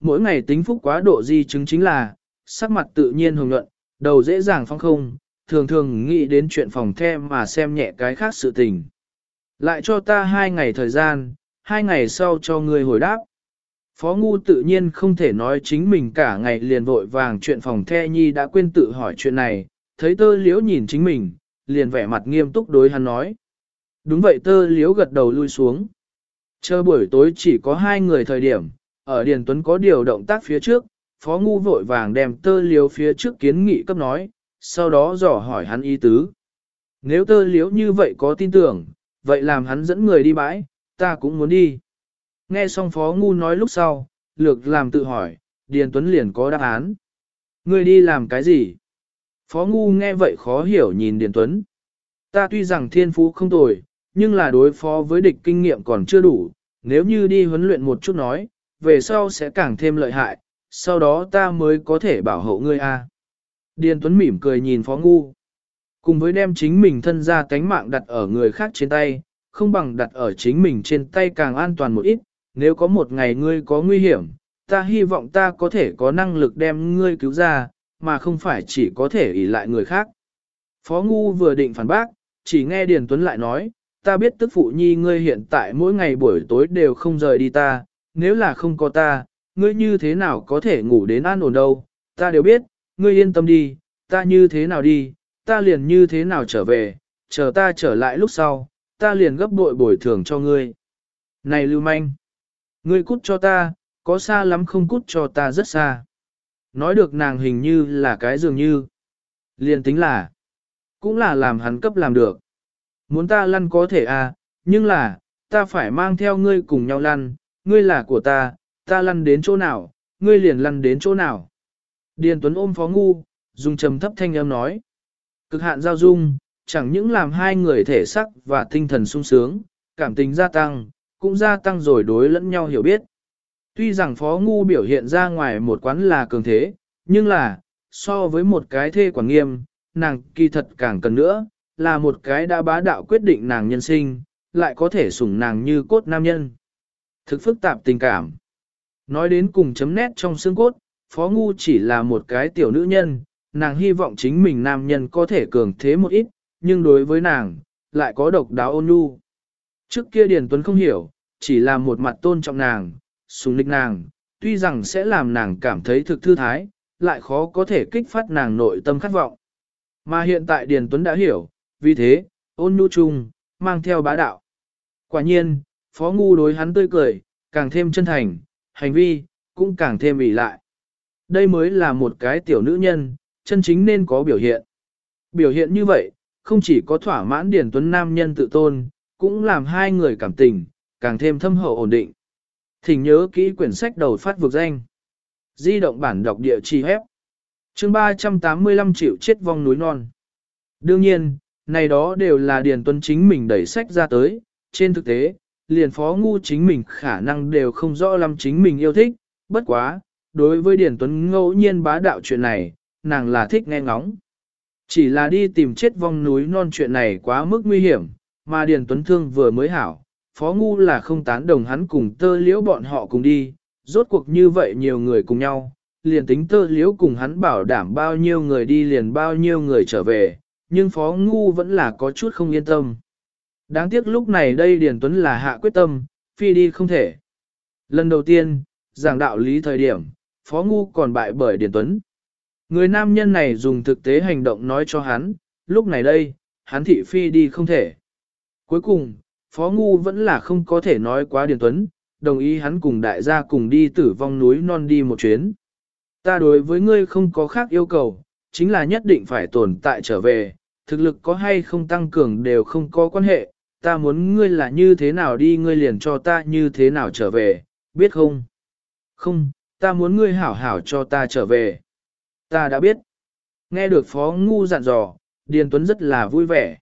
mỗi ngày tính phúc quá độ di chứng chính là, sắc mặt tự nhiên hồng nhuận, đầu dễ dàng phong không, thường thường nghĩ đến chuyện phòng the mà xem nhẹ cái khác sự tình. Lại cho ta hai ngày thời gian, hai ngày sau cho ngươi hồi đáp. Phó Ngu tự nhiên không thể nói chính mình cả ngày liền vội vàng chuyện phòng the nhi đã quên tự hỏi chuyện này, thấy tơ liễu nhìn chính mình, liền vẻ mặt nghiêm túc đối hắn nói. Đúng vậy tơ liễu gật đầu lui xuống. Chờ buổi tối chỉ có hai người thời điểm, ở Điền Tuấn có điều động tác phía trước, Phó Ngu vội vàng đem tơ liễu phía trước kiến nghị cấp nói, sau đó dò hỏi hắn ý tứ. Nếu tơ liễu như vậy có tin tưởng, vậy làm hắn dẫn người đi bãi, ta cũng muốn đi. Nghe xong Phó Ngu nói lúc sau, lược làm tự hỏi, Điền Tuấn liền có đáp án. Người đi làm cái gì? Phó Ngu nghe vậy khó hiểu nhìn Điền Tuấn. Ta tuy rằng thiên phú không tồi, nhưng là đối phó với địch kinh nghiệm còn chưa đủ, nếu như đi huấn luyện một chút nói, về sau sẽ càng thêm lợi hại, sau đó ta mới có thể bảo hộ ngươi a. Điền Tuấn mỉm cười nhìn Phó Ngu. Cùng với đem chính mình thân ra cánh mạng đặt ở người khác trên tay, không bằng đặt ở chính mình trên tay càng an toàn một ít, nếu có một ngày ngươi có nguy hiểm, ta hy vọng ta có thể có năng lực đem ngươi cứu ra, mà không phải chỉ có thể ỷ lại người khác. Phó Ngu vừa định phản bác, chỉ nghe Điền Tuấn lại nói, ta biết tức phụ nhi ngươi hiện tại mỗi ngày buổi tối đều không rời đi ta, nếu là không có ta, ngươi như thế nào có thể ngủ đến an ổn đâu, ta đều biết, ngươi yên tâm đi, ta như thế nào đi, ta liền như thế nào trở về, chờ ta trở lại lúc sau, ta liền gấp bội bồi thường cho ngươi. Này lưu manh, ngươi cút cho ta, có xa lắm không cút cho ta rất xa. Nói được nàng hình như là cái dường như. Liền tính là, cũng là làm hắn cấp làm được. Muốn ta lăn có thể à, nhưng là, ta phải mang theo ngươi cùng nhau lăn, ngươi là của ta, ta lăn đến chỗ nào, ngươi liền lăn đến chỗ nào. Điền Tuấn ôm Phó Ngu, dùng trầm thấp thanh âm nói. Cực hạn giao dung, chẳng những làm hai người thể sắc và tinh thần sung sướng, cảm tình gia tăng, cũng gia tăng rồi đối lẫn nhau hiểu biết. Tuy rằng Phó Ngu biểu hiện ra ngoài một quán là cường thế, nhưng là, so với một cái thê quản nghiêm, nàng kỳ thật càng cần nữa, là một cái đã bá đạo quyết định nàng nhân sinh, lại có thể sủng nàng như cốt nam nhân. Thực phức tạp tình cảm. Nói đến cùng chấm nét trong xương cốt, Phó Ngu chỉ là một cái tiểu nữ nhân, nàng hy vọng chính mình nam nhân có thể cường thế một ít, nhưng đối với nàng, lại có độc đáo ôn nhu. Trước kia Điền Tuấn không hiểu, chỉ là một mặt tôn trọng nàng, sùng lịch nàng, tuy rằng sẽ làm nàng cảm thấy thực thư thái, lại khó có thể kích phát nàng nội tâm khát vọng. Mà hiện tại Điền Tuấn đã hiểu, vì thế, ôn nhu chung, mang theo bá đạo. Quả nhiên, Phó Ngu đối hắn tươi cười, càng thêm chân thành, hành vi, cũng càng thêm ủy lại. Đây mới là một cái tiểu nữ nhân, chân chính nên có biểu hiện. Biểu hiện như vậy, không chỉ có thỏa mãn Điền Tuấn nam nhân tự tôn, cũng làm hai người cảm tình, càng thêm thâm hậu ổn định. Thỉnh nhớ kỹ quyển sách đầu phát vực danh. Di động bản đọc địa chỉ hép. chương 385 triệu chết vong núi non. Đương nhiên, này đó đều là Điền Tuấn chính mình đẩy sách ra tới, trên thực tế, liền phó ngu chính mình khả năng đều không rõ lắm chính mình yêu thích, bất quá, đối với Điền Tuấn ngẫu nhiên bá đạo chuyện này, nàng là thích nghe ngóng. Chỉ là đi tìm chết vong núi non chuyện này quá mức nguy hiểm, mà Điền Tuấn Thương vừa mới hảo, Phó Ngu là không tán đồng hắn cùng tơ liễu bọn họ cùng đi, rốt cuộc như vậy nhiều người cùng nhau, liền tính tơ liễu cùng hắn bảo đảm bao nhiêu người đi liền bao nhiêu người trở về, nhưng Phó Ngu vẫn là có chút không yên tâm. Đáng tiếc lúc này đây Điền Tuấn là hạ quyết tâm, phi đi không thể. Lần đầu tiên, giảng đạo lý thời điểm, Phó Ngu còn bại bởi Điền Tuấn. Người nam nhân này dùng thực tế hành động nói cho hắn, lúc này đây, hắn thị phi đi không thể. Cuối cùng, Phó Ngu vẫn là không có thể nói quá Điền Tuấn, đồng ý hắn cùng đại gia cùng đi tử vong núi non đi một chuyến. Ta đối với ngươi không có khác yêu cầu, chính là nhất định phải tồn tại trở về, thực lực có hay không tăng cường đều không có quan hệ, ta muốn ngươi là như thế nào đi ngươi liền cho ta như thế nào trở về, biết không? Không, ta muốn ngươi hảo hảo cho ta trở về. Ta đã biết. Nghe được Phó Ngu dặn dò, Điền Tuấn rất là vui vẻ.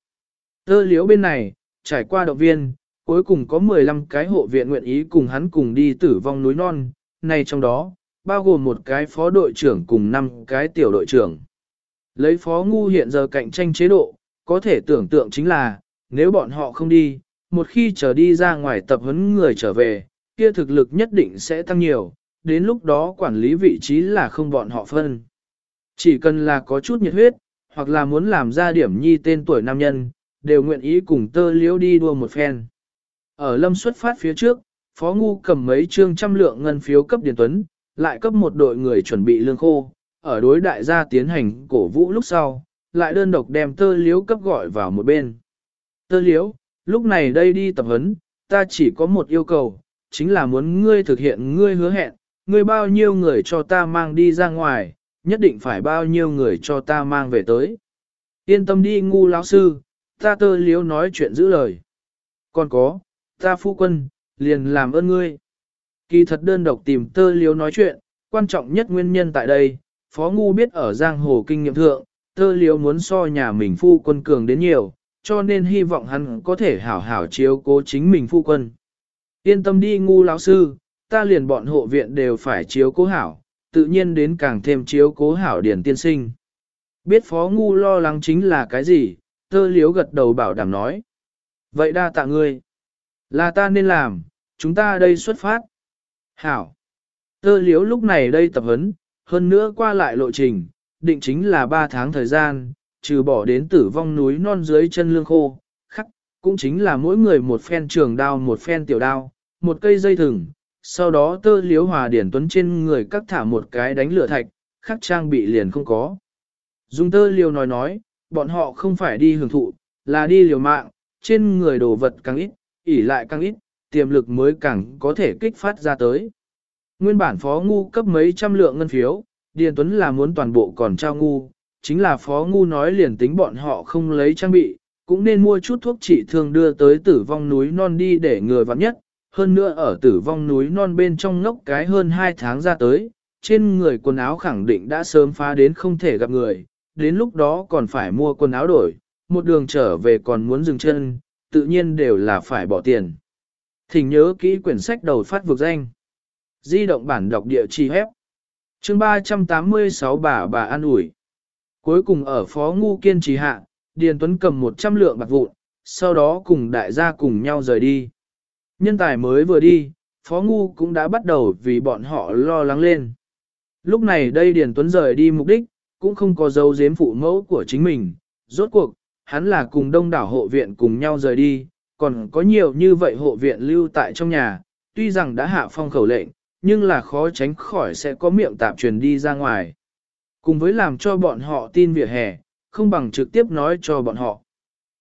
Tơ liếu bên này, trải qua động viên, cuối cùng có 15 cái hộ viện nguyện ý cùng hắn cùng đi tử vong núi non, này trong đó, bao gồm một cái phó đội trưởng cùng 5 cái tiểu đội trưởng. Lấy Phó Ngu hiện giờ cạnh tranh chế độ, có thể tưởng tượng chính là, nếu bọn họ không đi, một khi trở đi ra ngoài tập huấn người trở về, kia thực lực nhất định sẽ tăng nhiều, đến lúc đó quản lý vị trí là không bọn họ phân. Chỉ cần là có chút nhiệt huyết, hoặc là muốn làm ra điểm nhi tên tuổi nam nhân, đều nguyện ý cùng tơ liễu đi đua một phen. Ở lâm xuất phát phía trước, Phó Ngu cầm mấy trương trăm lượng ngân phiếu cấp Điền Tuấn, lại cấp một đội người chuẩn bị lương khô, ở đối đại gia tiến hành cổ vũ lúc sau, lại đơn độc đem tơ liễu cấp gọi vào một bên. Tơ liễu, lúc này đây đi tập huấn, ta chỉ có một yêu cầu, chính là muốn ngươi thực hiện ngươi hứa hẹn, ngươi bao nhiêu người cho ta mang đi ra ngoài, nhất định phải bao nhiêu người cho ta mang về tới. Yên tâm đi ngu lão sư, ta tơ liếu nói chuyện giữ lời. Còn có, ta phu quân, liền làm ơn ngươi. Kỳ thật đơn độc tìm tơ liếu nói chuyện, quan trọng nhất nguyên nhân tại đây, phó ngu biết ở giang hồ kinh nghiệm thượng, tơ liếu muốn so nhà mình phu quân cường đến nhiều, cho nên hy vọng hắn có thể hảo hảo chiếu cố chính mình phu quân. Yên tâm đi ngu lão sư, ta liền bọn hộ viện đều phải chiếu cố hảo, tự nhiên đến càng thêm chiếu cố hảo điển tiên sinh. Biết phó ngu lo lắng chính là cái gì, tơ liếu gật đầu bảo đảm nói. Vậy đa tạ ngươi. Là ta nên làm, chúng ta đây xuất phát. Hảo. Tơ liếu lúc này đây tập huấn, hơn nữa qua lại lộ trình, định chính là 3 tháng thời gian, trừ bỏ đến tử vong núi non dưới chân lương khô, khắc, cũng chính là mỗi người một phen trường đao một phen tiểu đao, một cây dây thừng, sau đó tơ liếu hòa điển tuấn trên người các thả một cái đánh lửa thạch, khắc trang bị liền không có. Dung tơ liều nói nói, bọn họ không phải đi hưởng thụ, là đi liều mạng, trên người đồ vật càng ít, ỉ lại càng ít, tiềm lực mới càng có thể kích phát ra tới. Nguyên bản phó ngu cấp mấy trăm lượng ngân phiếu, Điền Tuấn là muốn toàn bộ còn trao ngu, chính là phó ngu nói liền tính bọn họ không lấy trang bị, cũng nên mua chút thuốc trị thương đưa tới tử vong núi non đi để ngừa vặn nhất, hơn nữa ở tử vong núi non bên trong ngốc cái hơn 2 tháng ra tới, trên người quần áo khẳng định đã sớm phá đến không thể gặp người, đến lúc đó còn phải mua quần áo đổi, một đường trở về còn muốn dừng chân, tự nhiên đều là phải bỏ tiền. Thỉnh nhớ kỹ quyển sách đầu phát vực danh. Di động bản đọc địa chỉ hép. chương 386 bà bà an ủi. Cuối cùng ở phó ngu kiên trì hạ, Điền Tuấn cầm 100 lượng bạc vụn, sau đó cùng đại gia cùng nhau rời đi. Nhân tài mới vừa đi, Phó Ngu cũng đã bắt đầu vì bọn họ lo lắng lên. Lúc này đây Điền Tuấn rời đi mục đích, cũng không có dấu giếm phụ mẫu của chính mình. Rốt cuộc, hắn là cùng đông đảo hộ viện cùng nhau rời đi, còn có nhiều như vậy hộ viện lưu tại trong nhà, tuy rằng đã hạ phong khẩu lệnh, nhưng là khó tránh khỏi sẽ có miệng tạp truyền đi ra ngoài. Cùng với làm cho bọn họ tin vỉa hè, không bằng trực tiếp nói cho bọn họ.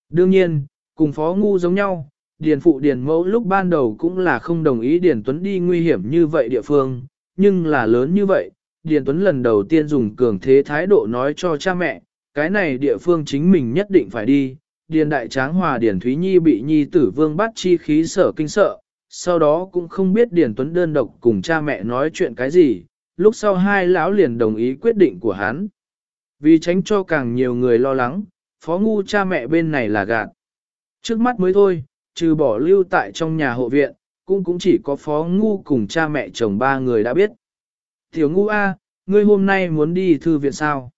Đương nhiên, cùng phó ngu giống nhau, Điền phụ Điền mẫu lúc ban đầu cũng là không đồng ý Điền Tuấn đi nguy hiểm như vậy địa phương, nhưng là lớn như vậy, Điền Tuấn lần đầu tiên dùng cường thế thái độ nói cho cha mẹ, cái này địa phương chính mình nhất định phải đi. Điền Đại Tráng Hòa Điền Thúy Nhi bị Nhi tử vương bắt chi khí sở kinh sợ, sau đó cũng không biết Điền Tuấn đơn độc cùng cha mẹ nói chuyện cái gì, lúc sau hai lão liền đồng ý quyết định của hắn. Vì tránh cho càng nhiều người lo lắng, phó ngu cha mẹ bên này là gạt. Trước mắt mới thôi, trừ bỏ lưu tại trong nhà hộ viện, cũng cũng chỉ có phó ngu cùng cha mẹ chồng ba người đã biết. Tiểu ngu A, ngươi hôm nay muốn đi thư viện sao?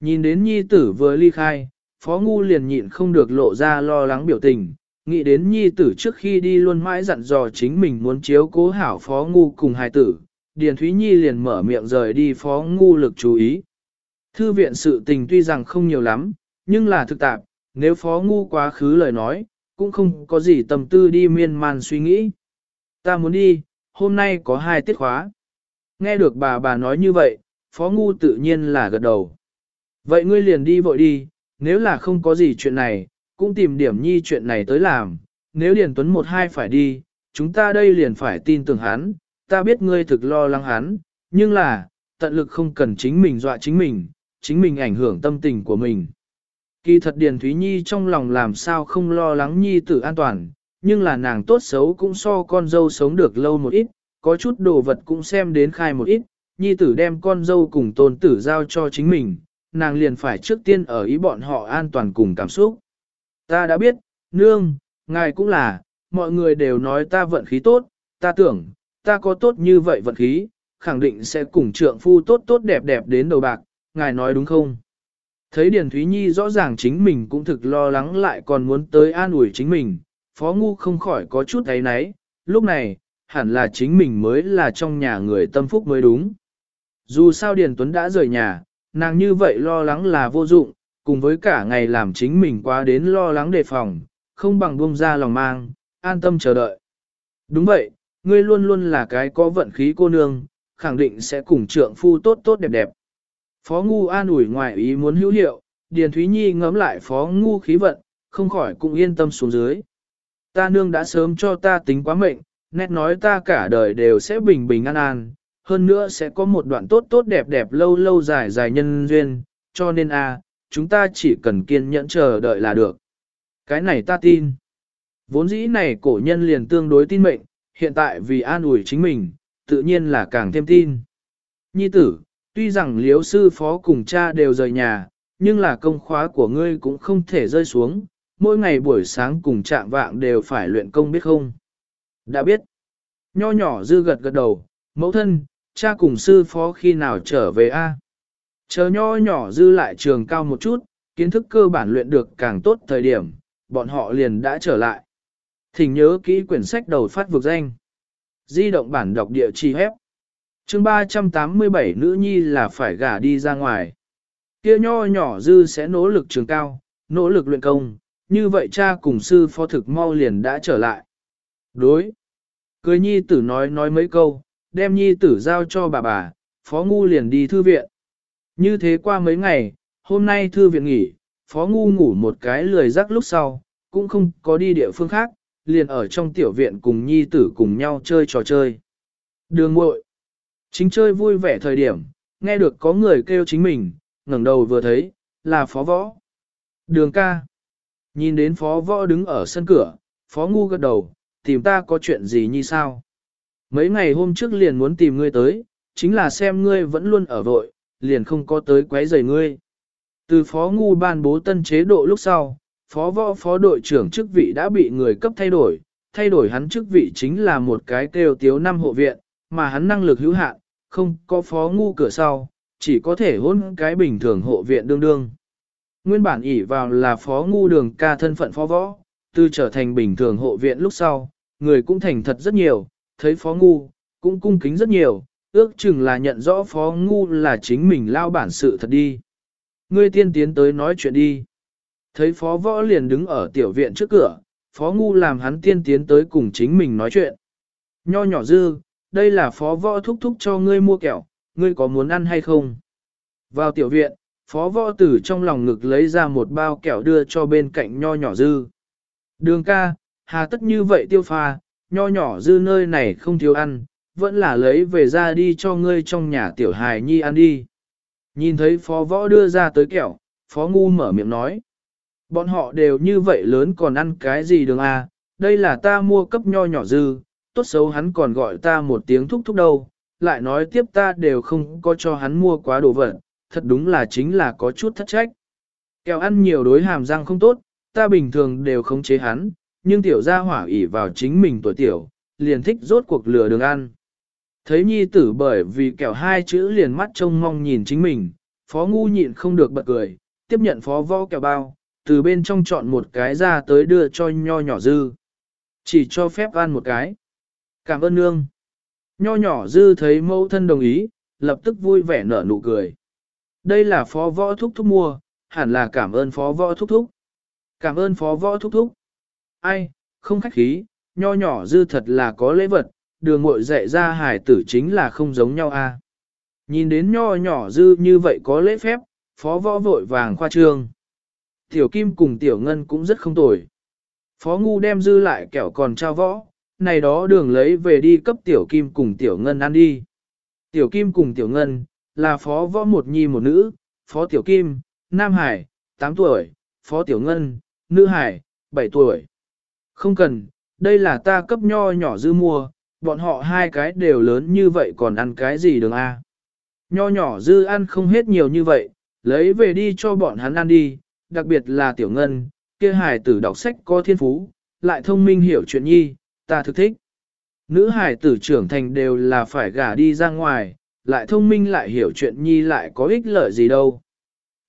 Nhìn đến nhi tử vừa ly khai, phó ngu liền nhịn không được lộ ra lo lắng biểu tình, nghĩ đến nhi tử trước khi đi luôn mãi dặn dò chính mình muốn chiếu cố hảo phó ngu cùng hai tử, Điền Thúy Nhi liền mở miệng rời đi phó ngu lực chú ý. Thư viện sự tình tuy rằng không nhiều lắm, nhưng là thực tạp, nếu phó ngu quá khứ lời nói, cũng không có gì tâm tư đi miên man suy nghĩ. Ta muốn đi, hôm nay có hai tiết khóa. Nghe được bà bà nói như vậy, phó ngu tự nhiên là gật đầu. Vậy ngươi liền đi vội đi, nếu là không có gì chuyện này, cũng tìm điểm nhi chuyện này tới làm. Nếu Điền Tuấn một hai phải đi, chúng ta đây liền phải tin tưởng hắn, ta biết ngươi thực lo lắng hắn, nhưng là, tận lực không cần chính mình dọa chính mình, chính mình ảnh hưởng tâm tình của mình. Kỳ thật Điền Thúy Nhi trong lòng làm sao không lo lắng Nhi tử an toàn, nhưng là nàng tốt xấu cũng so con dâu sống được lâu một ít, có chút đồ vật cũng xem đến khai một ít, Nhi tử đem con dâu cùng tôn tử giao cho chính mình, nàng liền phải trước tiên ở ý bọn họ an toàn cùng cảm xúc. Ta đã biết, nương, ngài cũng là, mọi người đều nói ta vận khí tốt, ta tưởng, ta có tốt như vậy vận khí, khẳng định sẽ cùng trượng phu tốt tốt đẹp đẹp đến đầu bạc, ngài nói đúng không? Thấy Điền Thúy Nhi rõ ràng chính mình cũng thực lo lắng lại còn muốn tới an ủi chính mình, Phó Ngu không khỏi có chút thấy náy, lúc này, hẳn là chính mình mới là trong nhà người tâm phúc mới đúng. Dù sao Điền Tuấn đã rời nhà, nàng như vậy lo lắng là vô dụng, cùng với cả ngày làm chính mình quá đến lo lắng đề phòng, không bằng buông ra lòng mang, an tâm chờ đợi. Đúng vậy, ngươi luôn luôn là cái có vận khí cô nương, khẳng định sẽ cùng trượng phu tốt tốt đẹp đẹp. Phó Ngu an ủi ngoài ý muốn hữu hiệu, Điền Thúy Nhi ngẫm lại Phó Ngu khí vận, không khỏi cũng yên tâm xuống dưới. Ta nương đã sớm cho ta tính quá mệnh, nét nói ta cả đời đều sẽ bình bình an an, hơn nữa sẽ có một đoạn tốt tốt đẹp đẹp lâu lâu dài dài nhân duyên, cho nên a, chúng ta chỉ cần kiên nhẫn chờ đợi là được. Cái này ta tin. Vốn dĩ này cổ nhân liền tương đối tin mệnh, hiện tại vì an ủi chính mình, tự nhiên là càng thêm tin. Nhi tử, tuy rằng liếu sư phó cùng cha đều rời nhà, nhưng là công khóa của ngươi cũng không thể rơi xuống, mỗi ngày buổi sáng cùng trạng vạng đều phải luyện công biết không? Đã biết. Nho nhỏ dư gật gật đầu, mẫu thân, cha cùng sư phó khi nào trở về a? Chờ nho nhỏ dư lại trường cao một chút, kiến thức cơ bản luyện được càng tốt thời điểm, bọn họ liền đã trở lại. Thỉnh nhớ kỹ quyển sách đầu phát vực danh. Di động bản đọc địa chỉ hép. chương 387 nữ nhi là phải gả đi ra ngoài. Kia nho nhỏ dư sẽ nỗ lực trường cao, nỗ lực luyện công, như vậy cha cùng sư phó thực mau liền đã trở lại. Đối. Cười nhi tử nói nói mấy câu, đem nhi tử giao cho bà bà, phó ngu liền đi thư viện. Như thế qua mấy ngày, hôm nay thư viện nghỉ, phó ngu ngủ một cái lười rắc lúc sau, cũng không có đi địa phương khác, liền ở trong tiểu viện cùng nhi tử cùng nhau chơi trò chơi. Đường muội Chính chơi vui vẻ thời điểm, nghe được có người kêu chính mình, ngẩng đầu vừa thấy, là phó võ. Đường ca. Nhìn đến phó võ đứng ở sân cửa, phó ngu gật đầu, tìm ta có chuyện gì như sao? Mấy ngày hôm trước liền muốn tìm ngươi tới, chính là xem ngươi vẫn luôn ở vội, liền không có tới quấy rầy ngươi. Từ phó ngu ban bố tân chế độ lúc sau, phó võ phó đội trưởng chức vị đã bị người cấp thay đổi, thay đổi hắn chức vị chính là một cái kêu tiếu năm hộ viện, mà hắn năng lực hữu hạn, không có phó ngu cửa sau, chỉ có thể hôn cái bình thường hộ viện đương đương. Nguyên bản ỷ vào là phó ngu đường ca thân phận phó võ, từ trở thành bình thường hộ viện lúc sau, người cũng thành thật rất nhiều, thấy phó ngu, cũng cung kính rất nhiều, ước chừng là nhận rõ phó ngu là chính mình lao bản sự thật đi. Ngươi tiên tiến tới nói chuyện đi. Thấy phó võ liền đứng ở tiểu viện trước cửa, phó ngu làm hắn tiên tiến tới cùng chính mình nói chuyện. Nho nhỏ dư, đây là phó võ thúc thúc cho ngươi mua kẹo, ngươi có muốn ăn hay không? Vào tiểu viện, phó võ tử trong lòng ngực lấy ra một bao kẹo đưa cho bên cạnh nho nhỏ dư. Đường ca, hà tất như vậy tiêu pha, nho nhỏ dư nơi này không thiếu ăn, vẫn là lấy về ra đi cho ngươi trong nhà tiểu hài nhi ăn đi. Nhìn thấy phó võ đưa ra tới kẹo, phó ngu mở miệng nói. Bọn họ đều như vậy lớn còn ăn cái gì đường à, đây là ta mua cấp nho nhỏ dư, tốt xấu hắn còn gọi ta một tiếng thúc thúc đâu, lại nói tiếp ta đều không có cho hắn mua quá đồ vật, thật đúng là chính là có chút thất trách. Kẹo ăn nhiều đối hàm răng không tốt, ta bình thường đều không chế hắn, nhưng tiểu gia hỏa ỉ vào chính mình tuổi tiểu, liền thích rốt cuộc lừa đường ăn. Thấy nhi tử bởi vì kẹo hai chữ liền mắt trông mong nhìn chính mình, phó ngu nhịn không được bật cười, tiếp nhận phó võ kẹo bao, từ bên trong chọn một cái ra tới đưa cho nho nhỏ dư. Chỉ cho phép ăn một cái. Cảm ơn nương. Nho nhỏ dư thấy mẫu thân đồng ý, lập tức vui vẻ nở nụ cười. Đây là phó võ thúc thúc mua, hẳn là cảm ơn phó võ thúc thúc. Cảm ơn phó võ thúc thúc. Ai, không khách khí, nho nhỏ dư thật là có lễ vật, đường muội dạy ra hải tử chính là không giống nhau a. Nhìn đến nho nhỏ dư như vậy có lễ phép, phó võ vội vàng khoa trương. Tiểu kim cùng tiểu ngân cũng rất không tồi. Phó ngu đem dư lại kẹo còn trao võ, này đó đường lấy về đi cấp tiểu kim cùng tiểu ngân ăn đi. Tiểu kim cùng tiểu ngân, là phó võ một nhi một nữ, phó tiểu kim, nam hải, 8 tuổi, phó tiểu ngân, nữ hải, 7 tuổi. Không cần, đây là ta cấp nho nhỏ dư mua, bọn họ hai cái đều lớn như vậy còn ăn cái gì đường a? À? Nho nhỏ dư ăn không hết nhiều như vậy, lấy về đi cho bọn hắn ăn đi, đặc biệt là tiểu ngân, kia hải tử đọc sách có thiên phú, lại thông minh hiểu chuyện nhi, ta thực thích. Nữ hải tử trưởng thành đều là phải gả đi ra ngoài, lại thông minh lại hiểu chuyện nhi lại có ích lợi gì đâu.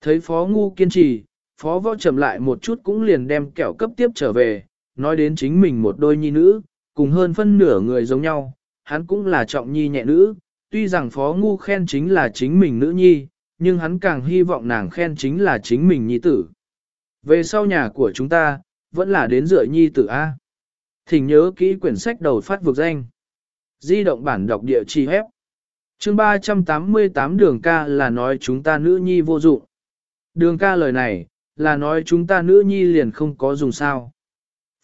Thấy phó ngu kiên trì, phó võ chậm lại một chút cũng liền đem kẹo cấp tiếp trở về, nói đến chính mình một đôi nhi nữ, cùng hơn phân nửa người giống nhau, hắn cũng là trọng nhi nhẹ nữ, tuy rằng phó ngu khen chính là chính mình nữ nhi, nhưng hắn càng hy vọng nàng khen chính là chính mình nhi tử. Về sau nhà của chúng ta, vẫn là đến dựa nhi tử A. Thỉnh nhớ kỹ quyển sách đầu phát vực danh. Di động bản đọc địa chỉ hép. chương 388 đường ca là nói chúng ta nữ nhi vô dụng. Đường ca lời này, là nói chúng ta nữ nhi liền không có dùng sao.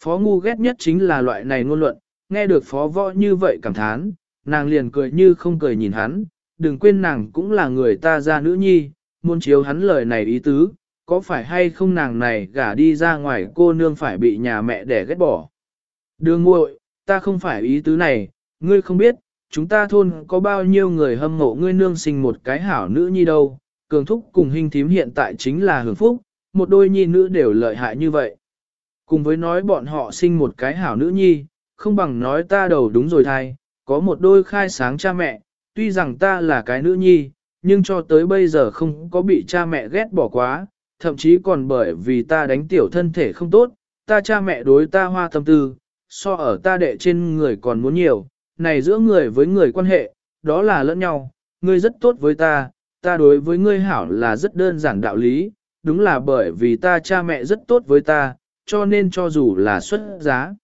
Phó ngu ghét nhất chính là loại này ngôn luận, nghe được phó võ như vậy cảm thán, nàng liền cười như không cười nhìn hắn, đừng quên nàng cũng là người ta ra nữ nhi, muốn chiếu hắn lời này ý tứ, có phải hay không nàng này gả đi ra ngoài cô nương phải bị nhà mẹ đẻ ghét bỏ. Đường muội, ta không phải ý tứ này, ngươi không biết, chúng ta thôn có bao nhiêu người hâm mộ ngươi nương sinh một cái hảo nữ nhi đâu, cường thúc cùng hình thím hiện tại chính là hưởng phúc, một đôi nhi nữ đều lợi hại như vậy. Cùng với nói bọn họ sinh một cái hảo nữ nhi, không bằng nói ta đầu đúng rồi thai, có một đôi khai sáng cha mẹ, tuy rằng ta là cái nữ nhi, nhưng cho tới bây giờ không có bị cha mẹ ghét bỏ quá, thậm chí còn bởi vì ta đánh tiểu thân thể không tốt, ta cha mẹ đối ta hoa tâm tư, so ở ta đệ trên người còn muốn nhiều, này giữa người với người quan hệ, đó là lẫn nhau, ngươi rất tốt với ta, ta đối với ngươi hảo là rất đơn giản đạo lý, đúng là bởi vì ta cha mẹ rất tốt với ta, cho nên cho dù là xuất giá.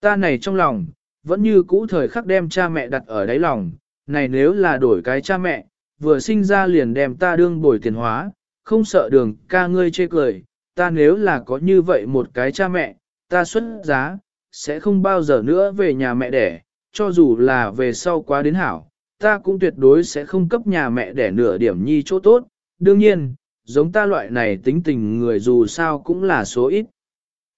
Ta này trong lòng, vẫn như cũ thời khắc đem cha mẹ đặt ở đáy lòng, này nếu là đổi cái cha mẹ, vừa sinh ra liền đem ta đương bồi tiền hóa, không sợ đường ca ngươi chê cười, ta nếu là có như vậy một cái cha mẹ, ta xuất giá, sẽ không bao giờ nữa về nhà mẹ đẻ, cho dù là về sau quá đến hảo, ta cũng tuyệt đối sẽ không cấp nhà mẹ đẻ nửa điểm nhi chỗ tốt, đương nhiên, giống ta loại này tính tình người dù sao cũng là số ít.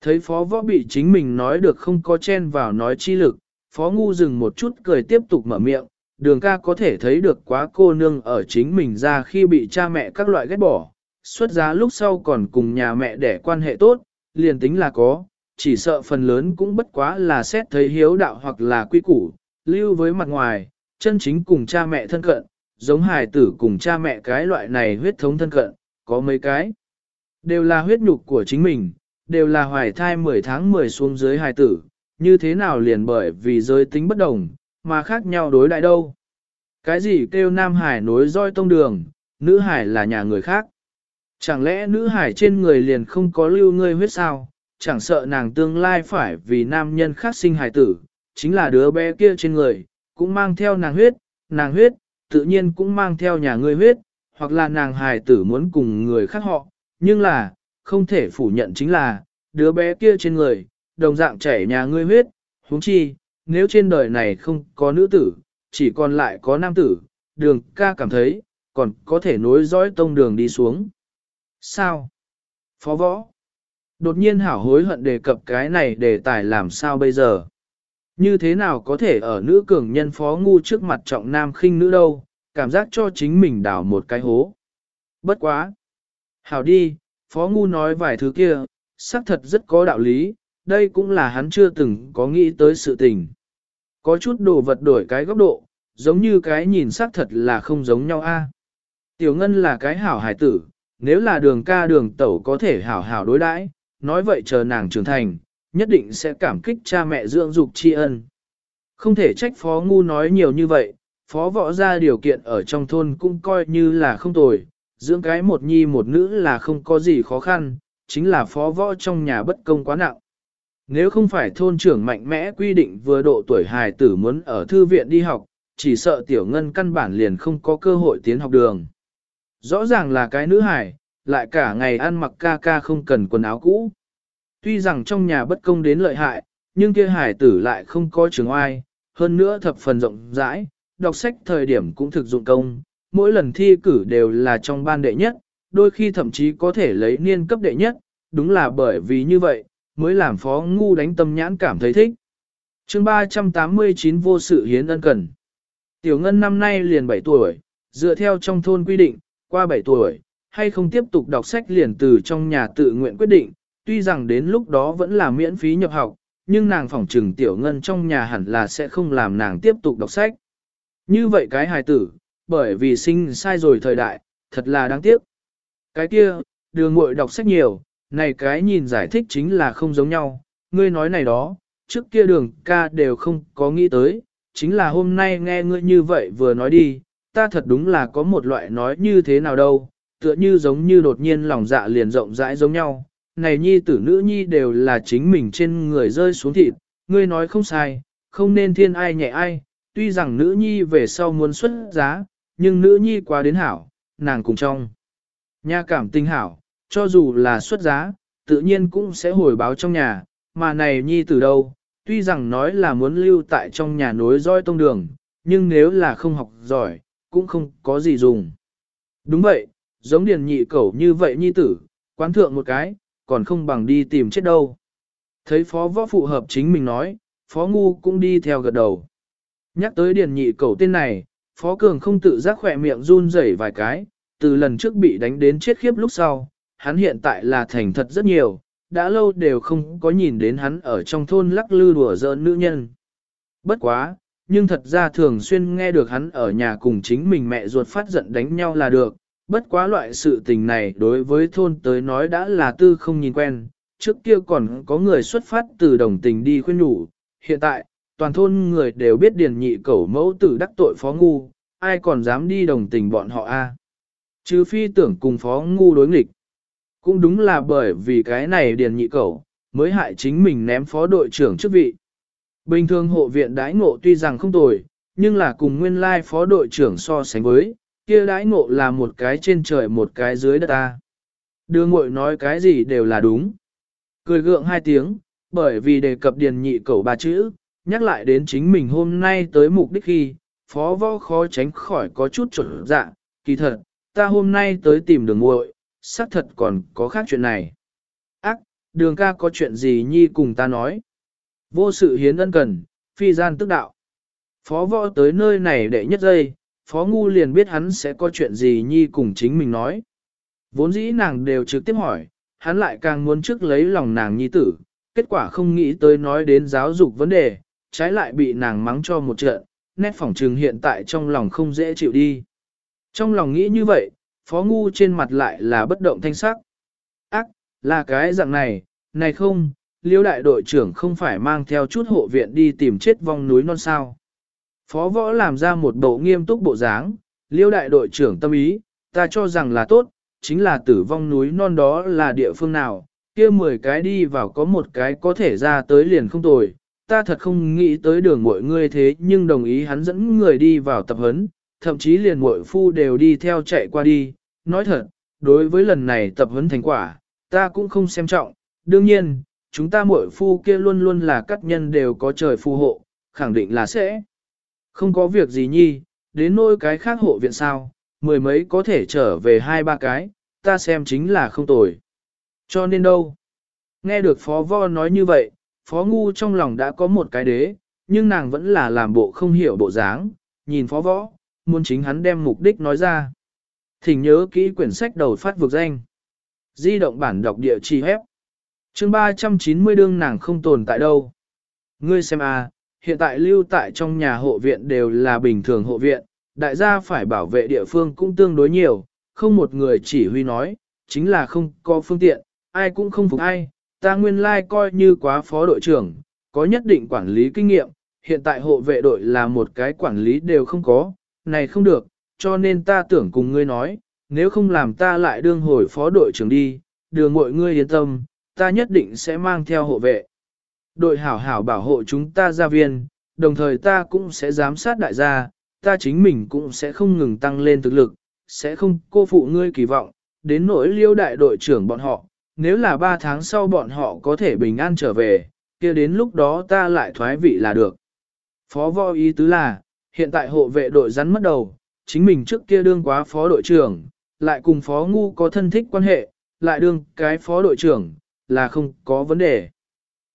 Thấy phó võ bị chính mình nói được không có chen vào nói chi lực, phó ngu dừng một chút cười tiếp tục mở miệng, đường ca có thể thấy được quá cô nương ở chính mình ra khi bị cha mẹ các loại ghét bỏ, xuất giá lúc sau còn cùng nhà mẹ để quan hệ tốt, liền tính là có, chỉ sợ phần lớn cũng bất quá là xét thấy hiếu đạo hoặc là quy củ, lưu với mặt ngoài, chân chính cùng cha mẹ thân cận, giống hài tử cùng cha mẹ cái loại này huyết thống thân cận, có mấy cái. Đều là huyết nhục của chính mình, đều là hoài thai 10 tháng 10 xuống dưới hài tử, như thế nào liền bởi vì giới tính bất đồng, mà khác nhau đối đại đâu. Cái gì kêu nam hải nối roi tông đường, nữ hải là nhà người khác. Chẳng lẽ nữ hải trên người liền không có lưu ngươi huyết sao, chẳng sợ nàng tương lai phải vì nam nhân khác sinh hải tử, chính là đứa bé kia trên người, cũng mang theo nàng huyết, nàng huyết, tự nhiên cũng mang theo nhà ngươi huyết, hoặc là nàng hài tử muốn cùng người khác họ, nhưng là, không thể phủ nhận chính là, đứa bé kia trên người, đồng dạng chảy nhà ngươi huyết, huống chi, nếu trên đời này không có nữ tử, chỉ còn lại có nam tử, đường ca cảm thấy, còn có thể nối dõi tông đường đi xuống. Sao? Phó võ. Đột nhiên hảo hối hận đề cập cái này đề tài làm sao bây giờ? Như thế nào có thể ở nữ cường nhân phó ngu trước mặt trọng nam khinh nữ đâu, cảm giác cho chính mình đảo một cái hố. Bất quá. Hảo đi, phó ngu nói vài thứ kia, xác thật rất có đạo lý, đây cũng là hắn chưa từng có nghĩ tới sự tình. Có chút đồ vật đổi cái góc độ, giống như cái nhìn xác thật là không giống nhau a. Tiểu Ngân là cái hảo hải tử, nếu là đường ca đường tẩu có thể hảo hảo đối đãi, nói vậy chờ nàng trưởng thành, nhất định sẽ cảm kích cha mẹ dưỡng dục tri ân. Không thể trách phó ngu nói nhiều như vậy, phó võ ra điều kiện ở trong thôn cũng coi như là không tồi, dưỡng cái một nhi một nữ là không có gì khó khăn, chính là phó võ trong nhà bất công quá nặng. Nếu không phải thôn trưởng mạnh mẽ quy định vừa độ tuổi hài tử muốn ở thư viện đi học, chỉ sợ tiểu ngân căn bản liền không có cơ hội tiến học đường. Rõ ràng là cái nữ hải lại cả ngày ăn mặc ca ca không cần quần áo cũ. Tuy rằng trong nhà bất công đến lợi hại, nhưng kia hải tử lại không có trường oai, hơn nữa thập phần rộng rãi, đọc sách thời điểm cũng thực dụng công, mỗi lần thi cử đều là trong ban đệ nhất, đôi khi thậm chí có thể lấy niên cấp đệ nhất, đúng là bởi vì như vậy, mới làm phó ngu đánh tâm nhãn cảm thấy thích. chương 389 vô sự hiến ân cần. Tiểu Ngân năm nay liền 7 tuổi, dựa theo trong thôn quy định, qua 7 tuổi, hay không tiếp tục đọc sách liền từ trong nhà tự nguyện quyết định, tuy rằng đến lúc đó vẫn là miễn phí nhập học, nhưng nàng phỏng trừng Tiểu Ngân trong nhà hẳn là sẽ không làm nàng tiếp tục đọc sách. Như vậy cái hài tử, bởi vì sinh sai rồi thời đại, thật là đáng tiếc. Cái kia, đường muội đọc sách nhiều, này cái nhìn giải thích chính là không giống nhau, ngươi nói này đó, trước kia đường ca đều không có nghĩ tới, chính là hôm nay nghe ngươi như vậy vừa nói đi, ta thật đúng là có một loại nói như thế nào đâu, tựa như giống như đột nhiên lòng dạ liền rộng rãi giống nhau. Này nhi tử nữ nhi đều là chính mình trên người rơi xuống thịt, ngươi nói không sai, không nên thiên ai nhẹ ai, tuy rằng nữ nhi về sau muốn xuất giá, nhưng nữ nhi quá đến hảo, nàng cùng trong. Nhà cảm tình hảo, cho dù là xuất giá, tự nhiên cũng sẽ hồi báo trong nhà, mà này nhi từ đâu, tuy rằng nói là muốn lưu tại trong nhà nối roi tông đường, nhưng nếu là không học giỏi, cũng không có gì dùng. Đúng vậy, giống điền nhị cẩu như vậy nhi tử, quán thượng một cái, còn không bằng đi tìm chết đâu. Thấy phó võ phụ hợp chính mình nói, phó ngu cũng đi theo gật đầu. Nhắc tới điền nhị cẩu tên này, phó cường không tự giác khỏe miệng run rẩy vài cái, từ lần trước bị đánh đến chết khiếp lúc sau, hắn hiện tại là thành thật rất nhiều, đã lâu đều không có nhìn đến hắn ở trong thôn lắc lư đùa giỡn nữ nhân. Bất quá, nhưng thật ra thường xuyên nghe được hắn ở nhà cùng chính mình mẹ ruột phát giận đánh nhau là được, bất quá loại sự tình này đối với thôn tới nói đã là tư không nhìn quen, trước kia còn có người xuất phát từ đồng tình đi khuyên nhủ, hiện tại, toàn thôn người đều biết điền nhị cẩu mẫu tử đắc tội phó ngu, ai còn dám đi đồng tình bọn họ a? À? Chứ phi tưởng cùng phó ngu đối nghịch. Cũng đúng là bởi vì cái này điền nhị cẩu, mới hại chính mình ném phó đội trưởng chức vị. Bình thường hộ viện đãi ngộ tuy rằng không tồi, nhưng là cùng nguyên lai phó đội trưởng so sánh với, kia đãi ngộ là một cái trên trời một cái dưới đất ta. Đưa ngội nói cái gì đều là đúng. Cười gượng hai tiếng, bởi vì đề cập điền nhị cầu ba chữ, nhắc lại đến chính mình hôm nay tới mục đích khi, phó võ khó tránh khỏi có chút trở dạ, kỳ thật, ta hôm nay tới tìm đường ngội, xác thật còn có khác chuyện này. Ác, đường ca có chuyện gì nhi cùng ta nói. Vô sự hiến ân cần, phi gian tức đạo. Phó võ tới nơi này đệ nhất giây, phó ngu liền biết hắn sẽ có chuyện gì nhi cùng chính mình nói. Vốn dĩ nàng đều trực tiếp hỏi, hắn lại càng muốn trước lấy lòng nàng nhi tử, kết quả không nghĩ tới nói đến giáo dục vấn đề, trái lại bị nàng mắng cho một trận, nét phỏng trừng hiện tại trong lòng không dễ chịu đi. Trong lòng nghĩ như vậy, phó ngu trên mặt lại là bất động thanh sắc. Ác, là cái dạng này, này không, liêu đại đội trưởng không phải mang theo chút hộ viện đi tìm chết vong núi non sao. Phó võ làm ra một bộ nghiêm túc bộ dáng, liêu đại đội trưởng tâm ý, ta cho rằng là tốt, chính là tử vong núi non đó là địa phương nào, kia 10 cái đi vào có một cái có thể ra tới liền không tồi. Ta thật không nghĩ tới đường mọi người thế nhưng đồng ý hắn dẫn người đi vào tập huấn, thậm chí liền mọi phu đều đi theo chạy qua đi. Nói thật, đối với lần này tập huấn thành quả, ta cũng không xem trọng. Đương nhiên, chúng ta muội phu kia luôn luôn là các nhân đều có trời phù hộ, khẳng định là sẽ. Không có việc gì nhi, đến nỗi cái khác hộ viện sao, mười mấy có thể trở về hai ba cái, ta xem chính là không tồi. Cho nên đâu? Nghe được phó vo nói như vậy, phó ngu trong lòng đã có một cái đế, nhưng nàng vẫn là làm bộ không hiểu bộ dáng, nhìn phó võ, muốn chính hắn đem mục đích nói ra. Thỉnh nhớ kỹ quyển sách đầu phát vực danh. Di động bản đọc địa chỉ hép chương 390 đương nàng không tồn tại đâu. Ngươi xem a, à, hiện tại lưu tại trong nhà hộ viện đều là bình thường hộ viện, đại gia phải bảo vệ địa phương cũng tương đối nhiều, không một người chỉ huy nói, chính là không có phương tiện, ai cũng không phục ai, ta nguyên lai like coi như quá phó đội trưởng, có nhất định quản lý kinh nghiệm, hiện tại hộ vệ đội là một cái quản lý đều không có, này không được, cho nên ta tưởng cùng ngươi nói, nếu không làm ta lại đương hồi phó đội trưởng đi, đường mọi ngươi yên tâm, ta nhất định sẽ mang theo hộ vệ. Đội hảo hảo bảo hộ chúng ta gia viên, đồng thời ta cũng sẽ giám sát đại gia, ta chính mình cũng sẽ không ngừng tăng lên thực lực, sẽ không cô phụ ngươi kỳ vọng, đến nỗi liêu đại đội trưởng bọn họ, nếu là 3 tháng sau bọn họ có thể bình an trở về, kia đến lúc đó ta lại thoái vị là được. Phó võ ý tứ là, hiện tại hộ vệ đội rắn mất đầu, chính mình trước kia đương quá phó đội trưởng, lại cùng phó ngu có thân thích quan hệ, lại đương cái phó đội trưởng, là không có vấn đề.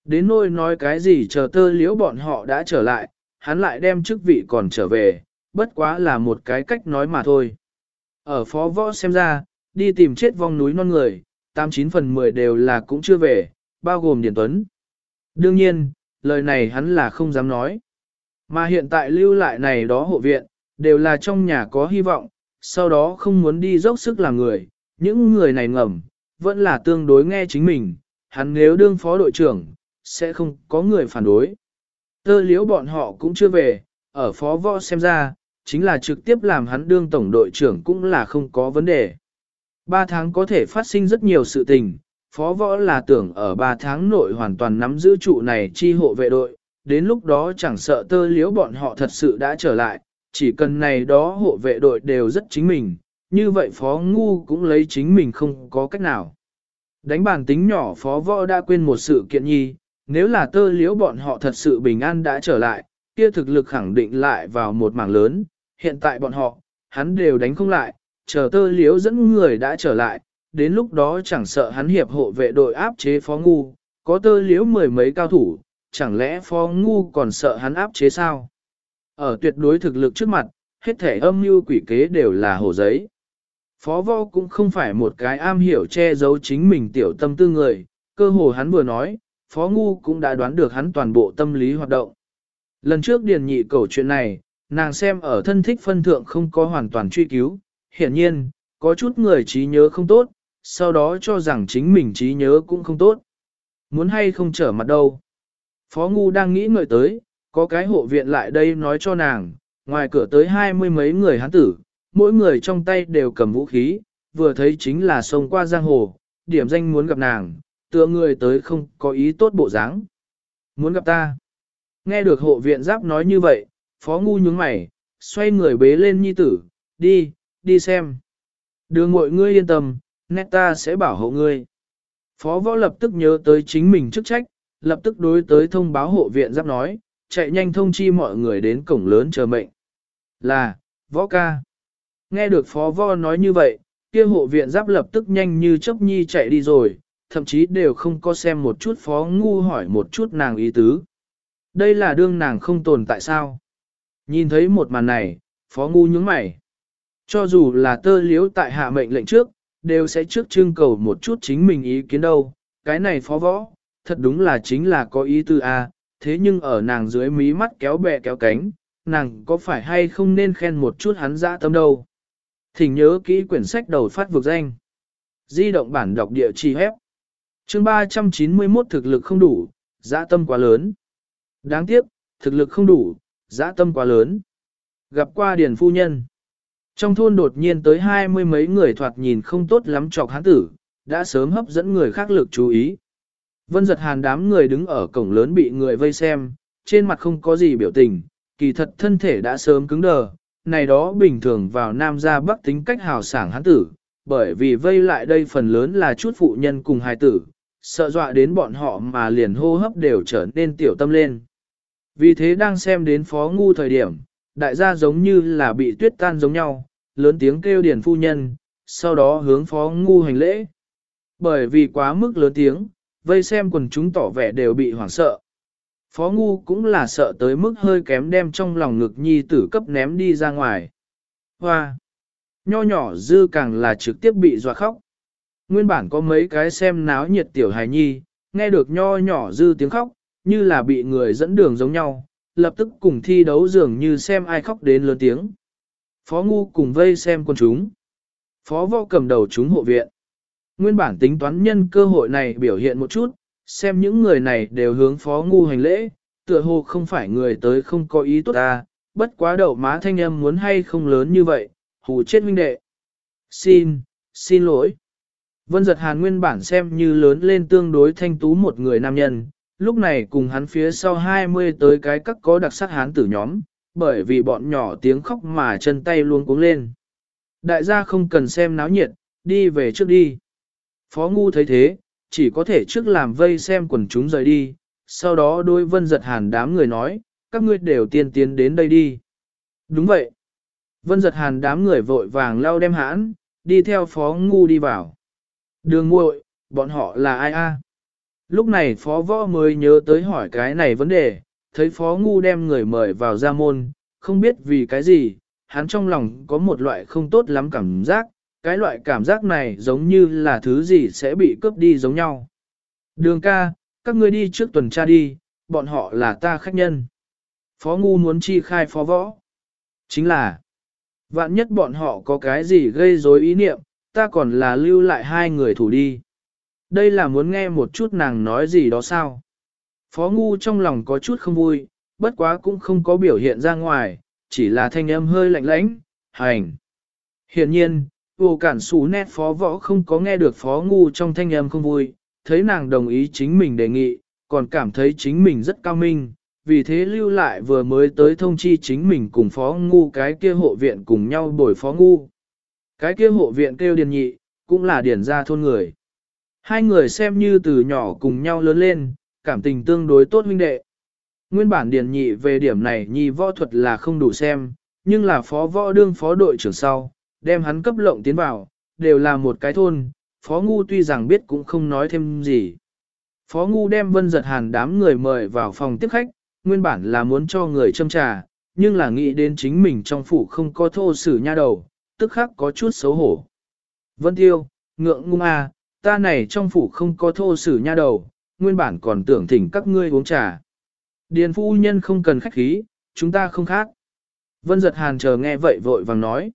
Đến nôi nói cái gì chờ tơ liễu bọn họ đã trở lại, hắn lại đem chức vị còn trở về, bất quá là một cái cách nói mà thôi. Ở phó võ xem ra, đi tìm chết vong núi non người, 89 phần 10 đều là cũng chưa về, bao gồm Điền Tuấn. Đương nhiên, lời này hắn là không dám nói. Mà hiện tại lưu lại này đó hộ viện, đều là trong nhà có hy vọng, sau đó không muốn đi dốc sức làm người, những người này ngầm, vẫn là tương đối nghe chính mình, hắn nếu đương phó đội trưởng, sẽ không có người phản đối. Tơ liễu bọn họ cũng chưa về, ở phó võ xem ra, chính là trực tiếp làm hắn đương tổng đội trưởng cũng là không có vấn đề. Ba tháng có thể phát sinh rất nhiều sự tình, phó võ là tưởng ở ba tháng nội hoàn toàn nắm giữ trụ này chi hộ vệ đội, đến lúc đó chẳng sợ tơ liễu bọn họ thật sự đã trở lại, chỉ cần này đó hộ vệ đội đều rất chính mình, như vậy phó ngu cũng lấy chính mình không có cách nào. Đánh bản tính nhỏ phó võ đã quên một sự kiện nhi, nếu là tơ liễu bọn họ thật sự bình an đã trở lại, kia thực lực khẳng định lại vào một mảng lớn, hiện tại bọn họ, hắn đều đánh không lại, chờ tơ liễu dẫn người đã trở lại, đến lúc đó chẳng sợ hắn hiệp hộ vệ đội áp chế phó ngu, có tơ liễu mười mấy cao thủ, chẳng lẽ phó ngu còn sợ hắn áp chế sao? Ở tuyệt đối thực lực trước mặt, hết thể âm mưu quỷ kế đều là hồ giấy. Phó võ cũng không phải một cái am hiểu che giấu chính mình tiểu tâm tư người, cơ hồ hắn vừa nói, phó ngu cũng đã đoán được hắn toàn bộ tâm lý hoạt động. Lần trước điền nhị cầu chuyện này, nàng xem ở thân thích phân thượng không có hoàn toàn truy cứu, hiển nhiên, có chút người trí nhớ không tốt, sau đó cho rằng chính mình trí nhớ cũng không tốt. Muốn hay không trở mặt đâu. Phó Ngu đang nghĩ ngợi tới, có cái hộ viện lại đây nói cho nàng, ngoài cửa tới hai mươi mấy người hắn tử, mỗi người trong tay đều cầm vũ khí, vừa thấy chính là sông qua giang hồ, điểm danh muốn gặp nàng, tựa người tới không có ý tốt bộ dáng. Muốn gặp ta. Nghe được hộ viện giáp nói như vậy, Phó Ngu nhướng mày, xoay người bế lên nhi tử, đi, đi xem. Đường mọi ngươi yên tâm, nét ta sẽ bảo hộ ngươi. Phó võ lập tức nhớ tới chính mình chức trách, lập tức đối tới thông báo hộ viện giáp nói, chạy nhanh thông chi mọi người đến cổng lớn chờ mệnh. Là, võ ca. Nghe được phó võ nói như vậy, kia hộ viện giáp lập tức nhanh như chớp nhi chạy đi rồi, thậm chí đều không có xem một chút phó ngu hỏi một chút nàng ý tứ. Đây là đương nàng không tồn tại sao. Nhìn thấy một màn này, phó ngu nhướng mày. Cho dù là tơ liếu tại hạ mệnh lệnh trước, đều sẽ trước trưng cầu một chút chính mình ý kiến đâu. Cái này phó võ, thật đúng là chính là có ý tư a. thế nhưng ở nàng dưới mí mắt kéo bè kéo cánh, nàng có phải hay không nên khen một chút hắn dã tâm đâu. Thỉnh nhớ kỹ quyển sách đầu phát vực danh. Di động bản đọc địa chỉ hép. Chương 391 thực lực không đủ, dã tâm quá lớn. Đáng tiếc, thực lực không đủ, dã tâm quá lớn. Gặp qua điền phu nhân. Trong thôn đột nhiên tới hai mươi mấy người thoạt nhìn không tốt lắm chọc hán tử, đã sớm hấp dẫn người khác lực chú ý. Vân giật hàn đám người đứng ở cổng lớn bị người vây xem, trên mặt không có gì biểu tình, kỳ thật thân thể đã sớm cứng đờ, này đó bình thường vào nam gia bắc tính cách hào sảng hắn tử, bởi vì vây lại đây phần lớn là chút phụ nhân cùng hài tử, sợ dọa đến bọn họ mà liền hô hấp đều trở nên tiểu tâm lên. Vì thế đang xem đến phó ngu thời điểm, đại gia giống như là bị tuyết tan giống nhau, lớn tiếng kêu điền phu nhân, sau đó hướng phó ngu hành lễ. Bởi vì quá mức lớn tiếng, vây xem quần chúng tỏ vẻ đều bị hoảng sợ. Phó ngu cũng là sợ tới mức hơi kém đem trong lòng ngực nhi tử cấp ném đi ra ngoài. Hoa! Nho nhỏ dư càng là trực tiếp bị dọa khóc. Nguyên bản có mấy cái xem náo nhiệt tiểu hài nhi, nghe được nho nhỏ dư tiếng khóc, như là bị người dẫn đường giống nhau, lập tức cùng thi đấu dường như xem ai khóc đến lớn tiếng. Phó ngu cùng vây xem con chúng. Phó võ cầm đầu chúng hộ viện. Nguyên bản tính toán nhân cơ hội này biểu hiện một chút, xem những người này đều hướng phó ngu hành lễ, tựa hồ không phải người tới không có ý tốt ta, bất quá đậu má thanh âm muốn hay không lớn như vậy, hù chết huynh đệ. Xin, xin lỗi. Vân giật hàn nguyên bản xem như lớn lên tương đối thanh tú một người nam nhân, lúc này cùng hắn phía sau 20 tới cái các có đặc sắc hán tử nhóm, bởi vì bọn nhỏ tiếng khóc mà chân tay luôn cuống lên. Đại gia không cần xem náo nhiệt, đi về trước đi. Phó ngu thấy thế, chỉ có thể trước làm vây xem quần chúng rời đi, sau đó đôi vân giật hàn đám người nói, các ngươi đều tiên tiến đến đây đi. Đúng vậy. Vân giật hàn đám người vội vàng lau đem hãn, đi theo phó ngu đi vào. Đường muội, bọn họ là ai a? Lúc này phó võ mới nhớ tới hỏi cái này vấn đề, thấy phó ngu đem người mời vào gia môn, không biết vì cái gì, hắn trong lòng có một loại không tốt lắm cảm giác, cái loại cảm giác này giống như là thứ gì sẽ bị cướp đi giống nhau. Đường ca, các ngươi đi trước tuần tra đi, bọn họ là ta khách nhân. Phó ngu muốn chi khai phó võ. Chính là, vạn nhất bọn họ có cái gì gây rối ý niệm, ta còn là lưu lại hai người thủ đi. Đây là muốn nghe một chút nàng nói gì đó sao? Phó Ngu trong lòng có chút không vui, bất quá cũng không có biểu hiện ra ngoài, chỉ là thanh âm hơi lạnh lãnh, hành. Hiện nhiên, vô cản xù nét phó võ không có nghe được phó ngu trong thanh âm không vui, thấy nàng đồng ý chính mình đề nghị, còn cảm thấy chính mình rất cao minh, vì thế lưu lại vừa mới tới thông chi chính mình cùng phó ngu cái kia hộ viện cùng nhau bồi phó ngu. Cái kia hộ viện kêu điền nhị, cũng là điển ra thôn người. Hai người xem như từ nhỏ cùng nhau lớn lên, cảm tình tương đối tốt huynh đệ. Nguyên bản điền nhị về điểm này nhi võ thuật là không đủ xem, nhưng là phó võ đương phó đội trưởng sau, đem hắn cấp lộng tiến vào, đều là một cái thôn, phó ngu tuy rằng biết cũng không nói thêm gì. Phó ngu đem vân giật hàn đám người mời vào phòng tiếp khách, nguyên bản là muốn cho người châm trà, nhưng là nghĩ đến chính mình trong phủ không có thô sử nha đầu, tức khắc có chút xấu hổ. Vân tiêu, ngượng ngung à, ta này trong phủ không có thô sử nha đầu, nguyên bản còn tưởng thỉnh các ngươi uống trà. Điền phu nhân không cần khách khí, chúng ta không khác. Vân giật hàn chờ nghe vậy vội vàng nói.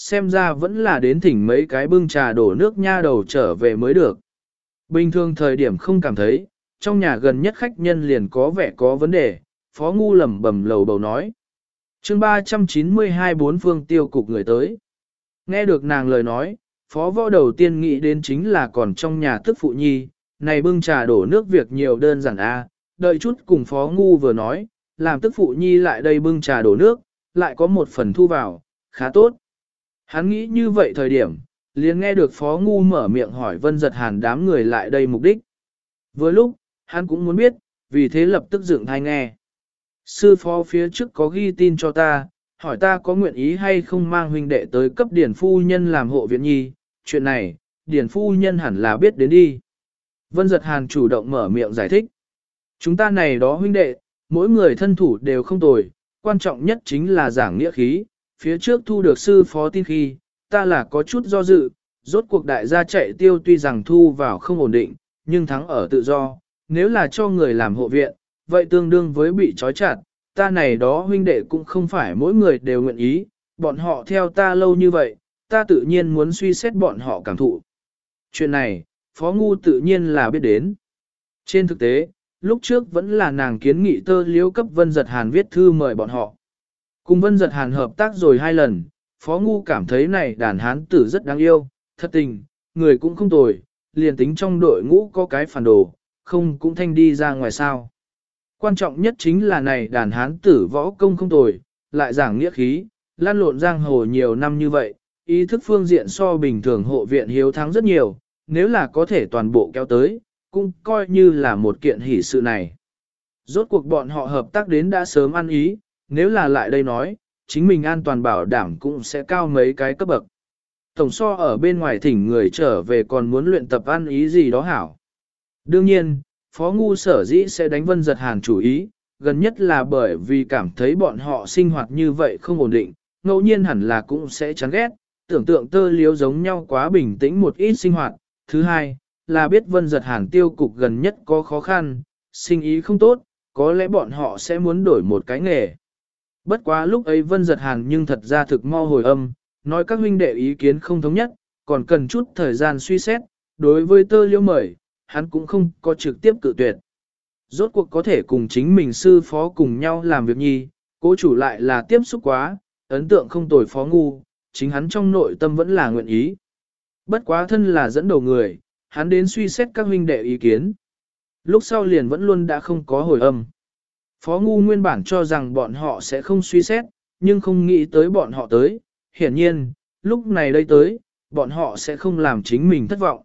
Xem ra vẫn là đến thỉnh mấy cái bưng trà đổ nước nha đầu trở về mới được. Bình thường thời điểm không cảm thấy, trong nhà gần nhất khách nhân liền có vẻ có vấn đề, phó ngu lầm bầm lầu bầu nói. chương 392 bốn phương tiêu cục người tới. Nghe được nàng lời nói, phó võ đầu tiên nghĩ đến chính là còn trong nhà tức phụ nhi, này bưng trà đổ nước việc nhiều đơn giản a đợi chút cùng phó ngu vừa nói, làm tức phụ nhi lại đây bưng trà đổ nước, lại có một phần thu vào, khá tốt. Hắn nghĩ như vậy thời điểm, liền nghe được phó ngu mở miệng hỏi vân giật hàn đám người lại đây mục đích. Vừa lúc, hắn cũng muốn biết, vì thế lập tức dựng thai nghe. Sư phó phía trước có ghi tin cho ta, hỏi ta có nguyện ý hay không mang huynh đệ tới cấp điển phu nhân làm hộ viện nhi, chuyện này, điển phu nhân hẳn là biết đến đi. Vân giật hàn chủ động mở miệng giải thích. Chúng ta này đó huynh đệ, mỗi người thân thủ đều không tồi, quan trọng nhất chính là giảng nghĩa khí, phía trước thu được sư phó tin khi, ta là có chút do dự, rốt cuộc đại gia chạy tiêu tuy rằng thu vào không ổn định, nhưng thắng ở tự do, nếu là cho người làm hộ viện, vậy tương đương với bị trói chặt, ta này đó huynh đệ cũng không phải mỗi người đều nguyện ý, bọn họ theo ta lâu như vậy, ta tự nhiên muốn suy xét bọn họ cảm thụ. Chuyện này, Phó Ngu tự nhiên là biết đến. Trên thực tế, lúc trước vẫn là nàng kiến nghị tơ liếu cấp Vân Giật Hàn viết thư mời bọn họ. Cùng Vân Giật Hàn hợp tác rồi hai lần, Phó Ngu cảm thấy này đàn hán tử rất đáng yêu, thật tình, người cũng không tồi, liền tính trong đội ngũ có cái phản đồ, không cũng thanh đi ra ngoài sao. Quan trọng nhất chính là này đàn hán tử võ công không tồi, lại giảng nghĩa khí, lan lộn giang hồ nhiều năm như vậy, ý thức phương diện so bình thường hộ viện hiếu thắng rất nhiều, nếu là có thể toàn bộ kéo tới, cũng coi như là một kiện hỷ sự này. Rốt cuộc bọn họ hợp tác đến đã sớm ăn ý, nếu là lại đây nói, chính mình an toàn bảo đảm cũng sẽ cao mấy cái cấp bậc. Tổng so ở bên ngoài thỉnh người trở về còn muốn luyện tập ăn ý gì đó hảo. Đương nhiên, Phó Ngu sở dĩ sẽ đánh vân giật hàn chủ ý, gần nhất là bởi vì cảm thấy bọn họ sinh hoạt như vậy không ổn định, ngẫu nhiên hẳn là cũng sẽ chán ghét, tưởng tượng tơ liếu giống nhau quá bình tĩnh một ít sinh hoạt. Thứ hai, là biết vân giật hàn tiêu cục gần nhất có khó khăn, sinh ý không tốt, có lẽ bọn họ sẽ muốn đổi một cái nghề. Bất quá lúc ấy vân giật hàn nhưng thật ra thực mo hồi âm, nói các huynh đệ ý kiến không thống nhất, còn cần chút thời gian suy xét, đối với tơ liễu mời, hắn cũng không có trực tiếp cự tuyệt. Rốt cuộc có thể cùng chính mình sư phó cùng nhau làm việc nhi, cố chủ lại là tiếp xúc quá, ấn tượng không tồi phó ngu, chính hắn trong nội tâm vẫn là nguyện ý. Bất quá thân là dẫn đầu người, hắn đến suy xét các huynh đệ ý kiến. Lúc sau liền vẫn luôn đã không có hồi âm. Phó Ngu nguyên bản cho rằng bọn họ sẽ không suy xét, nhưng không nghĩ tới bọn họ tới. Hiển nhiên, lúc này đây tới, bọn họ sẽ không làm chính mình thất vọng.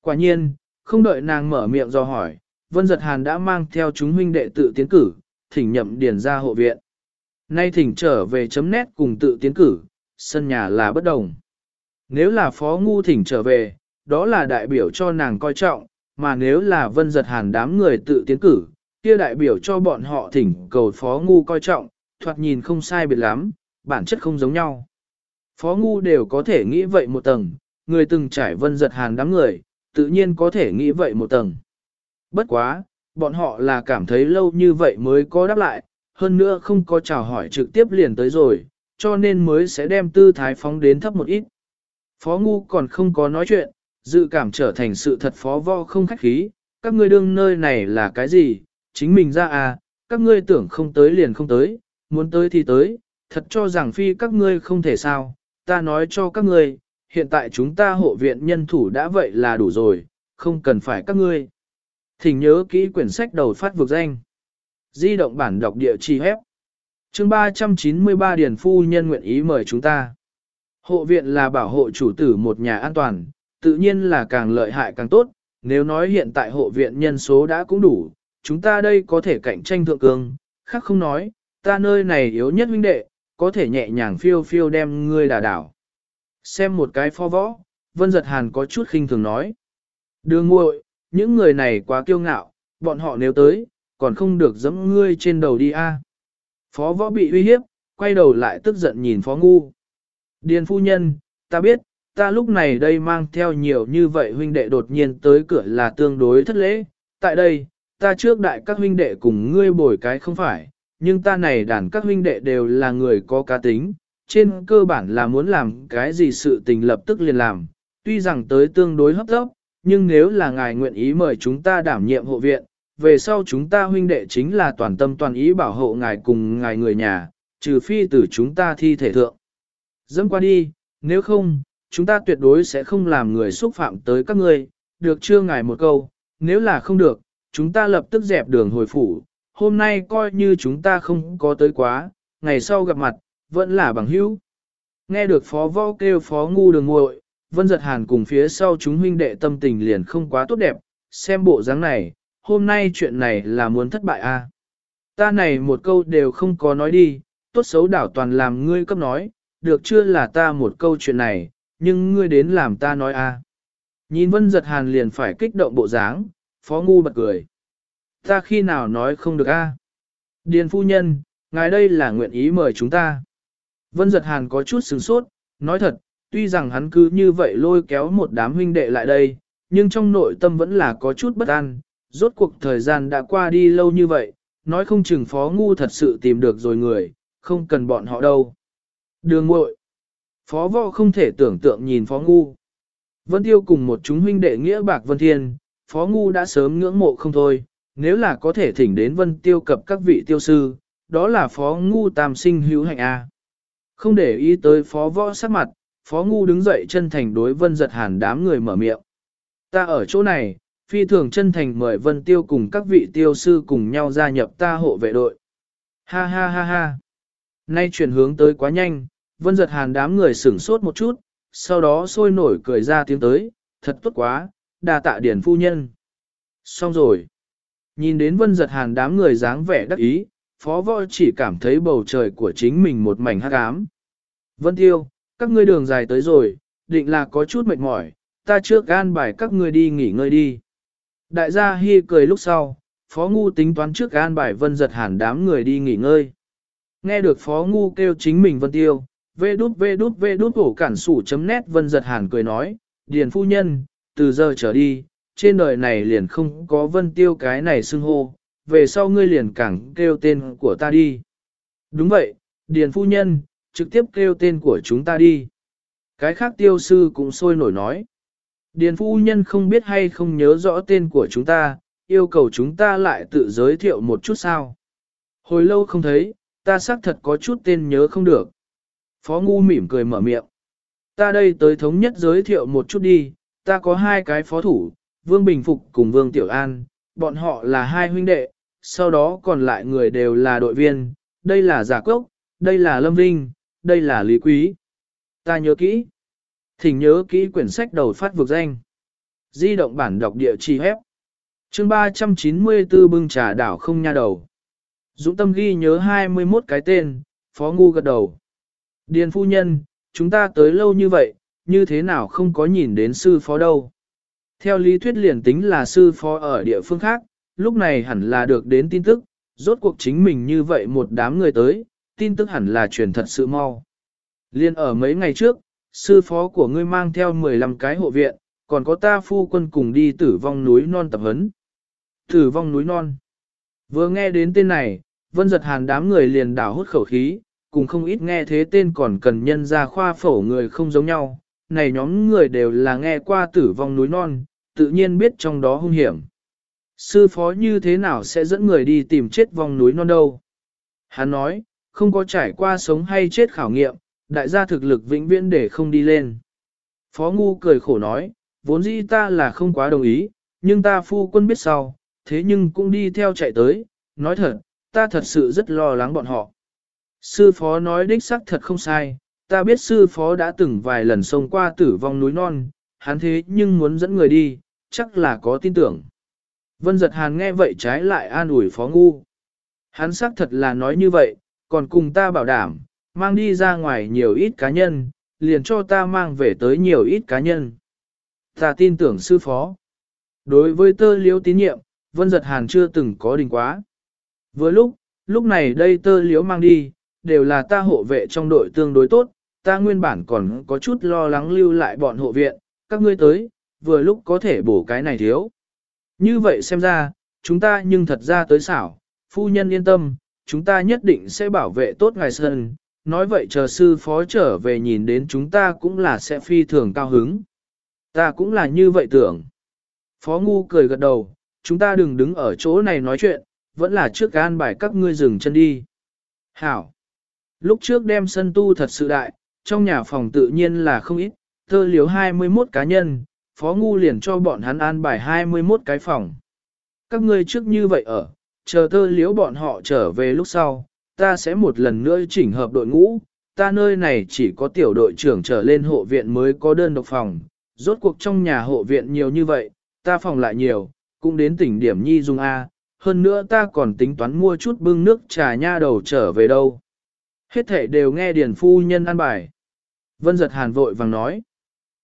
Quả nhiên, không đợi nàng mở miệng do hỏi, Vân Giật Hàn đã mang theo chúng huynh đệ tự tiến cử, thỉnh nhậm điền ra hộ viện. Nay thỉnh trở về chấm nét cùng tự tiến cử, sân nhà là bất đồng. Nếu là Phó Ngu thỉnh trở về, đó là đại biểu cho nàng coi trọng, mà nếu là Vân Giật Hàn đám người tự tiến cử, kia đại biểu cho bọn họ thỉnh cầu Phó Ngu coi trọng, thoạt nhìn không sai biệt lắm, bản chất không giống nhau. Phó Ngu đều có thể nghĩ vậy một tầng, người từng trải Vân Giật Hàn đám người, tự nhiên có thể nghĩ vậy một tầng. Bất quá, bọn họ là cảm thấy lâu như vậy mới có đáp lại, hơn nữa không có chào hỏi trực tiếp liền tới rồi, cho nên mới sẽ đem tư thái phóng đến thấp một ít. Phó Ngu còn không có nói chuyện, dự cảm trở thành sự thật phó vo không khách khí, các ngươi đương nơi này là cái gì, chính mình ra à, các ngươi tưởng không tới liền không tới, muốn tới thì tới, thật cho rằng phi các ngươi không thể sao, ta nói cho các ngươi, hiện tại chúng ta hộ viện nhân thủ đã vậy là đủ rồi, không cần phải các ngươi. Thỉnh nhớ kỹ quyển sách đầu phát vực danh. Di động bản đọc địa chỉ hép. chương 393 Điền Phu Nhân nguyện ý mời chúng ta. Hộ viện là bảo hộ chủ tử một nhà an toàn, tự nhiên là càng lợi hại càng tốt, nếu nói hiện tại hộ viện nhân số đã cũng đủ, chúng ta đây có thể cạnh tranh thượng cường, khác không nói, ta nơi này yếu nhất huynh đệ, có thể nhẹ nhàng phiêu phiêu đem ngươi đả đảo. Xem một cái pho võ, Vân Giật Hàn có chút khinh thường nói. đưa muội, những người này quá kiêu ngạo, bọn họ nếu tới, còn không được dẫm ngươi trên đầu đi a. Phó võ bị uy hiếp, quay đầu lại tức giận nhìn phó ngu. Điền phu nhân, ta biết, ta lúc này đây mang theo nhiều như vậy huynh đệ đột nhiên tới cửa là tương đối thất lễ. Tại đây, ta trước đại các huynh đệ cùng ngươi bồi cái không phải, nhưng ta này đàn các huynh đệ đều là người có cá tính, trên cơ bản là muốn làm cái gì sự tình lập tức liền làm, tuy rằng tới tương đối hấp tấp, nhưng nếu là ngài nguyện ý mời chúng ta đảm nhiệm hộ viện, về sau chúng ta huynh đệ chính là toàn tâm toàn ý bảo hộ ngài cùng ngài người nhà, trừ phi từ chúng ta thi thể thượng. Dẫm qua đi, nếu không, chúng ta tuyệt đối sẽ không làm người xúc phạm tới các ngươi, được chưa ngài một câu, nếu là không được, chúng ta lập tức dẹp đường hồi phủ, hôm nay coi như chúng ta không có tới quá, ngày sau gặp mặt, vẫn là bằng hữu. Nghe được phó võ kêu phó ngu đường muội Vân Giật Hàn cùng phía sau chúng huynh đệ tâm tình liền không quá tốt đẹp, xem bộ dáng này, hôm nay chuyện này là muốn thất bại a. À? Ta này một câu đều không có nói đi, tốt xấu đảo toàn làm ngươi cấp nói, được chưa là ta một câu chuyện này, nhưng ngươi đến làm ta nói a. À? Nhìn Vân Giật Hàn liền phải kích động bộ dáng, phó ngu bật cười. Ta khi nào nói không được a? À? Điền phu nhân, ngài đây là nguyện ý mời chúng ta. Vân Giật Hàn có chút sửng sốt, nói thật, tuy rằng hắn cứ như vậy lôi kéo một đám huynh đệ lại đây, nhưng trong nội tâm vẫn là có chút bất an, rốt cuộc thời gian đã qua đi lâu như vậy, nói không chừng phó ngu thật sự tìm được rồi người, không cần bọn họ đâu. Đường muội Phó võ không thể tưởng tượng nhìn phó ngu. Vân Tiêu cùng một chúng huynh đệ nghĩa bạc Vân Thiên, phó ngu đã sớm ngưỡng mộ không thôi, nếu là có thể thỉnh đến Vân Tiêu cập các vị tiêu sư, đó là phó ngu tam sinh hữu hạnh A. Không để ý tới phó võ sắc mặt, phó ngu đứng dậy chân thành đối vân giật hàn đám người mở miệng. Ta ở chỗ này, phi thường chân thành mời vân tiêu cùng các vị tiêu sư cùng nhau gia nhập ta hộ vệ đội. Ha ha ha ha. Nay chuyển hướng tới quá nhanh, vân giật hàn đám người sửng sốt một chút, sau đó sôi nổi cười ra tiếng tới, thật tốt quá, đa tạ điển phu nhân. Xong rồi. Nhìn đến vân giật hàn đám người dáng vẻ đắc ý, phó võ chỉ cảm thấy bầu trời của chính mình một mảnh hắc ám. Vân tiêu, các ngươi đường dài tới rồi, định là có chút mệt mỏi, ta trước gan bài các ngươi đi nghỉ ngơi đi. Đại gia Hi cười lúc sau, Phó Ngu tính toán trước gan bài vân giật hàn đám người đi nghỉ ngơi. Nghe được Phó Ngu kêu chính mình vân tiêu, vê đút vê đút vê đút cổ cản sủ chấm nét vân giật hàn cười nói, điền phu nhân, từ giờ trở đi, trên đời này liền không có vân tiêu cái này xưng hô, về sau ngươi liền cẳng kêu tên của ta đi. Đúng vậy, điền phu nhân, trực tiếp kêu tên của chúng ta đi. Cái khác tiêu sư cũng sôi nổi nói. Điền phu nhân không biết hay không nhớ rõ tên của chúng ta, yêu cầu chúng ta lại tự giới thiệu một chút sao. Hồi lâu không thấy, ta xác thật có chút tên nhớ không được. Phó Ngu mỉm cười mở miệng. Ta đây tới thống nhất giới thiệu một chút đi, ta có hai cái phó thủ, Vương Bình Phục cùng Vương Tiểu An, bọn họ là hai huynh đệ, sau đó còn lại người đều là đội viên, đây là Giả Cốc, đây là Lâm Vinh, đây là Lý Quý. Ta nhớ kỹ. Thỉnh nhớ kỹ quyển sách đầu phát vực danh. Di động bản đọc địa chỉ hép. chương 394 bưng trà đảo không nha đầu. Dũng tâm ghi nhớ 21 cái tên, phó ngu gật đầu. Điền phu nhân, chúng ta tới lâu như vậy, như thế nào không có nhìn đến sư phó đâu. Theo lý thuyết liền tính là sư phó ở địa phương khác, lúc này hẳn là được đến tin tức, rốt cuộc chính mình như vậy một đám người tới, tin tức hẳn là truyền thật sự mau. Liên ở mấy ngày trước, sư phó của ngươi mang theo 15 cái hộ viện, còn có ta phu quân cùng đi tử vong núi non tập hấn. Tử vong núi non. Vừa nghe đến tên này, vân giật hàn đám người liền đảo hút khẩu khí, cùng không ít nghe thế tên còn cần nhân ra khoa phổ người không giống nhau. Này nhóm người đều là nghe qua tử vong núi non, tự nhiên biết trong đó hung hiểm. Sư phó như thế nào sẽ dẫn người đi tìm chết vong núi non đâu? Hắn nói, không có trải qua sống hay chết khảo nghiệm, đại gia thực lực vĩnh viễn để không đi lên. Phó Ngu cười khổ nói, vốn dĩ ta là không quá đồng ý, nhưng ta phu quân biết sau, thế nhưng cũng đi theo chạy tới, nói thật, ta thật sự rất lo lắng bọn họ. Sư phó nói đích xác thật không sai, ta biết sư phó đã từng vài lần xông qua tử vong núi non, hắn thế nhưng muốn dẫn người đi, chắc là có tin tưởng. Vân giật hàn nghe vậy trái lại an ủi phó ngu. Hắn xác thật là nói như vậy, còn cùng ta bảo đảm, mang đi ra ngoài nhiều ít cá nhân, liền cho ta mang về tới nhiều ít cá nhân. Ta tin tưởng sư phó. Đối với tơ liếu tín nhiệm, vân giật hàn chưa từng có đình quá. Vừa lúc, lúc này đây tơ liếu mang đi, đều là ta hộ vệ trong đội tương đối tốt, ta nguyên bản còn có chút lo lắng lưu lại bọn hộ viện, các ngươi tới, vừa lúc có thể bổ cái này thiếu. Như vậy xem ra, chúng ta nhưng thật ra tới xảo, phu nhân yên tâm, chúng ta nhất định sẽ bảo vệ tốt ngài sơn, nói vậy chờ sư phó trở về nhìn đến chúng ta cũng là sẽ phi thường cao hứng. Ta cũng là như vậy tưởng. Phó Ngu cười gật đầu, chúng ta đừng đứng ở chỗ này nói chuyện, vẫn là trước an bài các ngươi dừng chân đi. Hảo. Lúc trước đem sân tu thật sự đại, trong nhà phòng tự nhiên là không ít, thơ liếu 21 cá nhân, Phó Ngu liền cho bọn hắn an bài 21 cái phòng. Các ngươi trước như vậy ở, chờ thơ liếu bọn họ trở về lúc sau, ta sẽ một lần nữa chỉnh hợp đội ngũ, ta nơi này chỉ có tiểu đội trưởng trở lên hộ viện mới có đơn độc phòng, rốt cuộc trong nhà hộ viện nhiều như vậy, ta phòng lại nhiều, cũng đến tỉnh điểm nhi dung A, hơn nữa ta còn tính toán mua chút bưng nước trà nha đầu trở về đâu. Hết thể đều nghe điển phu nhân ăn bài. Vân giật hàn vội vàng nói.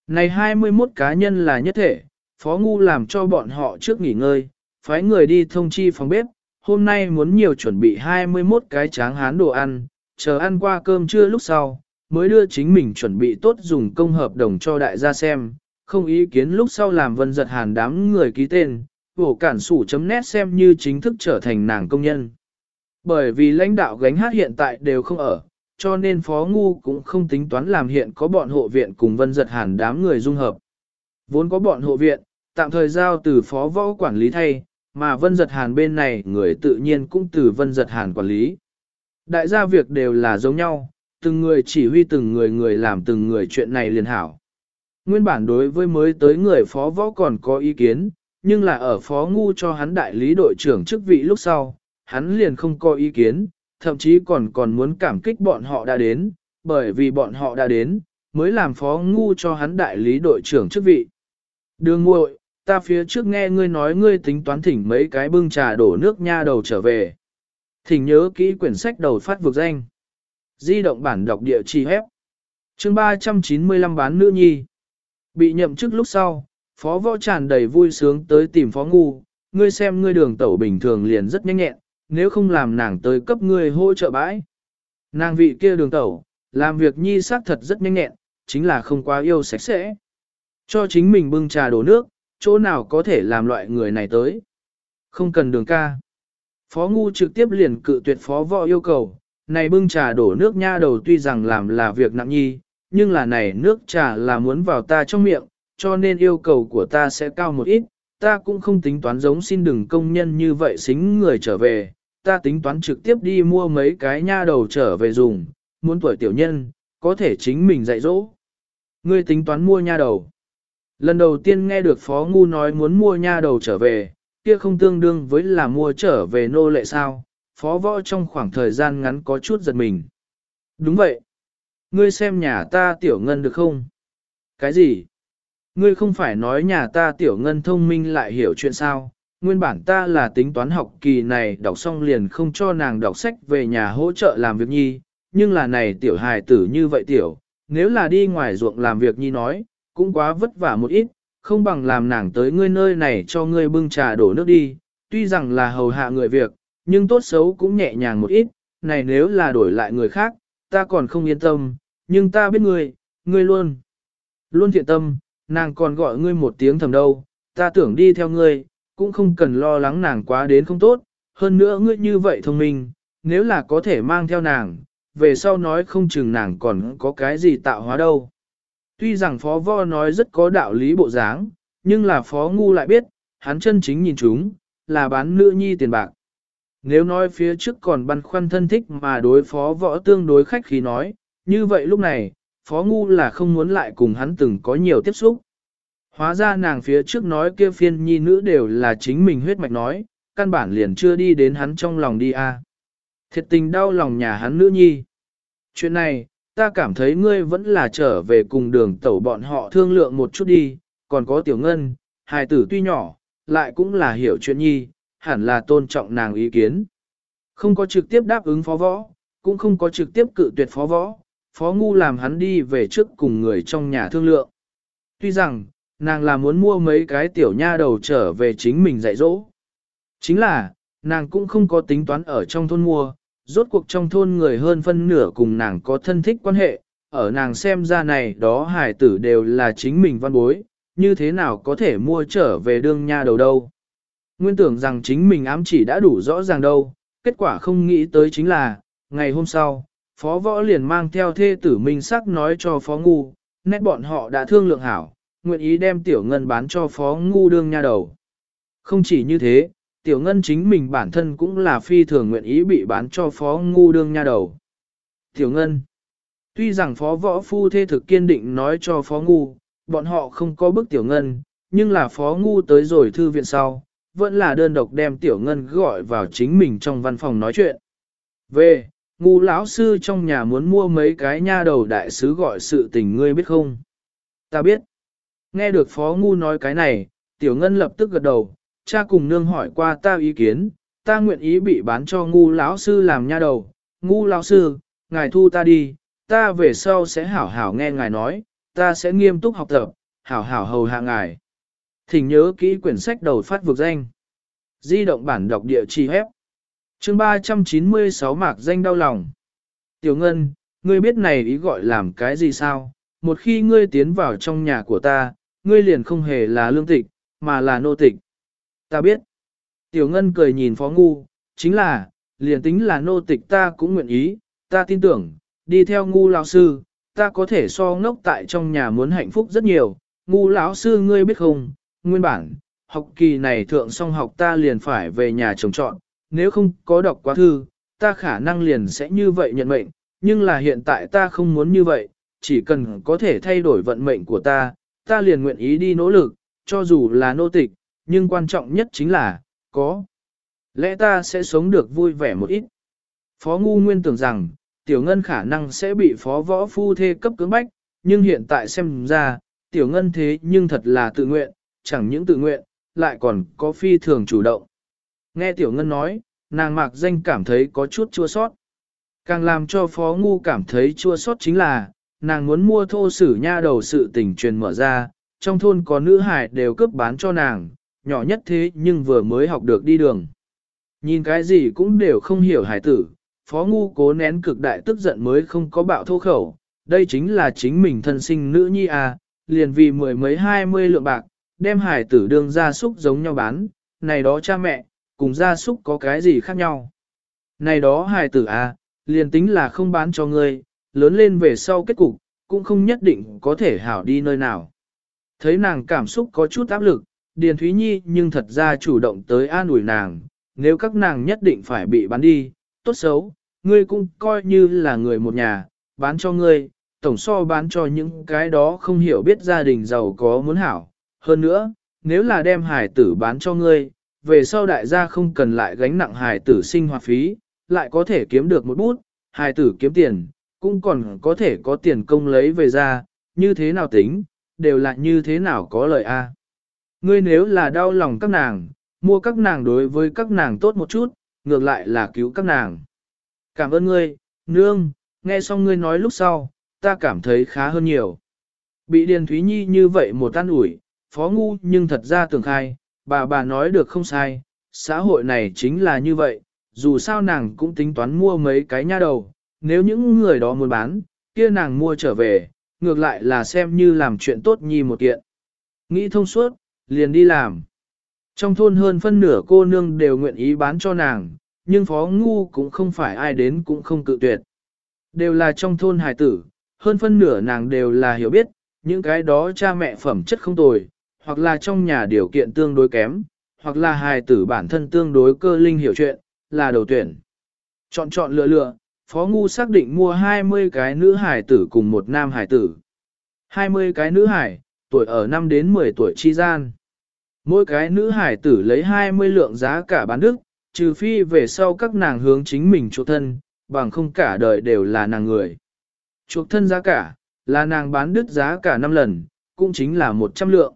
Này 21 cá nhân là nhất thể, phó ngu làm cho bọn họ trước nghỉ ngơi, phái người đi thông chi phòng bếp, hôm nay muốn nhiều chuẩn bị 21 cái tráng hán đồ ăn, chờ ăn qua cơm trưa lúc sau, mới đưa chính mình chuẩn bị tốt dùng công hợp đồng cho đại gia xem, không ý kiến lúc sau làm vân giật hàn đám người ký tên, vổ cản sủ chấm nét xem như chính thức trở thành nàng công nhân. Bởi vì lãnh đạo gánh hát hiện tại đều không ở, cho nên Phó Ngu cũng không tính toán làm hiện có bọn hộ viện cùng vân giật hàn đám người dung hợp. Vốn có bọn hộ viện, tạm thời giao từ Phó Võ quản lý thay, mà vân giật hàn bên này người tự nhiên cũng từ vân giật hàn quản lý. Đại gia việc đều là giống nhau, từng người chỉ huy từng người người làm từng người chuyện này liền hảo. Nguyên bản đối với mới tới người phó võ còn có ý kiến, nhưng là ở phó ngu cho hắn đại lý đội trưởng chức vị lúc sau, hắn liền không có ý kiến, thậm chí còn còn muốn cảm kích bọn họ đã đến, bởi vì bọn họ đã đến, mới làm phó ngu cho hắn đại lý đội trưởng chức vị. Đường muội, ta phía trước nghe ngươi nói ngươi tính toán thỉnh mấy cái bưng trà đổ nước nha đầu trở về. Thỉnh nhớ kỹ quyển sách đầu phát vực danh. Di động bản đọc địa chỉ hép. Chương 395 bán nữ nhi. Bị nhậm chức lúc sau, phó võ tràn đầy vui sướng tới tìm phó ngu, ngươi xem ngươi đường tẩu bình thường liền rất nhanh nhẹn, nếu không làm nàng tới cấp ngươi hỗ trợ bãi. Nàng vị kia đường tẩu, làm việc nhi xác thật rất nhanh nhẹn, chính là không quá yêu sạch sẽ. Cho chính mình bưng trà đổ nước, chỗ nào có thể làm loại người này tới. Không cần đường ca. Phó ngu trực tiếp liền cự tuyệt phó võ yêu cầu, này bưng trà đổ nước nha đầu tuy rằng làm là việc nặng nhi, nhưng là này nước trà là muốn vào ta trong miệng, cho nên yêu cầu của ta sẽ cao một ít, ta cũng không tính toán giống xin đừng công nhân như vậy xính người trở về, ta tính toán trực tiếp đi mua mấy cái nha đầu trở về dùng, muốn tuổi tiểu nhân, có thể chính mình dạy dỗ. Ngươi tính toán mua nha đầu. Lần đầu tiên nghe được Phó Ngu nói muốn mua nha đầu trở về, kia không tương đương với là mua trở về nô lệ sao, Phó Võ trong khoảng thời gian ngắn có chút giật mình. Đúng vậy. Ngươi xem nhà ta tiểu ngân được không? Cái gì? Ngươi không phải nói nhà ta tiểu ngân thông minh lại hiểu chuyện sao? Nguyên bản ta là tính toán học kỳ này đọc xong liền không cho nàng đọc sách về nhà hỗ trợ làm việc nhi, nhưng là này tiểu hài tử như vậy tiểu, nếu là đi ngoài ruộng làm việc nhi nói, cũng quá vất vả một ít, không bằng làm nàng tới ngươi nơi này cho ngươi bưng trà đổ nước đi, tuy rằng là hầu hạ người việc, nhưng tốt xấu cũng nhẹ nhàng một ít, này nếu là đổi lại người khác, ta còn không yên tâm, nhưng ta biết ngươi, ngươi luôn, luôn thiện tâm, nàng còn gọi ngươi một tiếng thầm đâu, ta tưởng đi theo ngươi, cũng không cần lo lắng nàng quá đến không tốt, hơn nữa ngươi như vậy thông minh, nếu là có thể mang theo nàng, về sau nói không chừng nàng còn có cái gì tạo hóa đâu. Tuy rằng phó vo nói rất có đạo lý bộ dáng, nhưng là phó ngu lại biết, hắn chân chính nhìn chúng, là bán nữ nhi tiền bạc. Nếu nói phía trước còn băn khoăn thân thích mà đối phó võ tương đối khách khí nói, như vậy lúc này, phó ngu là không muốn lại cùng hắn từng có nhiều tiếp xúc. Hóa ra nàng phía trước nói kia phiên nhi nữ đều là chính mình huyết mạch nói, căn bản liền chưa đi đến hắn trong lòng đi a. À. Thiệt tình đau lòng nhà hắn nữ nhi. Chuyện này, ta cảm thấy ngươi vẫn là trở về cùng đường tẩu bọn họ thương lượng một chút đi, còn có tiểu ngân, hài tử tuy nhỏ, lại cũng là hiểu chuyện nhi, hẳn là tôn trọng nàng ý kiến. Không có trực tiếp đáp ứng phó võ, cũng không có trực tiếp cự tuyệt phó võ, phó ngu làm hắn đi về trước cùng người trong nhà thương lượng. Tuy rằng, nàng là muốn mua mấy cái tiểu nha đầu trở về chính mình dạy dỗ. Chính là, nàng cũng không có tính toán ở trong thôn mua, rốt cuộc trong thôn người hơn phân nửa cùng nàng có thân thích quan hệ, ở nàng xem ra này đó hải tử đều là chính mình văn bối, như thế nào có thể mua trở về đương nha đầu đâu. Nguyên tưởng rằng chính mình ám chỉ đã đủ rõ ràng đâu, kết quả không nghĩ tới chính là, ngày hôm sau, Phó Võ liền mang theo thê tử Minh Sắc nói cho Phó Ngu, nét bọn họ đã thương lượng hảo, nguyện ý đem Tiểu Ngân bán cho Phó Ngu đương nha đầu. Không chỉ như thế, Tiểu Ngân chính mình bản thân cũng là phi thường nguyện ý bị bán cho Phó Ngu đương nha đầu. Tiểu Ngân Tuy rằng Phó Võ Phu thê thực kiên định nói cho Phó Ngu, bọn họ không có bức Tiểu Ngân, nhưng là Phó Ngu tới rồi thư viện sau, vẫn là đơn độc đem Tiểu Ngân gọi vào chính mình trong văn phòng nói chuyện. Về, ngu lão sư trong nhà muốn mua mấy cái nha đầu đại sứ gọi sự tình ngươi biết không? Ta biết. Nghe được Phó Ngu nói cái này, Tiểu Ngân lập tức gật đầu, cha cùng nương hỏi qua ta ý kiến, ta nguyện ý bị bán cho ngu lão sư làm nha đầu. Ngu lão sư, ngài thu ta đi, ta về sau sẽ hảo hảo nghe ngài nói, ta sẽ nghiêm túc học tập, hảo hảo hầu hạ ngài. Thỉnh nhớ kỹ quyển sách đầu phát vực danh. Di động bản đọc địa chỉ hép. chương 396 mạc danh đau lòng. Tiểu Ngân, ngươi biết này ý gọi làm cái gì sao? Một khi ngươi tiến vào trong nhà của ta, ngươi liền không hề là lương tịch, mà là nô tịch. Ta biết. Tiểu Ngân cười nhìn Phó Ngu, chính là, liền tính là nô tịch ta cũng nguyện ý, ta tin tưởng, đi theo Ngu lão sư, ta có thể so ngốc tại trong nhà muốn hạnh phúc rất nhiều. Ngu lão sư ngươi biết không, nguyên bản, học kỳ này thượng xong học ta liền phải về nhà trồng trọn, nếu không có đọc quá thư, ta khả năng liền sẽ như vậy nhận mệnh, nhưng là hiện tại ta không muốn như vậy, chỉ cần có thể thay đổi vận mệnh của ta, ta liền nguyện ý đi nỗ lực, cho dù là nô tịch, nhưng quan trọng nhất chính là, có. Lẽ ta sẽ sống được vui vẻ một ít. Phó Ngu Nguyên tưởng rằng, Tiểu Ngân khả năng sẽ bị Phó Võ Phu thê cấp cưỡng bách, nhưng hiện tại xem ra, Tiểu Ngân thế nhưng thật là tự nguyện, chẳng những tự nguyện, lại còn có phi thường chủ động. Nghe Tiểu Ngân nói, nàng mạc danh cảm thấy có chút chua sót. Càng làm cho Phó Ngu cảm thấy chua sót chính là, nàng muốn mua thô sử nha đầu sự tình truyền mở ra, trong thôn có nữ hải đều cướp bán cho nàng, nhỏ nhất thế nhưng vừa mới học được đi đường. Nhìn cái gì cũng đều không hiểu hải tử, Phó Ngu cố nén cực đại tức giận mới không có bạo thô khẩu, đây chính là chính mình thân sinh nữ nhi à, liền vì mười mấy hai mươi lượng bạc, đem hải tử đương ra súc giống nhau bán, này đó cha mẹ, cùng gia súc có cái gì khác nhau. Này đó hải tử à, liền tính là không bán cho ngươi, lớn lên về sau kết cục, cũng không nhất định có thể hảo đi nơi nào. Thấy nàng cảm xúc có chút áp lực, Điền Thúy Nhi nhưng thật ra chủ động tới an ủi nàng, nếu các nàng nhất định phải bị bán đi, tốt xấu, ngươi cũng coi như là người một nhà, bán cho ngươi, tổng so bán cho những cái đó không hiểu biết gia đình giàu có muốn hảo. Hơn nữa, nếu là đem hải tử bán cho ngươi, về sau đại gia không cần lại gánh nặng hải tử sinh hoạt phí, lại có thể kiếm được một bút, hải tử kiếm tiền, cũng còn có thể có tiền công lấy về ra, như thế nào tính, đều là như thế nào có lợi a. Ngươi nếu là đau lòng các nàng, mua các nàng đối với các nàng tốt một chút, ngược lại là cứu các nàng. Cảm ơn ngươi, nương, nghe xong ngươi nói lúc sau, ta cảm thấy khá hơn nhiều. Bị Điền Thúy Nhi như vậy một tan ủi, phó ngu nhưng thật ra tưởng khai, bà bà nói được không sai, xã hội này chính là như vậy, dù sao nàng cũng tính toán mua mấy cái nha đầu, nếu những người đó muốn bán, kia nàng mua trở về, ngược lại là xem như làm chuyện tốt nhi một kiện. Nghĩ thông suốt, liền đi làm. Trong thôn hơn phân nửa cô nương đều nguyện ý bán cho nàng, nhưng phó ngu cũng không phải ai đến cũng không cự tuyệt. Đều là trong thôn hài tử, hơn phân nửa nàng đều là hiểu biết, những cái đó cha mẹ phẩm chất không tồi, hoặc là trong nhà điều kiện tương đối kém, hoặc là hài tử bản thân tương đối cơ linh hiểu chuyện, là đầu tuyển. Chọn chọn lựa lựa, Phó Ngu xác định mua 20 cái nữ hải tử cùng một nam hải tử. 20 cái nữ hải, tuổi ở 5 đến 10 tuổi chi gian. Mỗi cái nữ hải tử lấy 20 lượng giá cả bán đức, trừ phi về sau các nàng hướng chính mình chuộc thân, bằng không cả đời đều là nàng người. Chuộc thân giá cả, là nàng bán đứt giá cả 5 lần, cũng chính là 100 lượng.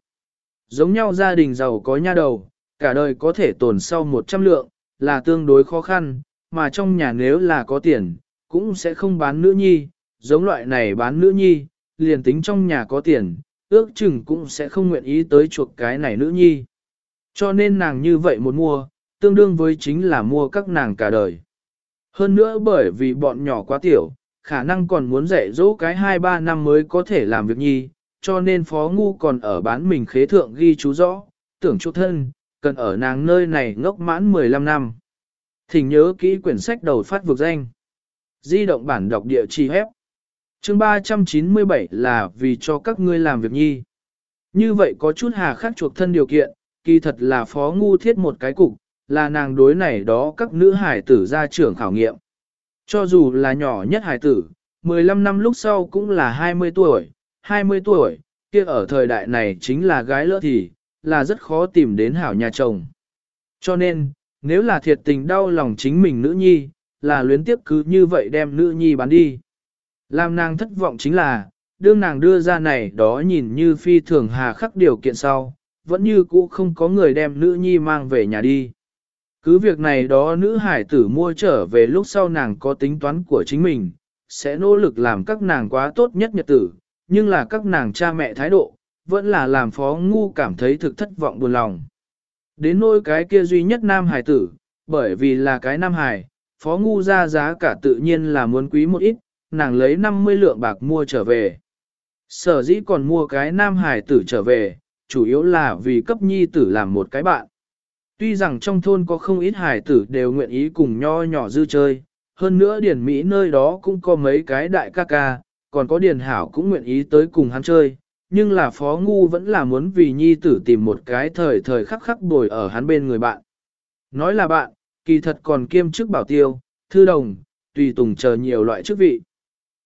Giống nhau gia đình giàu có nha đầu, cả đời có thể tồn sau 100 lượng, là tương đối khó khăn, mà trong nhà nếu là có tiền, cũng sẽ không bán nữ nhi, giống loại này bán nữ nhi, liền tính trong nhà có tiền, ước chừng cũng sẽ không nguyện ý tới chuộc cái này nữ nhi. Cho nên nàng như vậy một mua, tương đương với chính là mua các nàng cả đời. Hơn nữa bởi vì bọn nhỏ quá tiểu, khả năng còn muốn dạy dỗ cái 2-3 năm mới có thể làm việc nhi, cho nên phó ngu còn ở bán mình khế thượng ghi chú rõ, tưởng chút thân, cần ở nàng nơi này ngốc mãn 15 năm. Thỉnh nhớ kỹ quyển sách đầu phát vực danh. Di động bản đọc địa chỉ hép. Chương 397 là vì cho các ngươi làm việc nhi. Như vậy có chút hà khắc chuộc thân điều kiện, kỳ thật là phó ngu thiết một cái cục, là nàng đối này đó các nữ hải tử ra trưởng khảo nghiệm. Cho dù là nhỏ nhất hải tử, 15 năm lúc sau cũng là 20 tuổi, 20 tuổi, kia ở thời đại này chính là gái lỡ thì, là rất khó tìm đến hảo nhà chồng. Cho nên, nếu là thiệt tình đau lòng chính mình nữ nhi, là luyến tiếp cứ như vậy đem nữ nhi bán đi. Làm nàng thất vọng chính là, đương nàng đưa ra này đó nhìn như phi thường hà khắc điều kiện sau, vẫn như cũ không có người đem nữ nhi mang về nhà đi. Cứ việc này đó nữ hải tử mua trở về lúc sau nàng có tính toán của chính mình, sẽ nỗ lực làm các nàng quá tốt nhất nhật tử, nhưng là các nàng cha mẹ thái độ, vẫn là làm phó ngu cảm thấy thực thất vọng buồn lòng. Đến nỗi cái kia duy nhất nam hải tử, bởi vì là cái nam hải, phó ngu ra giá cả tự nhiên là muốn quý một ít, nàng lấy 50 lượng bạc mua trở về. Sở dĩ còn mua cái nam hải tử trở về, chủ yếu là vì cấp nhi tử làm một cái bạn. Tuy rằng trong thôn có không ít hải tử đều nguyện ý cùng nho nhỏ dư chơi, hơn nữa điển Mỹ nơi đó cũng có mấy cái đại ca ca, còn có điển hảo cũng nguyện ý tới cùng hắn chơi, nhưng là phó ngu vẫn là muốn vì nhi tử tìm một cái thời thời khắc khắc bồi ở hắn bên người bạn. Nói là bạn, kỳ thật còn kiêm chức bảo tiêu, thư đồng, tùy tùng chờ nhiều loại chức vị.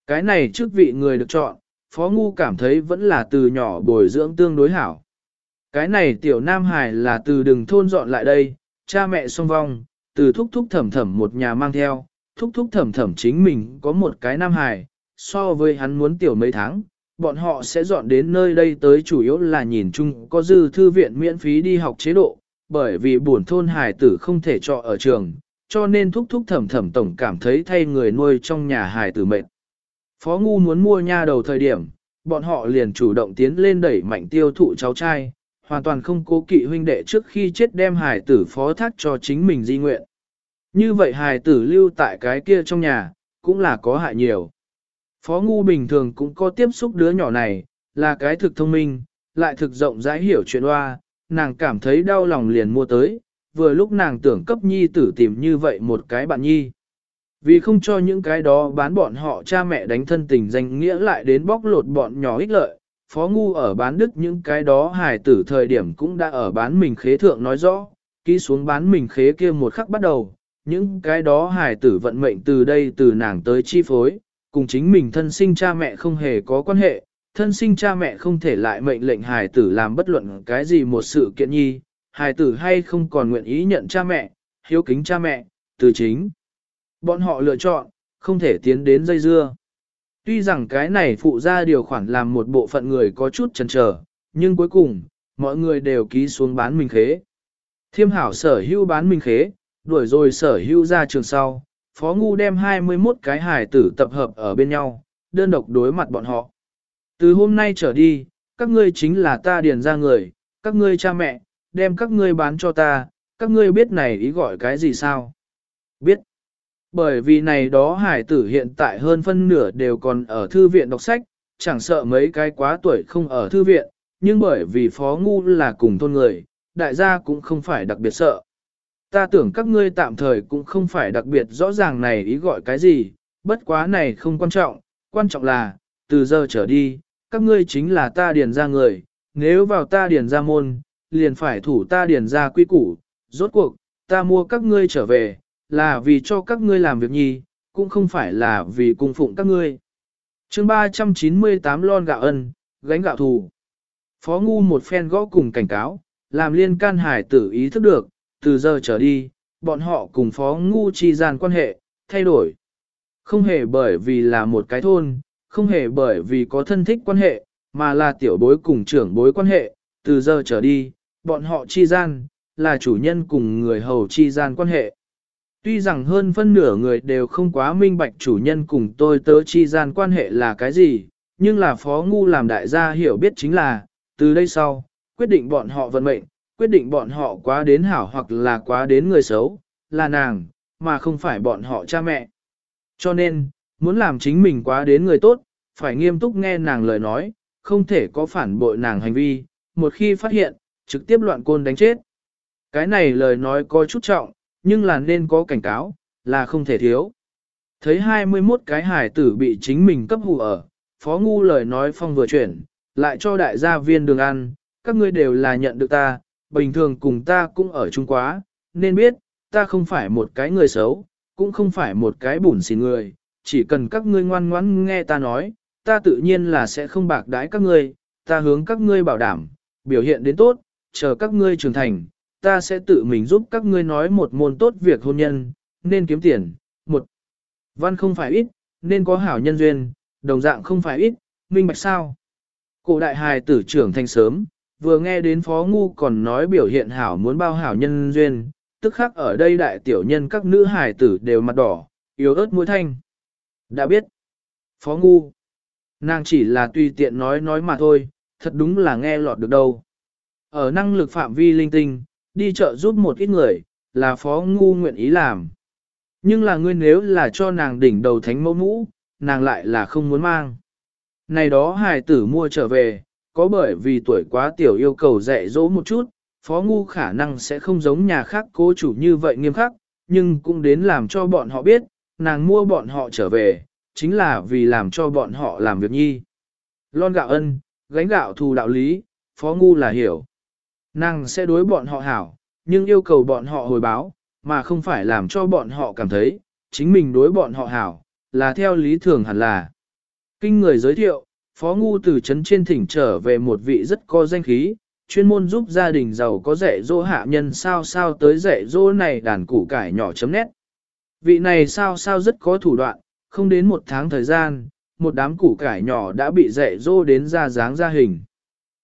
Cái này chức vị người được chọn, phó ngu cảm thấy vẫn là từ nhỏ bồi dưỡng tương đối hảo. Cái này tiểu Nam Hải là từ đường thôn dọn lại đây, cha mẹ song vong, từ thúc thúc thẩm thẩm một nhà mang theo, thúc thúc thẩm thẩm chính mình có một cái Nam Hải, so với hắn muốn tiểu mấy tháng, bọn họ sẽ dọn đến nơi đây tới chủ yếu là nhìn chung có dư thư viện miễn phí đi học chế độ, bởi vì buồn thôn hải tử không thể trọ ở trường, cho nên thúc thúc thẩm thẩm tổng cảm thấy thay người nuôi trong nhà hải tử mệt. Phó Ngu muốn mua nha đầu thời điểm, bọn họ liền chủ động tiến lên đẩy mạnh tiêu thụ cháu trai, hoàn toàn không cố kỵ huynh đệ trước khi chết đem hải tử phó thác cho chính mình di nguyện. Như vậy hải tử lưu tại cái kia trong nhà, cũng là có hại nhiều. Phó Ngu bình thường cũng có tiếp xúc đứa nhỏ này, là cái thực thông minh, lại thực rộng rãi hiểu chuyện hoa, nàng cảm thấy đau lòng liền mua tới, vừa lúc nàng tưởng cấp nhi tử tìm như vậy một cái bạn nhi. Vì không cho những cái đó bán bọn họ cha mẹ đánh thân tình danh nghĩa lại đến bóc lột bọn nhỏ ích lợi, Phó Ngu ở bán đức những cái đó hài tử thời điểm cũng đã ở bán mình khế thượng nói rõ, ký xuống bán mình khế kia một khắc bắt đầu, những cái đó hài tử vận mệnh từ đây từ nàng tới chi phối, cùng chính mình thân sinh cha mẹ không hề có quan hệ, thân sinh cha mẹ không thể lại mệnh lệnh hài tử làm bất luận cái gì một sự kiện nhi, hài tử hay không còn nguyện ý nhận cha mẹ, hiếu kính cha mẹ, từ chính. Bọn họ lựa chọn, không thể tiến đến dây dưa. Tuy rằng cái này phụ ra điều khoản làm một bộ phận người có chút chần chờ, nhưng cuối cùng, mọi người đều ký xuống bán mình khế. Thiêm hảo sở hưu bán mình khế, đuổi rồi sở hưu ra trường sau, Phó Ngu đem 21 cái hài tử tập hợp ở bên nhau, đơn độc đối mặt bọn họ. Từ hôm nay trở đi, các ngươi chính là ta điền ra người, các ngươi cha mẹ, đem các ngươi bán cho ta, các ngươi biết này ý gọi cái gì sao? Biết. Bởi vì này đó hải tử hiện tại hơn phân nửa đều còn ở thư viện đọc sách, chẳng sợ mấy cái quá tuổi không ở thư viện, nhưng bởi vì phó ngu là cùng thôn người, đại gia cũng không phải đặc biệt sợ. Ta tưởng các ngươi tạm thời cũng không phải đặc biệt rõ ràng này ý gọi cái gì, bất quá này không quan trọng, quan trọng là, từ giờ trở đi, các ngươi chính là ta điền ra người, nếu vào ta điền ra môn, liền phải thủ ta điền ra quy củ, rốt cuộc, ta mua các ngươi trở về, là vì cho các ngươi làm việc nhi, cũng không phải là vì cung phụng các ngươi. chương 398 lon gạo ân, gánh gạo thù. Phó ngu một phen gõ cùng cảnh cáo, làm liên can hải tử ý thức được, từ giờ trở đi, bọn họ cùng phó ngu chi gian quan hệ, thay đổi. Không hề bởi vì là một cái thôn, không hề bởi vì có thân thích quan hệ, mà là tiểu bối cùng trưởng bối quan hệ, từ giờ trở đi, bọn họ chi gian, là chủ nhân cùng người hầu chi gian quan hệ. Tuy rằng hơn phân nửa người đều không quá minh bạch chủ nhân cùng tôi tớ chi gian quan hệ là cái gì, nhưng là phó ngu làm đại gia hiểu biết chính là, từ đây sau, quyết định bọn họ vận mệnh, quyết định bọn họ quá đến hảo hoặc là quá đến người xấu, là nàng, mà không phải bọn họ cha mẹ. Cho nên, muốn làm chính mình quá đến người tốt, phải nghiêm túc nghe nàng lời nói, không thể có phản bội nàng hành vi, một khi phát hiện, trực tiếp loạn côn đánh chết. Cái này lời nói có chút trọng, nhưng là nên có cảnh cáo, là không thể thiếu. Thấy 21 cái hải tử bị chính mình cấp hù ở, phó ngu lời nói phong vừa chuyển, lại cho đại gia viên đường ăn, các ngươi đều là nhận được ta, bình thường cùng ta cũng ở chung quá, nên biết, ta không phải một cái người xấu, cũng không phải một cái bùn xỉn người, chỉ cần các ngươi ngoan ngoãn nghe ta nói, ta tự nhiên là sẽ không bạc đãi các ngươi, ta hướng các ngươi bảo đảm, biểu hiện đến tốt, chờ các ngươi trưởng thành, ta sẽ tự mình giúp các ngươi nói một môn tốt việc hôn nhân, nên kiếm tiền, một văn không phải ít, nên có hảo nhân duyên, đồng dạng không phải ít, minh bạch sao. Cổ đại hài tử trưởng thành sớm, vừa nghe đến phó ngu còn nói biểu hiện hảo muốn bao hảo nhân duyên, tức khắc ở đây đại tiểu nhân các nữ hài tử đều mặt đỏ, yếu ớt mũi thanh. Đã biết, phó ngu, nàng chỉ là tùy tiện nói nói mà thôi, thật đúng là nghe lọt được đâu. Ở năng lực phạm vi linh tinh, đi chợ giúp một ít người, là phó ngu nguyện ý làm. Nhưng là ngươi nếu là cho nàng đỉnh đầu thánh mẫu mũ, nàng lại là không muốn mang. Này đó hài tử mua trở về, có bởi vì tuổi quá tiểu yêu cầu dạy dỗ một chút, phó ngu khả năng sẽ không giống nhà khác cố chủ như vậy nghiêm khắc, nhưng cũng đến làm cho bọn họ biết, nàng mua bọn họ trở về, chính là vì làm cho bọn họ làm việc nhi. Lon gạo ân, gánh gạo thù đạo lý, phó ngu là hiểu. Nàng sẽ đối bọn họ hảo, nhưng yêu cầu bọn họ hồi báo, mà không phải làm cho bọn họ cảm thấy, chính mình đối bọn họ hảo, là theo lý thường hẳn là. Kinh người giới thiệu, Phó Ngu từ trấn trên thỉnh trở về một vị rất có danh khí, chuyên môn giúp gia đình giàu có dạy dỗ hạ nhân sao sao tới dạy dỗ này đàn củ cải nhỏ chấm nét. Vị này sao sao rất có thủ đoạn, không đến một tháng thời gian, một đám củ cải nhỏ đã bị dạy dỗ đến ra dáng ra hình.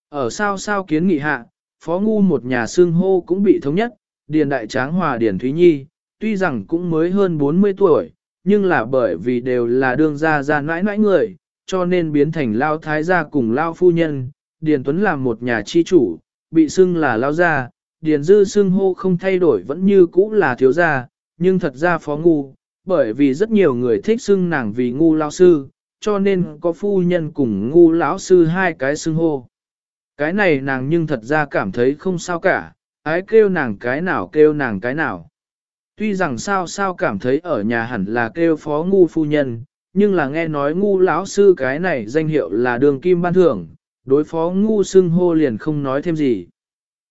Ở sao sao kiến nghị hạ, phó ngu một nhà xương hô cũng bị thống nhất, Điền Đại Tráng Hòa Điền Thúy Nhi, tuy rằng cũng mới hơn 40 tuổi, nhưng là bởi vì đều là đương gia gia nãi nãi người, cho nên biến thành lao thái gia cùng lao phu nhân, Điền Tuấn làm một nhà chi chủ, bị xưng là lao gia, Điền Dư xưng hô không thay đổi vẫn như cũ là thiếu gia, nhưng thật ra phó ngu, bởi vì rất nhiều người thích xưng nàng vì ngu lao sư, cho nên có phu nhân cùng ngu lão sư hai cái xưng hô. Cái này nàng nhưng thật ra cảm thấy không sao cả, ái kêu nàng cái nào kêu nàng cái nào. Tuy rằng sao sao cảm thấy ở nhà hẳn là kêu phó ngu phu nhân, nhưng là nghe nói ngu lão sư cái này danh hiệu là đường kim ban thưởng, đối phó ngu xưng hô liền không nói thêm gì.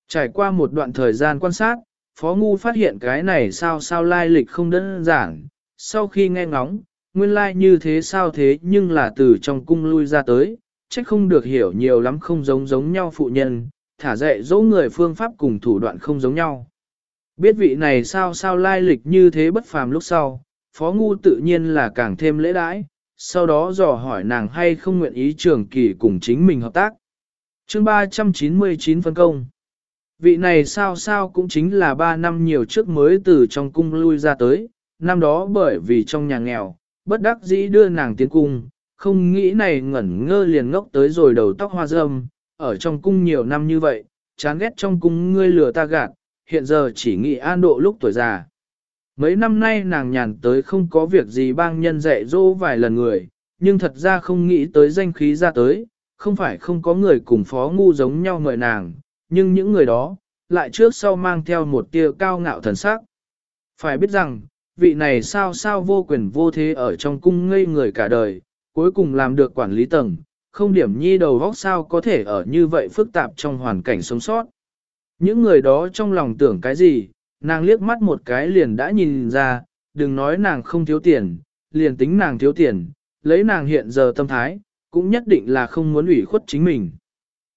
Trải qua một đoạn thời gian quan sát, phó ngu phát hiện cái này sao sao lai lịch không đơn giản, sau khi nghe ngóng, nguyên lai như thế sao thế nhưng là từ trong cung lui ra tới, trách không được hiểu nhiều lắm không giống giống nhau phụ nhân, thả dạy dỗ người phương pháp cùng thủ đoạn không giống nhau. Biết vị này sao sao lai lịch như thế bất phàm lúc sau, Phó Ngu tự nhiên là càng thêm lễ đãi, sau đó dò hỏi nàng hay không nguyện ý trường kỳ cùng chính mình hợp tác. chương 399 phân công Vị này sao sao cũng chính là 3 năm nhiều trước mới từ trong cung lui ra tới, năm đó bởi vì trong nhà nghèo, bất đắc dĩ đưa nàng tiến cung, không nghĩ này ngẩn ngơ liền ngốc tới rồi đầu tóc hoa râm, ở trong cung nhiều năm như vậy, chán ghét trong cung ngươi lừa ta gạt, hiện giờ chỉ nghĩ an độ lúc tuổi già. Mấy năm nay nàng nhàn tới không có việc gì bang nhân dạy dỗ vài lần người, nhưng thật ra không nghĩ tới danh khí ra tới, không phải không có người cùng phó ngu giống nhau mời nàng, nhưng những người đó, lại trước sau mang theo một tia cao ngạo thần sắc. Phải biết rằng, vị này sao sao vô quyền vô thế ở trong cung ngây người cả đời, cuối cùng làm được quản lý tầng, không điểm nhi đầu vóc sao có thể ở như vậy phức tạp trong hoàn cảnh sống sót. Những người đó trong lòng tưởng cái gì, nàng liếc mắt một cái liền đã nhìn ra, đừng nói nàng không thiếu tiền, liền tính nàng thiếu tiền, lấy nàng hiện giờ tâm thái, cũng nhất định là không muốn ủy khuất chính mình.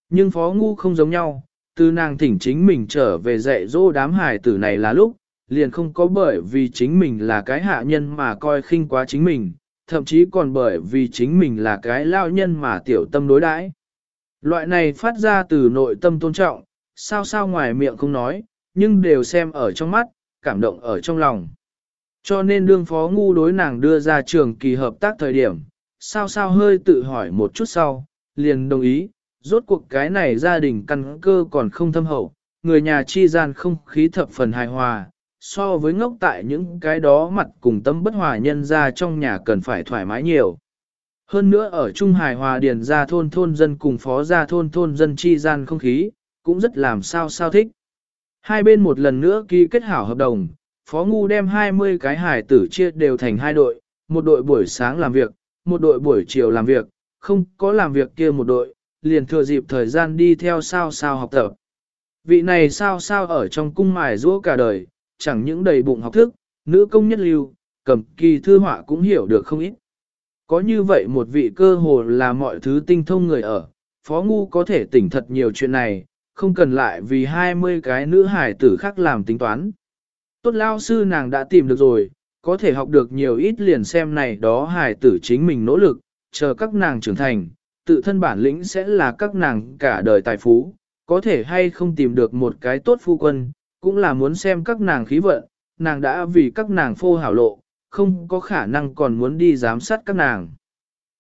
Nhưng phó ngu không giống nhau, từ nàng thỉnh chính mình trở về dạy dỗ đám hài tử này là lúc, liền không có bởi vì chính mình là cái hạ nhân mà coi khinh quá chính mình, thậm chí còn bởi vì chính mình là cái lao nhân mà tiểu tâm đối đãi. Loại này phát ra từ nội tâm tôn trọng, sao sao ngoài miệng không nói, nhưng đều xem ở trong mắt, cảm động ở trong lòng. Cho nên đương phó ngu đối nàng đưa ra trường kỳ hợp tác thời điểm, sao sao hơi tự hỏi một chút sau, liền đồng ý, rốt cuộc cái này gia đình căn cơ còn không thâm hậu, người nhà chi gian không khí thập phần hài hòa, so với ngốc tại những cái đó mặt cùng tâm bất hòa nhân ra trong nhà cần phải thoải mái nhiều. Hơn nữa ở Trung Hải Hòa Điền ra thôn thôn dân cùng phó gia thôn thôn dân chi gian không khí, cũng rất làm sao sao thích. Hai bên một lần nữa ký kết hảo hợp đồng, Phó Ngu đem 20 cái hải tử chia đều thành hai đội, một đội buổi sáng làm việc, một đội buổi chiều làm việc, không có làm việc kia một đội, liền thừa dịp thời gian đi theo sao sao học tập. Vị này sao sao ở trong cung mài rũa cả đời, chẳng những đầy bụng học thức, nữ công nhất lưu, cầm kỳ thư họa cũng hiểu được không ít. Có như vậy một vị cơ hồ là mọi thứ tinh thông người ở, Phó Ngu có thể tỉnh thật nhiều chuyện này, không cần lại vì 20 cái nữ hải tử khác làm tính toán. Tốt lao sư nàng đã tìm được rồi, có thể học được nhiều ít liền xem này đó hải tử chính mình nỗ lực, chờ các nàng trưởng thành, tự thân bản lĩnh sẽ là các nàng cả đời tài phú, có thể hay không tìm được một cái tốt phu quân, cũng là muốn xem các nàng khí vận, nàng đã vì các nàng phô hảo lộ, không có khả năng còn muốn đi giám sát các nàng.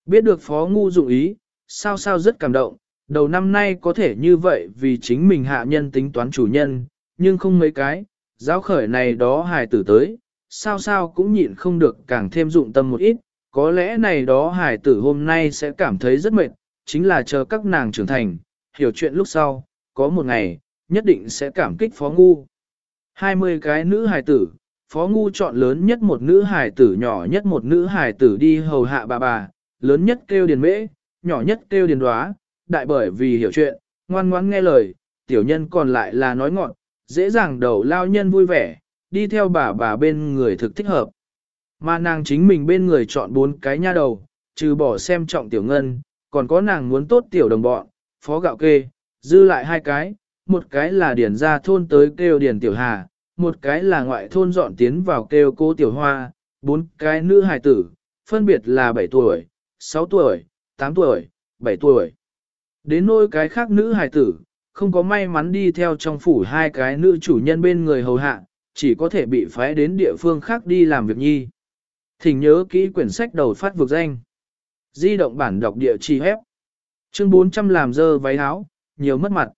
Biết được phó ngu dụng ý, sao sao rất cảm động, đầu năm nay có thể như vậy vì chính mình hạ nhân tính toán chủ nhân, nhưng không mấy cái, giáo khởi này đó hài tử tới, sao sao cũng nhịn không được càng thêm dụng tâm một ít, có lẽ này đó hài tử hôm nay sẽ cảm thấy rất mệt, chính là chờ các nàng trưởng thành, hiểu chuyện lúc sau, có một ngày, nhất định sẽ cảm kích phó ngu. 20 cái nữ hài tử, phó ngu chọn lớn nhất một nữ hài tử nhỏ nhất một nữ hài tử đi hầu hạ bà bà, lớn nhất kêu điền mễ, nhỏ nhất kêu điền đoá, đại bởi vì hiểu chuyện, ngoan ngoãn nghe lời, tiểu nhân còn lại là nói ngọn, dễ dàng đầu lao nhân vui vẻ, đi theo bà bà bên người thực thích hợp. Mà nàng chính mình bên người chọn bốn cái nha đầu, trừ bỏ xem trọng tiểu ngân, còn có nàng muốn tốt tiểu đồng bọn, phó gạo kê, dư lại hai cái, một cái là điển ra thôn tới kêu điển tiểu hà, một cái là ngoại thôn dọn tiến vào kêu cô tiểu hoa, bốn cái nữ hài tử, phân biệt là 7 tuổi, 6 tuổi, 8 tuổi, 7 tuổi. Đến nôi cái khác nữ hài tử, không có may mắn đi theo trong phủ hai cái nữ chủ nhân bên người hầu hạ, chỉ có thể bị phái đến địa phương khác đi làm việc nhi. Thỉnh nhớ kỹ quyển sách đầu phát vực danh. Di động bản đọc địa chỉ hép. Chương 400 làm dơ váy áo, nhiều mất mặt.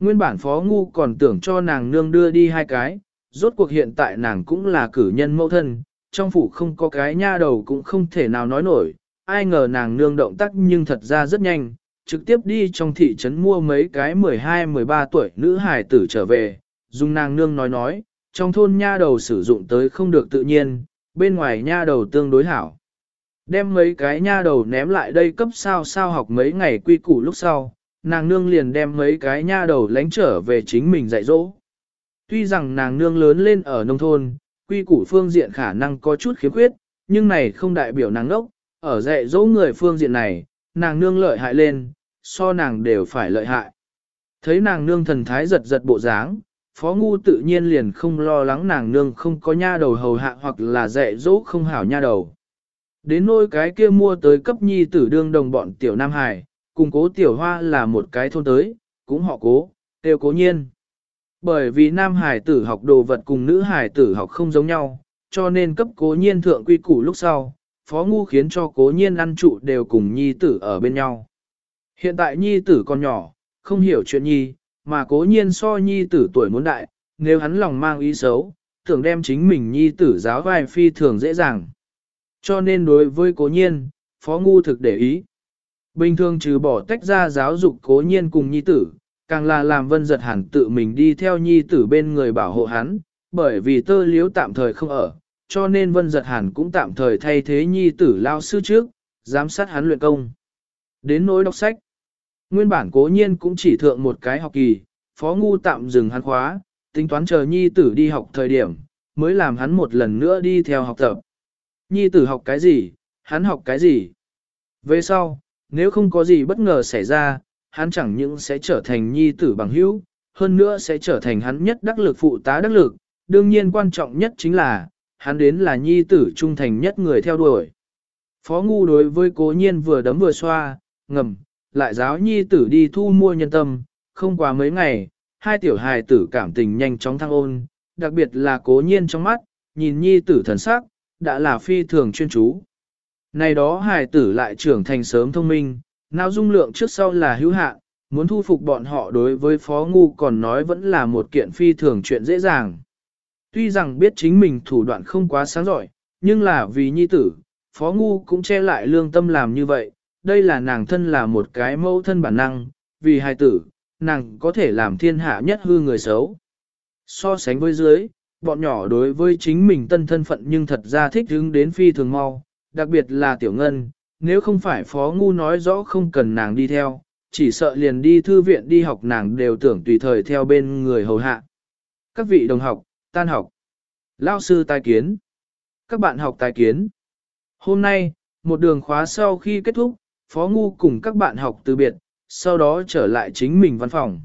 Nguyên bản phó ngu còn tưởng cho nàng nương đưa đi hai cái, rốt cuộc hiện tại nàng cũng là cử nhân mẫu thân, trong phủ không có cái nha đầu cũng không thể nào nói nổi, ai ngờ nàng nương động tác nhưng thật ra rất nhanh, trực tiếp đi trong thị trấn mua mấy cái 12-13 tuổi nữ hài tử trở về, dùng nàng nương nói nói, trong thôn nha đầu sử dụng tới không được tự nhiên, bên ngoài nha đầu tương đối hảo. Đem mấy cái nha đầu ném lại đây cấp sao sao học mấy ngày quy củ lúc sau, nàng nương liền đem mấy cái nha đầu lánh trở về chính mình dạy dỗ. Tuy rằng nàng nương lớn lên ở nông thôn, quy củ phương diện khả năng có chút khiếm khuyết, nhưng này không đại biểu nàng ốc, ở dạy dỗ người phương diện này, nàng nương lợi hại lên, so nàng đều phải lợi hại. Thấy nàng nương thần thái giật giật bộ dáng, phó ngu tự nhiên liền không lo lắng nàng nương không có nha đầu hầu hạ hoặc là dạy dỗ không hảo nha đầu. Đến nôi cái kia mua tới cấp nhi tử đương đồng bọn tiểu Nam Hải, cùng cố tiểu hoa là một cái thôn tới, cũng họ cố, đều cố nhiên. Bởi vì Nam Hải tử học đồ vật cùng nữ Hải tử học không giống nhau, cho nên cấp cố nhiên thượng quy củ lúc sau, phó ngu khiến cho cố nhiên ăn trụ đều cùng nhi tử ở bên nhau. Hiện tại nhi tử còn nhỏ, không hiểu chuyện nhi, mà cố nhiên so nhi tử tuổi muốn đại, nếu hắn lòng mang ý xấu, tưởng đem chính mình nhi tử giáo vai phi thường dễ dàng. Cho nên đối với cố nhiên, phó ngu thực để ý. Bình thường trừ bỏ tách ra giáo dục cố nhiên cùng nhi tử, càng là làm vân giật hẳn tự mình đi theo nhi tử bên người bảo hộ hắn, bởi vì tơ liếu tạm thời không ở, cho nên vân giật hẳn cũng tạm thời thay thế nhi tử lao sư trước, giám sát hắn luyện công. Đến nỗi đọc sách, nguyên bản cố nhiên cũng chỉ thượng một cái học kỳ, phó ngu tạm dừng hắn khóa, tính toán chờ nhi tử đi học thời điểm, mới làm hắn một lần nữa đi theo học tập. Nhi tử học cái gì, hắn học cái gì. Về sau, nếu không có gì bất ngờ xảy ra, hắn chẳng những sẽ trở thành nhi tử bằng hữu, hơn nữa sẽ trở thành hắn nhất đắc lực phụ tá đắc lực, đương nhiên quan trọng nhất chính là, hắn đến là nhi tử trung thành nhất người theo đuổi. Phó ngu đối với cố nhiên vừa đấm vừa xoa, ngầm, lại giáo nhi tử đi thu mua nhân tâm, không qua mấy ngày, hai tiểu hài tử cảm tình nhanh chóng thăng ôn, đặc biệt là cố nhiên trong mắt, nhìn nhi tử thần sắc, đã là phi thường chuyên chú. Này đó hài tử lại trưởng thành sớm thông minh, nào dung lượng trước sau là hữu hạn, muốn thu phục bọn họ đối với phó ngu còn nói vẫn là một kiện phi thường chuyện dễ dàng. Tuy rằng biết chính mình thủ đoạn không quá sáng giỏi, nhưng là vì nhi tử, phó ngu cũng che lại lương tâm làm như vậy, đây là nàng thân là một cái mẫu thân bản năng, vì hài tử, nàng có thể làm thiên hạ nhất hư người xấu. So sánh với dưới, bọn nhỏ đối với chính mình tân thân phận nhưng thật ra thích hứng đến phi thường mau, đặc biệt là tiểu ngân, nếu không phải phó ngu nói rõ không cần nàng đi theo, chỉ sợ liền đi thư viện đi học nàng đều tưởng tùy thời theo bên người hầu hạ. Các vị đồng học, tan học. Lao sư tai kiến. Các bạn học tai kiến. Hôm nay, một đường khóa sau khi kết thúc, Phó Ngu cùng các bạn học từ biệt, sau đó trở lại chính mình văn phòng.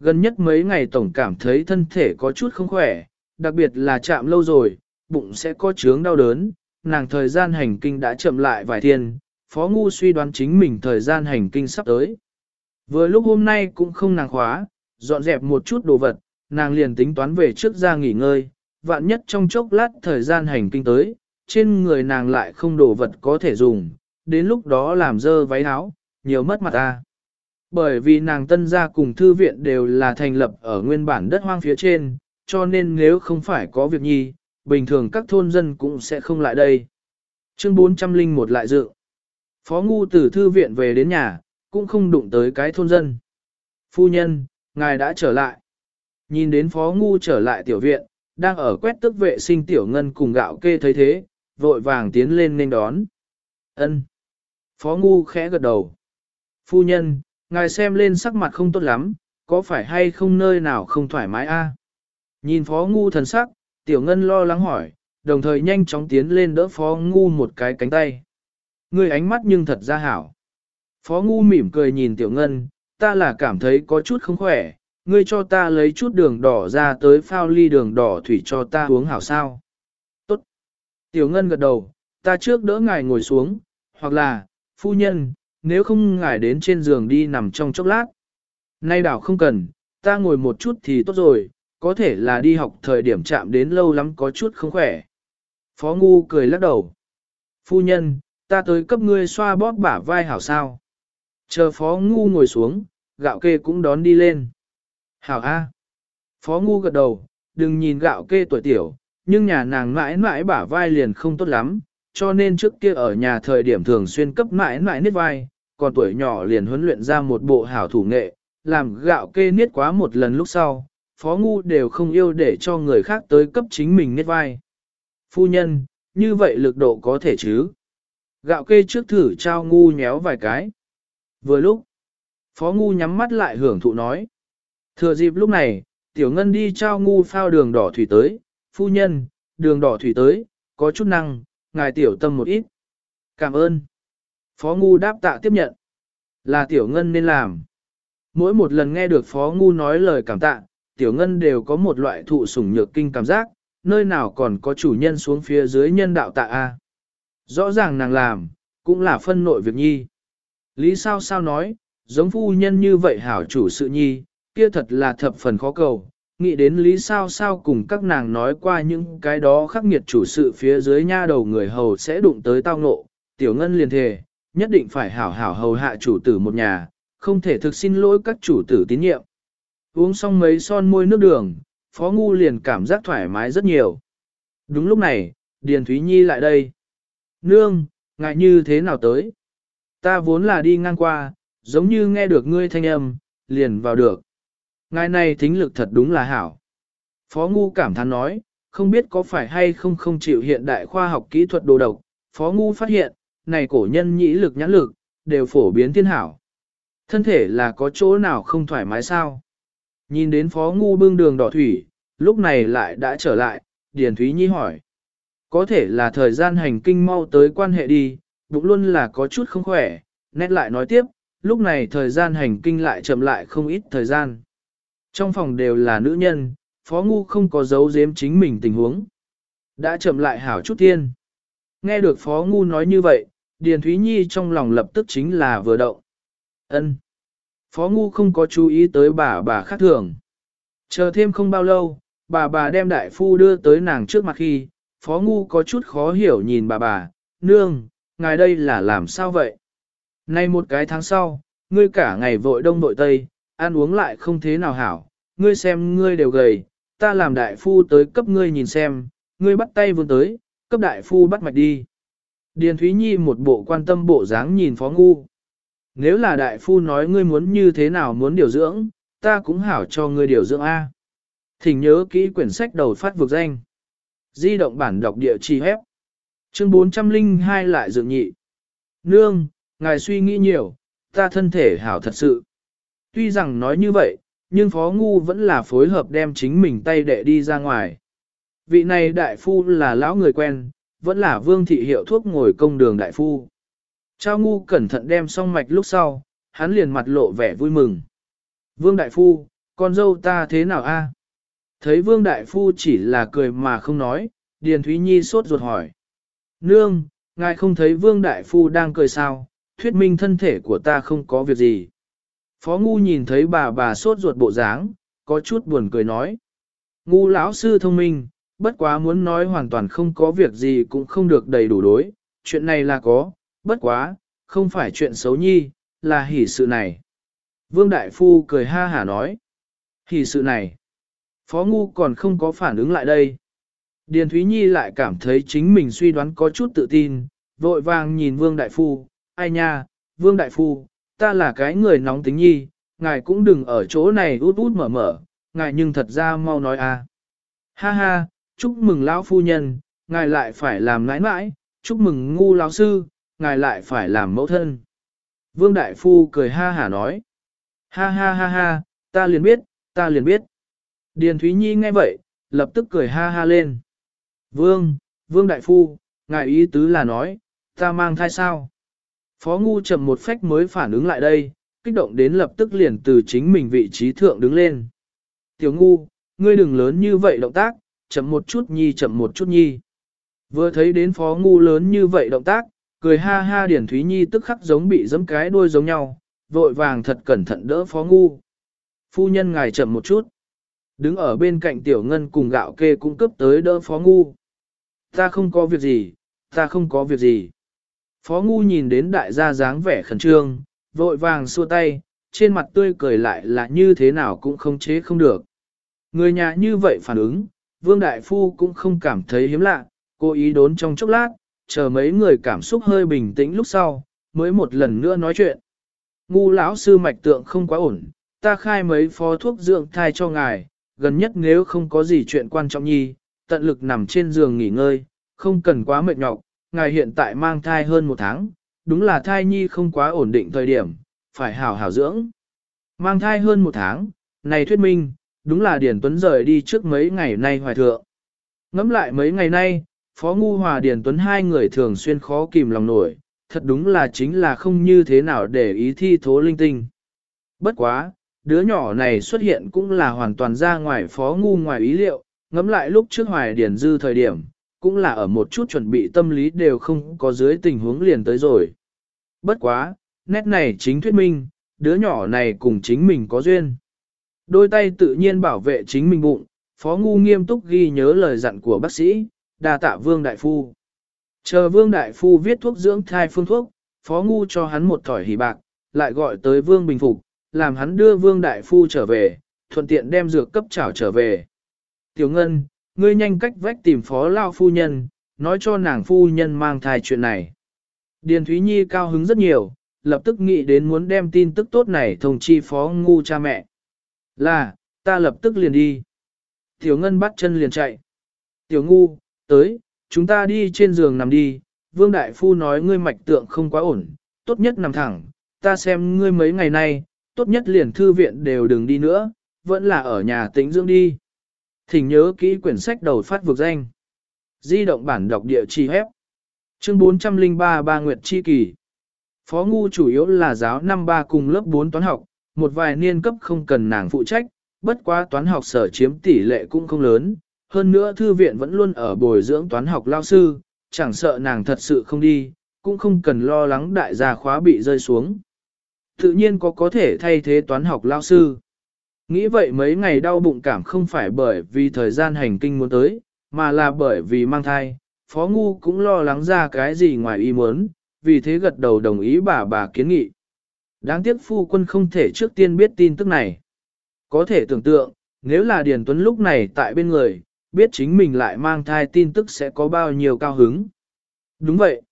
Gần nhất mấy ngày tổng cảm thấy thân thể có chút không khỏe, đặc biệt là chạm lâu rồi, bụng sẽ có chướng đau đớn, nàng thời gian hành kinh đã chậm lại vài thiên, Phó Ngu suy đoán chính mình thời gian hành kinh sắp tới. Vừa lúc hôm nay cũng không nàng khóa, dọn dẹp một chút đồ vật, nàng liền tính toán về trước ra nghỉ ngơi, vạn nhất trong chốc lát thời gian hành kinh tới, trên người nàng lại không đồ vật có thể dùng, đến lúc đó làm dơ váy áo, nhiều mất mặt ta. Bởi vì nàng tân gia cùng thư viện đều là thành lập ở nguyên bản đất hoang phía trên, cho nên nếu không phải có việc nhi, bình thường các thôn dân cũng sẽ không lại đây. Chương 401 lại dự. Phó ngu từ thư viện về đến nhà, cũng không đụng tới cái thôn dân. Phu nhân, ngài đã trở lại. Nhìn đến phó ngu trở lại tiểu viện, đang ở quét tức vệ sinh tiểu ngân cùng gạo kê thấy thế, vội vàng tiến lên nên đón. ân Phó ngu khẽ gật đầu. Phu nhân, ngài xem lên sắc mặt không tốt lắm, có phải hay không nơi nào không thoải mái a? Nhìn phó ngu thần sắc, tiểu ngân lo lắng hỏi, đồng thời nhanh chóng tiến lên đỡ phó ngu một cái cánh tay. Người ánh mắt nhưng thật ra hảo. Phó ngu mỉm cười nhìn tiểu ngân, ta là cảm thấy có chút không khỏe, ngươi cho ta lấy chút đường đỏ ra tới phao ly đường đỏ thủy cho ta uống hảo sao. Tốt. Tiểu ngân gật đầu, ta trước đỡ ngài ngồi xuống, hoặc là, phu nhân, nếu không ngài đến trên giường đi nằm trong chốc lát. Nay đảo không cần, ta ngồi một chút thì tốt rồi, có thể là đi học thời điểm chạm đến lâu lắm có chút không khỏe. Phó Ngu cười lắc đầu. Phu nhân, ta tới cấp ngươi xoa bóp bả vai hảo sao. Chờ Phó Ngu ngồi xuống, gạo kê cũng đón đi lên. Hảo A. Phó Ngu gật đầu, đừng nhìn gạo kê tuổi tiểu, nhưng nhà nàng mãi mãi bả vai liền không tốt lắm, cho nên trước kia ở nhà thời điểm thường xuyên cấp mãi mãi niết vai, còn tuổi nhỏ liền huấn luyện ra một bộ hảo thủ nghệ, làm gạo kê niết quá một lần lúc sau, phó ngu đều không yêu để cho người khác tới cấp chính mình niết vai. Phu nhân, như vậy lực độ có thể chứ? Gạo kê trước thử trao ngu nhéo vài cái. Vừa lúc, phó ngu nhắm mắt lại hưởng thụ nói. Thừa dịp lúc này, tiểu ngân đi trao ngu phao đường đỏ thủy tới, phu nhân, đường đỏ thủy tới, có chút năng, ngài tiểu tâm một ít. Cảm ơn. Phó Ngu đáp tạ tiếp nhận. Là tiểu ngân nên làm. Mỗi một lần nghe được Phó Ngu nói lời cảm tạ, tiểu ngân đều có một loại thụ sủng nhược kinh cảm giác, nơi nào còn có chủ nhân xuống phía dưới nhân đạo tạ A. Rõ ràng nàng làm, cũng là phân nội việc nhi. Lý sao sao nói, giống phu nhân như vậy hảo chủ sự nhi, kia thật là thập phần khó cầu, nghĩ đến lý sao sao cùng các nàng nói qua những cái đó khắc nghiệt chủ sự phía dưới nha đầu người hầu sẽ đụng tới tao ngộ, tiểu ngân liền thề, nhất định phải hảo hảo hầu hạ chủ tử một nhà, không thể thực xin lỗi các chủ tử tín nhiệm. Uống xong mấy son môi nước đường, Phó Ngu liền cảm giác thoải mái rất nhiều. Đúng lúc này, Điền Thúy Nhi lại đây. Nương, ngại như thế nào tới? Ta vốn là đi ngang qua, giống như nghe được ngươi thanh âm, liền vào được. Ngài này thính lực thật đúng là hảo. Phó Ngu cảm thán nói, không biết có phải hay không không chịu hiện đại khoa học kỹ thuật đồ độc. Phó Ngu phát hiện, này cổ nhân nhĩ lực nhãn lực, đều phổ biến thiên hảo. Thân thể là có chỗ nào không thoải mái sao? Nhìn đến phó ngu bưng đường đỏ thủy, lúc này lại đã trở lại, Điền Thúy Nhi hỏi. Có thể là thời gian hành kinh mau tới quan hệ đi, bụng luôn là có chút không khỏe, nét lại nói tiếp, lúc này thời gian hành kinh lại chậm lại không ít thời gian. Trong phòng đều là nữ nhân, phó ngu không có giấu giếm chính mình tình huống. Đã chậm lại hảo chút thiên. Nghe được phó ngu nói như vậy, Điền Thúy Nhi trong lòng lập tức chính là vừa động. ân Phó ngu không có chú ý tới bà bà khác thường. Chờ thêm không bao lâu, bà bà đem đại phu đưa tới nàng trước mặt khi, phó ngu có chút khó hiểu nhìn bà bà, nương, ngài đây là làm sao vậy? Nay một cái tháng sau, ngươi cả ngày vội đông vội tây, ăn uống lại không thế nào hảo, ngươi xem ngươi đều gầy, ta làm đại phu tới cấp ngươi nhìn xem, ngươi bắt tay vươn tới, cấp đại phu bắt mạch đi. Điền Thúy Nhi một bộ quan tâm bộ dáng nhìn phó ngu. Nếu là đại phu nói ngươi muốn như thế nào muốn điều dưỡng, ta cũng hảo cho ngươi điều dưỡng A. Thỉnh nhớ kỹ quyển sách đầu phát vực danh. Di động bản đọc địa chỉ hép. Chương 402 lại dựng nhị. Nương, ngài suy nghĩ nhiều, ta thân thể hảo thật sự. Tuy rằng nói như vậy, nhưng Phó Ngu vẫn là phối hợp đem chính mình tay đệ đi ra ngoài. Vị này đại phu là lão người quen, vẫn là vương thị hiệu thuốc ngồi công đường đại phu. Trao Ngu cẩn thận đem xong mạch lúc sau, hắn liền mặt lộ vẻ vui mừng. Vương đại phu, con dâu ta thế nào a? Thấy vương đại phu chỉ là cười mà không nói, Điền Thúy Nhi sốt ruột hỏi. Nương, ngài không thấy vương đại phu đang cười sao, thuyết minh thân thể của ta không có việc gì. Phó Ngu nhìn thấy bà bà sốt ruột bộ dáng, có chút buồn cười nói. Ngu lão sư thông minh, bất quá muốn nói hoàn toàn không có việc gì cũng không được đầy đủ đối, chuyện này là có, bất quá, không phải chuyện xấu nhi, là hỷ sự này. Vương Đại Phu cười ha hả nói. Hỷ sự này. Phó Ngu còn không có phản ứng lại đây. Điền Thúy Nhi lại cảm thấy chính mình suy đoán có chút tự tin, vội vàng nhìn Vương Đại Phu, ai nha, Vương Đại Phu, ta là cái người nóng tính nhi, ngài cũng đừng ở chỗ này út út mở mở, ngài nhưng thật ra mau nói a. Ha ha, chúc mừng lão phu nhân, ngài lại phải làm nãi nãi, chúc mừng ngu lão sư, ngài lại phải làm mẫu thân. Vương Đại Phu cười ha hả nói. Ha ha ha ha, ta liền biết, ta liền biết. Điền Thúy Nhi nghe vậy, lập tức cười ha ha lên. Vương, Vương Đại Phu, ngài ý tứ là nói, ta mang thai sao? Phó Ngu chậm một phách mới phản ứng lại đây, kích động đến lập tức liền từ chính mình vị trí thượng đứng lên. Tiểu Ngu, ngươi đừng lớn như vậy động tác, chậm một chút nhi chậm một chút nhi. Vừa thấy đến Phó Ngu lớn như vậy động tác, cười ha ha Điển Thúy Nhi tức khắc giống bị giẫm cái đuôi giống nhau, vội vàng thật cẩn thận đỡ Phó Ngu. Phu nhân ngài chậm một chút. Đứng ở bên cạnh Tiểu Ngân cùng gạo kê cung cấp tới đỡ Phó Ngu. Ta không có việc gì, ta không có việc gì. Phó Ngu nhìn đến đại gia dáng vẻ khẩn trương, vội vàng xua tay, trên mặt tươi cười lại là như thế nào cũng không chế không được. Người nhà như vậy phản ứng, Vương Đại Phu cũng không cảm thấy hiếm lạ, cố ý đốn trong chốc lát, chờ mấy người cảm xúc hơi bình tĩnh lúc sau, mới một lần nữa nói chuyện. Ngu lão sư mạch tượng không quá ổn, ta khai mấy phó thuốc dưỡng thai cho ngài, gần nhất nếu không có gì chuyện quan trọng nhi, tận lực nằm trên giường nghỉ ngơi, không cần quá mệt nhọc, ngài hiện tại mang thai hơn một tháng, đúng là thai nhi không quá ổn định thời điểm, phải hảo hảo dưỡng. Mang thai hơn một tháng, này thuyết minh, đúng là Điền Tuấn rời đi trước mấy ngày nay hoài thượng. Ngắm lại mấy ngày nay, Phó Ngu Hòa Điền Tuấn hai người thường xuyên khó kìm lòng nổi, thật đúng là chính là không như thế nào để ý thi thố linh tinh. Bất quá, đứa nhỏ này xuất hiện cũng là hoàn toàn ra ngoài Phó Ngu ngoài ý liệu, ngắm lại lúc trước Hoài Điền Dư thời điểm, cũng là ở một chút chuẩn bị tâm lý đều không có dưới tình huống liền tới rồi. Bất quá, nét này chính thuyết minh, đứa nhỏ này cùng chính mình có duyên. Đôi tay tự nhiên bảo vệ chính mình bụng, Phó Ngu nghiêm túc ghi nhớ lời dặn của bác sĩ, đa tạ Vương Đại Phu. Chờ Vương Đại Phu viết thuốc dưỡng thai phương thuốc, Phó Ngu cho hắn một thỏi hỉ bạc, lại gọi tới Vương Bình Phục, làm hắn đưa Vương Đại Phu trở về, thuận tiện đem dược cấp trảo trở về. Tiểu Ngân, ngươi nhanh cách vách tìm Phó Lao Phu Nhân, nói cho nàng Phu Nhân mang thai chuyện này. Điền Thúy Nhi cao hứng rất nhiều, lập tức nghĩ đến muốn đem tin tức tốt này thông chi Phó Ngu cha mẹ. Là, ta lập tức liền đi. Tiểu Ngân bắt chân liền chạy. Tiểu Ngu, tới, chúng ta đi trên giường nằm đi. Vương Đại Phu nói ngươi mạch tượng không quá ổn, tốt nhất nằm thẳng. Ta xem ngươi mấy ngày nay, tốt nhất liền thư viện đều đừng đi nữa. vẫn là ở nhà tĩnh dưỡng đi. Thỉnh nhớ kỹ quyển sách đầu phát vực danh. Di động bản đọc địa chỉ hép. Chương 403 Ba Nguyệt Chi Kỳ. Phó Ngu chủ yếu là giáo năm ba cùng lớp 4 toán học, một vài niên cấp không cần nàng phụ trách, bất quá toán học sở chiếm tỷ lệ cũng không lớn, hơn nữa thư viện vẫn luôn ở bồi dưỡng toán học lao sư, chẳng sợ nàng thật sự không đi, cũng không cần lo lắng đại gia khóa bị rơi xuống. Tự nhiên có có thể thay thế toán học lao sư. Nghĩ vậy mấy ngày đau bụng cảm không phải bởi vì thời gian hành kinh muốn tới, mà là bởi vì mang thai, Phó Ngu cũng lo lắng ra cái gì ngoài ý muốn, vì thế gật đầu đồng ý bà bà kiến nghị. Đáng tiếc phu quân không thể trước tiên biết tin tức này. Có thể tưởng tượng, nếu là Điền Tuấn lúc này tại bên người, biết chính mình lại mang thai tin tức sẽ có bao nhiêu cao hứng. Đúng vậy.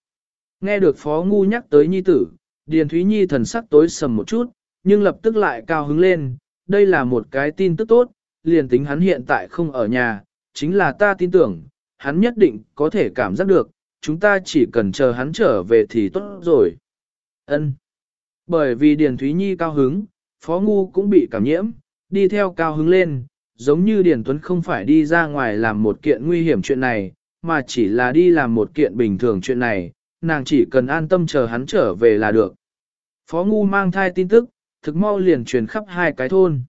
Nghe được Phó Ngu nhắc tới nhi tử, Điền Thúy Nhi thần sắc tối sầm một chút, nhưng lập tức lại cao hứng lên, đây là một cái tin tức tốt, liền tính hắn hiện tại không ở nhà, chính là ta tin tưởng, hắn nhất định có thể cảm giác được, chúng ta chỉ cần chờ hắn trở về thì tốt rồi. Ân. Bởi vì Điền Thúy Nhi cao hứng, Phó Ngu cũng bị cảm nhiễm, đi theo cao hứng lên, giống như Điền Tuấn không phải đi ra ngoài làm một kiện nguy hiểm chuyện này, mà chỉ là đi làm một kiện bình thường chuyện này, nàng chỉ cần an tâm chờ hắn trở về là được. Phó Ngu mang thai tin tức, thực mau liền truyền khắp hai cái thôn.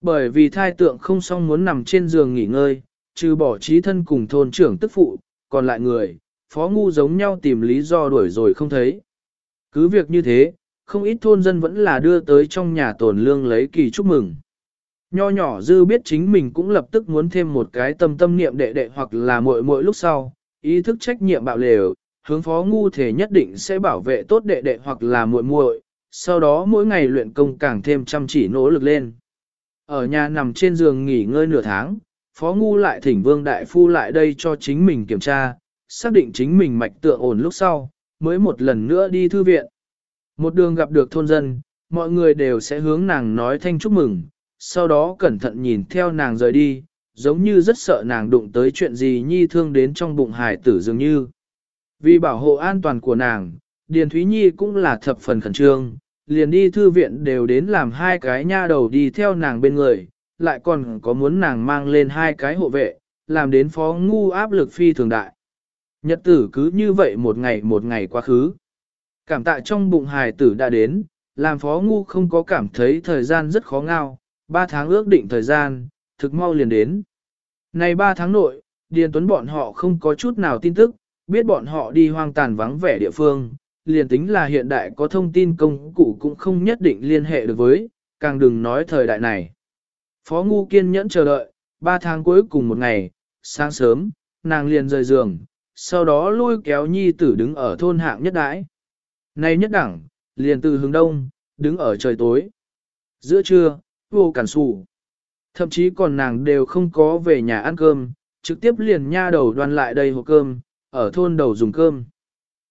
Bởi vì thai tượng không xong muốn nằm trên giường nghỉ ngơi, trừ bỏ trí thân cùng thôn trưởng tức phụ, còn lại người, phó ngu giống nhau tìm lý do đuổi rồi không thấy. Cứ việc như thế, không ít thôn dân vẫn là đưa tới trong nhà tổn lương lấy kỳ chúc mừng. Nho nhỏ dư biết chính mình cũng lập tức muốn thêm một cái tâm tâm niệm đệ đệ hoặc là muội muội lúc sau, ý thức trách nhiệm bạo lều, hướng phó ngu thể nhất định sẽ bảo vệ tốt đệ đệ hoặc là muội muội, sau đó mỗi ngày luyện công càng thêm chăm chỉ nỗ lực lên. Ở nhà nằm trên giường nghỉ ngơi nửa tháng, phó ngu lại thỉnh vương đại phu lại đây cho chính mình kiểm tra, xác định chính mình mạch tượng ổn lúc sau, mới một lần nữa đi thư viện. Một đường gặp được thôn dân, mọi người đều sẽ hướng nàng nói thanh chúc mừng, sau đó cẩn thận nhìn theo nàng rời đi, giống như rất sợ nàng đụng tới chuyện gì nhi thương đến trong bụng hải tử dường như. Vì bảo hộ an toàn của nàng, Điền Thúy Nhi cũng là thập phần khẩn trương, liền đi thư viện đều đến làm hai cái nha đầu đi theo nàng bên người, lại còn có muốn nàng mang lên hai cái hộ vệ, làm đến phó ngu áp lực phi thường đại. Nhật tử cứ như vậy một ngày một ngày quá khứ. Cảm tạ trong bụng hài tử đã đến, làm phó ngu không có cảm thấy thời gian rất khó ngao, ba tháng ước định thời gian, thực mau liền đến. Này ba tháng nội, Điền Tuấn bọn họ không có chút nào tin tức, biết bọn họ đi hoang tàn vắng vẻ địa phương, liền tính là hiện đại có thông tin công cụ cũng không nhất định liên hệ được với, càng đừng nói thời đại này. Phó Ngu kiên nhẫn chờ đợi, ba tháng cuối cùng một ngày, sáng sớm, nàng liền rời giường, sau đó lôi kéo nhi tử đứng ở thôn hạng nhất đãi. Nay nhất đẳng, liền từ hướng đông, đứng ở trời tối. Giữa trưa, vô cản sủ. Thậm chí còn nàng đều không có về nhà ăn cơm, trực tiếp liền nha đầu đoan lại đây hộp cơm, ở thôn đầu dùng cơm.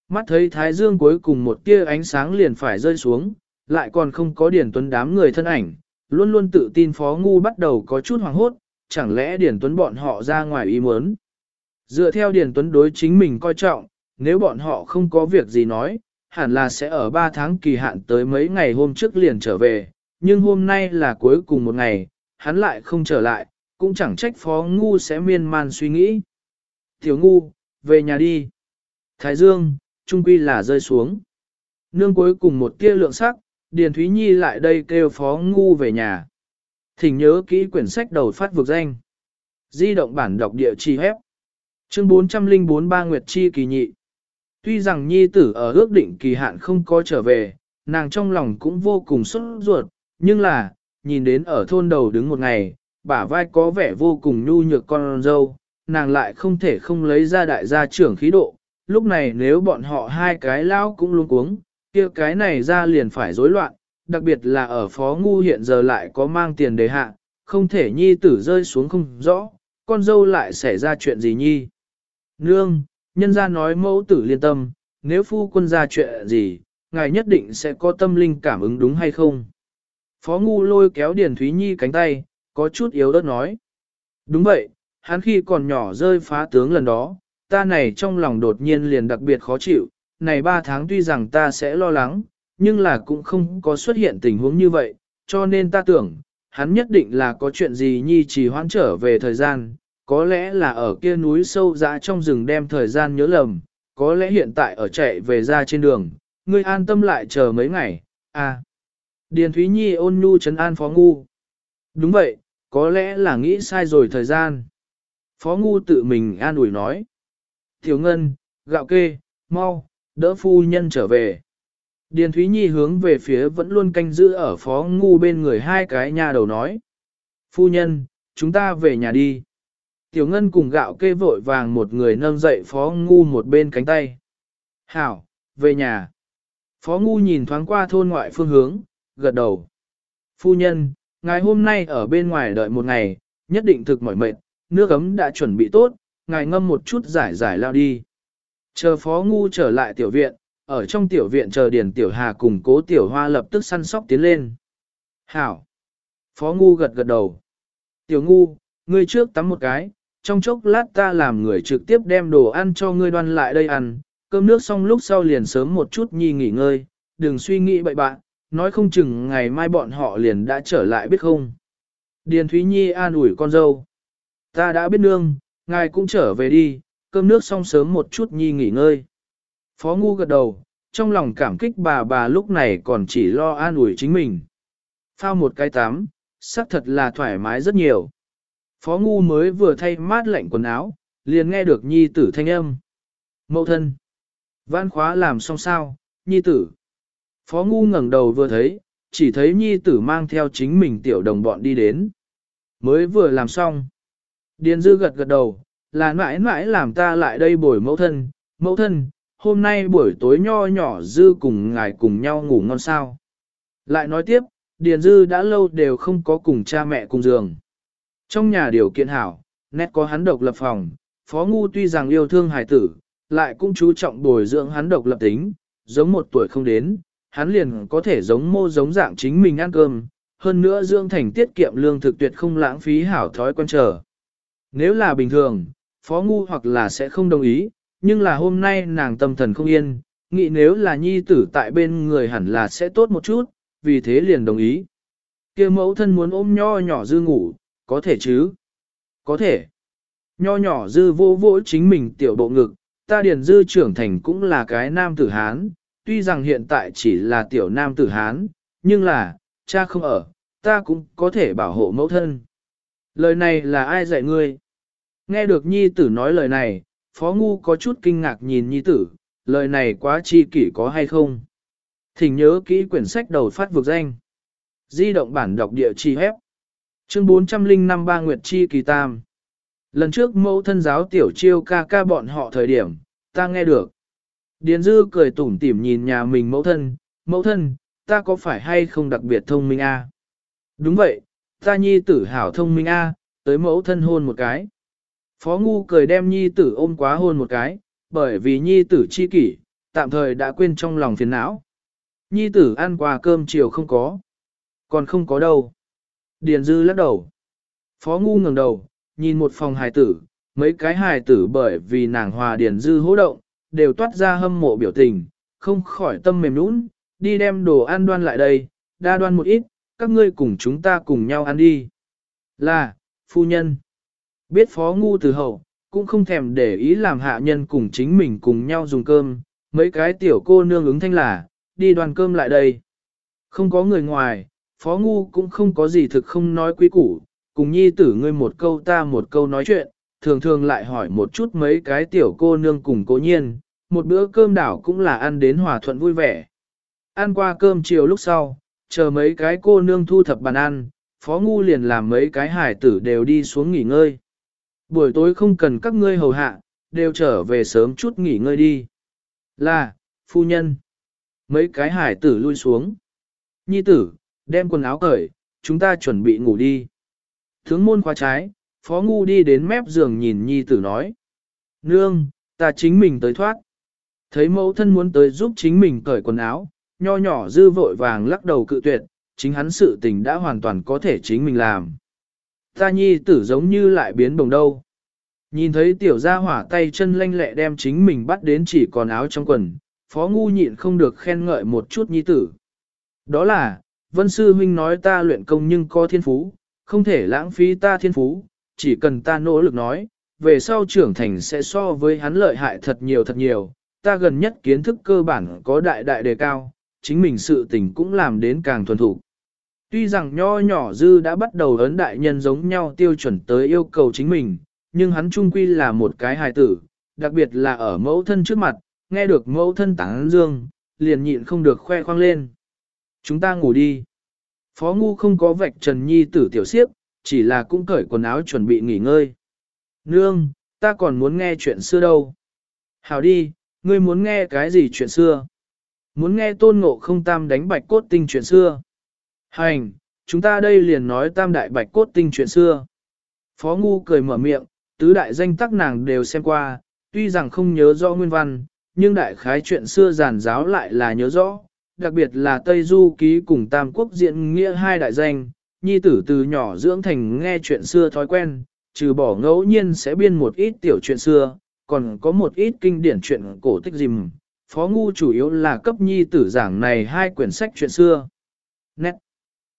Mắt thấy thái dương cuối cùng một tia ánh sáng liền phải rơi xuống, lại còn không có điển tuấn đám người thân ảnh, luôn luôn tự tin phó ngu bắt đầu có chút hoảng hốt, chẳng lẽ điển tuấn bọn họ ra ngoài ý muốn. Dựa theo điển tuấn đối chính mình coi trọng, nếu bọn họ không có việc gì nói, hẳn là sẽ ở 3 tháng kỳ hạn tới mấy ngày hôm trước liền trở về, nhưng hôm nay là cuối cùng một ngày, hắn lại không trở lại, cũng chẳng trách phó ngu sẽ miên man suy nghĩ. Tiểu ngu, về nhà đi. Thái Dương, trung quy là rơi xuống. Nương cuối cùng một tia lượng sắc, Điền Thúy Nhi lại đây kêu phó ngu về nhà. Thỉnh nhớ kỹ quyển sách đầu phát vực danh. Di động bản đọc địa chỉ hép. Chương 404 Ba Nguyệt Chi kỳ nhị. Tuy rằng Nhi tử ở ước định kỳ hạn không có trở về, nàng trong lòng cũng vô cùng sốt ruột, nhưng là, nhìn đến ở thôn đầu đứng một ngày, bả vai có vẻ vô cùng nhu nhược con dâu, nàng lại không thể không lấy ra đại gia trưởng khí độ, lúc này nếu bọn họ hai cái lao cũng luôn cuống, kia cái này ra liền phải rối loạn, đặc biệt là ở phó ngu hiện giờ lại có mang tiền đề hạ, không thể nhi tử rơi xuống không rõ, con dâu lại xảy ra chuyện gì nhi. Nương, nhân gia nói mẫu tử liên tâm, nếu phu quân ra chuyện gì, ngài nhất định sẽ có tâm linh cảm ứng đúng hay không? Phó ngu lôi kéo Điền Thúy Nhi cánh tay, có chút yếu đất nói. Đúng vậy, hắn khi còn nhỏ rơi phá tướng lần đó, ta này trong lòng đột nhiên liền đặc biệt khó chịu, này ba tháng tuy rằng ta sẽ lo lắng, nhưng là cũng không có xuất hiện tình huống như vậy, cho nên ta tưởng, hắn nhất định là có chuyện gì nhi trì hoãn trở về thời gian, có lẽ là ở kia núi sâu dã trong rừng đem thời gian nhớ lầm, có lẽ hiện tại ở chạy về ra trên đường, ngươi an tâm lại chờ mấy ngày, à. Điền Thúy Nhi ôn nhu trấn an Phó Ngu. Đúng vậy, có lẽ là nghĩ sai rồi thời gian. Phó Ngu tự mình an ủi nói. Tiểu Ngân, gạo kê, mau, đỡ phu nhân trở về. Điền Thúy Nhi hướng về phía vẫn luôn canh giữ ở Phó Ngu bên người hai cái nhà đầu nói. Phu nhân, chúng ta về nhà đi. Tiểu Ngân cùng gạo kê vội vàng một người nâng dậy Phó Ngu một bên cánh tay. Hảo, về nhà. Phó Ngu nhìn thoáng qua thôn ngoại phương hướng, gật đầu. Phu nhân, ngài hôm nay ở bên ngoài đợi một ngày, nhất định thực mỏi mệt, nước ấm đã chuẩn bị tốt, ngài ngâm một chút giải giải lao đi. Chờ Phó Ngu trở lại tiểu viện, ở trong tiểu viện chờ Điền Tiểu Hà cùng cố Tiểu Hoa lập tức săn sóc tiến lên. Hảo! Phó Ngu gật gật đầu. Tiểu Ngu, ngươi trước tắm một cái, trong chốc lát ta làm người trực tiếp đem đồ ăn cho ngươi đoan lại đây ăn, cơm nước xong lúc sau liền sớm một chút nhi nghỉ ngơi, đừng suy nghĩ bậy bạn, nói không chừng ngày mai bọn họ liền đã trở lại biết không. Điền Thúy Nhi an ủi con dâu. Ta đã biết nương, ngài cũng trở về đi, cơm nước xong sớm một chút nhi nghỉ ngơi. Phó Ngu gật đầu, trong lòng cảm kích bà bà lúc này còn chỉ lo an ủi chính mình. Phao một cái tắm, xác thật là thoải mái rất nhiều. Phó Ngu mới vừa thay mát lạnh quần áo, liền nghe được nhi tử thanh âm. Mậu thân. Văn khóa làm xong sao, nhi tử. Phó Ngu ngẩng đầu vừa thấy, chỉ thấy nhi tử mang theo chính mình tiểu đồng bọn đi đến. Mới vừa làm xong. Điền dư gật gật đầu, là mãi mãi làm ta lại đây bồi mẫu thân, mẫu thân, hôm nay buổi tối nho nhỏ dư cùng ngài cùng nhau ngủ ngon sao. Lại nói tiếp, Điền dư đã lâu đều không có cùng cha mẹ cùng giường. Trong nhà điều kiện hảo, nét có hắn độc lập phòng, phó ngu tuy rằng yêu thương hài tử, lại cũng chú trọng bồi dưỡng hắn độc lập tính, giống một tuổi không đến, hắn liền có thể giống mô giống dạng chính mình ăn cơm, hơn nữa dưỡng thành tiết kiệm lương thực tuyệt không lãng phí hảo thói quan trở. Nếu là bình thường, phó ngu hoặc là sẽ không đồng ý, nhưng là hôm nay nàng tâm thần không yên, nghĩ nếu là nhi tử tại bên người hẳn là sẽ tốt một chút, vì thế liền đồng ý. kia mẫu thân muốn ôm nho nhỏ dư ngủ, có thể chứ? Có thể. Nho nhỏ dư vô vỗ chính mình tiểu bộ ngực, ta điền dư trưởng thành cũng là cái nam tử Hán, tuy rằng hiện tại chỉ là tiểu nam tử Hán, nhưng là, cha không ở, ta cũng có thể bảo hộ mẫu thân. Lời này là ai dạy ngươi? Nghe được nhi tử nói lời này, phó ngu có chút kinh ngạc nhìn nhi tử, lời này quá chi kỷ có hay không? Thỉnh nhớ kỹ quyển sách đầu phát vực danh. Di động bản đọc địa chỉ hép. Chương 405 ba Nguyệt Chi Kỳ Tam. Lần trước mẫu thân giáo tiểu chiêu ca ca bọn họ thời điểm, ta nghe được. Điền dư cười tủm tỉm nhìn nhà mình mẫu thân, mẫu thân, ta có phải hay không đặc biệt thông minh a? Đúng vậy, ta nhi tử hảo thông minh a, tới mẫu thân hôn một cái. Phó ngu cười đem nhi tử ôm quá hôn một cái, bởi vì nhi tử chi kỷ, tạm thời đã quên trong lòng phiền não. Nhi tử ăn quà cơm chiều không có. Còn không có đâu. Điền dư lắc đầu. Phó ngu ngẩng đầu, nhìn một phòng hài tử, mấy cái hài tử bởi vì nàng hòa điền dư hỗ động, đều toát ra hâm mộ biểu tình, không khỏi tâm mềm nũng, đi đem đồ ăn đoan lại đây, đa đoan một ít, các ngươi cùng chúng ta cùng nhau ăn đi. Là, phu nhân. Biết phó ngu từ hậu, cũng không thèm để ý làm hạ nhân cùng chính mình cùng nhau dùng cơm, mấy cái tiểu cô nương ứng thanh là, đi đoàn cơm lại đây. Không có người ngoài, phó ngu cũng không có gì thực không nói quý củ, cùng nhi tử ngươi một câu ta một câu nói chuyện, thường thường lại hỏi một chút mấy cái tiểu cô nương cùng cố nhiên, một bữa cơm đảo cũng là ăn đến hòa thuận vui vẻ. Ăn qua cơm chiều lúc sau, chờ mấy cái cô nương thu thập bàn ăn, phó ngu liền làm mấy cái hải tử đều đi xuống nghỉ ngơi. Buổi tối không cần các ngươi hầu hạ, đều trở về sớm chút nghỉ ngơi đi. Là, phu nhân. Mấy cái hải tử lui xuống. Nhi tử, đem quần áo cởi, chúng ta chuẩn bị ngủ đi. Thướng môn khóa trái, phó ngu đi đến mép giường nhìn nhi tử nói. Nương, ta chính mình tới thoát. Thấy mẫu thân muốn tới giúp chính mình cởi quần áo, nho nhỏ dư vội vàng lắc đầu cự tuyệt, chính hắn sự tình đã hoàn toàn có thể chính mình làm. Ta nhi tử giống như lại biến đồng đâu. Nhìn thấy tiểu gia hỏa tay chân lanh lẹ đem chính mình bắt đến chỉ còn áo trong quần, phó ngu nhịn không được khen ngợi một chút nhi tử. Đó là, Vân Sư Huynh nói ta luyện công nhưng có thiên phú, không thể lãng phí ta thiên phú, chỉ cần ta nỗ lực nói, về sau trưởng thành sẽ so với hắn lợi hại thật nhiều thật nhiều, ta gần nhất kiến thức cơ bản có đại đại đề cao, chính mình sự tình cũng làm đến càng thuần thủ. Tuy rằng nho nhỏ dư đã bắt đầu ấn đại nhân giống nhau tiêu chuẩn tới yêu cầu chính mình, nhưng hắn trung quy là một cái hài tử, đặc biệt là ở mẫu thân trước mặt, nghe được mẫu thân tán dương, liền nhịn không được khoe khoang lên. Chúng ta ngủ đi. Phó ngu không có vạch trần nhi tử tiểu siếp, chỉ là cũng cởi quần áo chuẩn bị nghỉ ngơi. Nương, ta còn muốn nghe chuyện xưa đâu. Hảo đi, ngươi muốn nghe cái gì chuyện xưa? Muốn nghe tôn ngộ không tam đánh bạch cốt tinh chuyện xưa. Hành, chúng ta đây liền nói tam đại bạch cốt tinh chuyện xưa. Phó Ngu cười mở miệng, tứ đại danh tắc nàng đều xem qua, tuy rằng không nhớ rõ nguyên văn, nhưng đại khái chuyện xưa giản giáo lại là nhớ rõ, đặc biệt là Tây Du Ký cùng Tam Quốc diện nghĩa hai đại danh, nhi tử từ nhỏ dưỡng thành nghe chuyện xưa thói quen, trừ bỏ ngẫu nhiên sẽ biên một ít tiểu chuyện xưa, còn có một ít kinh điển chuyện cổ tích dìm. Phó Ngu chủ yếu là cấp nhi tử giảng này hai quyển sách chuyện xưa. Nét.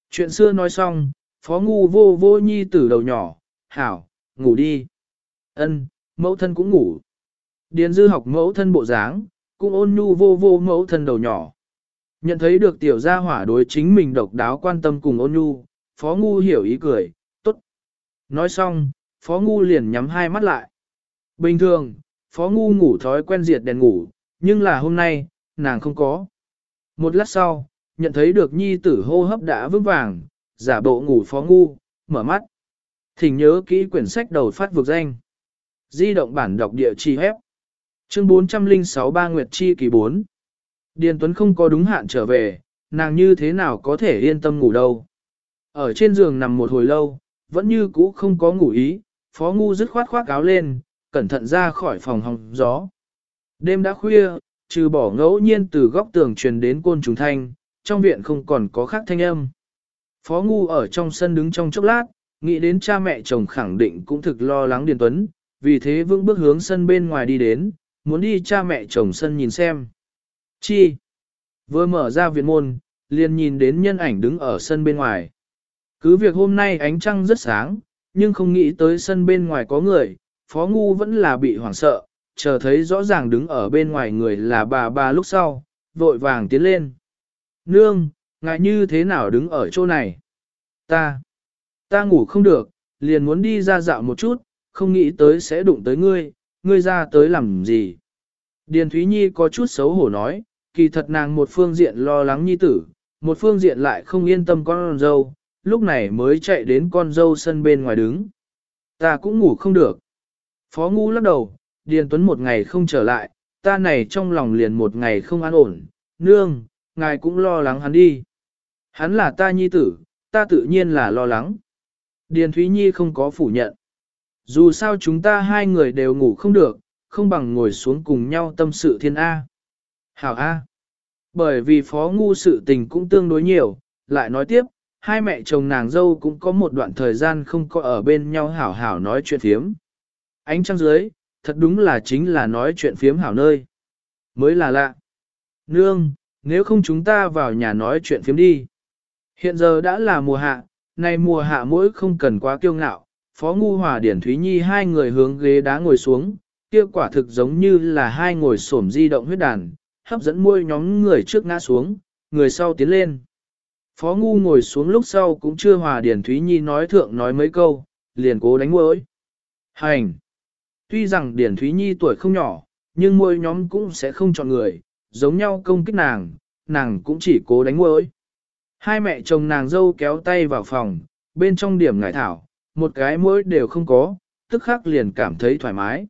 Chuyện xưa nói xong, Phó Ngu vô vô nhi tử đầu nhỏ, hảo, ngủ đi. Ân, mẫu thân cũng ngủ. Điền dư học mẫu thân bộ dáng, cũng ôn nhu vô vô mẫu thân đầu nhỏ. Nhận thấy được tiểu gia hỏa đối chính mình độc đáo quan tâm cùng ôn nhu, Phó Ngu hiểu ý cười, tốt. Nói xong, Phó Ngu liền nhắm hai mắt lại. Bình thường, Phó Ngu ngủ thói quen diệt đèn ngủ, nhưng là hôm nay, nàng không có. Một lát sau, nhận thấy được nhi tử hô hấp đã vững vàng, giả bộ ngủ Phó Ngu, mở mắt. Thỉnh nhớ kỹ quyển sách đầu phát vực danh. Di động bản đọc địa chỉ hép. Chương 406 Ba Nguyệt Chi kỳ 4. Điền Tuấn không có đúng hạn trở về, nàng như thế nào có thể yên tâm ngủ đâu. Ở trên giường nằm một hồi lâu, vẫn như cũ không có ngủ ý, phó ngu dứt khoát khoác áo lên, cẩn thận ra khỏi phòng hòng gió. Đêm đã khuya, trừ bỏ ngẫu nhiên từ góc tường truyền đến côn trùng thanh, trong viện không còn có khác thanh âm. Phó ngu ở trong sân đứng trong chốc lát, nghĩ đến cha mẹ chồng khẳng định cũng thực lo lắng Điền Tuấn, vì thế vững bước hướng sân bên ngoài đi đến, muốn đi cha mẹ chồng sân nhìn xem. Chi? Vừa mở ra viện môn, liền nhìn đến nhân ảnh đứng ở sân bên ngoài. Cứ việc hôm nay ánh trăng rất sáng, nhưng không nghĩ tới sân bên ngoài có người, Phó Ngu vẫn là bị hoảng sợ, chờ thấy rõ ràng đứng ở bên ngoài người là bà bà lúc sau, vội vàng tiến lên. Nương, ngài như thế nào đứng ở chỗ này? Ta, ta ngủ không được, liền muốn đi ra dạo một chút, không nghĩ tới sẽ đụng tới ngươi, ngươi ra tới làm gì? Điền Thúy Nhi có chút xấu hổ nói, kỳ thật nàng một phương diện lo lắng nhi tử, một phương diện lại không yên tâm con dâu, lúc này mới chạy đến con dâu sân bên ngoài đứng. Ta cũng ngủ không được. Phó ngu lắc đầu, Điền Tuấn một ngày không trở lại, ta này trong lòng liền một ngày không an ổn, nương, ngài cũng lo lắng hắn đi. Hắn là ta nhi tử, ta tự nhiên là lo lắng. Điền Thúy Nhi không có phủ nhận. Dù sao chúng ta hai người đều ngủ không được, không bằng ngồi xuống cùng nhau tâm sự thiên A. Hảo A. Bởi vì phó ngu sự tình cũng tương đối nhiều, lại nói tiếp, hai mẹ chồng nàng dâu cũng có một đoạn thời gian không có ở bên nhau hảo hảo nói chuyện phiếm. Ánh trăng dưới, thật đúng là chính là nói chuyện phiếm hảo nơi. Mới là lạ. Nương, nếu không chúng ta vào nhà nói chuyện phiếm đi. Hiện giờ đã là mùa hạ, nay mùa hạ mỗi không cần quá kiêu ngạo, Phó Ngu Hòa Điển Thúy Nhi hai người hướng ghế đá ngồi xuống, kia quả thực giống như là hai ngồi xổm di động huyết đàn, hấp dẫn môi nhóm người trước ngã xuống, người sau tiến lên. Phó Ngu ngồi xuống lúc sau cũng chưa Hòa Điển Thúy Nhi nói thượng nói mấy câu, liền cố đánh môi. Hành! Tuy rằng Điển Thúy Nhi tuổi không nhỏ, nhưng môi nhóm cũng sẽ không chọn người, giống nhau công kích nàng, nàng cũng chỉ cố đánh ngôi. Hai mẹ chồng nàng dâu kéo tay vào phòng, bên trong điểm ngải thảo, một cái mũi đều không có, tức khắc liền cảm thấy thoải mái.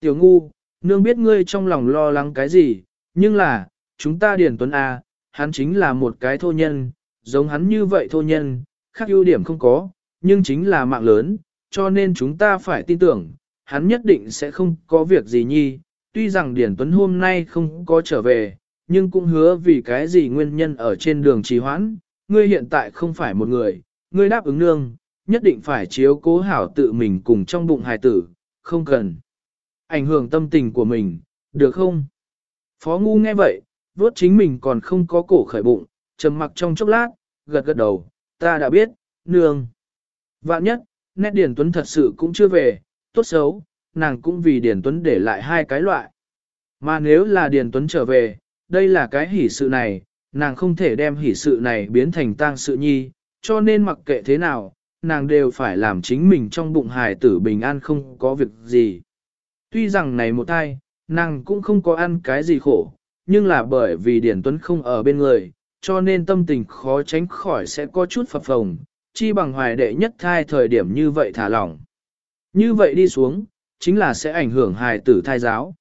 Tiểu ngu, nương biết ngươi trong lòng lo lắng cái gì, nhưng là, chúng ta Điền Tuấn A, hắn chính là một cái thô nhân, giống hắn như vậy thô nhân, khác ưu điểm không có, nhưng chính là mạng lớn, cho nên chúng ta phải tin tưởng, hắn nhất định sẽ không có việc gì nhi, tuy rằng Điền Tuấn hôm nay không có trở về, nhưng cũng hứa vì cái gì nguyên nhân ở trên đường trì hoãn, ngươi hiện tại không phải một người, ngươi đáp ứng nương, nhất định phải chiếu cố hảo tự mình cùng trong bụng hài tử, không cần ảnh hưởng tâm tình của mình, được không? Phó ngu nghe vậy, vuốt chính mình còn không có cổ khởi bụng, trầm mặc trong chốc lát, gật gật đầu, ta đã biết, nương. Vạn nhất, nét Điền Tuấn thật sự cũng chưa về, tốt xấu, nàng cũng vì Điền Tuấn để lại hai cái loại. Mà nếu là Điền Tuấn trở về, đây là cái hỷ sự này, nàng không thể đem hỷ sự này biến thành tang sự nhi, cho nên mặc kệ thế nào, nàng đều phải làm chính mình trong bụng hài tử bình an không có việc gì. Tuy rằng này một thai, nàng cũng không có ăn cái gì khổ, nhưng là bởi vì Điền Tuấn không ở bên người, cho nên tâm tình khó tránh khỏi sẽ có chút phập phồng, chi bằng hoài đệ nhất thai thời điểm như vậy thả lỏng. Như vậy đi xuống, chính là sẽ ảnh hưởng hài tử thai giáo.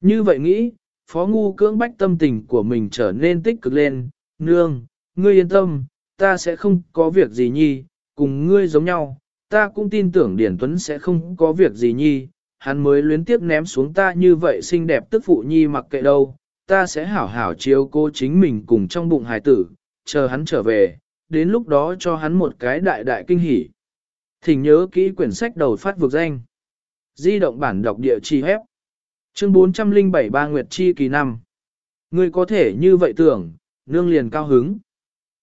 Như vậy nghĩ, Phó Ngu cưỡng bách tâm tình của mình trở nên tích cực lên, nương, ngươi yên tâm, ta sẽ không có việc gì nhi, cùng ngươi giống nhau, ta cũng tin tưởng Điển Tuấn sẽ không có việc gì nhi, hắn mới luyến tiếp ném xuống ta như vậy xinh đẹp tức phụ nhi mặc kệ đâu, ta sẽ hảo hảo chiếu cô chính mình cùng trong bụng hài tử, chờ hắn trở về, đến lúc đó cho hắn một cái đại đại kinh hỉ. Thỉnh nhớ kỹ quyển sách đầu phát vực danh. Di động bản đọc địa chỉ hép. Chương 407 Ba Nguyệt Chi kỳ năm. Ngươi có thể như vậy tưởng, nương liền cao hứng.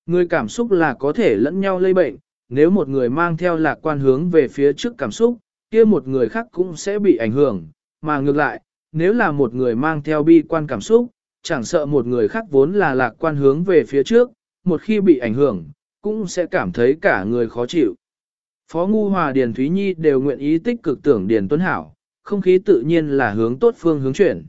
Người cảm xúc là có thể lẫn nhau lây bệnh, nếu một người mang theo lạc quan hướng về phía trước cảm xúc, kia một người khác cũng sẽ bị ảnh hưởng, mà ngược lại, nếu là một người mang theo bi quan cảm xúc, chẳng sợ một người khác vốn là lạc quan hướng về phía trước, một khi bị ảnh hưởng, cũng sẽ cảm thấy cả người khó chịu. Phó Ngu Hòa Điền Thúy Nhi đều nguyện ý tích cực tưởng Điền Tuấn Hảo, không khí tự nhiên là hướng tốt phương hướng chuyển.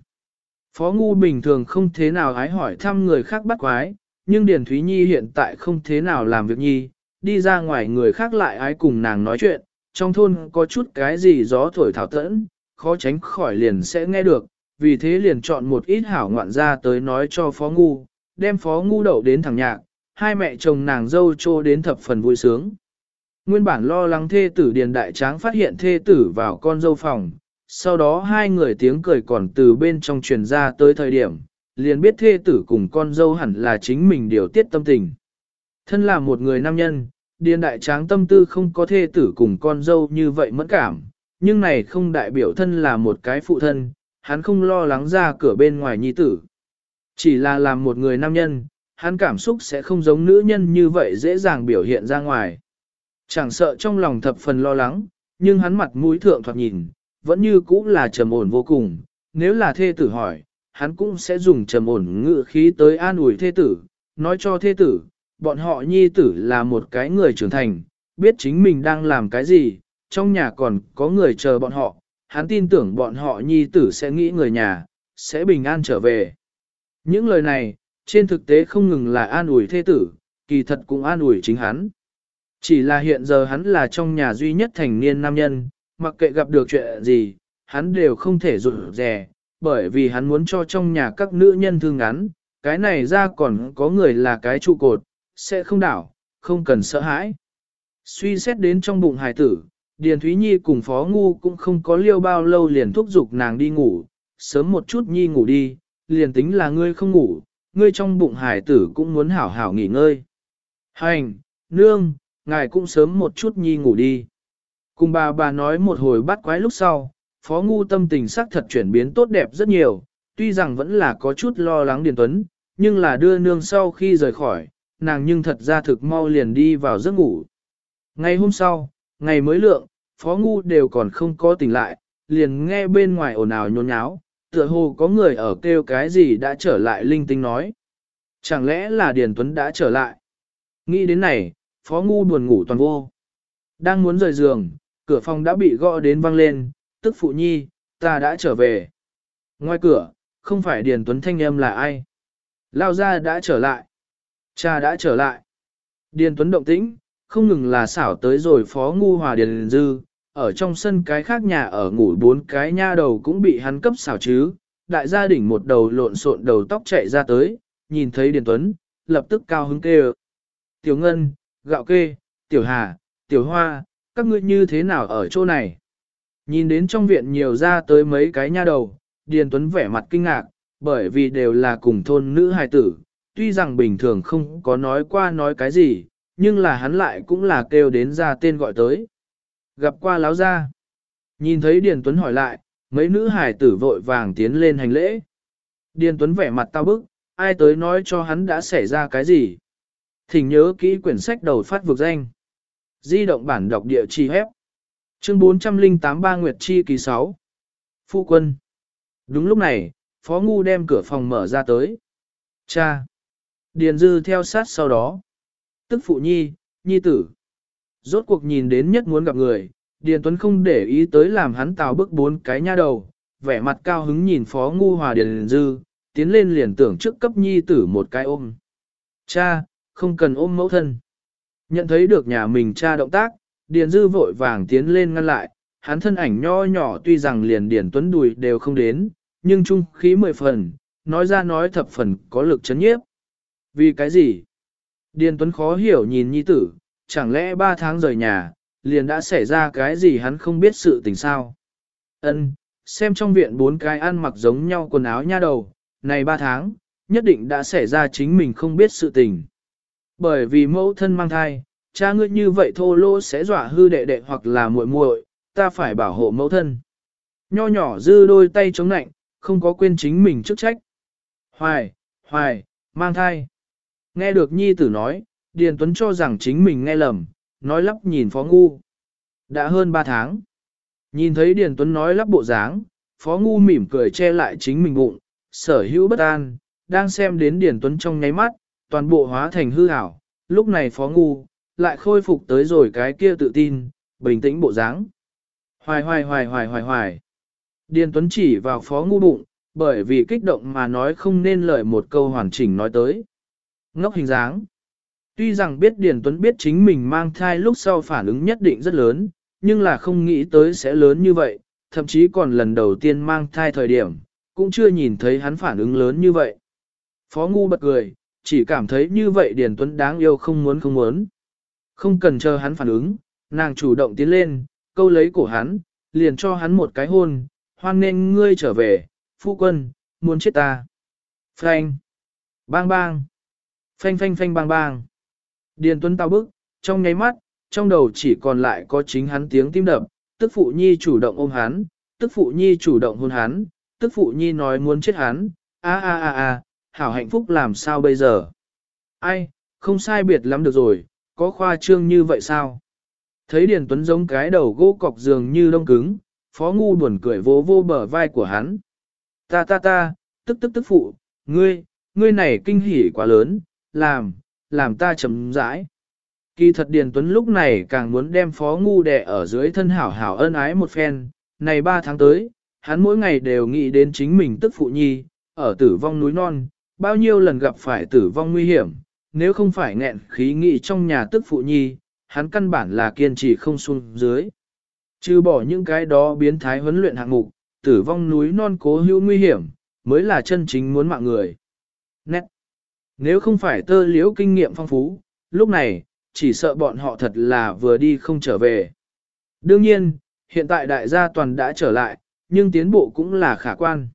Phó Ngu bình thường không thế nào ái hỏi thăm người khác bắt quái, nhưng Điền Thúy Nhi hiện tại không thế nào làm việc nhi, đi ra ngoài người khác lại ái cùng nàng nói chuyện, trong thôn có chút cái gì gió thổi thảo tẫn, khó tránh khỏi liền sẽ nghe được, vì thế liền chọn một ít hảo ngoạn ra tới nói cho Phó Ngu, đem Phó Ngu đậu đến thằng nhạc, hai mẹ chồng nàng dâu trô đến thập phần vui sướng. Nguyên bản lo lắng thê tử Điền Đại Tráng phát hiện thê tử vào con dâu phòng, sau đó hai người tiếng cười còn từ bên trong truyền ra tới thời điểm, liền biết thê tử cùng con dâu hẳn là chính mình điều tiết tâm tình. Thân là một người nam nhân, Điền Đại Tráng tâm tư không có thê tử cùng con dâu như vậy mẫn cảm, nhưng này không đại biểu thân là một cái phụ thân, hắn không lo lắng ra cửa bên ngoài nhi tử. Chỉ là làm một người nam nhân, hắn cảm xúc sẽ không giống nữ nhân như vậy dễ dàng biểu hiện ra ngoài. Chẳng sợ trong lòng thập phần lo lắng, nhưng hắn mặt mũi thượng thoạt nhìn, vẫn như cũ là trầm ổn vô cùng. Nếu là thê tử hỏi, hắn cũng sẽ dùng trầm ổn ngự khí tới an ủi thê tử, nói cho thê tử, bọn họ nhi tử là một cái người trưởng thành, biết chính mình đang làm cái gì, trong nhà còn có người chờ bọn họ, hắn tin tưởng bọn họ nhi tử sẽ nghĩ người nhà, sẽ bình an trở về. Những lời này, trên thực tế không ngừng là an ủi thê tử, kỳ thật cũng an ủi chính hắn. Chỉ là hiện giờ hắn là trong nhà duy nhất thành niên nam nhân, mặc kệ gặp được chuyện gì, hắn đều không thể rụt rè, bởi vì hắn muốn cho trong nhà các nữ nhân thương ngắn, cái này ra còn có người là cái trụ cột, sẽ không đảo, không cần sợ hãi. Suy xét đến trong bụng hài tử, Điền Thúy Nhi cùng Phó Ngu cũng không có liêu bao lâu liền thúc giục nàng đi ngủ, sớm một chút Nhi ngủ đi, liền tính là ngươi không ngủ, ngươi trong bụng hài tử cũng muốn hảo hảo nghỉ ngơi. Hành, nương, ngài cũng sớm một chút Nhi ngủ đi. Cùng bà bà nói một hồi bắt quái lúc sau, Phó Ngu tâm tình sắc thật chuyển biến tốt đẹp rất nhiều, tuy rằng vẫn là có chút lo lắng Điền Tuấn, nhưng là đưa nương sau khi rời khỏi, nàng nhưng thật ra thực mau liền đi vào giấc ngủ. Ngày hôm sau, ngày mới lượng, Phó Ngu đều còn không có tỉnh lại, liền nghe bên ngoài ồn ào nhốn nháo, tựa hồ có người ở kêu cái gì đã trở lại linh tinh nói. Chẳng lẽ là Điền Tuấn đã trở lại? Nghĩ đến này, Phó Ngu buồn ngủ toàn vô. Đang muốn rời giường, cửa phòng đã bị gõ đến văng lên, tức phụ nhi, ta đã trở về. Ngoài cửa, không phải Điền Tuấn thanh âm là ai. Lao ra đã trở lại. Cha đã trở lại. Điền Tuấn động tĩnh, không ngừng là xảo tới rồi phó ngu hòa Điền Dư, ở trong sân cái khác nhà ở ngủ bốn cái nha đầu cũng bị hắn cấp xảo chứ. Đại gia đình một đầu lộn xộn đầu tóc chạy ra tới, nhìn thấy Điền Tuấn, lập tức cao hứng kêu. Tiểu Ngân, Gạo Kê, Tiểu Hà, Tiểu Hoa, các ngươi như thế nào ở chỗ này? Nhìn đến trong viện nhiều ra tới mấy cái nha đầu, Điền Tuấn vẻ mặt kinh ngạc, bởi vì đều là cùng thôn nữ hài tử, tuy rằng bình thường không có nói qua nói cái gì, nhưng là hắn lại cũng là kêu đến ra tên gọi tới. Gặp qua láo ra. Nhìn thấy Điền Tuấn hỏi lại, mấy nữ hài tử vội vàng tiến lên hành lễ. Điền Tuấn vẻ mặt tao bức, ai tới nói cho hắn đã xảy ra cái gì. Thỉnh nhớ kỹ quyển sách đầu phát vực danh. Di động bản đọc địa chỉ hép. Chương 408 Ba Nguyệt Chi kỳ 6. Phu quân. Đúng lúc này, Phó Ngu đem cửa phòng mở ra tới. Cha. Điền Dư theo sát sau đó. Tức phụ nhi, nhi tử. Rốt cuộc nhìn đến nhất muốn gặp người, Điền Tuấn không để ý tới làm hắn tào bước bốn cái nha đầu, vẻ mặt cao hứng nhìn Phó Ngu Hòa Điền Dư, tiến lên liền tưởng trước cấp nhi tử một cái ôm. Cha, không cần ôm mẫu thân. Nhận thấy được nhà mình cha động tác, Điền Dư vội vàng tiến lên ngăn lại, hắn thân ảnh nho nhỏ tuy rằng liền Điền Tuấn đùi đều không đến, nhưng trung khí mười phần, nói ra nói thập phần có lực chấn nhiếp. Vì cái gì? Điền Tuấn khó hiểu nhìn nhi tử, chẳng lẽ ba tháng rời nhà, liền đã xảy ra cái gì hắn không biết sự tình sao? Ân, xem trong viện bốn cái ăn mặc giống nhau quần áo nha đầu, này ba tháng, nhất định đã xảy ra chính mình không biết sự tình. Bởi vì mẫu thân mang thai, cha ngươi như vậy thô lỗ sẽ dọa hư đệ đệ hoặc là muội muội, ta phải bảo hộ mẫu thân. Nho nhỏ dư đôi tay chống nạnh, không có quên chính mình chức trách. Hoài, hoài, mang thai. Nghe được nhi tử nói, Điền Tuấn cho rằng chính mình nghe lầm, nói lắp nhìn Phó Ngu. Đã hơn 3 tháng. Nhìn thấy Điền Tuấn nói lắp bộ dáng, Phó Ngu mỉm cười che lại chính mình bụng, sở hữu bất an, đang xem đến Điền Tuấn trong nháy mắt, toàn bộ hóa thành hư ảo. Lúc này Phó Ngu, lại khôi phục tới rồi cái kia tự tin, bình tĩnh bộ dáng. Hoài hoài hoài hoài hoài hoài. Điền Tuấn chỉ vào Phó Ngu bụng, bởi vì kích động mà nói không nên lời một câu hoàn chỉnh nói tới. Ngốc hình dáng. Tuy rằng biết Điền Tuấn biết chính mình mang thai lúc sau phản ứng nhất định rất lớn, nhưng là không nghĩ tới sẽ lớn như vậy, thậm chí còn lần đầu tiên mang thai thời điểm, cũng chưa nhìn thấy hắn phản ứng lớn như vậy. Phó Ngu bật cười, chỉ cảm thấy như vậy Điền Tuấn đáng yêu không muốn không muốn. Không cần chờ hắn phản ứng, nàng chủ động tiến lên, câu lấy cổ hắn, liền cho hắn một cái hôn, hoan nên ngươi trở về, phu quân, muốn chết ta. Phanh. Bang bang. Phanh phanh phanh bang bang. Điền Tuấn tao bức, trong nháy mắt, trong đầu chỉ còn lại có chính hắn tiếng tim đập, tức phụ nhi chủ động ôm hắn, tức phụ nhi chủ động hôn hắn, tức phụ nhi nói muốn chết hắn, a a a a, hảo hạnh phúc làm sao bây giờ? Ai, không sai biệt lắm được rồi, có khoa trương như vậy sao? Thấy Điền Tuấn giống cái đầu gỗ cọc dường như đông cứng, phó ngu buồn cười vỗ vô bờ vai của hắn. Ta ta ta, tức tức tức phụ, ngươi, ngươi này kinh hỉ quá lớn, làm, làm ta chấm rãi. Kỳ thật Điền Tuấn lúc này càng muốn đem phó ngu đè ở dưới thân hảo hảo ân ái một phen, này ba tháng tới, hắn mỗi ngày đều nghĩ đến chính mình tức phụ nhi, ở tử vong núi non, bao nhiêu lần gặp phải tử vong nguy hiểm, nếu không phải nghẹn khí nghị trong nhà tức phụ nhi, hắn căn bản là kiên trì không xuống dưới. Trừ bỏ những cái đó biến thái huấn luyện hạng mục, tử vong núi non cố hữu nguy hiểm, mới là chân chính muốn mạng người. Nét. Nếu không phải tơ liễu kinh nghiệm phong phú, lúc này, chỉ sợ bọn họ thật là vừa đi không trở về. Đương nhiên, hiện tại đại gia toàn đã trở lại, nhưng tiến bộ cũng là khả quan.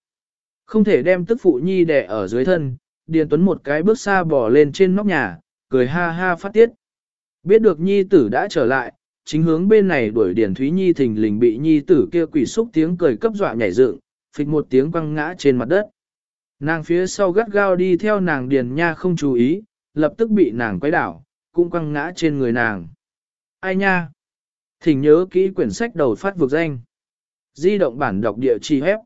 Không thể đem tức phụ nhi đẻ ở dưới thân, Điền Tuấn một cái bước xa bỏ lên trên nóc nhà, cười ha ha phát tiết. Biết được nhi tử đã trở lại, chính hướng bên này đuổi Điền Thúy Nhi thình lình bị nhi tử kia quỷ xúc tiếng cười cấp dọa nhảy dựng, phịch một tiếng quăng ngã trên mặt đất. Nàng phía sau gắt gao đi theo nàng Điền Nha không chú ý, lập tức bị nàng quấy đảo, cũng quăng ngã trên người nàng. Ai nha? Thỉnh nhớ kỹ quyển sách đầu phát vực danh. Di động bản đọc địa chỉ hép.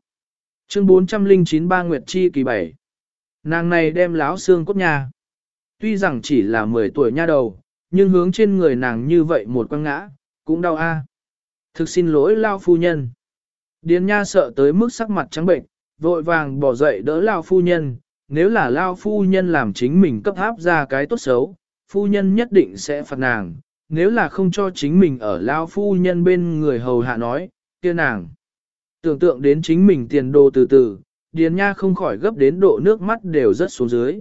Chương 409 Ba Nguyệt Chi kỳ 7. Nàng này đem láo xương cốt nhà. Tuy rằng chỉ là 10 tuổi nha đầu, nhưng hướng trên người nàng như vậy một quăng ngã, cũng đau a. Thực xin lỗi lao phu nhân. Điền nha sợ tới mức sắc mặt trắng bệnh, vội vàng bỏ dậy đỡ lao phu nhân. Nếu là lao phu nhân làm chính mình cấp áp ra cái tốt xấu, phu nhân nhất định sẽ phạt nàng. Nếu là không cho chính mình ở lao phu nhân bên người hầu hạ nói, kia nàng. Tưởng tượng đến chính mình tiền đồ từ từ, Điền Nha không khỏi gấp đến độ nước mắt đều rất xuống dưới.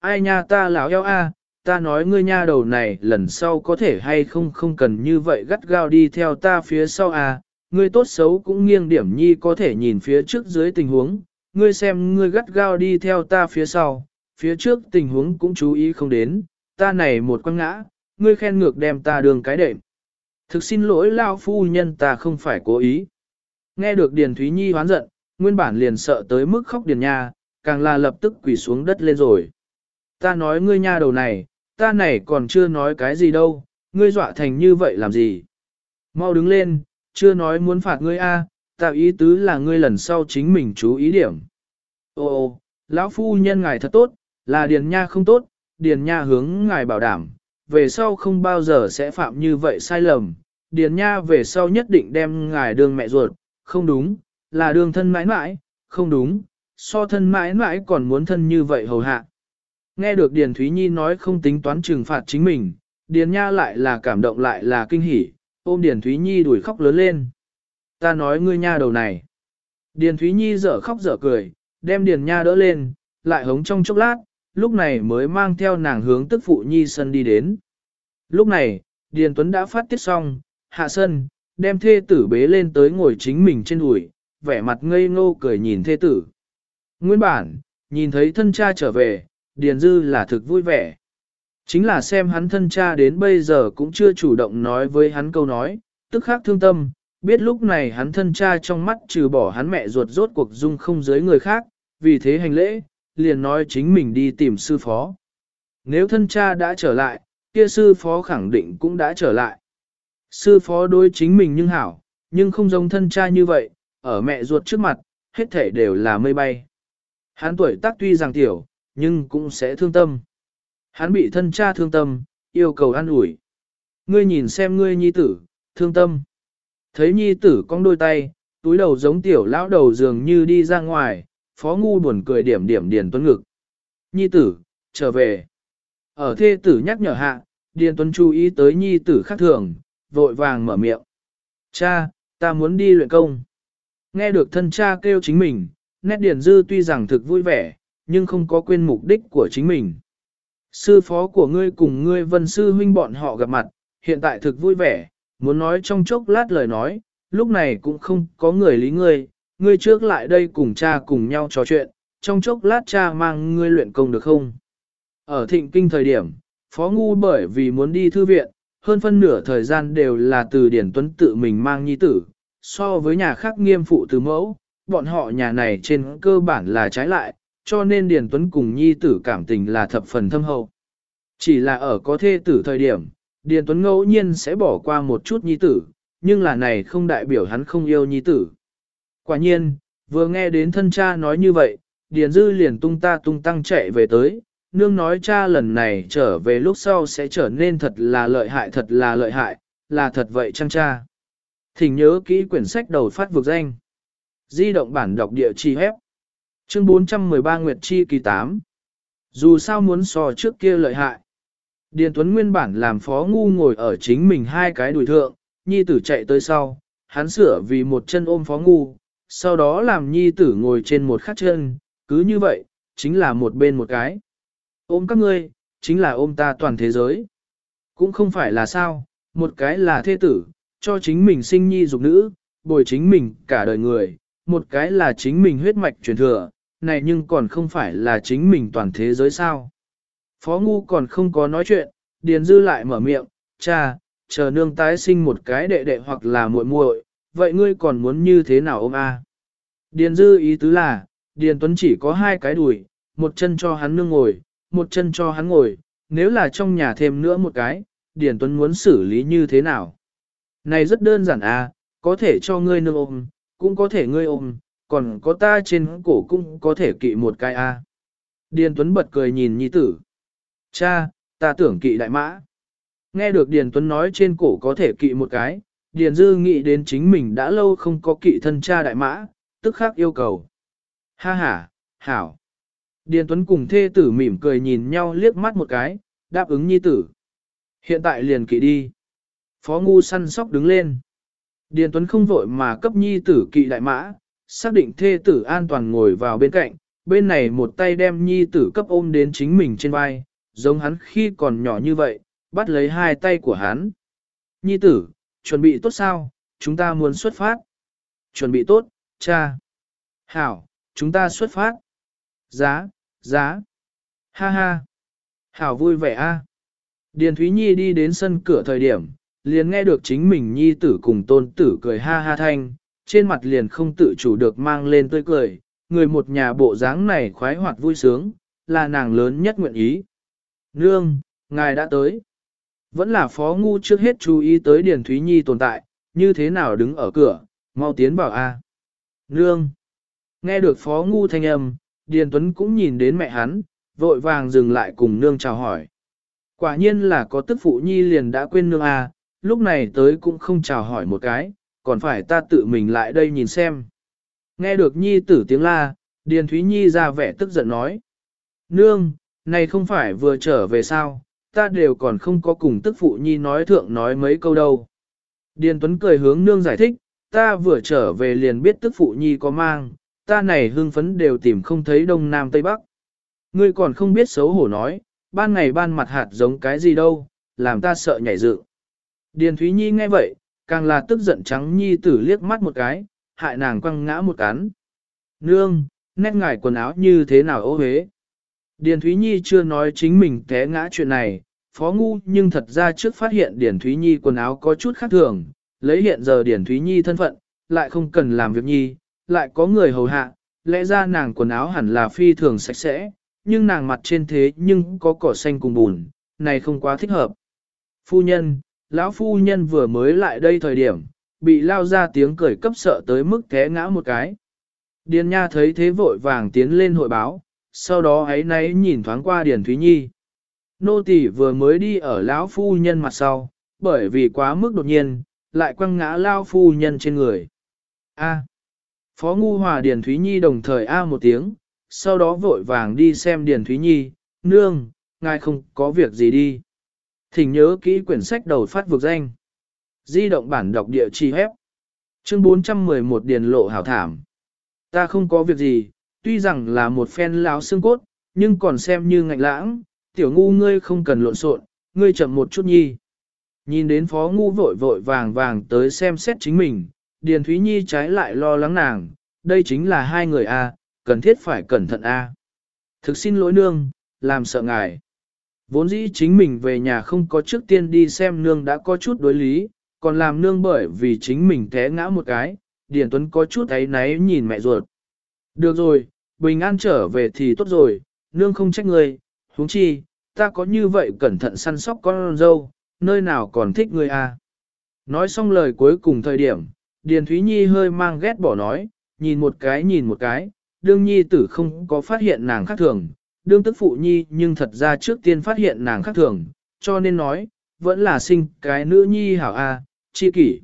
Ai nha ta lão eo a, ta nói ngươi nha đầu này lần sau có thể hay không không cần như vậy gắt gao đi theo ta phía sau a, ngươi tốt xấu cũng nghiêng điểm nhi có thể nhìn phía trước dưới tình huống, ngươi xem ngươi gắt gao đi theo ta phía sau, phía trước tình huống cũng chú ý không đến, ta này một quăng ngã, ngươi khen ngược đem ta đường cái đệm. Thực xin lỗi lao phu nhân ta không phải cố ý. Nghe được Điền Thúy Nhi hoán giận, nguyên bản liền sợ tới mức khóc Điền Nha, càng là lập tức quỳ xuống đất lên rồi. Ta nói ngươi nha đầu này, ta này còn chưa nói cái gì đâu, ngươi dọa thành như vậy làm gì? Mau đứng lên, chưa nói muốn phạt ngươi a, tạo ý tứ là ngươi lần sau chính mình chú ý điểm. Ô ô, lão phu nhân ngài thật tốt, là điền nha không tốt, điền nha hướng ngài bảo đảm, về sau không bao giờ sẽ phạm như vậy sai lầm, điền nha về sau nhất định đem ngài đương mẹ ruột, không đúng, là đương thân mãi mãi, không đúng, so thân mãi mãi còn muốn thân như vậy hầu hạ. Nghe được Điền Thúy Nhi nói không tính toán trừng phạt chính mình, Điền Nha lại là cảm động lại là kinh hỉ, ôm Điền Thúy Nhi đuổi khóc lớn lên. Ta nói ngươi nha đầu này. Điền Thúy Nhi dở khóc dở cười, đem Điền Nha đỡ lên, lại hống trong chốc lát, lúc này mới mang theo nàng hướng tức phụ Nhi sân đi đến. Lúc này, Điền Tuấn đã phát tiết xong, hạ sân, đem thê tử bế lên tới ngồi chính mình trên đùi, vẻ mặt ngây ngô cười nhìn thê tử. Nguyên bản, nhìn thấy thân cha trở về, Điền Dư là thực vui vẻ. Chính là xem hắn thân cha đến bây giờ cũng chưa chủ động nói với hắn câu nói, tức khắc thương tâm, biết lúc này hắn thân cha trong mắt trừ bỏ hắn mẹ ruột rốt cuộc dung không giới người khác, vì thế hành lễ, liền nói chính mình đi tìm sư phó. Nếu thân cha đã trở lại, kia sư phó khẳng định cũng đã trở lại. Sư phó đối chính mình nhưng hảo, nhưng không giống thân cha như vậy, ở mẹ ruột trước mặt, hết thể đều là mây bay. Hắn tuổi tác tuy rằng tiểu, nhưng cũng sẽ thương tâm. Hắn bị thân cha thương tâm, yêu cầu an ủi. Ngươi nhìn xem ngươi nhi tử, thương tâm. Thấy nhi tử cong đôi tay, túi đầu giống tiểu lão đầu dường như đi ra ngoài, phó ngu buồn cười điểm điểm điền tuấn ngực. Nhi tử, trở về. Ở thê tử nhắc nhở hạ, điền tuấn chú ý tới nhi tử khác thường, vội vàng mở miệng. Cha, ta muốn đi luyện công. Nghe được thân cha kêu chính mình, nét điển dư tuy rằng thực vui vẻ, nhưng không có quên mục đích của chính mình. Sư phó của ngươi cùng ngươi vân sư huynh bọn họ gặp mặt, hiện tại thực vui vẻ, muốn nói trong chốc lát lời nói, lúc này cũng không có người lý ngươi, ngươi trước lại đây cùng cha cùng nhau trò chuyện, trong chốc lát cha mang ngươi luyện công được không? Ở thịnh kinh thời điểm, phó ngu bởi vì muốn đi thư viện, hơn phân nửa thời gian đều là từ Điển Tuấn tự mình mang nhi tử, so với nhà khác nghiêm phụ từ mẫu, bọn họ nhà này trên cơ bản là trái lại, cho nên Điền Tuấn cùng nhi tử cảm tình là thập phần thâm hậu. Chỉ là ở có thê tử thời điểm, Điền Tuấn ngẫu nhiên sẽ bỏ qua một chút nhi tử, nhưng là này không đại biểu hắn không yêu nhi tử. Quả nhiên, vừa nghe đến thân cha nói như vậy, Điền Dư liền tung ta tung tăng chạy về tới, nương nói cha lần này trở về lúc sau sẽ trở nên thật là lợi hại thật là lợi hại, là thật vậy chăng cha. Thỉnh nhớ kỹ quyển sách đầu phát vực danh. Di động bản đọc địa chỉ hép. Chương 413 Nguyệt Chi kỳ 8. Dù sao muốn so trước kia lợi hại. Điền Tuấn nguyên bản làm phó ngu ngồi ở chính mình hai cái đùi thượng, nhi tử chạy tới sau, hắn sửa vì một chân ôm phó ngu, sau đó làm nhi tử ngồi trên một khắc chân, cứ như vậy, chính là một bên một cái. Ôm các ngươi, chính là ôm ta toàn thế giới. Cũng không phải là sao, một cái là thê tử, cho chính mình sinh nhi dục nữ, bồi chính mình cả đời người, một cái là chính mình huyết mạch truyền thừa, này nhưng còn không phải là chính mình toàn thế giới sao. Phó Ngu còn không có nói chuyện, Điền Dư lại mở miệng, cha, chờ nương tái sinh một cái đệ đệ hoặc là muội muội, vậy ngươi còn muốn như thế nào ôm a? Điền Dư ý tứ là, Điền Tuấn chỉ có hai cái đùi, một chân cho hắn nương ngồi, một chân cho hắn ngồi, nếu là trong nhà thêm nữa một cái, Điền Tuấn muốn xử lý như thế nào? Này rất đơn giản à, có thể cho ngươi nương ôm, cũng có thể ngươi ôm, còn có ta trên cổ cũng có thể kỵ một cái à. Điền Tuấn bật cười nhìn nhi tử. Cha, ta tưởng kỵ đại mã. Nghe được Điền Tuấn nói trên cổ có thể kỵ một cái, Điền Dư nghĩ đến chính mình đã lâu không có kỵ thân cha đại mã, tức khắc yêu cầu. Ha ha, hảo. Điền Tuấn cùng thê tử mỉm cười nhìn nhau liếc mắt một cái, đáp ứng nhi tử. Hiện tại liền kỵ đi. Phó Ngu săn sóc đứng lên. Điền Tuấn không vội mà cấp nhi tử kỵ đại mã, xác định thê tử an toàn ngồi vào bên cạnh, bên này một tay đem nhi tử cấp ôm đến chính mình trên vai, giống hắn khi còn nhỏ như vậy, bắt lấy hai tay của hắn. Nhi tử, chuẩn bị tốt sao, chúng ta muốn xuất phát. Chuẩn bị tốt, cha. Hảo, chúng ta xuất phát. Giá, giá. Ha ha. Hảo vui vẻ a. Điền Thúy Nhi đi đến sân cửa thời điểm, liền nghe được chính mình Nhi tử cùng tôn tử cười ha ha thanh, trên mặt liền không tự chủ được mang lên tươi cười, người một nhà bộ dáng này khoái hoạt vui sướng, là nàng lớn nhất nguyện ý. Nương, ngài đã tới. Vẫn là phó ngu trước hết chú ý tới Điền Thúy Nhi tồn tại, như thế nào đứng ở cửa, mau tiến vào a. Nương. Nghe được phó ngu thanh âm, Điền Tuấn cũng nhìn đến mẹ hắn, vội vàng dừng lại cùng nương chào hỏi. Quả nhiên là có tức phụ nhi liền đã quên nương à, lúc này tới cũng không chào hỏi một cái, còn phải ta tự mình lại đây nhìn xem. Nghe được nhi tử tiếng la, Điền Thúy Nhi ra vẻ tức giận nói. Nương, này không phải vừa trở về sao, ta đều còn không có cùng tức phụ nhi nói thượng nói mấy câu đâu. Điền Tuấn cười hướng nương giải thích, ta vừa trở về liền biết tức phụ nhi có mang, ta này hưng phấn đều tìm không thấy đông nam tây bắc. Ngươi còn không biết xấu hổ nói, ban ngày ban mặt hạt giống cái gì đâu, làm ta sợ nhảy dựng. Điền Thúy Nhi nghe vậy, càng là tức giận trắng Nhi tử liếc mắt một cái, hại nàng quăng ngã một cán. Nương, nét ngải quần áo như thế nào ô hế. Điền Thúy Nhi chưa nói chính mình té ngã chuyện này, phó ngu nhưng thật ra trước phát hiện Điền Thúy Nhi quần áo có chút khác thường, lấy hiện giờ Điền Thúy Nhi thân phận, lại không cần làm việc nhi, lại có người hầu hạ, lẽ ra nàng quần áo hẳn là phi thường sạch sẽ, nhưng nàng mặt trên thế nhưng có cỏ xanh cùng bùn, này không quá thích hợp. Phu nhân, lão phu nhân vừa mới lại đây thời điểm, bị lao ra tiếng cười cấp sợ tới mức té ngã một cái. Điền Nha thấy thế vội vàng tiến lên hội báo, sau đó ấy nấy nhìn thoáng qua Điền Thúy Nhi. Nô tỳ vừa mới đi ở lão phu nhân mặt sau, bởi vì quá mức đột nhiên, lại quăng ngã lao phu nhân trên người. A. Phó Ngu Hòa Điền Thúy Nhi đồng thời A một tiếng, sau đó vội vàng đi xem Điền Thúy Nhi, nương, ngài không có việc gì đi. Thỉnh nhớ kỹ quyển sách đầu phát vực danh. Di động bản đọc địa chỉ hép. Chương 411 Điền Lộ Hảo Thảm. Ta không có việc gì, tuy rằng là một phen láo xương cốt, nhưng còn xem như ngạnh lãng, tiểu ngu ngươi không cần lộn xộn, ngươi chậm một chút nhi. Nhìn đến phó ngu vội vội vàng vàng tới xem xét chính mình, Điền Thúy Nhi trái lại lo lắng nàng, đây chính là hai người A, cần thiết phải cẩn thận A. Thực xin lỗi nương, làm sợ ngài. Vốn dĩ chính mình về nhà không có trước tiên đi xem nương đã có chút đối lý, còn làm nương bởi vì chính mình té ngã một cái, Điền Tuấn có chút ấy náy nhìn mẹ ruột. Được rồi, bình an trở về thì tốt rồi, nương không trách người, huống chi, ta có như vậy cẩn thận săn sóc con dâu, nơi nào còn thích người à. Nói xong lời cuối cùng thời điểm, Điền Thúy Nhi hơi mang ghét bỏ nói, nhìn một cái nhìn một cái, đương nhi tử không có phát hiện nàng khác thường, đương tức phụ nhi nhưng thật ra trước tiên phát hiện nàng khác thường, cho nên nói, vẫn là sinh cái nữ nhi hảo a, chi kỷ.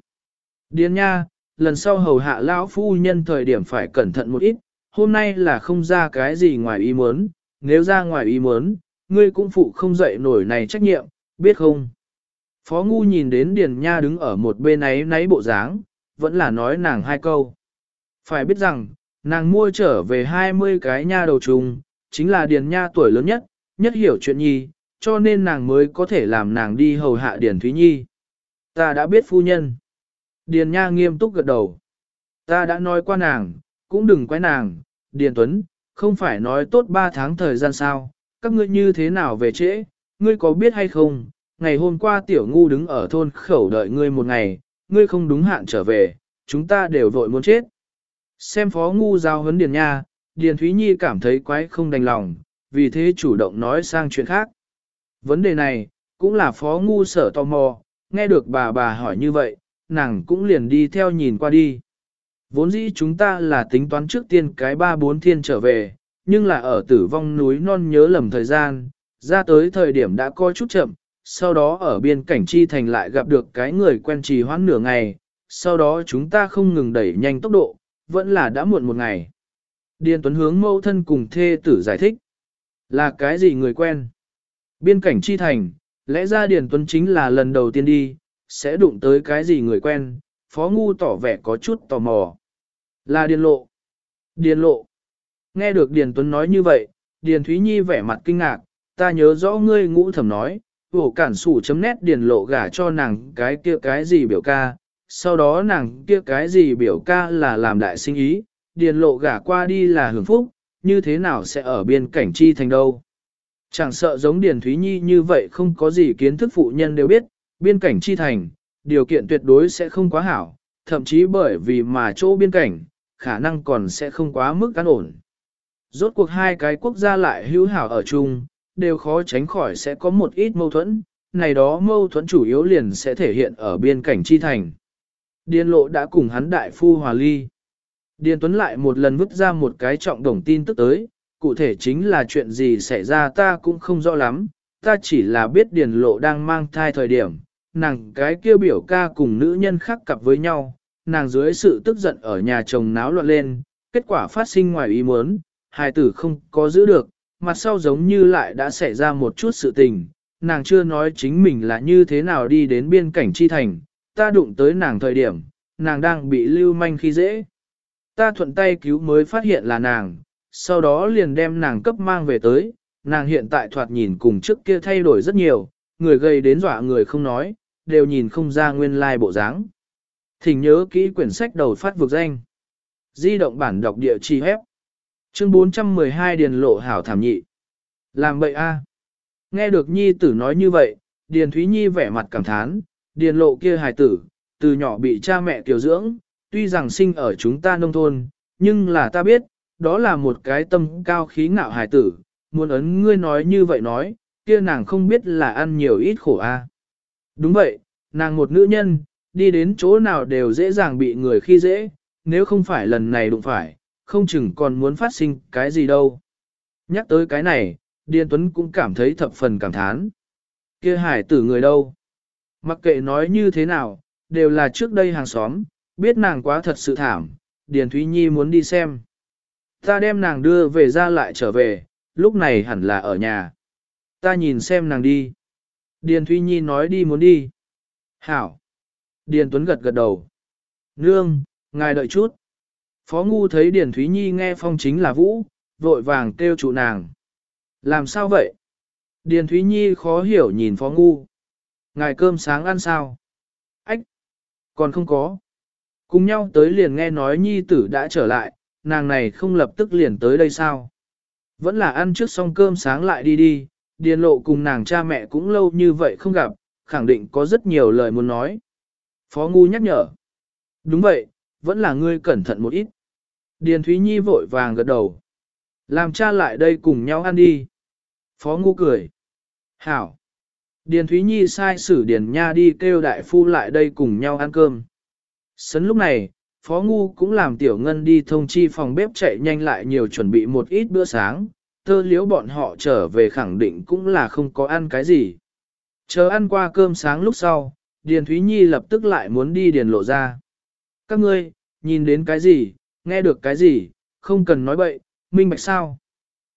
Điền nha, lần sau hầu hạ lão phu nhân thời điểm phải cẩn thận một ít, hôm nay là không ra cái gì ngoài ý muốn, nếu ra ngoài ý muốn, ngươi cũng phụ không dậy nổi này trách nhiệm, biết không? Phó Ngu nhìn đến Điền Nha đứng ở một bên ấy nấy bộ dáng, vẫn là nói nàng hai câu. Phải biết rằng, nàng mua trở về 20 cái nha đầu trùng, chính là Điền Nha tuổi lớn nhất, nhất hiểu chuyện nhi, cho nên nàng mới có thể làm nàng đi hầu hạ Điền Thúy Nhi. Ta đã biết phu nhân. Điền Nha nghiêm túc gật đầu. Ta đã nói qua nàng, cũng đừng quay nàng, Điền Tuấn, không phải nói tốt 3 tháng thời gian sao, các ngươi như thế nào về trễ, ngươi có biết hay không, ngày hôm qua tiểu ngu đứng ở thôn khẩu đợi ngươi một ngày, ngươi không đúng hạn trở về, chúng ta đều vội muốn chết. Xem phó ngu giao huấn Điền Nha, Điền Thúy Nhi cảm thấy quái không đành lòng, vì thế chủ động nói sang chuyện khác. Vấn đề này, cũng là phó ngu sở tò mò, nghe được bà bà hỏi như vậy, nàng cũng liền đi theo nhìn qua đi. Vốn dĩ chúng ta là tính toán trước tiên cái ba bốn thiên trở về, nhưng là ở tử vong núi non nhớ lầm thời gian, ra tới thời điểm đã coi chút chậm, sau đó ở biên cảnh chi thành lại gặp được cái người quen trì hoãn nửa ngày, sau đó chúng ta không ngừng đẩy nhanh tốc độ, vẫn là đã muộn một ngày. Điền Tuấn hướng mâu thân cùng thê tử giải thích. Là cái gì người quen? Biên cảnh chi thành, lẽ ra Điền Tuấn chính là lần đầu tiên đi, sẽ đụng tới cái gì người quen, Phó Ngu tỏ vẻ có chút tò mò. Là Điền Lộ. Điền Lộ. Nghe được Điền Tuấn nói như vậy, Điền Thúy Nhi vẻ mặt kinh ngạc, ta nhớ rõ ngươi ngũ thẩm nói, ổ cản sủ chấm nét Điền Lộ gả cho nàng cái kia cái gì biểu ca, sau đó nàng kia cái gì biểu ca là làm đại sinh ý, Điền Lộ gả qua đi là hưởng phúc, như thế nào sẽ ở biên cảnh chi thành đâu. Chẳng sợ giống Điền Thúy Nhi như vậy không có gì kiến thức phụ nhân đều biết, biên cảnh chi thành, điều kiện tuyệt đối sẽ không quá hảo, thậm chí bởi vì mà chỗ biên cảnh, khả năng còn sẽ không quá mức an ổn. Rốt cuộc hai cái quốc gia lại hữu hảo ở chung, đều khó tránh khỏi sẽ có một ít mâu thuẫn, này đó mâu thuẫn chủ yếu liền sẽ thể hiện ở biên cảnh chi thành. Điền lộ đã cùng hắn đại phu hòa ly. Điền Tuấn lại một lần vứt ra một cái trọng đồng tin tức tới, cụ thể chính là chuyện gì xảy ra ta cũng không rõ lắm, ta chỉ là biết Điền lộ đang mang thai thời điểm, nàng cái kêu biểu ca cùng nữ nhân khác cặp với nhau, nàng dưới sự tức giận ở nhà chồng náo loạn lên, kết quả phát sinh ngoài ý muốn, hài tử không có giữ được, mặt sau giống như lại đã xảy ra một chút sự tình, nàng chưa nói chính mình là như thế nào đi đến biên cảnh chi thành, ta đụng tới nàng thời điểm, nàng đang bị lưu manh khi dễ. Ta thuận tay cứu mới phát hiện là nàng, sau đó liền đem nàng cấp mang về tới, nàng hiện tại thoạt nhìn cùng trước kia thay đổi rất nhiều, người gây đến dọa người không nói, đều nhìn không ra nguyên lai like bộ dáng. Thỉnh nhớ kỹ quyển sách đầu phát vực danh. Di động bản đọc địa chỉ hép. Chương 412 Điền Lộ Hảo Thảm Nhị. Làm bậy a. Nghe được Nhi tử nói như vậy, Điền Thúy Nhi vẻ mặt cảm thán, Điền Lộ kia hài tử, từ nhỏ bị cha mẹ tiểu dưỡng, tuy rằng sinh ở chúng ta nông thôn, nhưng là ta biết, đó là một cái tâm cao khí ngạo hài tử, muốn ấn ngươi nói như vậy nói, kia nàng không biết là ăn nhiều ít khổ a. Đúng vậy, nàng một nữ nhân, đi đến chỗ nào đều dễ dàng bị người khi dễ, nếu không phải lần này đụng phải, không chừng còn muốn phát sinh cái gì đâu. Nhắc tới cái này, Điền Tuấn cũng cảm thấy thập phần cảm thán. kia hải tử người đâu? Mặc kệ nói như thế nào, đều là trước đây hàng xóm, biết nàng quá thật sự thảm, Điền Thúy Nhi muốn đi xem. Ta đem nàng đưa về ra lại trở về, lúc này hẳn là ở nhà. Ta nhìn xem nàng đi. Điền Thúy Nhi nói đi muốn đi. Hảo. Điền Tuấn gật gật đầu. Nương, ngài đợi chút. Phó Ngu thấy Điền Thúy Nhi nghe phong chính là Vũ, vội vàng kêu trụ nàng. Làm sao vậy? Điền Thúy Nhi khó hiểu nhìn Phó Ngu. Ngài cơm sáng ăn sao? Ách! Còn không có. Cùng nhau tới liền nghe nói Nhi tử đã trở lại, nàng này không lập tức liền tới đây sao? Vẫn là ăn trước xong cơm sáng lại đi đi, Điền lộ cùng nàng cha mẹ cũng lâu như vậy không gặp, khẳng định có rất nhiều lời muốn nói. Phó Ngu nhắc nhở. Đúng vậy, vẫn là ngươi cẩn thận một ít. Điền Thúy Nhi vội vàng gật đầu. Làm cha lại đây cùng nhau ăn đi. Phó Ngu cười. Hảo. Điền Thúy Nhi sai sử Điền Nha đi kêu đại phu lại đây cùng nhau ăn cơm. Sấn lúc này, Phó Ngu cũng làm Tiểu Ngân đi thông chi phòng bếp chạy nhanh lại nhiều chuẩn bị một ít bữa sáng, tơ liếu bọn họ trở về khẳng định cũng là không có ăn cái gì. Chờ ăn qua cơm sáng lúc sau, Điền Thúy Nhi lập tức lại muốn đi điền lộ ra. Các ngươi, nhìn đến cái gì, nghe được cái gì, không cần nói bậy, minh bạch sao.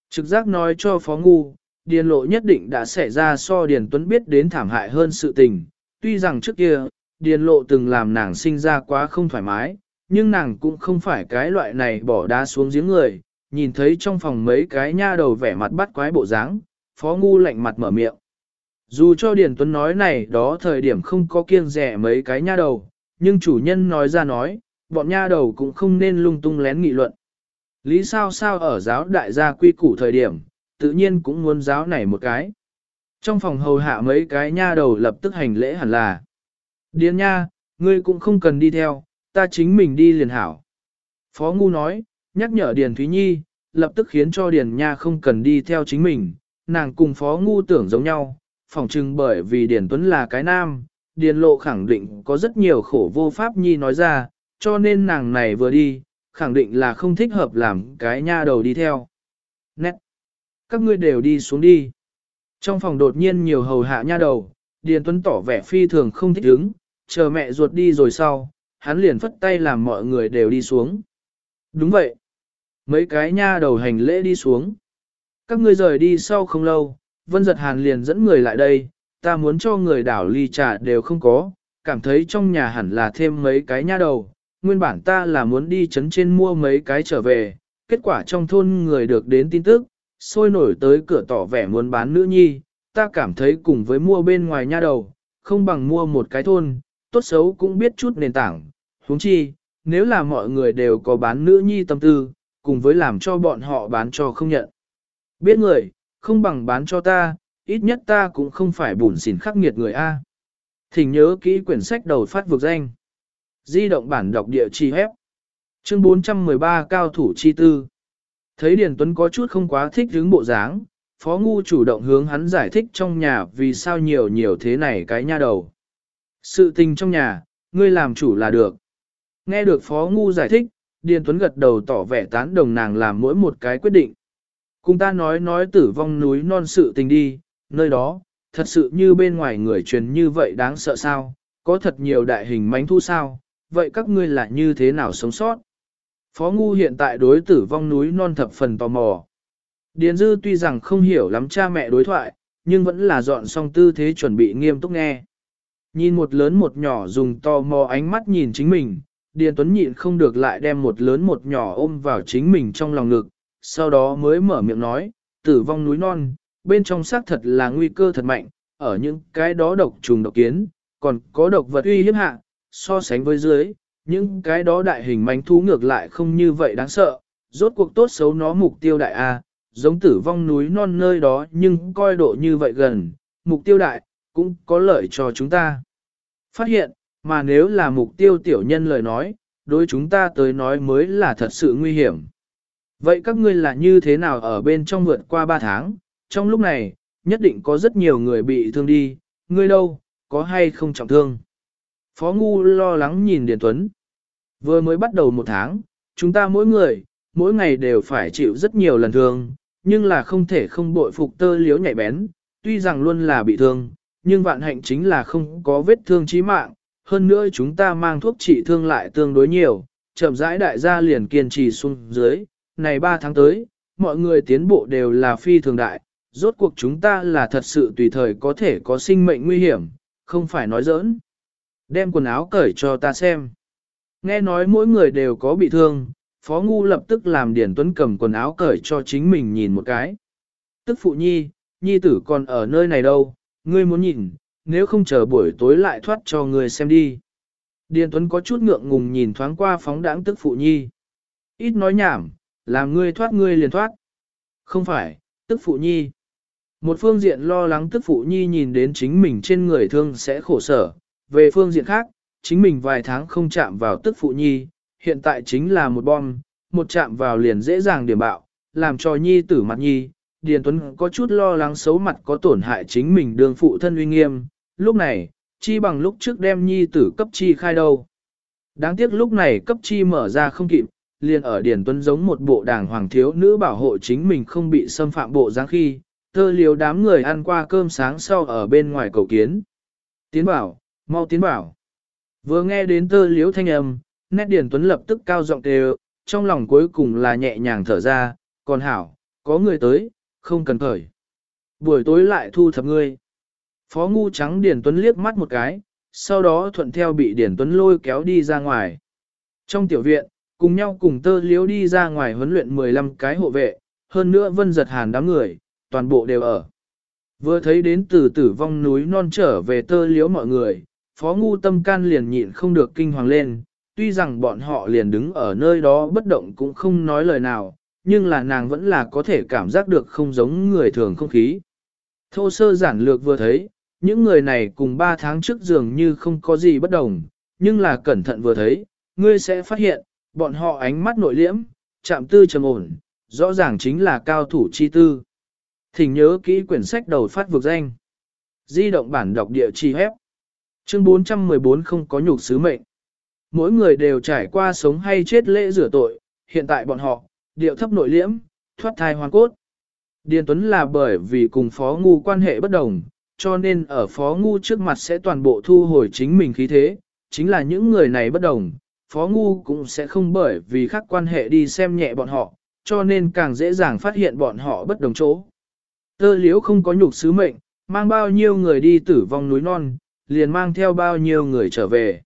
Trực giác nói cho Phó Ngu, điền lộ nhất định đã xảy ra so Điền Tuấn biết đến thảm hại hơn sự tình. Tuy rằng trước kia, điền lộ từng làm nàng sinh ra quá không thoải mái, nhưng nàng cũng không phải cái loại này bỏ đá xuống giếng người, nhìn thấy trong phòng mấy cái nha đầu vẻ mặt bắt quái bộ dáng, Phó Ngu lạnh mặt mở miệng. Dù cho Điền Tuấn nói này đó thời điểm không có kiêng rẻ mấy cái nha đầu, nhưng chủ nhân nói ra nói, bọn nha đầu cũng không nên lung tung lén nghị luận. Lý sao sao ở giáo đại gia quy củ thời điểm, tự nhiên cũng muốn giáo này một cái. Trong phòng hầu hạ mấy cái nha đầu lập tức hành lễ hẳn là. Điền nha, ngươi cũng không cần đi theo, ta chính mình đi liền hảo. Phó Ngu nói, nhắc nhở Điền Thúy Nhi, lập tức khiến cho Điền nha không cần đi theo chính mình, nàng cùng Phó Ngu tưởng giống nhau, phỏng chừng bởi vì Điền Tuấn là cái nam, Điền Lộ khẳng định có rất nhiều khổ vô pháp nhi nói ra, cho nên nàng này vừa đi, khẳng định là không thích hợp làm cái nha đầu đi theo. Nét! Các ngươi đều đi xuống đi. Trong phòng đột nhiên nhiều hầu hạ nha đầu, Điền Tuấn tỏ vẻ phi thường không thích ứng, chờ mẹ ruột đi rồi sau, hắn liền phất tay làm mọi người đều đi xuống. Đúng vậy. Mấy cái nha đầu hành lễ đi xuống. Các ngươi rời đi sau không lâu, Vân giật hàn liền dẫn người lại đây, ta muốn cho người đảo ly trà đều không có, cảm thấy trong nhà hẳn là thêm mấy cái nha đầu. Nguyên bản ta là muốn đi chấn trên mua mấy cái trở về, kết quả trong thôn người được đến tin tức, sôi nổi tới cửa tỏ vẻ muốn bán nữ nhi, ta cảm thấy cùng với mua bên ngoài nha đầu, không bằng mua một cái thôn, tốt xấu cũng biết chút nền tảng, huống chi, nếu là mọi người đều có bán nữ nhi tâm tư, cùng với làm cho bọn họ bán cho không nhận. Biết người, không bằng bán cho ta, ít nhất ta cũng không phải bùn xỉn khắc nghiệt người A. Thỉnh nhớ kỹ quyển sách đầu phát vực danh. Di động bản đọc địa chỉ hép. Chương 413 Cao thủ chi tư. Thấy Điền Tuấn có chút không quá thích hướng bộ dáng, Phó Ngu chủ động hướng hắn giải thích trong nhà vì sao nhiều nhiều thế này cái nha đầu. Sự tình trong nhà, ngươi làm chủ là được. Nghe được Phó Ngu giải thích, Điền Tuấn gật đầu tỏ vẻ tán đồng nàng làm mỗi một cái quyết định. Cùng ta nói nói tử vong núi non sự tình đi, nơi đó, thật sự như bên ngoài người truyền như vậy đáng sợ sao, có thật nhiều đại hình mánh thu sao, vậy các ngươi là như thế nào sống sót? Phó Ngu hiện tại đối tử vong núi non thập phần tò mò. Điền Dư tuy rằng không hiểu lắm cha mẹ đối thoại, nhưng vẫn là dọn xong tư thế chuẩn bị nghiêm túc nghe. Nhìn một lớn một nhỏ dùng tò mò ánh mắt nhìn chính mình, Điền Tuấn nhịn không được lại đem một lớn một nhỏ ôm vào chính mình trong lòng ngực, sau đó mới mở miệng nói, tử vong núi non, bên trong xác thật là nguy cơ thật mạnh, ở những cái đó độc trùng độc kiến, còn có độc vật uy hiếp hạ, so sánh với dưới, những cái đó đại hình manh thú ngược lại không như vậy đáng sợ, rốt cuộc tốt xấu nó mục tiêu đại A, giống tử vong núi non nơi đó nhưng coi độ như vậy gần, mục tiêu đại, cũng có lợi cho chúng ta. Phát hiện, mà nếu là mục tiêu tiểu nhân lời nói, đối chúng ta tới nói mới là thật sự nguy hiểm. Vậy các ngươi là như thế nào ở bên trong vượt qua 3 tháng, trong lúc này, nhất định có rất nhiều người bị thương đi, ngươi đâu, có hay không trọng thương. Phó Ngu lo lắng nhìn Điền Tuấn. Vừa mới bắt đầu một tháng, chúng ta mỗi người, mỗi ngày đều phải chịu rất nhiều lần thương, nhưng là không thể không bội phục tơ liếu nhạy bén, tuy rằng luôn là bị thương, nhưng vạn hạnh chính là không có vết thương chí mạng, hơn nữa chúng ta mang thuốc trị thương lại tương đối nhiều, chậm rãi đại gia liền kiên trì xuống dưới, này 3 tháng tới, mọi người tiến bộ đều là phi thường đại, rốt cuộc chúng ta là thật sự tùy thời có thể có sinh mệnh nguy hiểm, không phải nói giỡn. Đem quần áo cởi cho ta xem. Nghe nói mỗi người đều có bị thương, Phó Ngu lập tức làm Điển Tuấn cầm quần áo cởi cho chính mình nhìn một cái. Tức phụ nhi, nhi tử còn ở nơi này đâu, ngươi muốn nhìn, nếu không chờ buổi tối lại thoát cho ngươi xem đi. Điền Tuấn có chút ngượng ngùng nhìn thoáng qua phóng đãng tức phụ nhi. Ít nói nhảm, làm ngươi thoát ngươi liền thoát. Không phải, tức phụ nhi. Một phương diện lo lắng tức phụ nhi nhìn đến chính mình trên người thương sẽ khổ sở. Về phương diện khác, chính mình vài tháng không chạm vào tức phụ nhi, hiện tại chính là một bom, một chạm vào liền dễ dàng điểm bạo, làm cho nhi tử mặt nhi. Điền Tuấn có chút lo lắng xấu mặt có tổn hại chính mình đường phụ thân uy nghiêm, lúc này, chi bằng lúc trước đem nhi tử cấp chi khai đâu. Đáng tiếc lúc này cấp chi mở ra không kịp, liền ở Điền Tuấn giống một bộ đảng hoàng thiếu nữ bảo hộ chính mình không bị xâm phạm bộ dáng khi, tơ liều đám người ăn qua cơm sáng sau ở bên ngoài cầu kiến. Tiến bảo, mau tiến bảo. Vừa nghe đến tơ liếu thanh âm, nét Điền Tuấn lập tức cao giọng kêu, trong lòng cuối cùng là nhẹ nhàng thở ra, còn hảo, có người tới, không cần khởi. Buổi tối lại thu thập ngươi. Phó ngu trắng Điền Tuấn liếc mắt một cái, sau đó thuận theo bị Điền Tuấn lôi kéo đi ra ngoài. Trong tiểu viện, cùng nhau cùng tơ liếu đi ra ngoài huấn luyện 15 cái hộ vệ, hơn nữa vân giật hàn đám người, toàn bộ đều ở. Vừa thấy đến từ tử vong núi non trở về tơ liếu mọi người, phó ngu tâm can liền nhịn không được kinh hoàng lên, tuy rằng bọn họ liền đứng ở nơi đó bất động cũng không nói lời nào, nhưng là nàng vẫn là có thể cảm giác được không giống người thường không khí. Thô sơ giản lược vừa thấy, những người này cùng 3 tháng trước dường như không có gì bất đồng, nhưng là cẩn thận vừa thấy, ngươi sẽ phát hiện, bọn họ ánh mắt nội liễm, chạm tư trầm ổn, rõ ràng chính là cao thủ chi tư. Thỉnh nhớ kỹ quyển sách đầu phát vực danh. Di động bản đọc địa chỉ hép. Chương 414 không có nhục sứ mệnh. Mỗi người đều trải qua sống hay chết lễ rửa tội, hiện tại bọn họ, điệu thấp nội liễm, thoát thai hoàn cốt. Điền Tuấn là bởi vì cùng Phó Ngu quan hệ bất đồng, cho nên ở Phó Ngu trước mặt sẽ toàn bộ thu hồi chính mình khí thế, chính là những người này bất đồng, Phó Ngu cũng sẽ không bởi vì khác quan hệ đi xem nhẹ bọn họ, cho nên càng dễ dàng phát hiện bọn họ bất đồng chỗ. Tơ liếu không có nhục sứ mệnh, mang bao nhiêu người đi tử vong núi non, liền mang theo bao nhiêu người trở về.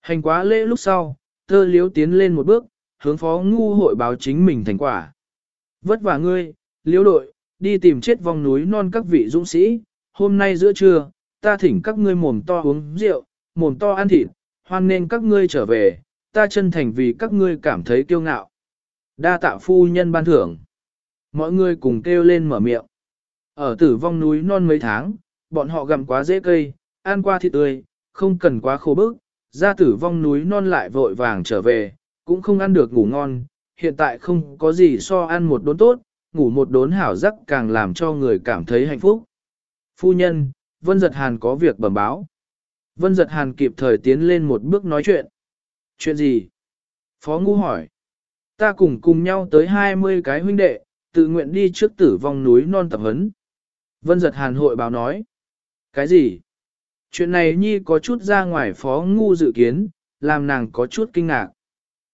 Hành quá lễ lúc sau, tơ liếu tiến lên một bước, hướng phó ngu hội báo chính mình thành quả. Vất vả ngươi, liếu đội, đi tìm chết vong núi non các vị dũng sĩ, hôm nay giữa trưa, ta thỉnh các ngươi mồm to uống rượu, mồm to ăn thịt, hoan nên các ngươi trở về, ta chân thành vì các ngươi cảm thấy kiêu ngạo. Đa tạ phu nhân ban thưởng. Mọi người cùng kêu lên mở miệng. Ở tử vong núi non mấy tháng, bọn họ gặm quá dễ cây, ăn qua thịt tươi, không cần quá khô bức, ra tử vong núi non lại vội vàng trở về, cũng không ăn được ngủ ngon, hiện tại không có gì so ăn một đốn tốt, ngủ một đốn hảo giấc càng làm cho người cảm thấy hạnh phúc. Phu nhân, Vân Giật Hàn có việc bẩm báo. Vân Giật Hàn kịp thời tiến lên một bước nói chuyện. Chuyện gì? Phó Ngu hỏi. Ta cùng cùng nhau tới 20 cái huynh đệ, tự nguyện đi trước tử vong núi non tập hấn. Vân Giật Hàn hội báo nói. Cái gì? Chuyện này nhi có chút ra ngoài Phó Ngu dự kiến, làm nàng có chút kinh ngạc.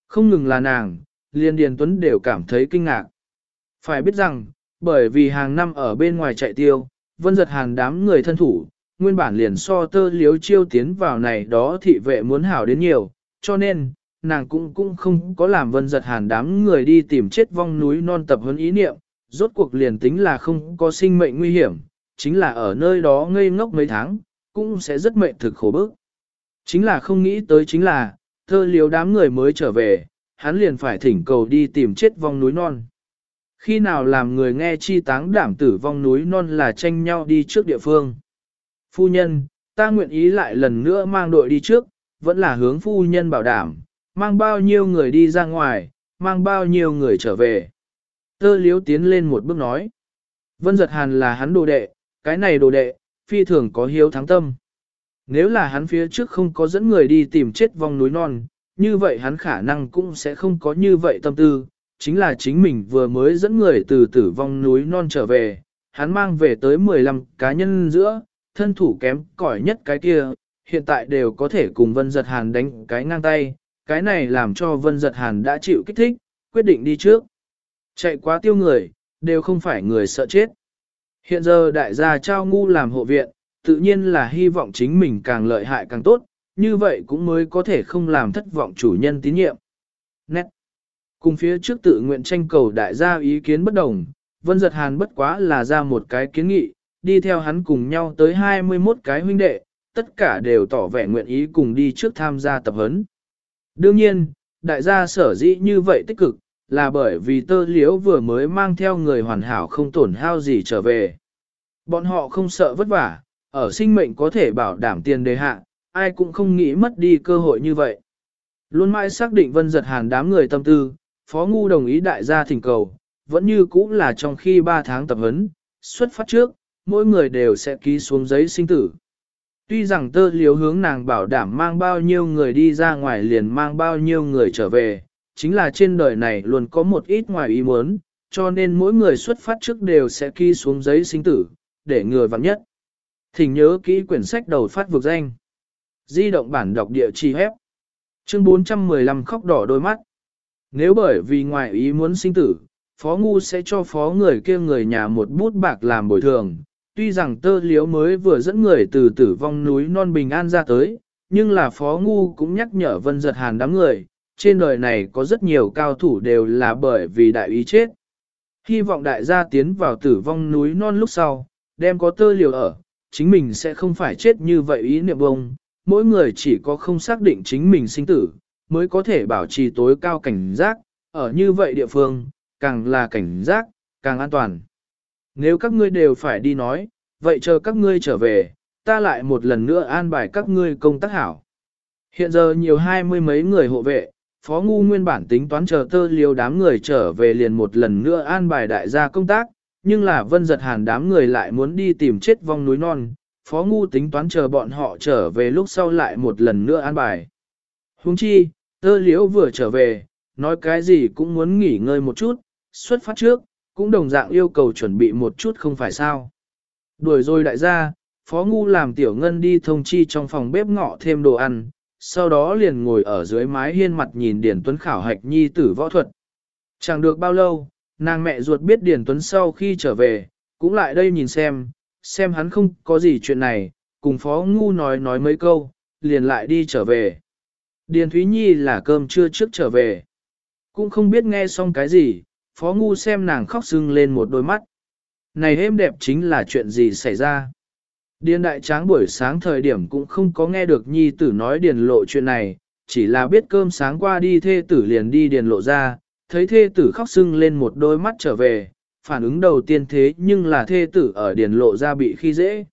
Không ngừng là nàng, liên điền tuấn đều cảm thấy kinh ngạc. Phải biết rằng, bởi vì hàng năm ở bên ngoài chạy tiêu, vân giật hàng đám người thân thủ, nguyên bản liền so tơ liếu chiêu tiến vào này đó thị vệ muốn hảo đến nhiều, cho nên, nàng cũng cũng không có làm vân giật hàn đám người đi tìm chết vong núi non tập huấn ý niệm, rốt cuộc liền tính là không có sinh mệnh nguy hiểm, chính là ở nơi đó ngây ngốc mấy tháng, cũng sẽ rất mệnh thực khổ bức. Chính là không nghĩ tới chính là, thơ liếu đám người mới trở về, hắn liền phải thỉnh cầu đi tìm chết vong núi non. Khi nào làm người nghe chi táng đảm tử vong núi non là tranh nhau đi trước địa phương. Phu nhân, ta nguyện ý lại lần nữa mang đội đi trước, vẫn là hướng phu nhân bảo đảm, mang bao nhiêu người đi ra ngoài, mang bao nhiêu người trở về. Tơ liếu tiến lên một bước nói. Vân giật hàn là hắn đồ đệ, cái này đồ đệ, phi thường có hiếu thắng tâm. Nếu là hắn phía trước không có dẫn người đi tìm chết vong núi non, như vậy hắn khả năng cũng sẽ không có như vậy tâm tư, chính là chính mình vừa mới dẫn người từ tử vong núi non trở về, hắn mang về tới 15 cá nhân giữa, thân thủ kém cỏi nhất cái kia, hiện tại đều có thể cùng Vân Giật Hàn đánh cái ngang tay, cái này làm cho Vân Giật Hàn đã chịu kích thích, quyết định đi trước. Chạy quá tiêu người, đều không phải người sợ chết. Hiện giờ đại gia trao ngu làm hộ viện, tự nhiên là hy vọng chính mình càng lợi hại càng tốt, như vậy cũng mới có thể không làm thất vọng chủ nhân tín nhiệm. Nét. Cùng phía trước tự nguyện tranh cầu đại gia ý kiến bất đồng, Vân Giật Hàn bất quá là ra một cái kiến nghị, đi theo hắn cùng nhau tới 21 cái huynh đệ, tất cả đều tỏ vẻ nguyện ý cùng đi trước tham gia tập huấn. Đương nhiên, đại gia sở dĩ như vậy tích cực, là bởi vì tơ liếu vừa mới mang theo người hoàn hảo không tổn hao gì trở về. Bọn họ không sợ vất vả, ở sinh mệnh có thể bảo đảm tiền đề hạ, ai cũng không nghĩ mất đi cơ hội như vậy. Luôn mãi xác định vân giật hàn đám người tâm tư, Phó Ngu đồng ý đại gia thỉnh cầu, vẫn như cũ là trong khi 3 tháng tập huấn, xuất phát trước, mỗi người đều sẽ ký xuống giấy sinh tử. Tuy rằng tơ liếu hướng nàng bảo đảm mang bao nhiêu người đi ra ngoài liền mang bao nhiêu người trở về, chính là trên đời này luôn có một ít ngoài ý muốn, cho nên mỗi người xuất phát trước đều sẽ ký xuống giấy sinh tử, để người vắng nhất. Thỉnh nhớ kỹ quyển sách đầu phát vực danh. Di động bản đọc địa chỉ hép. Chương 415 khóc đỏ đôi mắt. Nếu bởi vì ngoại ý muốn sinh tử, phó ngu sẽ cho phó người kia người nhà một bút bạc làm bồi thường. Tuy rằng tơ liếu mới vừa dẫn người từ tử vong núi non bình an ra tới, nhưng là phó ngu cũng nhắc nhở vân giật hàn đám người, trên đời này có rất nhiều cao thủ đều là bởi vì đại ý chết. Hy vọng đại gia tiến vào tử vong núi non lúc sau, đem có tơ liều ở, chính mình sẽ không phải chết như vậy ý niệm bông, mỗi người chỉ có không xác định chính mình sinh tử, mới có thể bảo trì tối cao cảnh giác, ở như vậy địa phương, càng là cảnh giác, càng an toàn. Nếu các ngươi đều phải đi nói, vậy chờ các ngươi trở về, ta lại một lần nữa an bài các ngươi công tác hảo. Hiện giờ nhiều hai mươi mấy người hộ vệ, Phó Ngu nguyên bản tính toán chờ tơ liêu đám người trở về liền một lần nữa an bài đại gia công tác, nhưng là vân giật hàn đám người lại muốn đi tìm chết vong núi non, Phó Ngu tính toán chờ bọn họ trở về lúc sau lại một lần nữa an bài. Huống chi, tơ liễu vừa trở về, nói cái gì cũng muốn nghỉ ngơi một chút, xuất phát trước, cũng đồng dạng yêu cầu chuẩn bị một chút không phải sao. Đuổi rồi đại gia, Phó Ngu làm tiểu ngân đi thông chi trong phòng bếp ngọ thêm đồ ăn, sau đó liền ngồi ở dưới mái hiên mặt nhìn Điền Tuấn khảo hạch nhi tử võ thuật. Chẳng được bao lâu, nàng mẹ ruột biết Điền Tuấn sau khi trở về, cũng lại đây nhìn xem, xem hắn không có gì chuyện này, cùng Phó Ngu nói nói mấy câu, liền lại đi trở về. Điền Thúy Nhi là cơm trưa trước trở về. Cũng không biết nghe xong cái gì, Phó Ngu xem nàng khóc sưng lên một đôi mắt. Này êm đẹp chính là chuyện gì xảy ra. Điền đại tráng buổi sáng thời điểm cũng không có nghe được Nhi tử nói điền lộ chuyện này, chỉ là biết cơm sáng qua đi thê tử liền đi điền lộ ra, thấy thê tử khóc sưng lên một đôi mắt trở về, phản ứng đầu tiên thế nhưng là thê tử ở điền lộ ra bị khi dễ.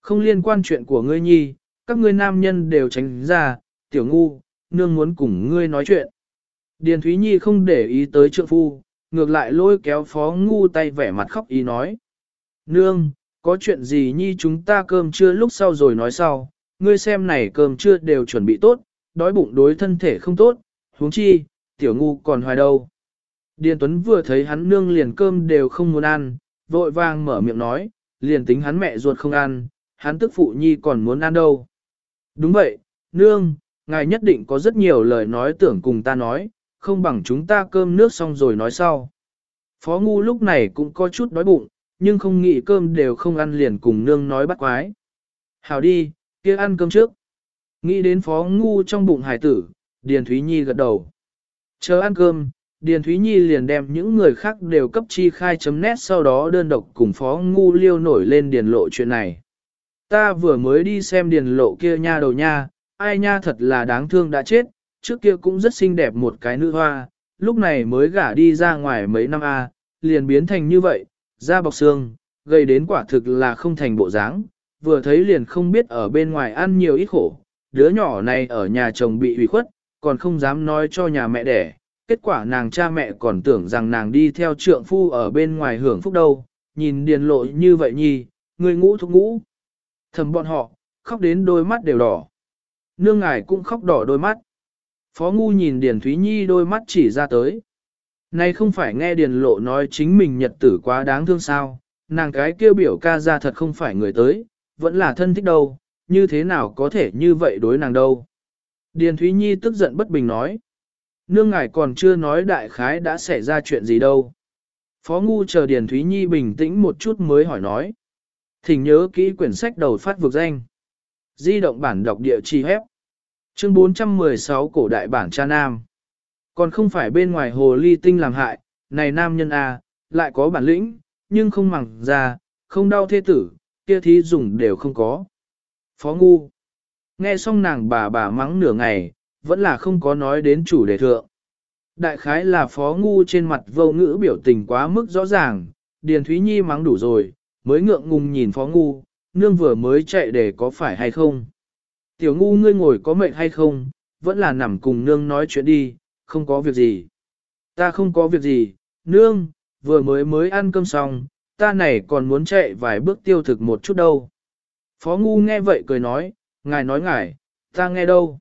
Không liên quan chuyện của ngươi nhi, các ngươi nam nhân đều tránh ra, tiểu ngu, nương muốn cùng ngươi nói chuyện. Điền Thúy Nhi không để ý tới trượng phu, ngược lại lôi kéo phó ngu tay vẻ mặt khóc ý nói. Nương, có chuyện gì nhi chúng ta cơm trưa lúc sau rồi nói sau, ngươi xem này cơm trưa đều chuẩn bị tốt, đói bụng đối thân thể không tốt, huống chi, tiểu ngu còn hoài đâu. Điền Tuấn vừa thấy hắn nương liền cơm đều không muốn ăn, vội vàng mở miệng nói, liền tính hắn mẹ ruột không ăn, hắn tức phụ nhi còn muốn ăn đâu. Đúng vậy, nương, ngài nhất định có rất nhiều lời nói tưởng cùng ta nói, không bằng chúng ta cơm nước xong rồi nói sau. Phó ngu lúc này cũng có chút đói bụng, nhưng không nghĩ cơm đều không ăn liền cùng nương nói bắt quái. Hảo đi, kia ăn cơm trước. Nghĩ đến phó ngu trong bụng hải tử, Điền Thúy Nhi gật đầu. Chờ ăn cơm, Điền Thúy Nhi liền đem những người khác đều cấp chi khai chấm nét sau đó đơn độc cùng phó ngu liêu nổi lên điền lộ chuyện này. Ta vừa mới đi xem điền lộ kia nha đầu nha, ai nha thật là đáng thương đã chết, trước kia cũng rất xinh đẹp một cái nữ hoa, lúc này mới gả đi ra ngoài mấy năm a, liền biến thành như vậy, da bọc xương, gây đến quả thực là không thành bộ dáng, vừa thấy liền không biết ở bên ngoài ăn nhiều ít khổ, đứa nhỏ này ở nhà chồng bị ủy khuất, còn không dám nói cho nhà mẹ đẻ, kết quả nàng cha mẹ còn tưởng rằng nàng đi theo trượng phu ở bên ngoài hưởng phúc đâu, nhìn điền lộ như vậy nhi, người ngũ thúc ngũ. Thầm bọn họ, khóc đến đôi mắt đều đỏ. Nương ngài cũng khóc đỏ đôi mắt. Phó ngu nhìn Điền Thúy Nhi đôi mắt chỉ ra tới. Này không phải nghe Điền Lộ nói chính mình nhật tử quá đáng thương sao, nàng cái kia biểu ca ra thật không phải người tới, vẫn là thân thích đâu, như thế nào có thể như vậy đối nàng đâu. Điền Thúy Nhi tức giận bất bình nói. Nương ngài còn chưa nói đại khái đã xảy ra chuyện gì đâu. Phó ngu chờ Điền Thúy Nhi bình tĩnh một chút mới hỏi nói. Thỉnh nhớ kỹ quyển sách đầu phát vực danh. Di động bản đọc địa chỉ hép. Chương 416 cổ đại bản cha nam. Còn không phải bên ngoài hồ ly tinh làm hại, này nam nhân A, à, lại có bản lĩnh, nhưng không mẳng ra, không đau thê tử, kia thí dùng đều không có. Phó ngu. Nghe xong nàng bà bà mắng nửa ngày, vẫn là không có nói đến chủ đề thượng. Đại khái là phó ngu trên mặt vô ngữ biểu tình quá mức rõ ràng, Điền Thúy Nhi mắng đủ rồi, mới ngượng ngùng nhìn phó ngu, nương vừa mới chạy để có phải hay không. Tiểu ngu ngươi ngồi có mệnh hay không, vẫn là nằm cùng nương nói chuyện đi, không có việc gì. Ta không có việc gì, nương, vừa mới mới ăn cơm xong, ta này còn muốn chạy vài bước tiêu thực một chút đâu. Phó ngu nghe vậy cười nói, ngài nói ngài, ta nghe đâu.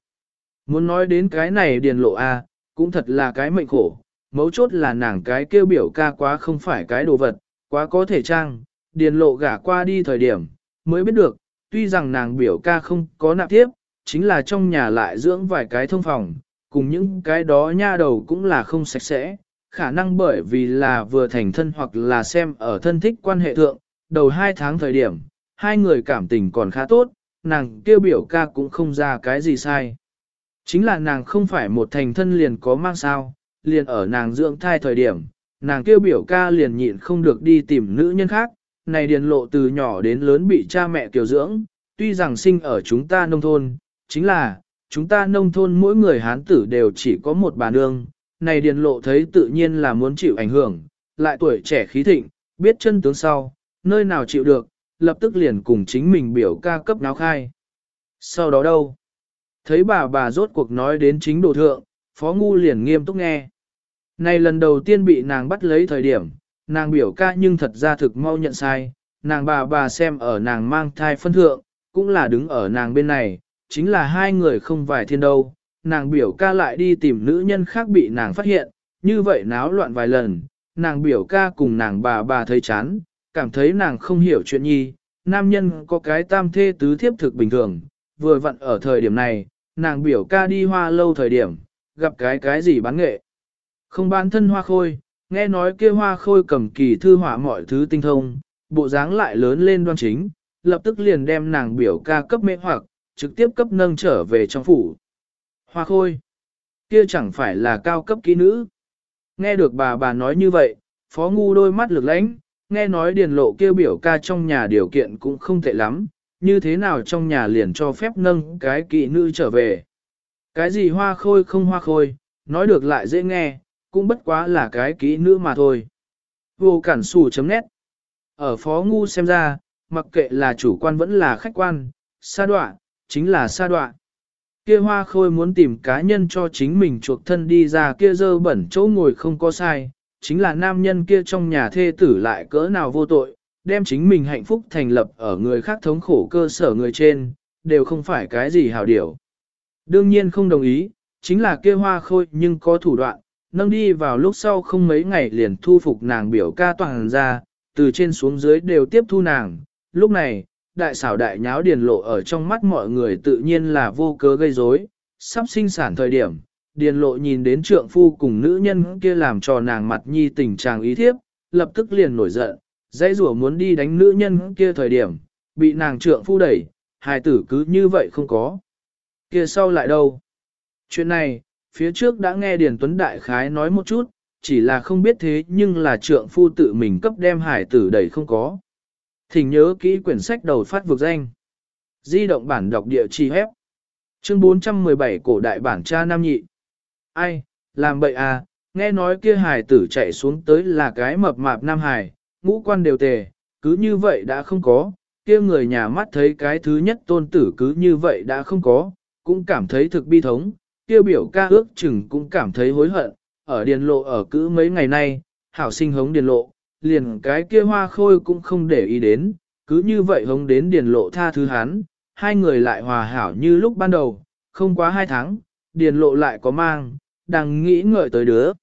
Muốn nói đến cái này điền lộ à, cũng thật là cái mệnh khổ, mấu chốt là nàng cái kêu biểu ca quá không phải cái đồ vật, quá có thể trang, điền lộ gả qua đi thời điểm, mới biết được, tuy rằng nàng biểu ca không có nạp tiếp, chính là trong nhà lại dưỡng vài cái thông phòng, cùng những cái đó nha đầu cũng là không sạch sẽ, khả năng bởi vì là vừa thành thân hoặc là xem ở thân thích quan hệ thượng, đầu hai tháng thời điểm, hai người cảm tình còn khá tốt, nàng kêu biểu ca cũng không ra cái gì sai. Chính là nàng không phải một thành thân liền có mang sao, liền ở nàng dưỡng thai thời điểm, nàng kêu biểu ca liền nhịn không được đi tìm nữ nhân khác, này điền lộ từ nhỏ đến lớn bị cha mẹ kiều dưỡng, tuy rằng sinh ở chúng ta nông thôn, chính là, chúng ta nông thôn mỗi người hán tử đều chỉ có một bà nương, này điền lộ thấy tự nhiên là muốn chịu ảnh hưởng, lại tuổi trẻ khí thịnh, biết chân tướng sau, nơi nào chịu được, lập tức liền cùng chính mình biểu ca cấp náo khai. Sau đó đâu? Thấy bà bà rốt cuộc nói đến chính đồ thượng, phó ngu liền nghiêm túc nghe. Này lần đầu tiên bị nàng bắt lấy thời điểm, nàng biểu ca nhưng thật ra thực mau nhận sai, nàng bà bà xem ở nàng mang thai phân thượng, cũng là đứng ở nàng bên này, chính là hai người không vài thiên đâu, nàng biểu ca lại đi tìm nữ nhân khác bị nàng phát hiện, như vậy náo loạn vài lần, nàng biểu ca cùng nàng bà bà thấy chán, cảm thấy nàng không hiểu chuyện nhi, nam nhân có cái tam thê tứ thiếp thực bình thường, vừa vặn ở thời điểm này, nàng biểu ca đi hoa lâu thời điểm, gặp cái cái gì bán nghệ. Không bán thân hoa khôi, nghe nói kia hoa khôi cầm kỳ thư họa mọi thứ tinh thông, bộ dáng lại lớn lên đoan chính, lập tức liền đem nàng biểu ca cấp mê hoặc, trực tiếp cấp nâng trở về trong phủ. Hoa khôi, kia chẳng phải là cao cấp kỹ nữ. Nghe được bà bà nói như vậy, phó ngu đôi mắt lực lánh, nghe nói điền lộ kia biểu ca trong nhà điều kiện cũng không tệ lắm, như thế nào trong nhà liền cho phép nâng cái kỹ nữ trở về. Cái gì hoa khôi không hoa khôi, nói được lại dễ nghe, cũng bất quá là cái kỹ nữ mà thôi. Vô cản sù chấm nét. Ở phó ngu xem ra, mặc kệ là chủ quan vẫn là khách quan, sa đoạn, chính là sa đoạn. Kia hoa khôi muốn tìm cá nhân cho chính mình chuộc thân đi ra kia dơ bẩn chỗ ngồi không có sai, chính là nam nhân kia trong nhà thê tử lại cỡ nào vô tội, đem chính mình hạnh phúc thành lập ở người khác thống khổ cơ sở người trên, đều không phải cái gì hảo điều. Đương nhiên không đồng ý, chính là kia hoa khôi nhưng có thủ đoạn, nâng đi vào lúc sau không mấy ngày liền thu phục nàng biểu ca toàn ra, từ trên xuống dưới đều tiếp thu nàng. Lúc này, đại xảo đại nháo điền lộ ở trong mắt mọi người tự nhiên là vô cớ gây rối, sắp sinh sản thời điểm. Điền lộ nhìn đến trượng phu cùng nữ nhân kia làm cho nàng mặt nhi tình trạng ý thiếp, lập tức liền nổi giận, dãy rủa muốn đi đánh nữ nhân kia thời điểm, bị nàng trượng phu đẩy, hài tử cứ như vậy không có. Kia sau lại đâu? Chuyện này, phía trước đã nghe Điền Tuấn Đại Khái nói một chút, chỉ là không biết thế nhưng là trượng phu tự mình cấp đem hải tử đẩy không có. Thỉnh nhớ kỹ quyển sách đầu phát vực danh. Di động bản đọc địa chỉ hép. Chương 417 cổ đại bản cha nam nhị. Ai, làm bậy à, nghe nói kia hải tử chạy xuống tới là cái mập mạp nam hải, ngũ quan đều tề, cứ như vậy đã không có, kia người nhà mắt thấy cái thứ nhất tôn tử cứ như vậy đã không có, cũng cảm thấy thực bi thống, kia biểu ca ước chừng cũng cảm thấy hối hận, ở điền lộ ở cữ mấy ngày nay, hảo sinh hống điền lộ, liền cái kia hoa khôi cũng không để ý đến, cứ như vậy hống đến điền lộ tha thứ hắn, hai người lại hòa hảo như lúc ban đầu, không quá hai tháng, điền lộ lại có mang, đang nghĩ ngợi tới đứa.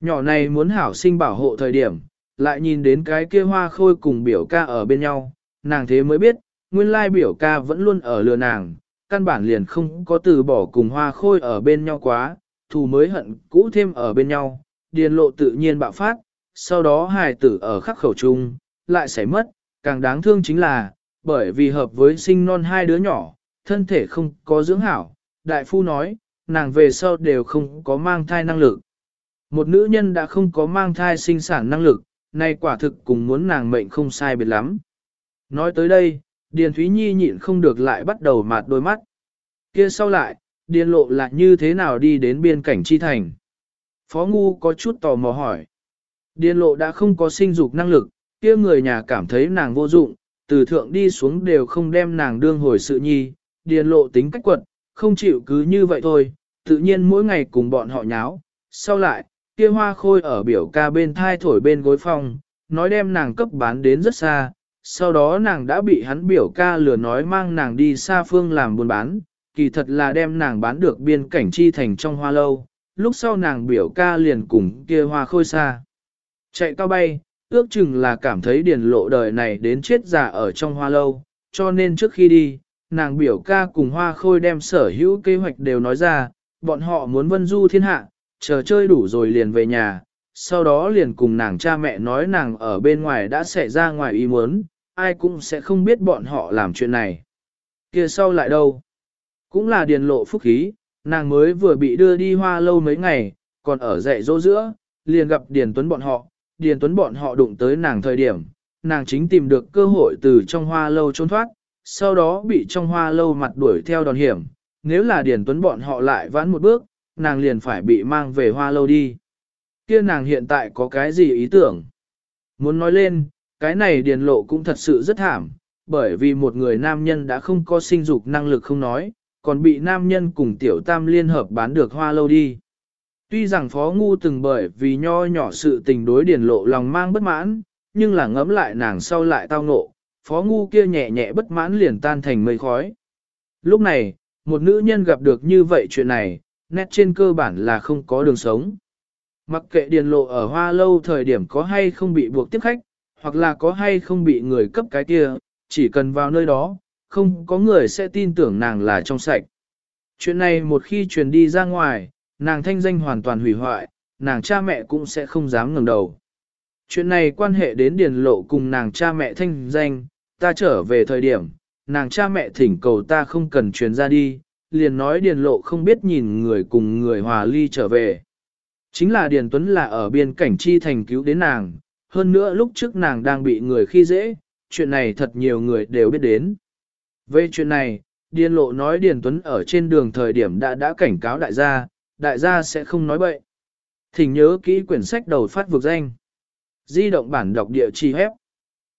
Nhỏ này muốn hảo sinh bảo hộ thời điểm, lại nhìn đến cái kia hoa khôi cùng biểu ca ở bên nhau, nàng thế mới biết, nguyên lai biểu ca vẫn luôn ở lừa nàng, căn bản liền không có từ bỏ cùng hoa khôi ở bên nhau quá, thù mới hận cũ thêm ở bên nhau, điền lộ tự nhiên bạo phát, sau đó hài tử ở khắc khẩu chung, lại xảy mất, càng đáng thương chính là, bởi vì hợp với sinh non hai đứa nhỏ, thân thể không có dưỡng hảo, đại phu nói, nàng về sau đều không có mang thai năng lực. Một nữ nhân đã không có mang thai sinh sản năng lực, nay quả thực cùng muốn nàng mệnh không sai biệt lắm. Nói tới đây, Điền Thúy Nhi nhịn không được lại bắt đầu mạt đôi mắt. Kia sau lại, Điền lộ lại như thế nào đi đến biên cảnh chi thành? Phó Ngu có chút tò mò hỏi. Điền lộ đã không có sinh dục năng lực, kia người nhà cảm thấy nàng vô dụng, từ thượng đi xuống đều không đem nàng đương hồi sự nhi. Điền lộ tính cách quật, không chịu cứ như vậy thôi, tự nhiên mỗi ngày cùng bọn họ nháo. Sau lại, kia hoa khôi ở biểu ca bên thai thổi bên gối phòng, nói đem nàng cấp bán đến rất xa, sau đó nàng đã bị hắn biểu ca lừa nói mang nàng đi xa phương làm buôn bán, kỳ thật là đem nàng bán được biên cảnh chi thành trong hoa lâu, lúc sau nàng biểu ca liền cùng kia hoa khôi xa. Chạy cao bay, ước chừng là cảm thấy điền lộ đời này đến chết già ở trong hoa lâu, cho nên trước khi đi, nàng biểu ca cùng hoa khôi đem sở hữu kế hoạch đều nói ra, bọn họ muốn vân du thiên hạ, chờ chơi đủ rồi liền về nhà, sau đó liền cùng nàng cha mẹ nói nàng ở bên ngoài đã xảy ra ngoài ý muốn, ai cũng sẽ không biết bọn họ làm chuyện này. kia sau lại đâu? Cũng là điền lộ phúc khí, nàng mới vừa bị đưa đi hoa lâu mấy ngày, còn ở dạy dỗ giữa, liền gặp Điền Tuấn bọn họ, Điền Tuấn bọn họ đụng tới nàng thời điểm, nàng chính tìm được cơ hội từ trong hoa lâu trốn thoát, sau đó bị trong hoa lâu mặt đuổi theo đòn hiểm, nếu là Điền Tuấn bọn họ lại vãn một bước, nàng liền phải bị mang về hoa lâu đi. Kia nàng hiện tại có cái gì ý tưởng? Muốn nói lên, cái này Điền Lộ cũng thật sự rất thảm, bởi vì một người nam nhân đã không có sinh dục năng lực không nói, còn bị nam nhân cùng tiểu tam liên hợp bán được hoa lâu đi. Tuy rằng Phó Ngu từng bởi vì nho nhỏ sự tình đối điển lộ lòng mang bất mãn, nhưng là ngẫm lại nàng sau lại tao ngộ, Phó Ngu kia nhẹ nhẹ bất mãn liền tan thành mây khói. Lúc này, một nữ nhân gặp được như vậy chuyện này, nét trên cơ bản là không có đường sống. Mặc kệ điền lộ ở hoa lâu thời điểm có hay không bị buộc tiếp khách, hoặc là có hay không bị người cấp cái kia, chỉ cần vào nơi đó, không có người sẽ tin tưởng nàng là trong sạch. Chuyện này một khi truyền đi ra ngoài, nàng thanh danh hoàn toàn hủy hoại, nàng cha mẹ cũng sẽ không dám ngẩng đầu. Chuyện này quan hệ đến điền lộ cùng nàng cha mẹ thanh danh, ta trở về thời điểm, nàng cha mẹ thỉnh cầu ta không cần truyền ra đi, liền nói điền lộ không biết nhìn người cùng người hòa ly trở về. Chính là Điền Tuấn là ở biên cảnh chi thành cứu đến nàng, hơn nữa lúc trước nàng đang bị người khi dễ, chuyện này thật nhiều người đều biết đến. Về chuyện này, Điền Lộ nói Điền Tuấn ở trên đường thời điểm đã đã cảnh cáo đại gia, đại gia sẽ không nói bậy. Thỉnh nhớ kỹ quyển sách đầu phát vực danh. Di động bản đọc địa chỉ hép.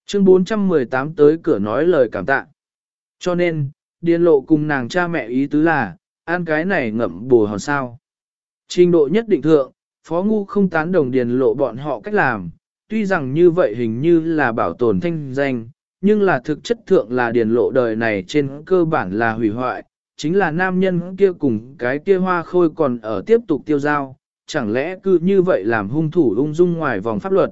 Chương 418 tới cửa nói lời cảm tạ. Cho nên, Điền Lộ cùng nàng cha mẹ ý tứ là, ăn cái này ngậm bù hòn sao. Trình độ nhất định thượng, Phó Ngu không tán đồng điền lộ bọn họ cách làm, tuy rằng như vậy hình như là bảo tồn thanh danh, nhưng là thực chất thượng là điền lộ đời này trên cơ bản là hủy hoại, chính là nam nhân kia cùng cái kia hoa khôi còn ở tiếp tục tiêu giao, chẳng lẽ cứ như vậy làm hung thủ ung dung ngoài vòng pháp luật.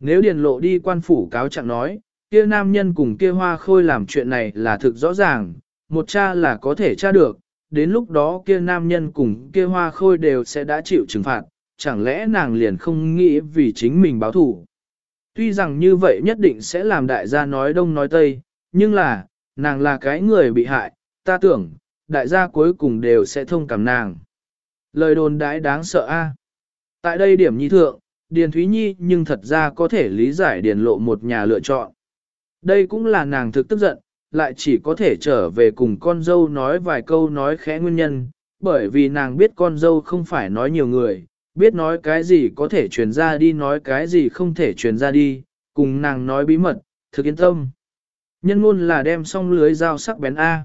Nếu điền lộ đi quan phủ cáo trạng nói, kia nam nhân cùng kia hoa khôi làm chuyện này là thực rõ ràng, một cha là có thể tra được, đến lúc đó kia nam nhân cùng kia hoa khôi đều sẽ đã chịu trừng phạt, chẳng lẽ nàng liền không nghĩ vì chính mình báo thủ. Tuy rằng như vậy nhất định sẽ làm đại gia nói đông nói tây, nhưng là, nàng là cái người bị hại, ta tưởng, đại gia cuối cùng đều sẽ thông cảm nàng. Lời đồn đãi đáng sợ a. Tại đây điểm nhi thượng, Điền Thúy Nhi nhưng thật ra có thể lý giải Điền Lộ một nhà lựa chọn. Đây cũng là nàng thực tức giận, lại chỉ có thể trở về cùng con dâu nói vài câu nói khẽ nguyên nhân, bởi vì nàng biết con dâu không phải nói nhiều người, biết nói cái gì có thể truyền ra đi nói cái gì không thể truyền ra đi, cùng nàng nói bí mật, thực yên tâm. Nhân ngôn là đem xong lưới dao sắc bén A.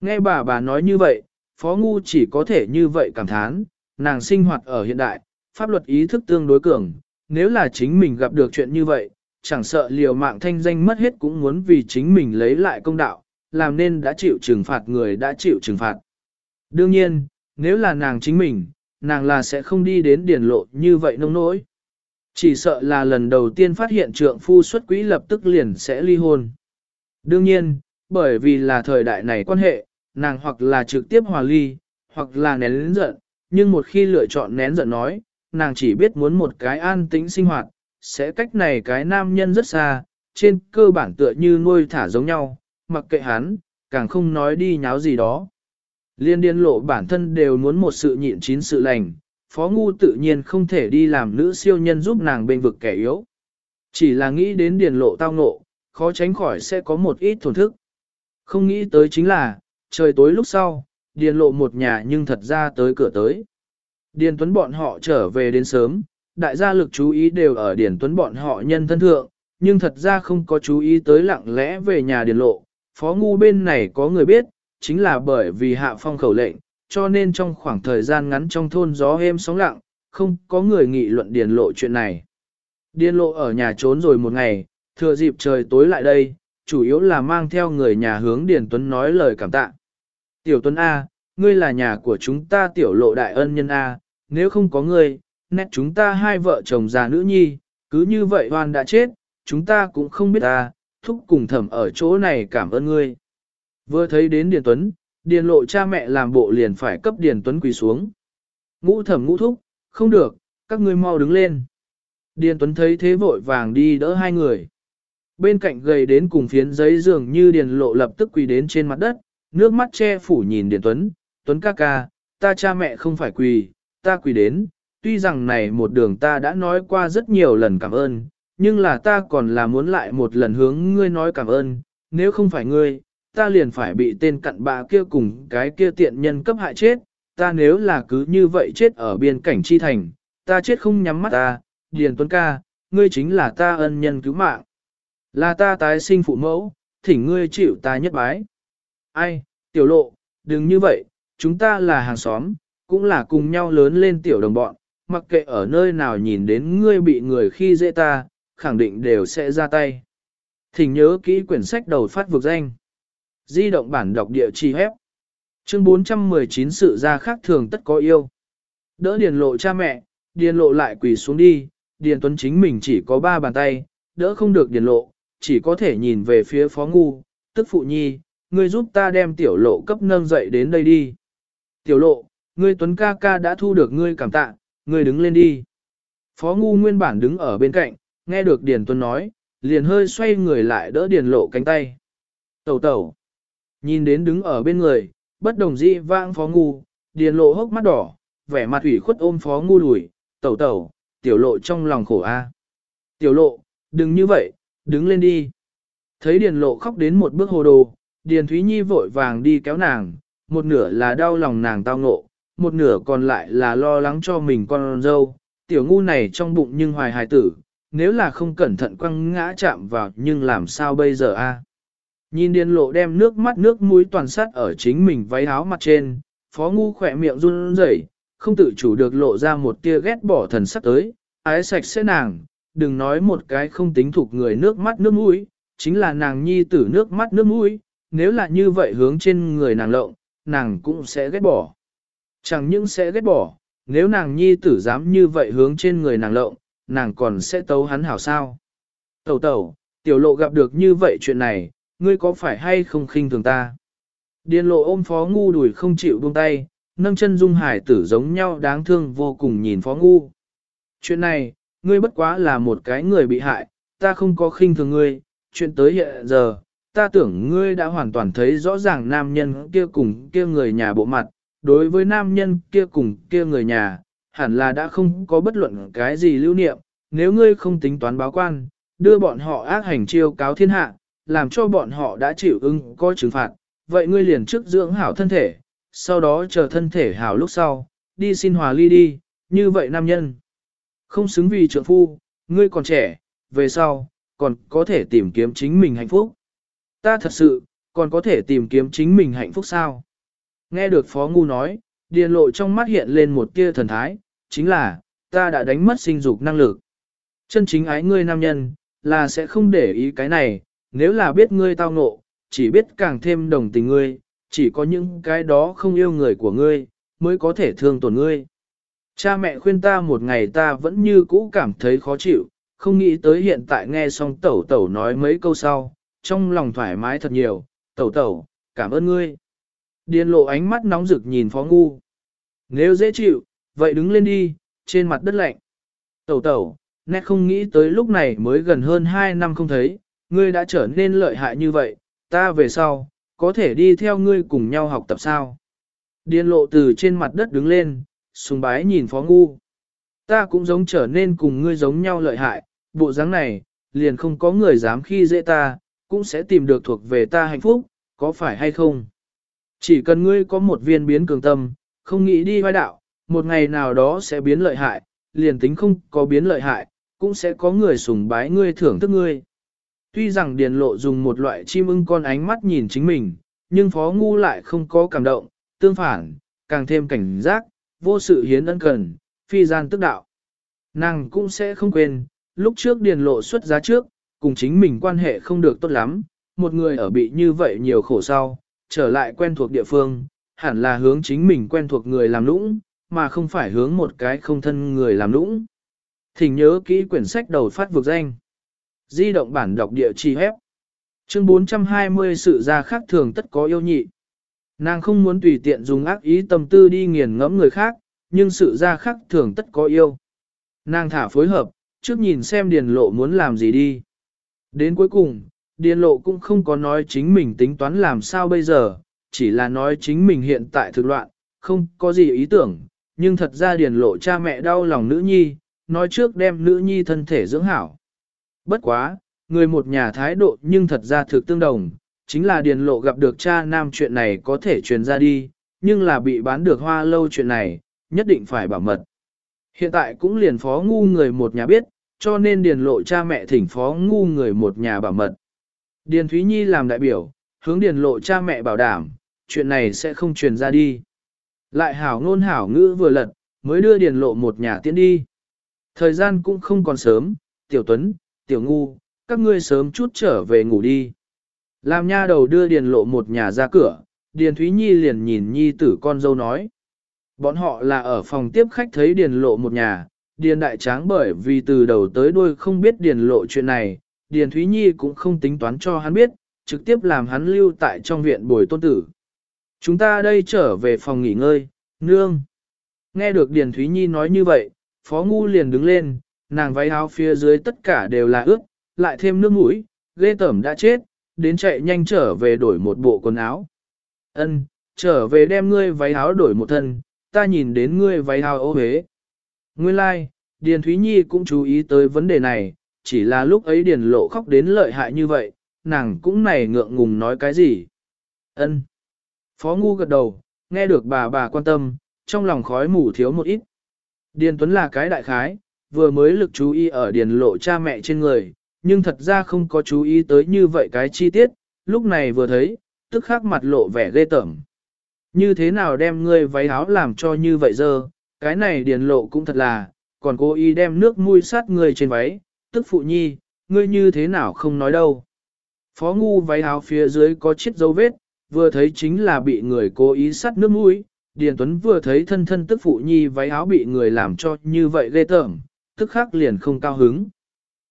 Nghe bà bà nói như vậy, Phó Ngu chỉ có thể như vậy cảm thán, nàng sinh hoạt ở hiện đại, pháp luật ý thức tương đối cường, nếu là chính mình gặp được chuyện như vậy, chẳng sợ liều mạng thanh danh mất hết cũng muốn vì chính mình lấy lại công đạo, làm nên đã chịu trừng phạt người đã chịu trừng phạt. Đương nhiên, nếu là nàng chính mình, nàng là sẽ không đi đến điển lộ như vậy nông nỗi. Chỉ sợ là lần đầu tiên phát hiện trượng phu xuất quỹ lập tức liền sẽ ly hôn. Đương nhiên, bởi vì là thời đại này quan hệ, nàng hoặc là trực tiếp hòa ly, hoặc là nén lĩnh giận, nhưng một khi lựa chọn nén giận nói, nàng chỉ biết muốn một cái an tĩnh sinh hoạt, sẽ cách này cái nam nhân rất xa, trên cơ bản tựa như nuôi thả giống nhau, mặc kệ hắn, càng không nói đi nháo gì đó. Liên điên lộ bản thân đều muốn một sự nhịn chín sự lành, phó ngu tự nhiên không thể đi làm nữ siêu nhân giúp nàng bên vực kẻ yếu. Chỉ là nghĩ đến điền lộ tao ngộ, khó tránh khỏi sẽ có một ít thổn thức. Không nghĩ tới chính là, trời tối lúc sau, điền lộ một nhà nhưng thật ra tới cửa tới. Điền tuấn bọn họ trở về đến sớm, đại gia lực chú ý đều ở điền tuấn bọn họ nhân thân thượng, nhưng thật ra không có chú ý tới lặng lẽ về nhà điền lộ. Phó ngu bên này có người biết, chính là bởi vì hạ phong khẩu lệnh, cho nên trong khoảng thời gian ngắn trong thôn gió êm sóng lặng, không có người nghị luận điền lộ chuyện này. Điền lộ ở nhà trốn rồi một ngày, thừa dịp trời tối lại đây, chủ yếu là mang theo người nhà hướng Điền Tuấn nói lời cảm tạ. Tiểu Tuấn A, ngươi là nhà của chúng ta tiểu lộ đại ân nhân A, nếu không có ngươi, nét chúng ta hai vợ chồng già nữ nhi, cứ như vậy hoan đã chết, chúng ta cũng không biết ta, thúc cùng thẩm ở chỗ này cảm ơn ngươi. Vừa thấy đến Điền Tuấn, Điền lộ cha mẹ làm bộ liền phải cấp Điền Tuấn quỳ xuống. Ngũ thẩm ngũ thúc, không được, các ngươi mau đứng lên. Điền Tuấn thấy thế vội vàng đi đỡ hai người. Bên cạnh gầy đến cùng phiến giấy dường như Điền lộ lập tức quỳ đến trên mặt đất, nước mắt che phủ nhìn Điền Tuấn, Tuấn ca ca, ta cha mẹ không phải quỳ, ta quỳ đến, tuy rằng này một đường ta đã nói qua rất nhiều lần cảm ơn, nhưng là ta còn là muốn lại một lần hướng ngươi nói cảm ơn, nếu không phải ngươi, ta liền phải bị tên cặn bạ kia cùng cái kia tiện nhân cấp hại chết, ta nếu là cứ như vậy chết ở biên cảnh chi thành, ta chết không nhắm mắt ta, Điền Tuấn ca, ngươi chính là ta ân nhân cứu mạng. Là ta tái sinh phụ mẫu, thỉnh ngươi chịu ta nhất bái. Ai, tiểu lộ, đừng như vậy, chúng ta là hàng xóm, cũng là cùng nhau lớn lên tiểu đồng bọn, mặc kệ ở nơi nào nhìn đến ngươi bị người khi dễ ta, khẳng định đều sẽ ra tay. Thỉnh nhớ kỹ quyển sách đầu phát vực danh. Di động bản đọc địa chỉ hép. Chương 419 sự ra khác thường tất có yêu. Đỡ điền lộ cha mẹ, điền lộ lại quỳ xuống đi, điền tuấn chính mình chỉ có ba bàn tay, đỡ không được điền lộ, chỉ có thể nhìn về phía phó ngu, tức phụ nhi, ngươi giúp ta đem tiểu lộ cấp nâng dậy đến đây đi. Tiểu lộ, ngươi tuấn ca ca đã thu được ngươi cảm tạ, ngươi đứng lên đi. Phó ngu nguyên bản đứng ở bên cạnh, nghe được Điền Tuấn nói, liền hơi xoay người lại đỡ Điền lộ cánh tay. Tẩu tẩu, nhìn đến đứng ở bên người, bất đồng dĩ vãng phó ngu, Điền lộ hốc mắt đỏ, vẻ mặt ủy khuất ôm phó ngu đùi, tẩu tẩu, tiểu lộ trong lòng khổ a. Tiểu lộ, đừng như vậy, đứng lên đi. Thấy Điền lộ khóc đến một bước hồ đồ, Điền Thúy Nhi vội vàng đi kéo nàng, một nửa là đau lòng nàng tao ngộ, một nửa còn lại là lo lắng cho mình con dâu, tiểu ngu này trong bụng nhưng hoài hài tử, nếu là không cẩn thận quăng ngã chạm vào nhưng làm sao bây giờ a? Nhìn điền lộ đem nước mắt nước mũi toàn sát ở chính mình váy áo mặt trên, phó ngu khỏe miệng run rẩy, không tự chủ được lộ ra một tia ghét bỏ thần sắc tới, ái sạch sẽ nàng, đừng nói một cái không tính thuộc người nước mắt nước mũi, chính là nàng nhi tử nước mắt nước mũi, nếu là như vậy hướng trên người nàng lộng, nàng cũng sẽ ghét bỏ. Chẳng những sẽ ghét bỏ, nếu nàng nhi tử dám như vậy hướng trên người nàng lộng, nàng còn sẽ tấu hắn hảo sao. Tẩu tẩu, tiểu lộ gặp được như vậy chuyện này, ngươi có phải hay không khinh thường ta? Điền lộ ôm phó ngu đùi không chịu buông tay, nâng chân dung hải tử giống nhau đáng thương vô cùng nhìn phó ngu. Chuyện này, ngươi bất quá là một cái người bị hại, ta không có khinh thường ngươi, chuyện tới hiện giờ, ta tưởng ngươi đã hoàn toàn thấy rõ ràng nam nhân kia cùng kia người nhà bộ mặt, đối với nam nhân kia cùng kia người nhà, hẳn là đã không có bất luận cái gì lưu niệm, nếu ngươi không tính toán báo quan, đưa bọn họ ác hành chiêu cáo thiên hạ, làm cho bọn họ đã chịu ưng có trừng phạt, vậy ngươi liền trước dưỡng hảo thân thể, sau đó chờ thân thể hảo lúc sau, đi xin hòa ly đi, như vậy nam nhân. Không xứng vì trượng phu, ngươi còn trẻ, về sau, còn có thể tìm kiếm chính mình hạnh phúc. Ta thật sự, còn có thể tìm kiếm chính mình hạnh phúc sao? Nghe được Phó Ngu nói, điền lộ trong mắt hiện lên một tia thần thái, chính là, ta đã đánh mất sinh dục năng lực. Chân chính ái ngươi nam nhân, là sẽ không để ý cái này, nếu là biết ngươi tao ngộ, chỉ biết càng thêm đồng tình ngươi, chỉ có những cái đó không yêu người của ngươi, mới có thể thương tổn ngươi. Cha mẹ khuyên ta một ngày ta vẫn như cũ cảm thấy khó chịu, không nghĩ tới hiện tại nghe xong tẩu tẩu nói mấy câu sau, trong lòng thoải mái thật nhiều, tẩu tẩu, cảm ơn ngươi. Điền lộ ánh mắt nóng rực nhìn phó ngu. Nếu dễ chịu, vậy đứng lên đi, trên mặt đất lạnh. Tẩu tẩu, nét không nghĩ tới lúc này mới gần hơn 2 năm không thấy, ngươi đã trở nên lợi hại như vậy, ta về sau, có thể đi theo ngươi cùng nhau học tập sao. Điền lộ từ trên mặt đất đứng lên, sùng bái nhìn phó ngu. Ta cũng giống trở nên cùng ngươi giống nhau lợi hại, bộ dáng này, liền không có người dám khi dễ ta, cũng sẽ tìm được thuộc về ta hạnh phúc, có phải hay không? Chỉ cần ngươi có một viên biến cường tâm, không nghĩ đi vai đạo, một ngày nào đó sẽ biến lợi hại, liền tính không có biến lợi hại, cũng sẽ có người sùng bái ngươi thưởng thức ngươi. Tuy rằng điền lộ dùng một loại chim ưng con ánh mắt nhìn chính mình, nhưng phó ngu lại không có cảm động, tương phản, càng thêm cảnh giác, vô sự hiến ân cần, phi gian tức đạo. Nàng cũng sẽ không quên, lúc trước điền lộ xuất giá trước, cùng chính mình quan hệ không được tốt lắm, một người ở bị như vậy nhiều khổ sau, trở lại quen thuộc địa phương, hẳn là hướng chính mình quen thuộc người làm lũng, mà không phải hướng một cái không thân người làm lũng. Thỉnh nhớ kỹ quyển sách đầu phát vực danh. Di động bản đọc địa chỉ hép. Chương 420 sự ra khác thường tất có yêu nhị. Nàng không muốn tùy tiện dùng ác ý tâm tư đi nghiền ngẫm người khác, nhưng sự ra khác thường tất có yêu. Nàng thả phối hợp, trước nhìn xem điền lộ muốn làm gì đi. Đến cuối cùng, điền lộ cũng không có nói chính mình tính toán làm sao bây giờ, chỉ là nói chính mình hiện tại thực loạn, không có gì ý tưởng, nhưng thật ra điền lộ cha mẹ đau lòng nữ nhi, nói trước đem nữ nhi thân thể dưỡng hảo. Bất quá, người một nhà thái độ nhưng thật ra thực tương đồng, chính là điền lộ gặp được cha nam chuyện này có thể truyền ra đi, nhưng là bị bán được hoa lâu chuyện này, nhất định phải bảo mật. Hiện tại cũng liền phó ngu người một nhà biết, cho nên điền lộ cha mẹ thỉnh phó ngu người một nhà bảo mật. Điền Thúy Nhi làm đại biểu, hướng điền lộ cha mẹ bảo đảm, chuyện này sẽ không truyền ra đi. Lại hảo ngôn hảo ngữ vừa lật, mới đưa điền lộ một nhà tiến đi. Thời gian cũng không còn sớm, tiểu tuấn, tiểu ngu, các ngươi sớm chút trở về ngủ đi. Làm nha đầu đưa điền lộ một nhà ra cửa, điền Thúy Nhi liền nhìn nhi tử con dâu nói. Bọn họ là ở phòng tiếp khách thấy điền lộ một nhà, điền đại tráng bởi vì từ đầu tới đuôi không biết điền lộ chuyện này, điền Thúy Nhi cũng không tính toán cho hắn biết, trực tiếp làm hắn lưu tại trong viện bồi tôn tử. Chúng ta đây trở về phòng nghỉ ngơi, nương. Nghe được Điền Thúy Nhi nói như vậy, Phó Ngu liền đứng lên, nàng váy áo phía dưới tất cả đều là ướt, lại thêm nước mũi, ghê tẩm đã chết, đến chạy nhanh trở về đổi một bộ quần áo. Ân, trở về đem ngươi váy áo đổi một thân, ta nhìn đến ngươi váy áo ô hế. Nguyên lai, like, Điền Thúy Nhi cũng chú ý tới vấn đề này, chỉ là lúc ấy Điền lộ khóc đến lợi hại như vậy, nàng cũng này ngượng ngùng nói cái gì. Ân. Phó Ngu gật đầu, nghe được bà bà quan tâm, trong lòng khói mù thiếu một ít. Điền Tuấn là cái đại khái, vừa mới lực chú ý ở điền lộ cha mẹ trên người, nhưng thật ra không có chú ý tới như vậy cái chi tiết, lúc này vừa thấy, tức khắc mặt lộ vẻ ghê tởm. Như thế nào đem ngươi váy áo làm cho như vậy dơ, cái này điền lộ cũng thật là, còn cố ý đem nước mũi sát người trên váy, tức phụ nhi, ngươi như thế nào không nói đâu. Phó ngu váy áo phía dưới có chiếc dấu vết, vừa thấy chính là bị người cố ý sát nước mũi, Điền Tuấn vừa thấy thân thân tức phụ nhi váy áo bị người làm cho như vậy ghê tởm, tức khắc liền không cao hứng.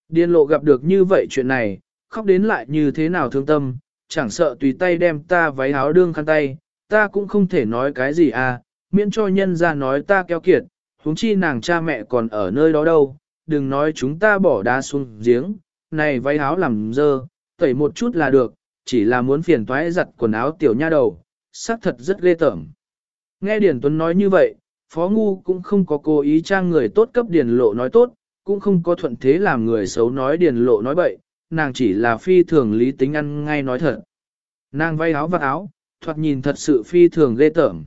Điền lộ gặp được như vậy chuyện này, khóc đến lại như thế nào thương tâm, chẳng sợ tùy tay đem ta váy áo đương khăn tay, ta cũng không thể nói cái gì à, miễn cho nhân ra nói ta keo kiệt, huống chi nàng cha mẹ còn ở nơi đó đâu, đừng nói chúng ta bỏ đá xuống giếng, này váy áo làm dơ, tẩy một chút là được, chỉ là muốn phiền toái giặt quần áo tiểu nha đầu, xác thật rất ghê tởm. Nghe Điền Tuấn nói như vậy, Phó Ngu cũng không có cố ý trang người tốt cấp Điền Lộ nói tốt, cũng không có thuận thế làm người xấu nói Điền Lộ nói bậy, nàng chỉ là phi thường lý tính ăn ngay nói thật. Nàng vay áo vặt áo, thoạt nhìn thật sự phi thường ghê tởm.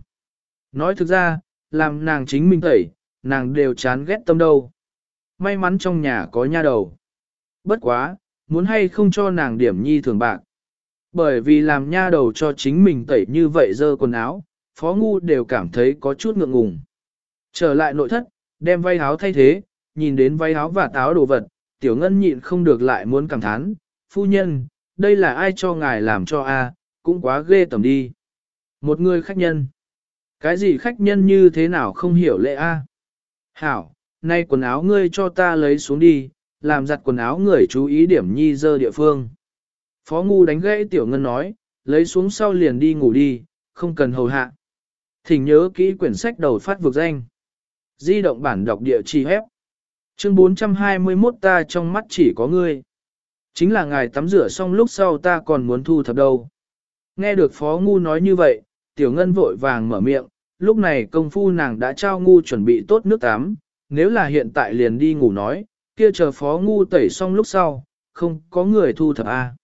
Nói thực ra, làm nàng chính mình tẩy, nàng đều chán ghét tâm đâu. May mắn trong nhà có nha đầu. Bất quá, muốn hay không cho nàng điểm nhi thường bạc. Bởi vì làm nha đầu cho chính mình tẩy như vậy dơ quần áo, phó ngu đều cảm thấy có chút ngượng ngùng. Trở lại nội thất, đem vay áo thay thế, nhìn đến váy áo và táo đồ vật, tiểu ngân nhịn không được lại muốn cảm thán, phu nhân, đây là ai cho ngài làm cho a cũng quá ghê tầm đi. Một người khách nhân. Cái gì khách nhân như thế nào không hiểu lệ a Hảo, nay quần áo ngươi cho ta lấy xuống đi, làm giặt quần áo người chú ý điểm nhi dơ địa phương. Phó ngu đánh gãy tiểu ngân nói, lấy xuống sau liền đi ngủ đi, không cần hầu hạ. Thỉnh nhớ kỹ quyển sách đầu phát vực danh. Di động bản đọc địa chỉ hép. Chương 421 ta trong mắt chỉ có ngươi. Chính là ngài tắm rửa xong lúc sau ta còn muốn thu thập đâu. Nghe được Phó Ngu nói như vậy, Tiểu Ngân vội vàng mở miệng, lúc này công phu nàng đã trao Ngu chuẩn bị tốt nước tắm, nếu là hiện tại liền đi ngủ nói, kia chờ Phó Ngu tẩy xong lúc sau, không có người thu thập a. À.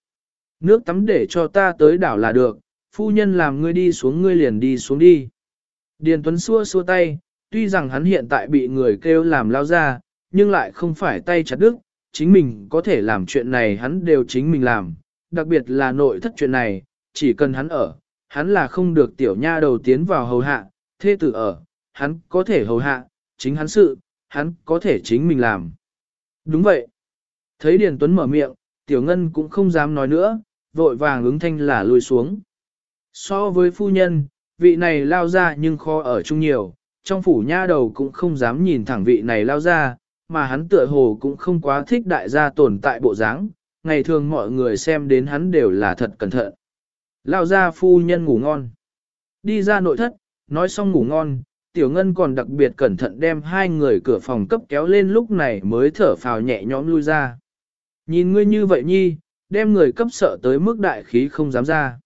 Nước tắm để cho ta tới đảo là được, phu nhân làm ngươi đi xuống ngươi liền đi xuống đi. Điền Tuấn xua xua tay, tuy rằng hắn hiện tại bị người kêu làm lao ra, nhưng lại không phải tay chặt đứt, chính mình có thể làm chuyện này hắn đều chính mình làm, đặc biệt là nội thất chuyện này, chỉ cần hắn ở, hắn là không được tiểu nha đầu tiến vào hầu hạ, thê tử ở, hắn có thể hầu hạ, chính hắn sự, hắn có thể chính mình làm. Đúng vậy. Thấy Điền Tuấn mở miệng, tiểu ngân cũng không dám nói nữa, vội vàng ứng thanh là lùi xuống. So với phu nhân, vị này lao ra nhưng khó ở chung nhiều, trong phủ nha đầu cũng không dám nhìn thẳng vị này lao ra, mà hắn tựa hồ cũng không quá thích đại gia tồn tại bộ dáng, ngày thường mọi người xem đến hắn đều là thật cẩn thận. Lao ra phu nhân ngủ ngon. Đi ra nội thất, nói xong ngủ ngon, tiểu ngân còn đặc biệt cẩn thận đem hai người cửa phòng cấp kéo lên lúc này mới thở phào nhẹ nhõm lui ra. Nhìn ngươi như vậy nhi, đem người cấp sợ tới mức đại khí không dám ra.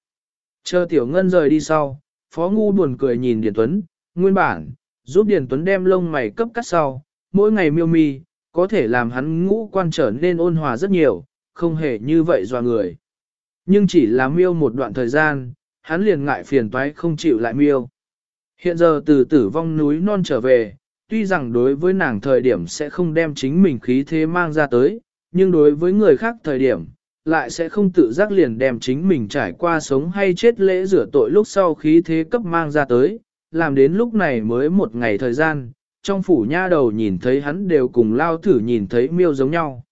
Chờ tiểu ngân rời đi sau, phó ngu buồn cười nhìn Điền Tuấn, nguyên bản, giúp Điền Tuấn đem lông mày cấp cắt sau, mỗi ngày miêu mi, có thể làm hắn ngũ quan trở nên ôn hòa rất nhiều, không hề như vậy dò người. Nhưng chỉ là miêu một đoạn thời gian, hắn liền ngại phiền toái không chịu lại miêu. Hiện giờ từ tử vong núi non trở về, tuy rằng đối với nàng thời điểm sẽ không đem chính mình khí thế mang ra tới, nhưng đối với người khác thời điểm, lại sẽ không tự giác liền đem chính mình trải qua sống hay chết lễ rửa tội lúc sau khí thế cấp mang ra tới, làm đến lúc này mới một ngày thời gian, trong phủ nha đầu nhìn thấy hắn đều cùng lao thử nhìn thấy miêu giống nhau.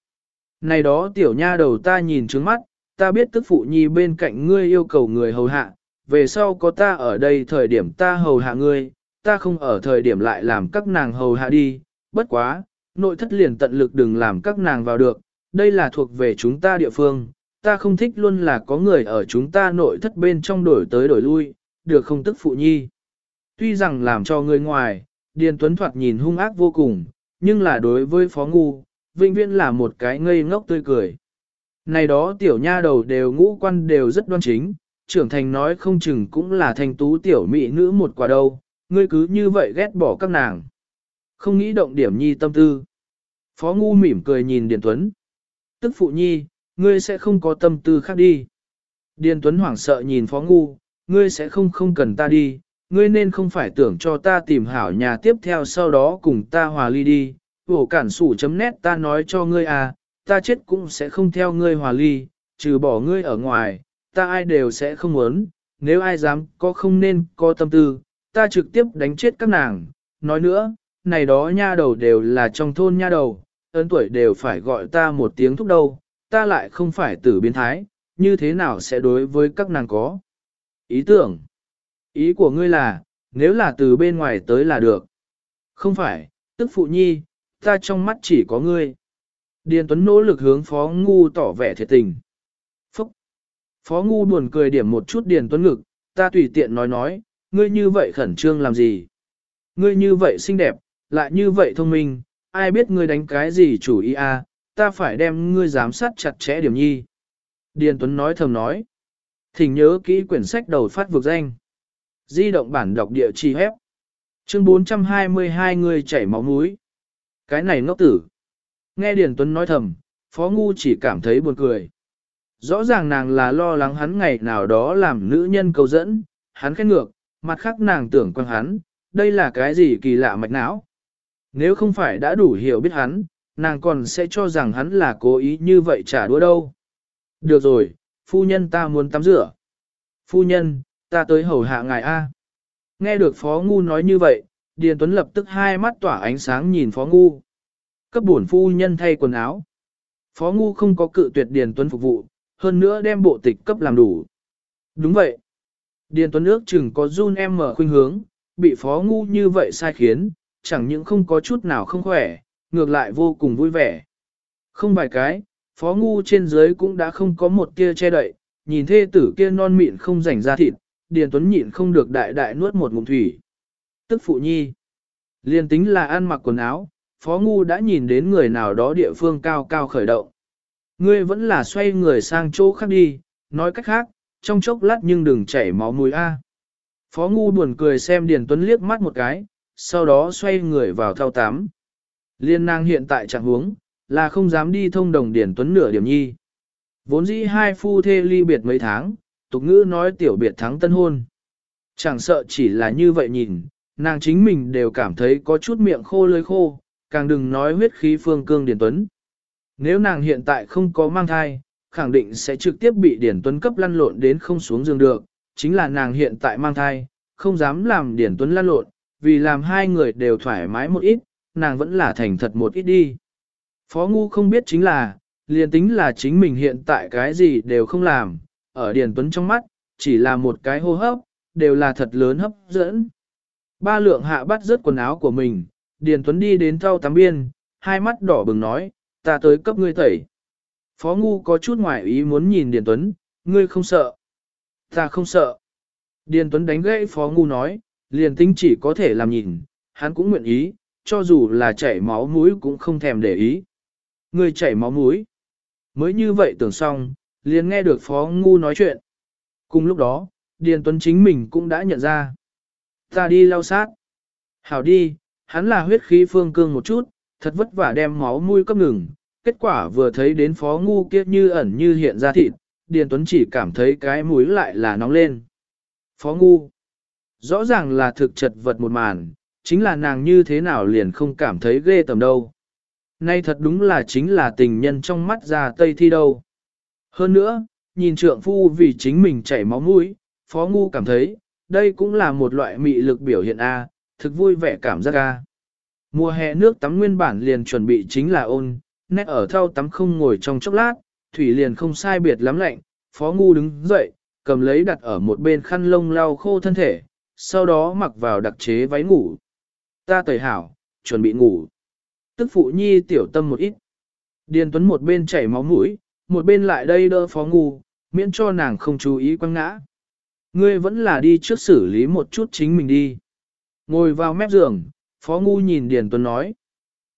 Này đó tiểu nha đầu ta nhìn trước mắt, ta biết tức phụ nhi bên cạnh ngươi yêu cầu người hầu hạ, về sau có ta ở đây thời điểm ta hầu hạ ngươi, ta không ở thời điểm lại làm các nàng hầu hạ đi, bất quá, nội thất liền tận lực đừng làm các nàng vào được, đây là thuộc về chúng ta địa phương, ta không thích luôn là có người ở chúng ta nội thất bên trong đổi tới đổi lui, được không tức phụ nhi. Tuy rằng làm cho người ngoài, Điền Tuấn Thoạt nhìn hung ác vô cùng, nhưng là đối với Phó Ngu, vĩnh viễn là một cái ngây ngốc tươi cười. Này đó tiểu nha đầu đều ngũ quan đều rất đoan chính, trưởng thành nói không chừng cũng là thành tú tiểu mỹ nữ một quả đâu, ngươi cứ như vậy ghét bỏ các nàng. Không nghĩ động điểm nhi tâm tư. Phó Ngu mỉm cười nhìn Điền Tuấn. Tức phụ nhi, ngươi sẽ không có tâm tư khác đi. Điền Tuấn hoảng sợ nhìn Phó Ngu, ngươi sẽ không không cần ta đi, ngươi nên không phải tưởng cho ta tìm hảo nhà tiếp theo sau đó cùng ta hòa ly đi. Vổ cản sủ chấm nét ta nói cho ngươi à, ta chết cũng sẽ không theo ngươi hòa ly, trừ bỏ ngươi ở ngoài, ta ai đều sẽ không muốn, nếu ai dám có không nên có tâm tư, ta trực tiếp đánh chết các nàng. Nói nữa, này đó nha đầu đều là trong thôn nha đầu, ấn tuổi đều phải gọi ta một tiếng thúc đâu, ta lại không phải tử biến thái, như thế nào sẽ đối với các nàng có. Ý tưởng, ý của ngươi là, nếu là từ bên ngoài tới là được. Không phải, tức phụ nhi, ta trong mắt chỉ có ngươi. Điền Tuấn nỗ lực hướng Phó Ngu tỏ vẻ thiệt tình. Phúc! Phó Ngu buồn cười điểm một chút Điền Tuấn ngực, ta tùy tiện nói nói, ngươi như vậy khẩn trương làm gì? Ngươi như vậy xinh đẹp, lại như vậy thông minh, ai biết ngươi đánh cái gì chủ ý a? À, ta phải đem ngươi giám sát chặt chẽ điểm nhi. Điền Tuấn nói thầm nói. Thỉnh nhớ kỹ quyển sách đầu phát vực danh. Di động bản đọc địa chỉ hép. Chương 422 người chảy máu mũi. Cái này ngốc tử. Nghe Điền Tuấn nói thầm, Phó Ngu chỉ cảm thấy buồn cười. Rõ ràng nàng là lo lắng hắn ngày nào đó làm nữ nhân cầu dẫn, hắn khét ngược, mặt khác nàng tưởng quan hắn, đây là cái gì kỳ lạ mạch não. Nếu không phải đã đủ hiểu biết hắn, nàng còn sẽ cho rằng hắn là cố ý như vậy trả đũa đâu. Được rồi, phu nhân ta muốn tắm rửa. Phu nhân, ta tới hầu hạ ngài A. Nghe được Phó Ngu nói như vậy, Điền Tuấn lập tức hai mắt tỏa ánh sáng nhìn Phó Ngu. Cấp bổn phu nhân thay quần áo. Phó Ngu không có cự tuyệt Điền Tuấn phục vụ, hơn nữa đem bộ tịch cấp làm đủ. Đúng vậy. Điền Tuấn ước chừng có run em mở khuynh hướng, bị Phó Ngu như vậy sai khiến, chẳng những không có chút nào không khỏe, ngược lại vô cùng vui vẻ. Không vài cái, Phó Ngu trên dưới cũng đã không có một kia che đậy, nhìn thê tử kia non mịn không rảnh ra thịt, Điền Tuấn nhịn không được đại đại nuốt một ngụm thủy. Tức phụ nhi. Liên tính là ăn mặc quần áo, Phó Ngu đã nhìn đến người nào đó địa phương cao cao khởi động. Ngươi vẫn là xoay người sang chỗ khác đi, nói cách khác, trong chốc lát nhưng đừng chảy máu mũi A. Phó Ngu buồn cười xem Điền Tuấn liếc mắt một cái, sau đó xoay người vào thao tắm. Liên nàng hiện tại trạng huống là không dám đi thông đồng Điền Tuấn nửa điểm nhi. Vốn dĩ hai phu thê ly biệt mấy tháng, tục ngữ nói tiểu biệt thắng tân hôn. Chẳng sợ chỉ là như vậy nhìn, nàng chính mình đều cảm thấy có chút miệng khô lưỡi khô, càng đừng nói huyết khí phương cương Điền Tuấn. Nếu nàng hiện tại không có mang thai, khẳng định sẽ trực tiếp bị Điền Tuấn cấp lăn lộn đến không xuống giường được, chính là nàng hiện tại mang thai, không dám làm Điền Tuấn lăn lộn, vì làm hai người đều thoải mái một ít, nàng vẫn là thành thật một ít đi. Phó Ngu không biết chính là, liền tính là chính mình hiện tại cái gì đều không làm, ở Điền Tuấn trong mắt, chỉ là một cái hô hấp, đều là thật lớn hấp dẫn. Ba lượng hạ bắt rớt quần áo của mình, Điền Tuấn đi đến thau tắm biên, hai mắt đỏ bừng nói, ta tới cấp ngươi tẩy. Phó Ngu có chút ngoài ý muốn nhìn Điền Tuấn, ngươi không sợ. Ta không sợ. Điền Tuấn đánh gãy Phó Ngu nói, liền tính chỉ có thể làm nhìn, hắn cũng nguyện ý, cho dù là chảy máu mũi cũng không thèm để ý. Ngươi chảy máu mũi. Mới như vậy tưởng xong, liền nghe được Phó Ngu nói chuyện. Cùng lúc đó, Điền Tuấn chính mình cũng đã nhận ra. Ta đi lau sát. Hảo đi, hắn là huyết khí phương cương một chút, thật vất vả đem máu mũi cấp ngừng. Kết quả vừa thấy đến Phó Ngu kia như ẩn như hiện ra thịt, Điền Tuấn chỉ cảm thấy cái mũi lại là nóng lên. Phó Ngu. Rõ ràng là thực chật vật một màn, chính là nàng như thế nào liền không cảm thấy ghê tầm đâu. Nay thật đúng là chính là tình nhân trong mắt ra tây thi đâu. Hơn nữa, nhìn trượng phu vì chính mình chảy máu mũi, phó ngu cảm thấy, đây cũng là một loại mị lực biểu hiện A, thực vui vẻ cảm giác A. Mùa hè nước tắm nguyên bản liền chuẩn bị chính là ôn, nét ở thau tắm không ngồi trong chốc lát, thủy liền không sai biệt lắm lạnh, phó ngu đứng dậy, cầm lấy đặt ở một bên khăn lông lau khô thân thể, sau đó mặc vào đặc chế váy ngủ. Ta tẩy hảo, chuẩn bị ngủ. Tức phụ nhi tiểu tâm một ít. Điền Tuấn một bên chảy máu mũi, một bên lại đây đỡ phó ngu, miễn cho nàng không chú ý quăng ngã. Ngươi vẫn là đi trước xử lý một chút chính mình đi. Ngồi vào mép giường, phó ngu nhìn Điền Tuấn nói.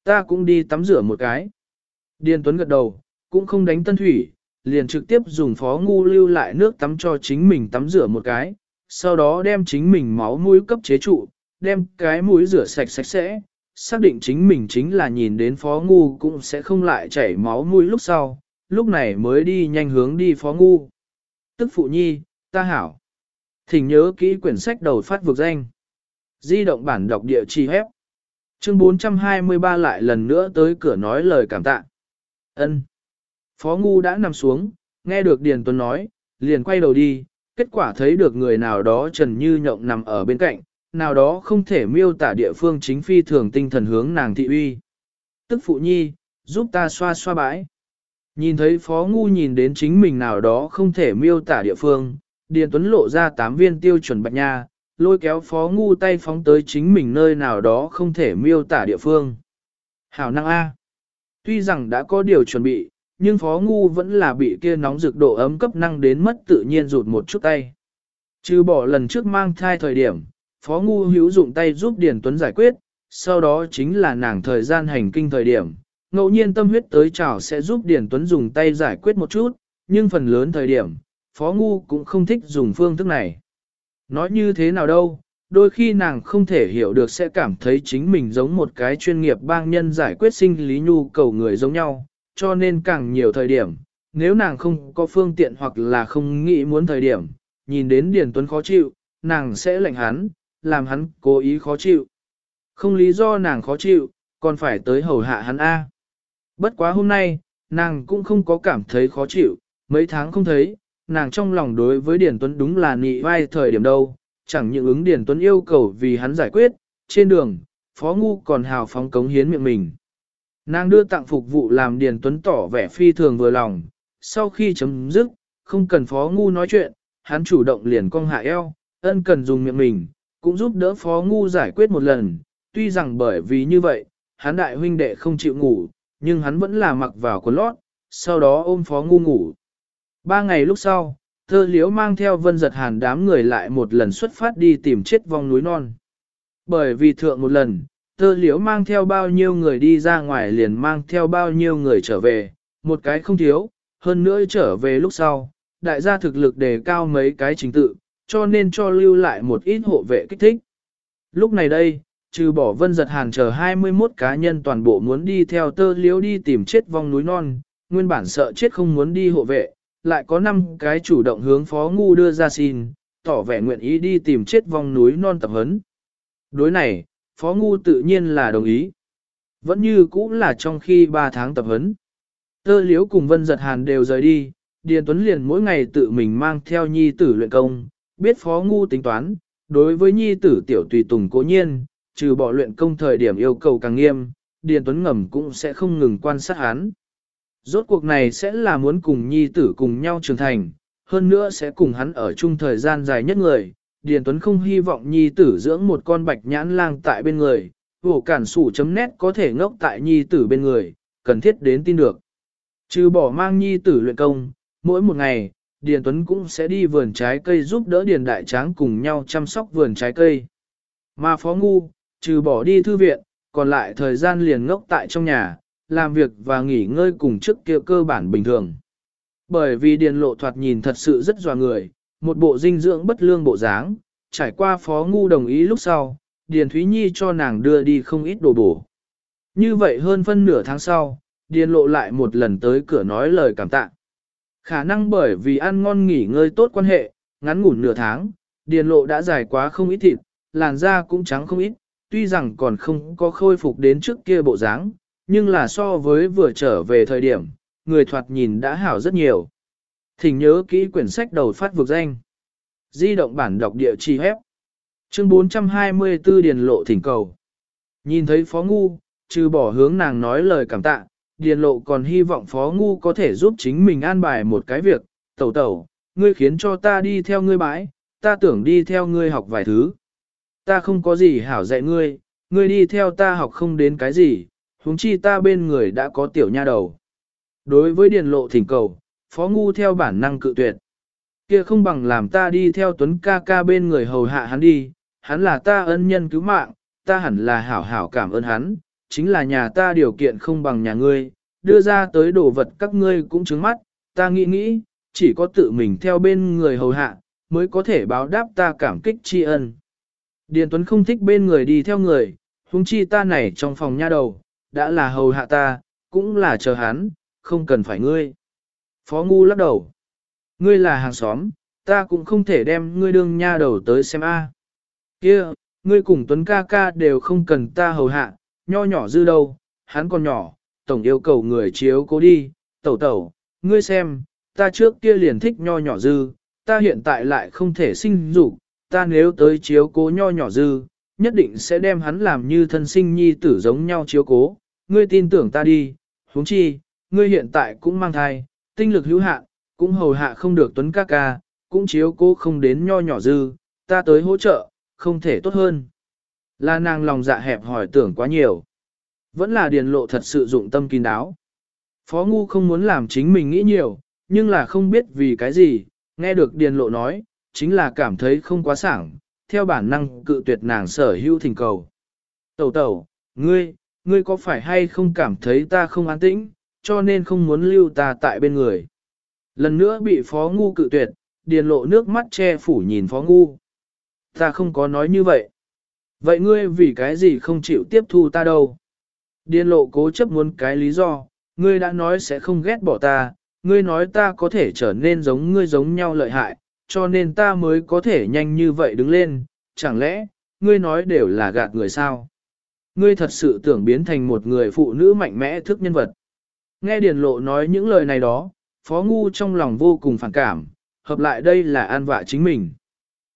Ta cũng đi tắm rửa một cái. Điền Tuấn gật đầu, cũng không đánh tân thủy, liền trực tiếp dùng phó ngu lưu lại nước tắm cho chính mình tắm rửa một cái, sau đó đem chính mình máu mũi cấp chế trụ, đem cái mũi rửa sạch sạch sẽ, xác định chính mình chính là nhìn đến phó ngu cũng sẽ không lại chảy máu mũi lúc sau, lúc này mới đi nhanh hướng đi phó ngu. Tức phụ nhi, ta hảo. Thỉnh nhớ kỹ quyển sách đầu phát vực danh. Di động bản đọc địa chỉ hép. Chương 423 lại lần nữa tới cửa nói lời cảm tạ. Ân. Phó ngu đã nằm xuống, nghe được Điền Tuấn nói, liền quay đầu đi, kết quả thấy được người nào đó trần như nhộng nằm ở bên cạnh, nào đó không thể miêu tả địa phương chính phi thường tinh thần hướng nàng thị uy. Tức phụ nhi, giúp ta xoa xoa bãi. Nhìn thấy phó ngu nhìn đến chính mình nào đó không thể miêu tả địa phương, Điền Tuấn lộ ra tám viên tiêu chuẩn bạch nha, lôi kéo phó ngu tay phóng tới chính mình nơi nào đó không thể miêu tả địa phương. Hảo năng A. Tuy rằng đã có điều chuẩn bị, nhưng phó ngu vẫn là bị kia nóng rực độ ấm cấp năng đến mất tự nhiên rụt một chút tay. Trừ bỏ lần trước mang thai thời điểm, phó ngu hữu dụng tay giúp Điền Tuấn giải quyết, sau đó chính là nàng thời gian hành kinh thời điểm. Ngẫu nhiên tâm huyết tới chảo sẽ giúp Điền Tuấn dùng tay giải quyết một chút, nhưng phần lớn thời điểm, phó ngu cũng không thích dùng phương thức này. Nói như thế nào đâu, đôi khi nàng không thể hiểu được sẽ cảm thấy chính mình giống một cái chuyên nghiệp bang nhân giải quyết sinh lý nhu cầu người giống nhau, cho nên càng nhiều thời điểm, nếu nàng không có phương tiện hoặc là không nghĩ muốn thời điểm, nhìn đến Điền Tuấn khó chịu, nàng sẽ lệnh hắn, làm hắn cố ý khó chịu. Không lý do nàng khó chịu, còn phải tới hầu hạ hắn A. Bất quá hôm nay, nàng cũng không có cảm thấy khó chịu, mấy tháng không thấy, nàng trong lòng đối với Điền Tuấn đúng là nị vai thời điểm đâu, chẳng những ứng Điền Tuấn yêu cầu vì hắn giải quyết, trên đường, Phó Ngu còn hào phóng cống hiến miệng mình. Nàng đưa tặng phục vụ làm Điền Tuấn tỏ vẻ phi thường vừa lòng, sau khi chấm dứt, không cần Phó Ngu nói chuyện, hắn chủ động liền cong hạ eo, ân cần dùng miệng mình, cũng giúp đỡ Phó Ngu giải quyết một lần, tuy rằng bởi vì như vậy, hắn đại huynh đệ không chịu ngủ, nhưng hắn vẫn là mặc vào quần lót, sau đó ôm Phó Ngu ngủ. Ba ngày lúc sau, thơ liếu mang theo vân giật hàn đám người lại một lần xuất phát đi tìm chết vong núi non. Bởi vì thượng một lần, thơ liếu mang theo bao nhiêu người đi ra ngoài liền mang theo bao nhiêu người trở về, một cái không thiếu, hơn nữa trở về lúc sau, đại gia thực lực đề cao mấy cái chính tự, cho nên cho lưu lại một ít hộ vệ kích thích. Lúc này đây, trừ bỏ vân giật hàn chờ 21 cá nhân toàn bộ muốn đi theo tơ liếu đi tìm chết vong núi non, nguyên bản sợ chết không muốn đi hộ vệ, lại có 5 cái chủ động hướng phó ngu đưa ra xin, tỏ vẻ nguyện ý đi tìm chết vong núi non tập hấn. Đối này, phó ngu tự nhiên là đồng ý. Vẫn như cũ là trong khi 3 tháng tập hấn. Tơ liếu cùng vân giật hàn đều rời đi, Điền Tuấn liền mỗi ngày tự mình mang theo nhi tử luyện công, biết phó ngu tính toán, đối với nhi tử tiểu tùy tùng cố nhiên, trừ bỏ luyện công thời điểm yêu cầu càng nghiêm, Điền Tuấn ngầm cũng sẽ không ngừng quan sát hắn. Rốt cuộc này sẽ là muốn cùng nhi tử cùng nhau trưởng thành, hơn nữa sẽ cùng hắn ở chung thời gian dài nhất người. Điền Tuấn không hy vọng nhi tử dưỡng một con bạch nhãn lang tại bên người, vổ cản sủ chấm nét có thể ngốc tại nhi tử bên người, cần thiết đến tin được. Trừ bỏ mang nhi tử luyện công, mỗi một ngày, Điền Tuấn cũng sẽ đi vườn trái cây giúp đỡ Điền Đại Tráng cùng nhau chăm sóc vườn trái cây. Mà Phó Ngu, trừ bỏ đi thư viện, còn lại thời gian liền ngốc tại trong nhà, làm việc và nghỉ ngơi cùng trước kia cơ bản bình thường. Bởi vì điền lộ thoạt nhìn thật sự rất dò người, một bộ dinh dưỡng bất lương bộ dáng, trải qua phó ngu đồng ý lúc sau, Điền Thúy Nhi cho nàng đưa đi không ít đồ bổ. Như vậy hơn phân nửa tháng sau, Điền lộ lại một lần tới cửa nói lời cảm tạ. Khả năng bởi vì ăn ngon nghỉ ngơi tốt quan hệ, ngắn ngủn nửa tháng, Điền lộ đã dài quá không ít thịt, làn da cũng trắng không ít, tuy rằng còn không có khôi phục đến trước kia bộ dáng, nhưng là so với vừa trở về thời điểm, người thoạt nhìn đã hảo rất nhiều. Thỉnh nhớ kỹ quyển sách đầu phát vực danh. Di động bản đọc địa chỉ hép. Chương 424 Điền Lộ thỉnh cầu. Nhìn thấy Phó Ngu, trừ bỏ hướng nàng nói lời cảm tạ, Điền Lộ còn hy vọng Phó Ngu có thể giúp chính mình an bài một cái việc. Tẩu tẩu, ngươi khiến cho ta đi theo ngươi bãi, ta tưởng đi theo ngươi học vài thứ. Ta không có gì hảo dạy ngươi, ngươi đi theo ta học không đến cái gì, huống chi ta bên người đã có tiểu nha đầu. Đối với điền lộ thỉnh cầu, phó ngu theo bản năng cự tuyệt. Kia không bằng làm ta đi theo tuấn ca ca bên người hầu hạ hắn đi, hắn là ta ân nhân cứu mạng, ta hẳn là hảo hảo cảm ơn hắn, chính là nhà ta điều kiện không bằng nhà ngươi, đưa ra tới đồ vật các ngươi cũng trứng mắt, ta nghĩ nghĩ, chỉ có tự mình theo bên người hầu hạ, mới có thể báo đáp ta cảm kích tri ân. Điền Tuấn không thích bên người đi theo người, huống chi ta này trong phòng nha đầu, đã là hầu hạ ta, cũng là chờ hắn, không cần phải ngươi. Phó Ngu lắc đầu. Ngươi là hàng xóm, ta cũng không thể đem ngươi đương nha đầu tới xem a. Kia, ngươi cùng Tuấn ca ca đều không cần ta hầu hạ, nho nhỏ dư đâu, hắn còn nhỏ, tổng yêu cầu người chiếu cố đi, tẩu tẩu, ngươi xem, ta trước kia liền thích nho nhỏ dư, ta hiện tại lại không thể sinh dục, ta nếu tới chiếu cố nho nhỏ dư, nhất định sẽ đem hắn làm như thân sinh nhi tử giống nhau chiếu cố, ngươi tin tưởng ta đi, huống chi, ngươi hiện tại cũng mang thai, tinh lực hữu hạn, cũng hầu hạ không được tuấn ca ca, cũng chiếu cố không đến nho nhỏ dư, ta tới hỗ trợ, không thể tốt hơn. Là nàng lòng dạ hẹp hỏi tưởng quá nhiều. Vẫn là điền lộ thật sự dụng tâm kín đáo. Phó ngu không muốn làm chính mình nghĩ nhiều, nhưng là không biết vì cái gì, nghe được điền lộ nói, chính là cảm thấy không quá sảng, theo bản năng cự tuyệt nàng sở hữu thỉnh cầu. Tẩu tẩu, ngươi, ngươi có phải hay không cảm thấy ta không an tĩnh, cho nên không muốn lưu ta tại bên người. Lần nữa bị phó ngu cự tuyệt, điền lộ nước mắt che phủ nhìn phó ngu. Ta không có nói như vậy. Vậy ngươi vì cái gì không chịu tiếp thu ta đâu? Điền lộ cố chấp muốn cái lý do, ngươi đã nói sẽ không ghét bỏ ta, ngươi nói ta có thể trở nên giống ngươi giống nhau lợi hại, cho nên ta mới có thể nhanh như vậy đứng lên, chẳng lẽ, ngươi nói đều là gạt người sao? Ngươi thật sự tưởng biến thành một người phụ nữ mạnh mẽ thức nhân vật. Nghe Điền Lộ nói những lời này đó, Phó Ngu trong lòng vô cùng phản cảm, hợp lại đây là an vạ chính mình.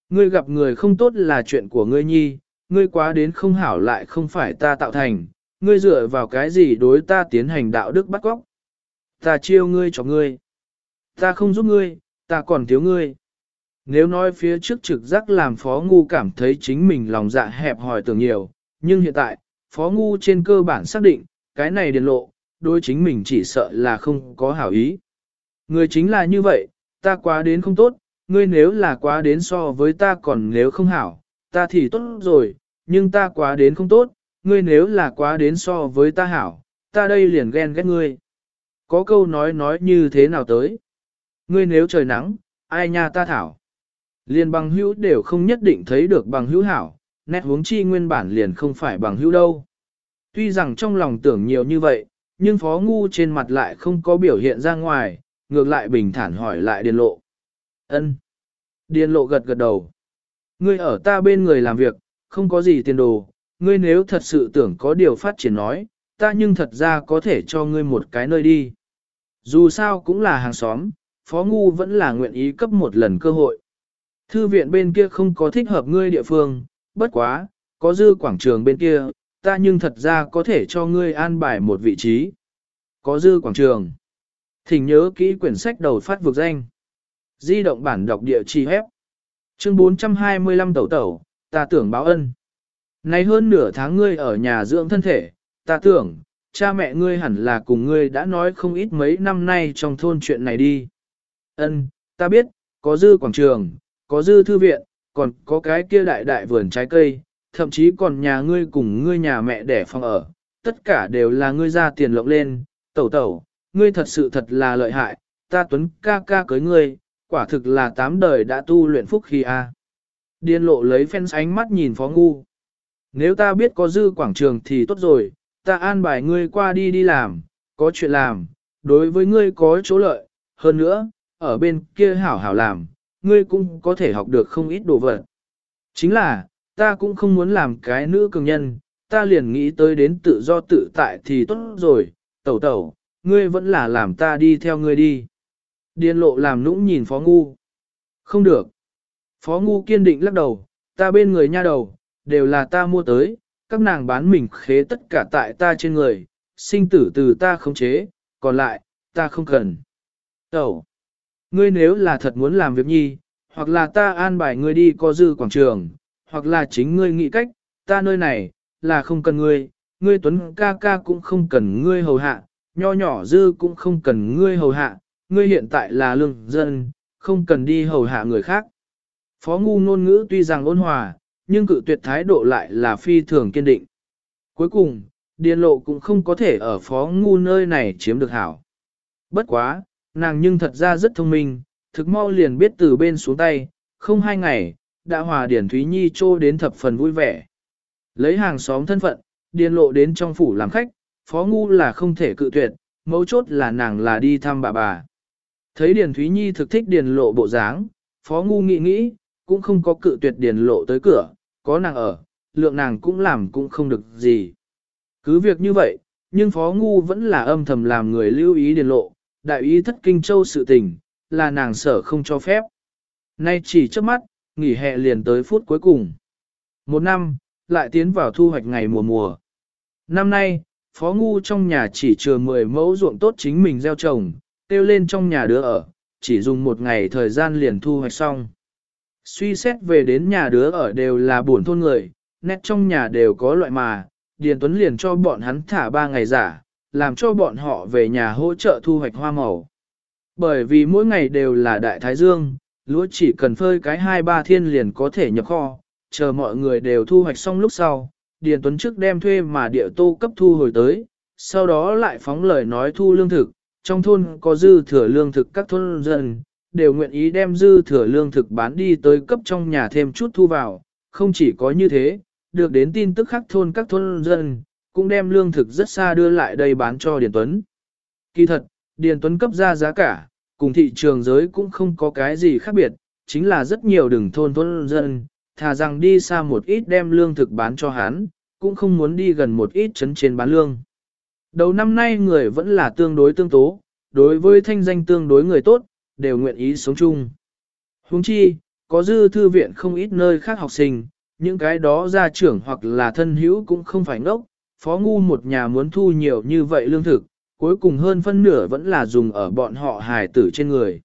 Ngươi gặp người không tốt là chuyện của ngươi nhi, ngươi quá đến không hảo lại không phải ta tạo thành, ngươi dựa vào cái gì đối ta tiến hành đạo đức bắt góc. Ta chiêu ngươi cho ngươi. Ta không giúp ngươi, ta còn thiếu ngươi. Nếu nói phía trước trực giác làm Phó Ngu cảm thấy chính mình lòng dạ hẹp hòi tưởng nhiều, nhưng hiện tại, Phó Ngu trên cơ bản xác định, cái này điền lộ, đối chính mình chỉ sợ là không có hảo ý. Người chính là như vậy, ta quá đến không tốt, ngươi nếu là quá đến so với ta còn nếu không hảo, ta thì tốt rồi, nhưng ta quá đến không tốt, ngươi nếu là quá đến so với ta hảo, ta đây liền ghen ghét ngươi. Có câu nói nói như thế nào tới? Ngươi nếu trời nắng, ai nha ta thảo. Liền bằng hữu đều không nhất định thấy được bằng hữu hảo, nét huống chi nguyên bản liền không phải bằng hữu đâu. Tuy rằng trong lòng tưởng nhiều như vậy, nhưng phó ngu trên mặt lại không có biểu hiện ra ngoài, ngược lại bình thản hỏi lại điền lộ. ân Điền lộ gật gật đầu. Ngươi ở ta bên người làm việc, không có gì tiền đồ, ngươi nếu thật sự tưởng có điều phát triển nói, ta nhưng thật ra có thể cho ngươi một cái nơi đi. Dù sao cũng là hàng xóm, Phó Ngu vẫn là nguyện ý cấp một lần cơ hội. Thư viện bên kia không có thích hợp ngươi địa phương, bất quá, có dư quảng trường bên kia, ta nhưng thật ra có thể cho ngươi an bài một vị trí. Có dư quảng trường. Thỉnh nhớ kỹ quyển sách đầu phát vực danh. Di động bản đọc địa chỉ hép. Chương 425 tẩu tẩu, ta tưởng báo ân. Nay hơn nửa tháng ngươi ở nhà dưỡng thân thể, ta tưởng, cha mẹ ngươi hẳn là cùng ngươi đã nói không ít mấy năm nay trong thôn chuyện này đi. Ân, ta biết, có dư quảng trường, có dư thư viện, còn có cái kia đại đại vườn trái cây, thậm chí còn nhà ngươi cùng ngươi nhà mẹ đẻ phòng ở, tất cả đều là ngươi ra tiền lộng lên, tẩu tẩu, ngươi thật sự thật là lợi hại, ta tuấn ca ca cưới ngươi, quả thực là tám đời đã tu luyện phúc khi a. Điên lộ lấy phen ánh mắt nhìn phó ngu. Nếu ta biết có dư quảng trường thì tốt rồi, ta an bài ngươi qua đi đi làm, có chuyện làm, đối với ngươi có chỗ lợi, hơn nữa, ở bên kia hảo hảo làm, ngươi cũng có thể học được không ít đồ vật. Chính là, ta cũng không muốn làm cái nữ cường nhân, ta liền nghĩ tới đến tự do tự tại thì tốt rồi, tẩu tẩu, ngươi vẫn là làm ta đi theo ngươi đi. Điên lộ làm nũng nhìn phó ngu. Không được. Phó ngu kiên định lắc đầu, ta bên người nha đầu, đều là ta mua tới, các nàng bán mình khế tất cả tại ta trên người, sinh tử từ ta khống chế, còn lại, ta không cần. Tẩu. Ngươi nếu là thật muốn làm việc nhi, hoặc là ta an bài ngươi đi co dư quảng trường, hoặc là chính ngươi nghĩ cách, ta nơi này, là không cần ngươi, ngươi tuấn ca ca cũng không cần ngươi hầu hạ, nho nhỏ dư cũng không cần ngươi hầu hạ, ngươi hiện tại là lương dân, không cần đi hầu hạ người khác. Phó ngu ngôn ngữ tuy rằng ôn hòa, nhưng cự tuyệt thái độ lại là phi thường kiên định. Cuối cùng, điền lộ cũng không có thể ở phó ngu nơi này chiếm được hảo. Bất quá, nàng nhưng thật ra rất thông minh, thực mau liền biết từ bên xuống tay, không hai ngày, đã hòa điển Thúy Nhi trô đến thập phần vui vẻ. Lấy hàng xóm thân phận, điền lộ đến trong phủ làm khách, phó ngu là không thể cự tuyệt, mấu chốt là nàng là đi thăm bà bà. Thấy Điền Thúy Nhi thực thích điền lộ bộ dáng, phó ngu nghĩ nghĩ, cũng không có cự tuyệt điền lộ tới cửa, có nàng ở, lượng nàng cũng làm cũng không được gì. Cứ việc như vậy, nhưng phó ngu vẫn là âm thầm làm người lưu ý điền lộ, đại ý thất kinh châu sự tình, là nàng sở không cho phép. Nay chỉ trước mắt, nghỉ hè liền tới phút cuối cùng. Một năm, lại tiến vào thu hoạch ngày mùa mùa. Năm nay, Phó Ngu trong nhà chỉ chừa 10 mẫu ruộng tốt chính mình gieo trồng, tiêu lên trong nhà đứa ở, chỉ dùng một ngày thời gian liền thu hoạch xong. Suy xét về đến nhà đứa ở đều là buồn thôn người, nét trong nhà đều có loại mà, Điền Tuấn liền cho bọn hắn thả 3 ngày giả, làm cho bọn họ về nhà hỗ trợ thu hoạch hoa màu. Bởi vì mỗi ngày đều là đại thái dương, lúa chỉ cần phơi cái 2-3 thiên liền có thể nhập kho, chờ mọi người đều thu hoạch xong lúc sau, Điền Tuấn trước đem thuê mà địa tô cấp thu hồi tới, sau đó lại phóng lời nói thu lương thực, trong thôn có dư thừa lương thực các thôn dân, đều nguyện ý đem dư thừa lương thực bán đi tới cấp trong nhà thêm chút thu vào, không chỉ có như thế, được đến tin tức khác thôn các thôn dân, cũng đem lương thực rất xa đưa lại đây bán cho Điền Tuấn. Kỳ thật, Điền Tuấn cấp ra giá cả, cùng thị trường giới cũng không có cái gì khác biệt, chính là rất nhiều đường thôn thôn dân, thà rằng đi xa một ít đem lương thực bán cho hắn, cũng không muốn đi gần một ít chấn trên bán lương. Đầu năm nay người vẫn là tương đối tương tố, đối với thanh danh tương đối người tốt, đều nguyện ý sống chung. Huống chi, có dư thư viện không ít nơi khác học sinh, những cái đó gia trưởng hoặc là thân hữu cũng không phải ngốc, phó ngu một nhà muốn thu nhiều như vậy lương thực, cuối cùng hơn phân nửa vẫn là dùng ở bọn họ hài tử trên người.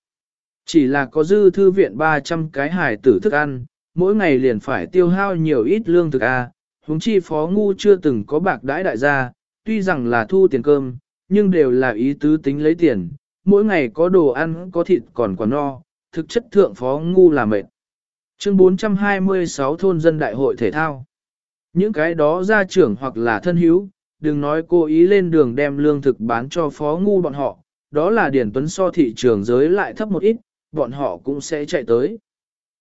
Chỉ là có dư thư viện 300 cái hài tử thức ăn, mỗi ngày liền phải tiêu hao nhiều ít lương thực A, huống chi phó ngu chưa từng có bạc đãi đại gia, tuy rằng là thu tiền cơm, nhưng đều là ý tứ tính lấy tiền, mỗi ngày có đồ ăn có thịt còn quả no, thực chất thượng phó ngu là mệt. Chương 426 thôn dân đại hội thể thao. Những cái đó gia trưởng hoặc là thân hữu, đừng nói cố ý lên đường đem lương thực bán cho phó ngu bọn họ, đó là điển tuấn so thị trường giới lại thấp một ít, bọn họ cũng sẽ chạy tới.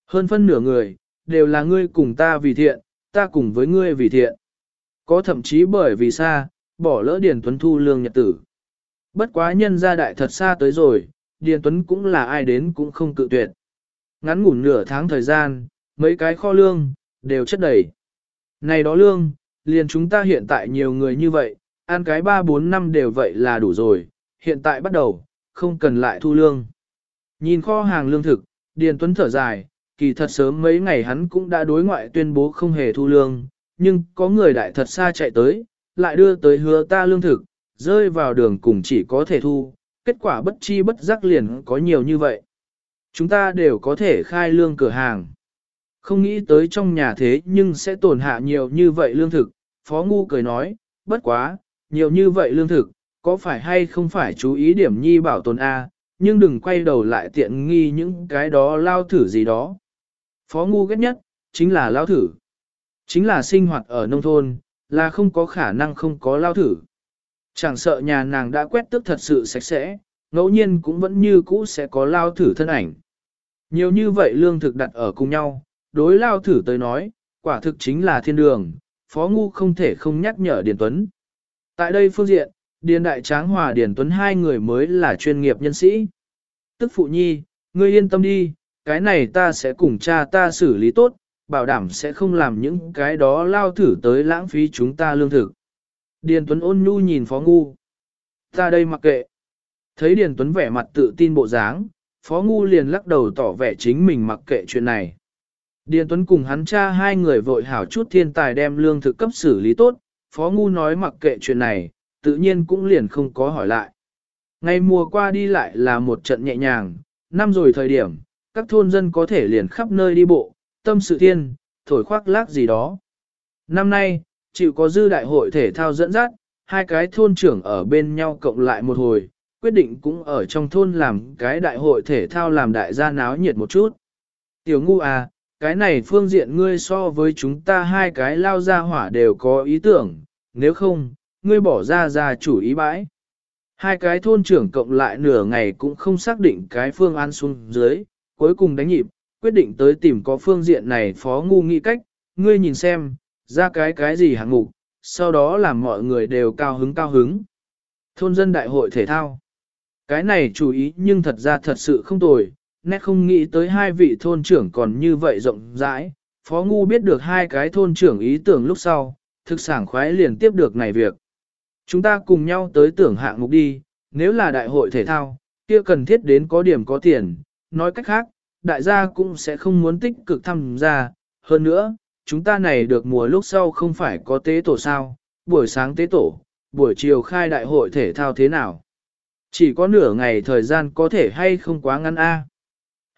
Hơn phân nửa người, đều là ngươi cùng ta vì thiện, ta cùng với ngươi vì thiện. Có thậm chí bởi vì xa, bỏ lỡ Điền Tuấn thu lương nhật tử. Bất quá nhân gia đại thật xa tới rồi, Điền Tuấn cũng là ai đến cũng không cự tuyệt. Ngắn ngủn nửa tháng thời gian, mấy cái kho lương, đều chất đầy. Này đó lương, liền chúng ta hiện tại nhiều người như vậy, ăn cái 3-4 năm đều vậy là đủ rồi, hiện tại bắt đầu, không cần lại thu lương. Nhìn kho hàng lương thực, Điền Tuấn thở dài, kỳ thật sớm mấy ngày hắn cũng đã đối ngoại tuyên bố không hề thu lương, nhưng có người đại thật xa chạy tới, lại đưa tới hứa ta lương thực, rơi vào đường cùng chỉ có thể thu, kết quả bất chi bất giác liền có nhiều như vậy. Chúng ta đều có thể khai lương cửa hàng. Không nghĩ tới trong nhà thế nhưng sẽ tổn hạ nhiều như vậy lương thực, Phó Ngu cười nói, bất quá, nhiều như vậy lương thực, có phải hay không phải chú ý điểm nhi bảo tồn A, nhưng đừng quay đầu lại tiện nghi những cái đó lao thử gì đó. Phó Ngu ghét nhất, chính là lao thử. Chính là sinh hoạt ở nông thôn, là không có khả năng không có lao thử. Chẳng sợ nhà nàng đã quét tước thật sự sạch sẽ, ngẫu nhiên cũng vẫn như cũ sẽ có lao thử thân ảnh. Nhiều như vậy lương thực đặt ở cùng nhau, đối lao thử tới nói, quả thực chính là thiên đường, phó ngu không thể không nhắc nhở Điền Tuấn. Tại đây phương diện, Điền Đại Tráng Hòa Điền Tuấn hai người mới là chuyên nghiệp nhân sĩ. Tức phụ nhi, ngươi yên tâm đi, cái này ta sẽ cùng cha ta xử lý tốt, bảo đảm sẽ không làm những cái đó lao thử tới lãng phí chúng ta lương thực. Điền Tuấn ôn nhu nhìn Phó Ngu. Ta đây mặc kệ. Thấy Điền Tuấn vẻ mặt tự tin bộ dáng, Phó Ngu liền lắc đầu tỏ vẻ chính mình mặc kệ chuyện này. Điền Tuấn cùng hắn cha hai người vội hảo chút thiên tài đem lương thực cấp xử lý tốt, Phó Ngu nói mặc kệ chuyện này, tự nhiên cũng liền không có hỏi lại. Ngày mùa qua đi lại là một trận nhẹ nhàng, năm rồi thời điểm, các thôn dân có thể liền khắp nơi đi bộ, tâm sự thiên, thổi khoác lác gì đó. Năm nay, chịu có dư đại hội thể thao dẫn dắt, hai cái thôn trưởng ở bên nhau cộng lại một hồi, quyết định cũng ở trong thôn làm cái đại hội thể thao làm đại gia náo nhiệt một chút. Tiểu ngu à, cái này phương diện ngươi so với chúng ta hai cái lao ra hỏa đều có ý tưởng, nếu không, ngươi bỏ ra ra chủ ý bãi. Hai cái thôn trưởng cộng lại nửa ngày cũng không xác định cái phương án xuống dưới, cuối cùng đánh nhịp, quyết định tới tìm có phương diện này phó ngu nghĩ cách, ngươi nhìn xem, ra cái cái gì hạng mục, sau đó làm mọi người đều cao hứng cao hứng. Thôn dân đại hội thể thao. Cái này chủ ý nhưng thật ra thật sự không tồi, nét không nghĩ tới hai vị thôn trưởng còn như vậy rộng rãi. Phó Ngu biết được hai cái thôn trưởng ý tưởng lúc sau, thực sản khoái liền tiếp được này việc. Chúng ta cùng nhau tới tưởng hạng mục đi, nếu là đại hội thể thao, kia cần thiết đến có điểm có tiền, nói cách khác, đại gia cũng sẽ không muốn tích cực tham gia. Hơn nữa, chúng ta này được mùa lúc sau không phải có tế tổ sao, buổi sáng tế tổ, buổi chiều khai đại hội thể thao thế nào. Chỉ có nửa ngày thời gian có thể hay không quá ngắn a.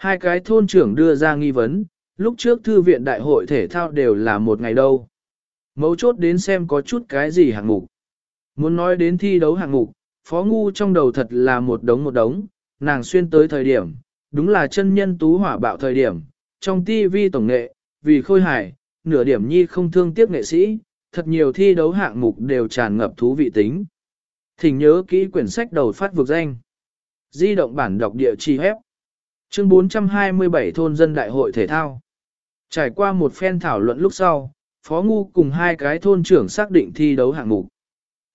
Hai cái thôn trưởng đưa ra nghi vấn, lúc trước thư viện đại hội thể thao đều là một ngày đâu. Mấu chốt đến xem có chút cái gì hạng mục. Muốn nói đến thi đấu hạng mục, phó ngu trong đầu thật là một đống một đống, nàng xuyên tới thời điểm, đúng là chân nhân tú hỏa bạo thời điểm, trong TV tổng nghệ, vì khôi hài, nửa điểm nhi không thương tiếc nghệ sĩ, thật nhiều thi đấu hạng mục đều tràn ngập thú vị tính. Thỉnh nhớ kỹ quyển sách đầu phát vực danh. Di động bản đọc địa chỉ hép. Chương 427 Thôn dân đại hội thể thao. Trải qua một phen thảo luận lúc sau, Phó Ngu cùng hai cái thôn trưởng xác định thi đấu hạng mục.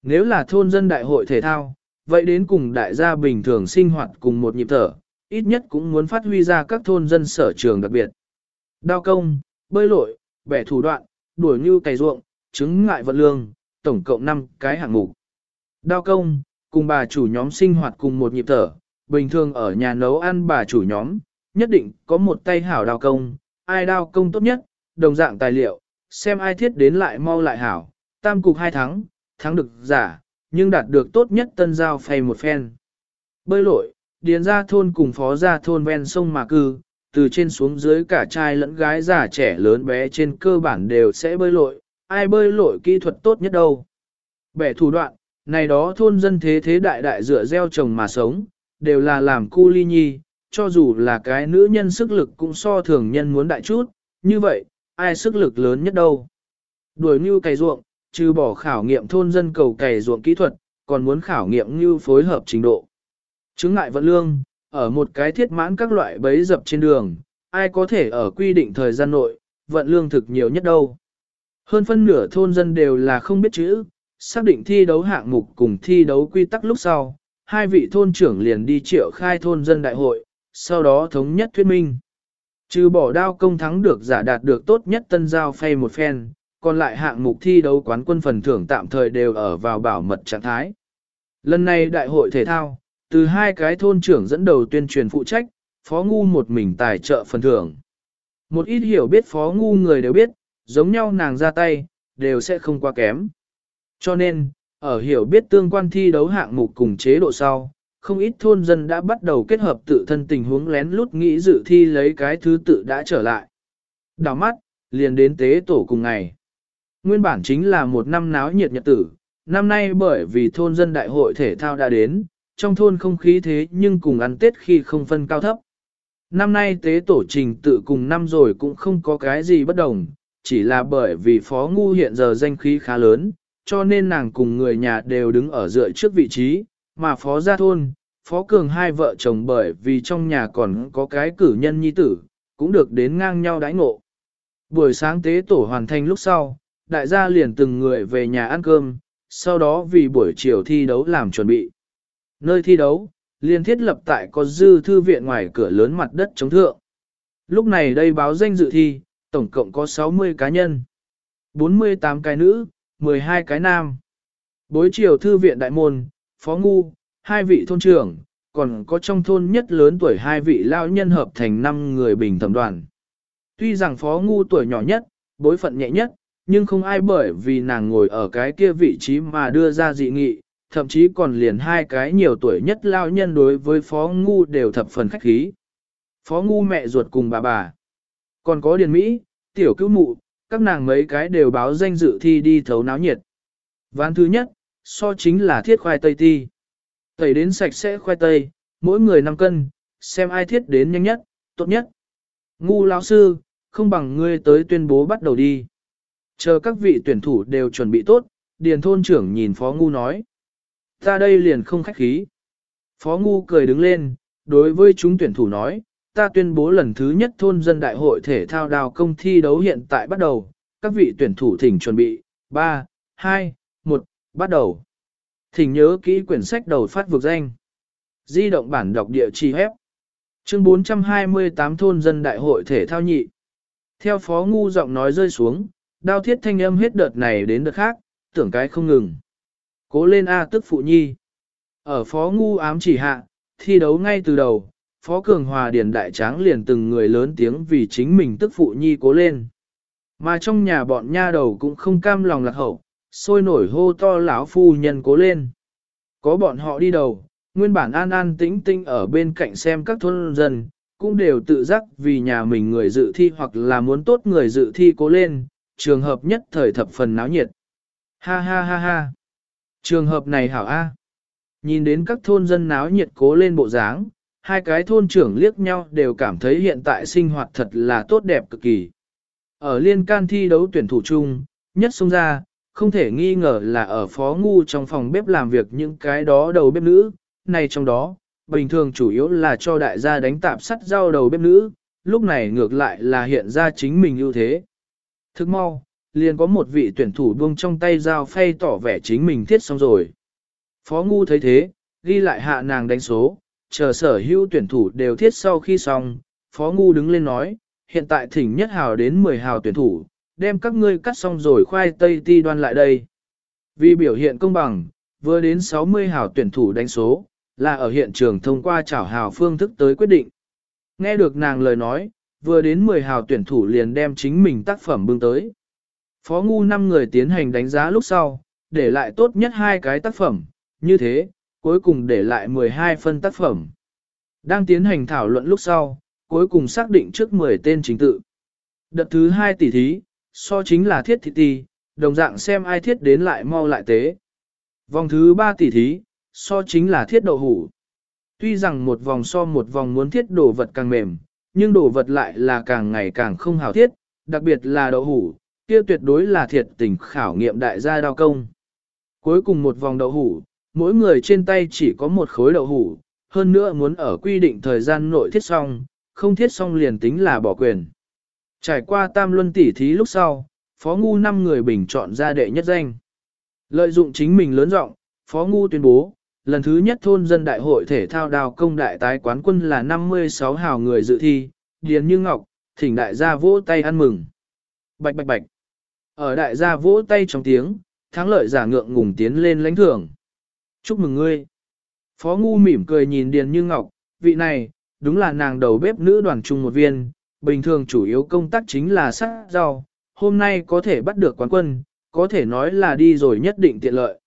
Nếu là thôn dân đại hội thể thao, vậy đến cùng đại gia bình thường sinh hoạt cùng một nhịp thở, ít nhất cũng muốn phát huy ra các thôn dân sở trường đặc biệt. Đao công, bơi lội, bẻ thủ đoạn, đuổi như cày ruộng, chứng ngại vận lương, tổng cộng 5 cái hạng mục. Đao công, cùng bà chủ nhóm sinh hoạt cùng một nhịp thở, bình thường ở nhà nấu ăn bà chủ nhóm, nhất định có một tay hảo đao công, ai đao công tốt nhất, đồng dạng tài liệu, xem ai thiết đến lại mau lại hảo, tam cục hai thắng, thắng được giả, nhưng đạt được tốt nhất tân giao phay một phen. Bơi lội, điền ra thôn cùng phó ra thôn ven sông mà cư, từ trên xuống dưới cả trai lẫn gái già trẻ lớn bé trên cơ bản đều sẽ bơi lội, ai bơi lội kỹ thuật tốt nhất đâu. Bẻ thủ đoạn, này đó thôn dân thế thế đại đại dựa gieo trồng mà sống, đều là làm cu ly nhi, cho dù là cái nữ nhân sức lực cũng so thường nhân muốn đại chút, như vậy, ai sức lực lớn nhất đâu. Đuổi như cày ruộng, trừ bỏ khảo nghiệm thôn dân cầu cày ruộng kỹ thuật, còn muốn khảo nghiệm như phối hợp trình độ. Chứng ngại vận lương, ở một cái thiết mãn các loại bấy dập trên đường, ai có thể ở quy định thời gian nội, vận lương thực nhiều nhất đâu. Hơn phân nửa thôn dân đều là không biết chữ, xác định thi đấu hạng mục cùng thi đấu quy tắc lúc sau, hai vị thôn trưởng liền đi triệu khai thôn dân đại hội, sau đó thống nhất thuyết minh. Trừ bỏ đao công thắng được giả đạt được tốt nhất tân giao phay một phen, còn lại hạng mục thi đấu quán quân phần thưởng tạm thời đều ở vào bảo mật trạng thái. Lần này đại hội thể thao, từ hai cái thôn trưởng dẫn đầu tuyên truyền phụ trách, phó ngu một mình tài trợ phần thưởng. Một ít hiểu biết phó ngu người đều biết, giống nhau nàng ra tay, đều sẽ không quá kém. Cho nên, ở hiểu biết tương quan thi đấu hạng mục cùng chế độ sau, không ít thôn dân đã bắt đầu kết hợp tự thân tình huống lén lút nghĩ dự thi lấy cái thứ tự đã trở lại. Đào mắt, liền đến tế tổ cùng ngày. Nguyên bản chính là một năm náo nhiệt nhật tử, năm nay bởi vì thôn dân đại hội thể thao đã đến, trong thôn không khí thế nhưng cùng ăn tết khi không phân cao thấp. Năm nay tế tổ trình tự cùng năm rồi cũng không có cái gì bất đồng, chỉ là bởi vì phó ngu hiện giờ danh khí khá lớn, cho nên nàng cùng người nhà đều đứng ở dựa trước vị trí, mà phó gia thôn, phó cường hai vợ chồng bởi vì trong nhà còn có cái cử nhân nhi tử, cũng được đến ngang nhau đãi ngộ. Buổi sáng tế tổ hoàn thành lúc sau, đại gia liền từng người về nhà ăn cơm, sau đó vì buổi chiều thi đấu làm chuẩn bị. Nơi thi đấu, liền thiết lập tại có dư thư viện ngoài cửa lớn mặt đất chống thượng. Lúc này đây báo danh dự thi, tổng cộng có 60 cá nhân, 48 cái nữ, 12 cái nam. Bối triều thư viện đại môn, phó ngu, hai vị thôn trưởng, còn có trong thôn nhất lớn tuổi hai vị lao nhân hợp thành 5 người bình thẩm đoàn. Tuy rằng phó ngu tuổi nhỏ nhất, bối phận nhẹ nhất, nhưng không ai bởi vì nàng ngồi ở cái kia vị trí mà đưa ra dị nghị, thậm chí còn liền hai cái nhiều tuổi nhất lao nhân đối với phó ngu đều thập phần khách khí. Phó ngu mẹ ruột cùng bà bà. Còn có điền Mỹ, tiểu cứu mụ, các nàng mấy cái đều báo danh dự thi đi thấu náo nhiệt. Ván thứ nhất, so chính là thiết khoai tây ti. Tẩy đến sạch sẽ khoai tây, mỗi người 5 cân, xem ai thiết đến nhanh nhất, tốt nhất. Ngu lão sư, không bằng ngươi tới tuyên bố bắt đầu đi. Chờ các vị tuyển thủ đều chuẩn bị tốt, điền thôn trưởng nhìn phó ngu nói. Ta đây liền không khách khí. Phó ngu cười đứng lên, đối với chúng tuyển thủ nói, ta tuyên bố lần thứ nhất thôn dân đại hội thể thao đào công thi đấu hiện tại bắt đầu, các vị tuyển thủ thỉnh chuẩn bị, 3, 2, 1, bắt đầu. Thỉnh nhớ kỹ quyển sách đầu phát vực danh. Di động bản đọc địa chỉ hép. Chương 428 thôn dân đại hội thể thao nhị. Theo phó ngu giọng nói rơi xuống, đao thiết thanh âm hết đợt này đến đợt khác, tưởng cái không ngừng. Cố lên A tức phụ nhi. Ở phó ngu ám chỉ hạ, thi đấu ngay từ đầu, Phó Cường Hòa Điền Đại Tráng liền từng người lớn tiếng vì chính mình tức phụ nhi cố lên. Mà trong nhà bọn nha đầu cũng không cam lòng lạc hậu, sôi nổi hô to lão phu nhân cố lên. Có bọn họ đi đầu, nguyên bản an an tĩnh tĩnh ở bên cạnh xem các thôn dân, cũng đều tự giác vì nhà mình người dự thi hoặc là muốn tốt người dự thi cố lên, trường hợp nhất thời thập phần náo nhiệt. Ha ha ha ha. Trường hợp này hảo A. Nhìn đến các thôn dân náo nhiệt cố lên bộ dáng, hai cái thôn trưởng liếc nhau đều cảm thấy hiện tại sinh hoạt thật là tốt đẹp cực kỳ. Ở liên can thi đấu tuyển thủ chung, nhất xông ra, không thể nghi ngờ là ở phó ngu trong phòng bếp làm việc những cái đó đầu bếp nữ, này trong đó, bình thường chủ yếu là cho đại gia đánh tạp sắt rau đầu bếp nữ, lúc này ngược lại là hiện ra chính mình ưu thế. Thức mau, liền có một vị tuyển thủ buông trong tay dao phay tỏ vẻ chính mình thiết xong rồi. Phó ngu thấy thế, ghi lại hạ nàng đánh số, chờ sở hữu tuyển thủ đều thiết sau khi xong, Phó ngu đứng lên nói, hiện tại thỉnh nhất hào đến 10 hào tuyển thủ, đem các ngươi cắt xong rồi khoai tây ti đoan lại đây. Vì biểu hiện công bằng, vừa đến 60 hào tuyển thủ đánh số, là ở hiện trường thông qua chảo hào phương thức tới quyết định. Nghe được nàng lời nói, vừa đến 10 hào tuyển thủ liền đem chính mình tác phẩm bưng tới. Phó ngu 5 người tiến hành đánh giá lúc sau, để lại tốt nhất hai cái tác phẩm, như thế, cuối cùng để lại 12 phân tác phẩm. Đang tiến hành thảo luận lúc sau, cuối cùng xác định trước 10 tên chính tự. Đợt thứ 2 tỷ thí, so chính là thiết thị tỷ, đồng dạng xem ai thiết đến lại mau lại tế. Vòng thứ 3 tỷ thí, so chính là thiết đậu hủ. Tuy rằng một vòng so một vòng muốn thiết đồ vật càng mềm, nhưng đồ vật lại là càng ngày càng không hào thiết, đặc biệt là đậu hủ, kia tuyệt đối là thiệt tình khảo nghiệm đại gia đao công. Cuối cùng một vòng đậu hủ, mỗi người trên tay chỉ có một khối đậu hủ, hơn nữa muốn ở quy định thời gian nội thiết xong, không thiết xong liền tính là bỏ quyền. Trải qua tam luân tỉ thí lúc sau, Phó Ngu năm người bình chọn ra đệ nhất danh. Lợi dụng chính mình lớn rộng, Phó Ngu tuyên bố, lần thứ nhất thôn dân đại hội thể thao đào công đại tái quán quân là 56 hào người dự thi, Điền Như Ngọc, thỉnh đại gia vỗ tay ăn mừng. Bạch bạch bạch. Ở đại gia vỗ tay trong tiếng, thắng lợi giả ngượng ngùng tiến lên lãnh thưởng. Chúc mừng ngươi. Phó Ngu mỉm cười nhìn Điền Như Ngọc, vị này, đúng là nàng đầu bếp nữ đoàn trung một viên, bình thường chủ yếu công tác chính là sát rau, hôm nay có thể bắt được quán quân, có thể nói là đi rồi nhất định tiện lợi.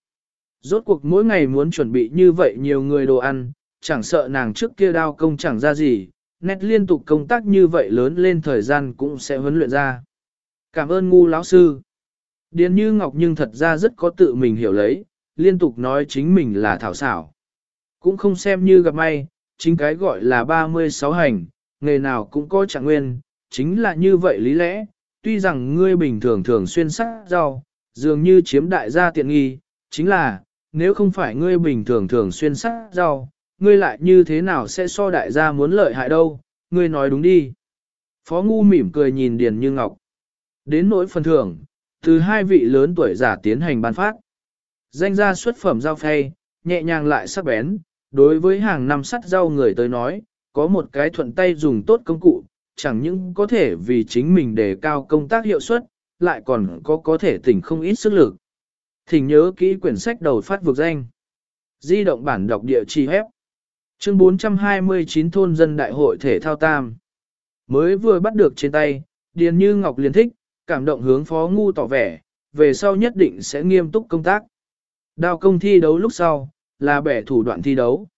Rốt cuộc mỗi ngày muốn chuẩn bị như vậy nhiều người đồ ăn, chẳng sợ nàng trước kia đao công chẳng ra gì, nét liên tục công tác như vậy lớn lên thời gian cũng sẽ huấn luyện ra. Cảm ơn ngu lão sư. Điền như Ngọc nhưng thật ra rất có tự mình hiểu lấy, liên tục nói chính mình là thảo xảo. Cũng không xem như gặp may, chính cái gọi là 36 hành, nghề nào cũng có trạng nguyên, chính là như vậy lý lẽ, tuy rằng ngươi bình thường thường xuyên sắc rau, dường như chiếm đại gia tiện nghi, chính là, nếu không phải ngươi bình thường thường xuyên sắc rau, ngươi lại như thế nào sẽ so đại gia muốn lợi hại đâu, ngươi nói đúng đi. Phó Ngu mỉm cười nhìn Điền Như Ngọc. Đến nỗi phần thưởng, từ hai vị lớn tuổi giả tiến hành ban phát. Danh ra xuất phẩm dao phay, nhẹ nhàng lại sắc bén, đối với hàng năm sắt rau người tới nói, có một cái thuận tay dùng tốt công cụ, chẳng những có thể vì chính mình đề cao công tác hiệu suất, lại còn có có thể tỉnh không ít sức lực. Thỉnh nhớ kỹ quyển sách đầu phát vực danh. Di động bản đọc địa chỉ hép. Chương 429 thôn dân đại hội thể thao tam. Mới vừa bắt được trên tay, Điền Như Ngọc liền thích, cảm động hướng phó ngu tỏ vẻ, về sau nhất định sẽ nghiêm túc công tác. Đao công thi đấu lúc sau, là bẻ thủ đoạn thi đấu.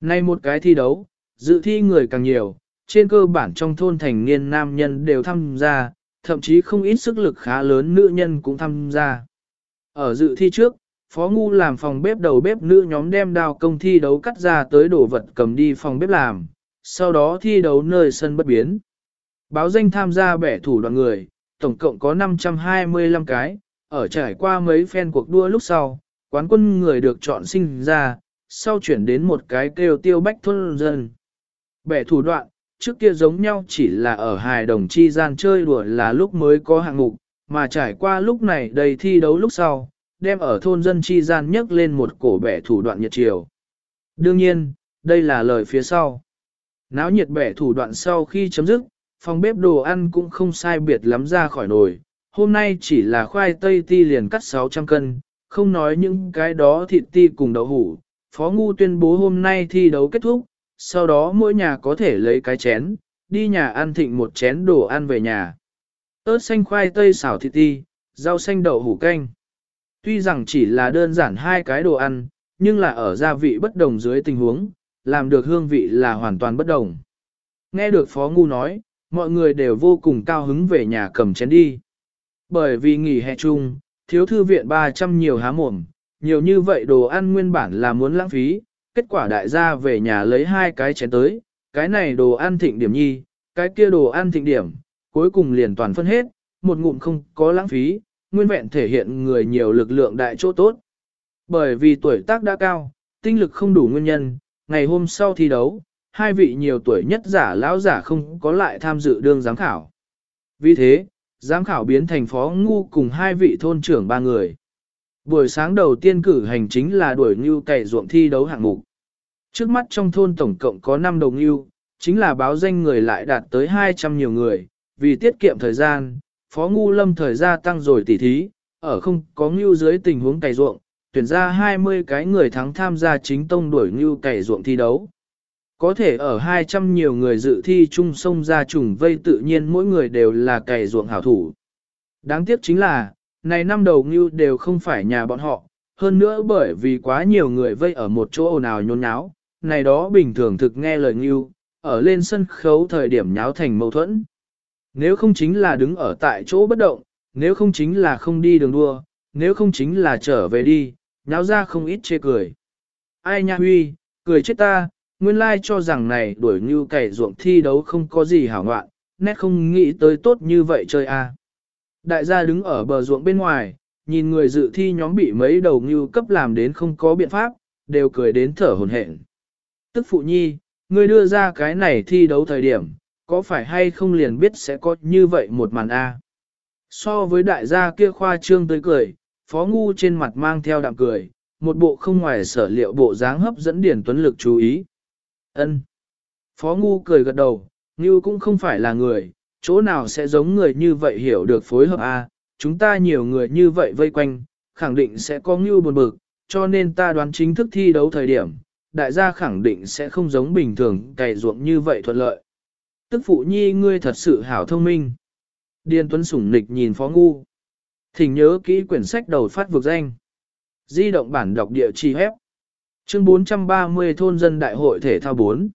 Nay một cái thi đấu, dự thi người càng nhiều, trên cơ bản trong thôn thành niên nam nhân đều tham gia, thậm chí không ít sức lực khá lớn nữ nhân cũng tham gia. Ở dự thi trước, Phó Ngu làm phòng bếp đầu bếp nữ nhóm đem đao công thi đấu cắt ra tới đổ vật cầm đi phòng bếp làm, sau đó thi đấu nơi sân bất biến. Báo danh tham gia bẻ thủ đoàn người, tổng cộng có 525 cái, ở trải qua mấy phen cuộc đua lúc sau, quán quân người được chọn sinh ra, sau chuyển đến một cái kêu tiêu bách thôn dân. Bẻ thủ đoạn, trước kia giống nhau chỉ là ở hài đồng chi gian chơi đùa là lúc mới có hạng mục, mà trải qua lúc này đầy thi đấu lúc sau, đem ở thôn dân chi gian nhấc lên một cổ bẻ thủ đoạn nhiệt chiều. Đương nhiên, đây là lời phía sau. Náo nhiệt bẻ thủ đoạn sau khi chấm dứt, phòng bếp đồ ăn cũng không sai biệt lắm ra khỏi nồi. Hôm nay chỉ là khoai tây ti liền cắt 600 cân, không nói những cái đó thịt ti cùng đậu hủ. Phó Ngu tuyên bố hôm nay thi đấu kết thúc, sau đó mỗi nhà có thể lấy cái chén, đi nhà ăn thịnh một chén đồ ăn về nhà. ớt xanh khoai tây xào thịt ti, rau xanh đậu hủ canh. Tuy rằng chỉ là đơn giản hai cái đồ ăn, nhưng là ở gia vị bất đồng dưới tình huống, làm được hương vị là hoàn toàn bất đồng. Nghe được Phó Ngu nói, mọi người đều vô cùng cao hứng về nhà cầm chén đi. Bởi vì nghỉ hè chung, thiếu thư viện 300 nhiều há mồm, nhiều như vậy đồ ăn nguyên bản là muốn lãng phí, kết quả đại gia về nhà lấy hai cái chén tới, cái này đồ ăn thịnh điểm nhi, cái kia đồ ăn thịnh điểm, cuối cùng liền toàn phân hết, một ngụm không có lãng phí, nguyên vẹn thể hiện người nhiều lực lượng đại chỗ tốt. Bởi vì tuổi tác đã cao, tinh lực không đủ nguyên nhân, ngày hôm sau thi đấu, hai vị nhiều tuổi nhất giả lão giả không có lại tham dự đương giám khảo. Vì thế, giám khảo biến thành phó ngu cùng hai vị thôn trưởng ba người. Buổi sáng đầu tiên cử hành chính là đuổi ngưu cày ruộng thi đấu hạng mục. Trước mắt trong thôn tổng cộng có 5 đầu ngưu, chính là báo danh người lại đạt tới 200 nhiều người, vì tiết kiệm thời gian, phó ngu lâm thời gia tăng rồi tỉ thí, ở không có ngưu dưới tình huống cày ruộng, tuyển ra 20 cái người thắng tham gia chính tông đuổi ngưu cày ruộng thi đấu. Có thể ở 200 nhiều người dự thi chung sông ra trùng vây tự nhiên mỗi người đều là cày ruộng hảo thủ. Đáng tiếc chính là, này năm đầu ngưu đều không phải nhà bọn họ, hơn nữa bởi vì quá nhiều người vây ở một chỗ ồn ào nhốn nháo, này đó bình thường thực nghe lời ngưu, ở lên sân khấu thời điểm nháo thành mâu thuẫn. Nếu không chính là đứng ở tại chỗ bất động, nếu không chính là không đi đường đua, nếu không chính là trở về đi, nháo ra không ít chê cười. Ai nha huy, cười chết ta, nguyên lai cho rằng này đuổi như cày ruộng thi đấu không có gì hảo ngoạn, nét không nghĩ tới tốt như vậy chơi a. À. Đại gia đứng ở bờ ruộng bên ngoài, nhìn người dự thi nhóm bị mấy đầu như cấp làm đến không có biện pháp, đều cười đến thở hồn hển. Tức phụ nhi, ngươi đưa ra cái này thi đấu thời điểm, có phải hay không liền biết sẽ có như vậy một màn A. So với đại gia kia khoa trương tới cười, phó ngu trên mặt mang theo đạm cười, một bộ không ngoài sở liệu bộ dáng hấp dẫn Điền Tuấn Lực chú ý. Ân. Phó ngu cười gật đầu, Ngưu cũng không phải là người, chỗ nào sẽ giống người như vậy hiểu được phối hợp a chúng ta nhiều người như vậy vây quanh, khẳng định sẽ có Ngưu buồn bực, cho nên ta đoán chính thức thi đấu thời điểm, đại gia khẳng định sẽ không giống bình thường cày ruộng như vậy thuận lợi. Tức phụ nhi ngươi thật sự hảo thông minh. Điền Tuấn sủng nịch nhìn Phó Ngu. Thỉnh nhớ kỹ quyển sách đầu phát vực danh. Di động bản đọc địa chỉ hép. Chương 430 thôn dân đại hội thể thao 4.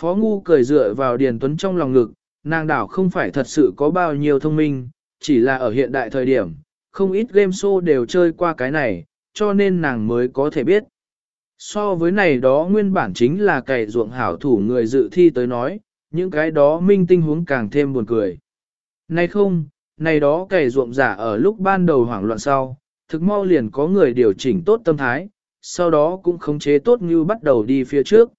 Phó Ngu cười dựa vào Điền Tuấn trong lòng ngực, nàng đảo không phải thật sự có bao nhiêu thông minh, chỉ là ở hiện đại thời điểm, không ít game show đều chơi qua cái này, cho nên nàng mới có thể biết. So với này đó nguyên bản chính là cày ruộng hảo thủ người dự thi tới nói, những cái đó minh tinh huống càng thêm buồn cười. Này không, này đó cày ruộng giả ở lúc ban đầu hoảng loạn sau, thực mau liền có người điều chỉnh tốt tâm thái, sau đó cũng khống chế tốt như bắt đầu đi phía trước.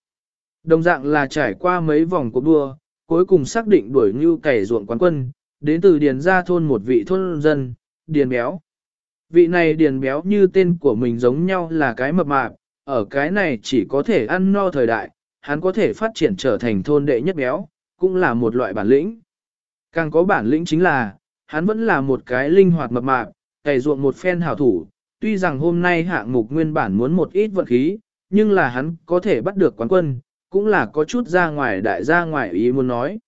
Đồng dạng là trải qua mấy vòng cuộc đua, cuối cùng xác định đuổi như cày ruộng quán quân, đến từ điền gia thôn một vị thôn dân, điền béo. Vị này điền béo như tên của mình giống nhau là cái mập mạp, ở cái này chỉ có thể ăn no thời đại, hắn có thể phát triển trở thành thôn đệ nhất béo, cũng là một loại bản lĩnh. Càng có bản lĩnh chính là, hắn vẫn là một cái linh hoạt mập mạp, cày ruộng một phen hảo thủ, tuy rằng hôm nay hạng mục nguyên bản muốn một ít vận khí, nhưng là hắn có thể bắt được quán quân, cũng là có chút ra ngoài đại ra ngoài ý muốn nói.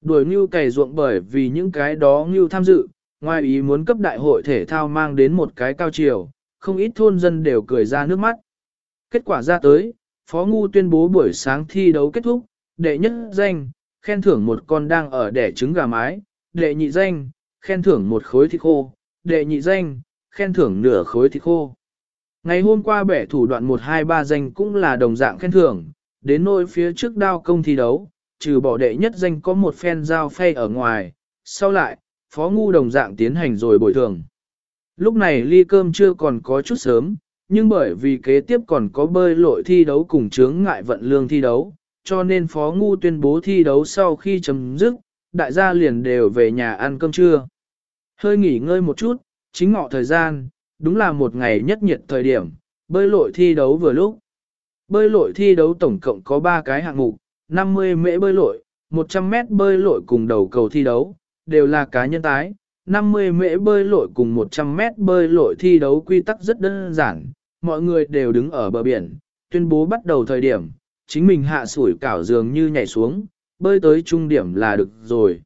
Đuổi ngưu cày ruộng bởi vì những cái đó ngưu tham dự, ngoài ý muốn cấp đại hội thể thao mang đến một cái cao chiều, không ít thôn dân đều cười ra nước mắt. Kết quả ra tới, Phó Ngu tuyên bố buổi sáng thi đấu kết thúc, đệ nhất danh, khen thưởng một con đang ở đẻ trứng gà mái, đệ nhị danh, khen thưởng một khối thịt khô, đệ nhị danh, khen thưởng nửa khối thịt khô. Ngày hôm qua bẻ thủ đoạn 123 danh cũng là đồng dạng khen thưởng, đến nỗi phía trước đao công thi đấu, trừ bỏ đệ nhất danh có một phen giao phay ở ngoài, sau lại, phó ngu đồng dạng tiến hành rồi bồi thường. Lúc này ly cơm chưa còn có chút sớm, nhưng bởi vì kế tiếp còn có bơi lội thi đấu cùng chướng ngại vận lương thi đấu, cho nên Phó Ngu tuyên bố thi đấu sau khi chấm dứt, đại gia liền đều về nhà ăn cơm trưa. Hơi nghỉ ngơi một chút, chính ngọ thời gian, đúng là một ngày nhất nhiệt thời điểm, bơi lội thi đấu vừa lúc. Bơi lội thi đấu tổng cộng có 3 cái hạng mục, 50 mễ bơi lội, 100 mét bơi lội cùng đầu cầu thi đấu, đều là cá nhân tái. 50 mễ bơi lội cùng 100 mét bơi lội thi đấu quy tắc rất đơn giản, mọi người đều đứng ở bờ biển, tuyên bố bắt đầu thời điểm, chính mình hạ sủi cảo dường như nhảy xuống, bơi tới trung điểm là được rồi.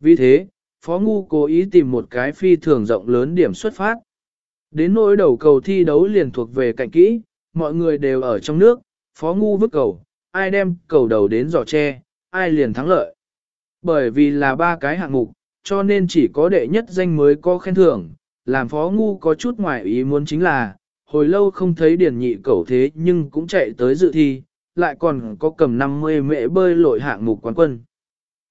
Vì thế, Phó Ngu cố ý tìm một cái phi thường rộng lớn điểm xuất phát. Đến nỗi đầu cầu thi đấu liền thuộc về cạnh kỹ, mọi người đều ở trong nước, Phó Ngu vứt cầu, ai đem cầu đầu đến giỏ tre, ai liền thắng lợi. Bởi vì là ba cái hạng mục, cho nên chỉ có đệ nhất danh mới có khen thưởng, làm Phó Ngu có chút ngoài ý muốn chính là, hồi lâu không thấy điển nhị cầu thế nhưng cũng chạy tới dự thi, lại còn có cầm 50 mễ bơi lội hạng mục quán quân.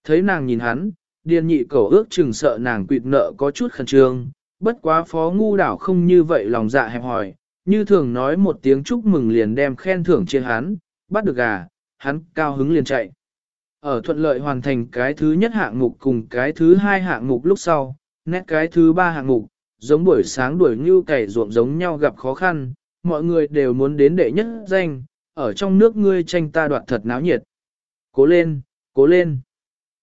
Thấy nàng nhìn hắn, điền nhị cầu ước chừng sợ nàng quỵt nợ có chút khẩn trương, bất quá phó ngu đảo không như vậy lòng dạ hẹp hỏi, như thường nói một tiếng chúc mừng liền đem khen thưởng trên hắn, bắt được gà, hắn cao hứng liền chạy. Ở thuận lợi hoàn thành cái thứ nhất hạng mục cùng cái thứ hai hạng mục lúc sau, nét cái thứ ba hạng mục, giống buổi sáng đuổi như cày ruộng giống nhau gặp khó khăn, mọi người đều muốn đến đệ nhất danh, ở trong nước ngươi tranh ta đoạt thật náo nhiệt. Cố lên, cố lên.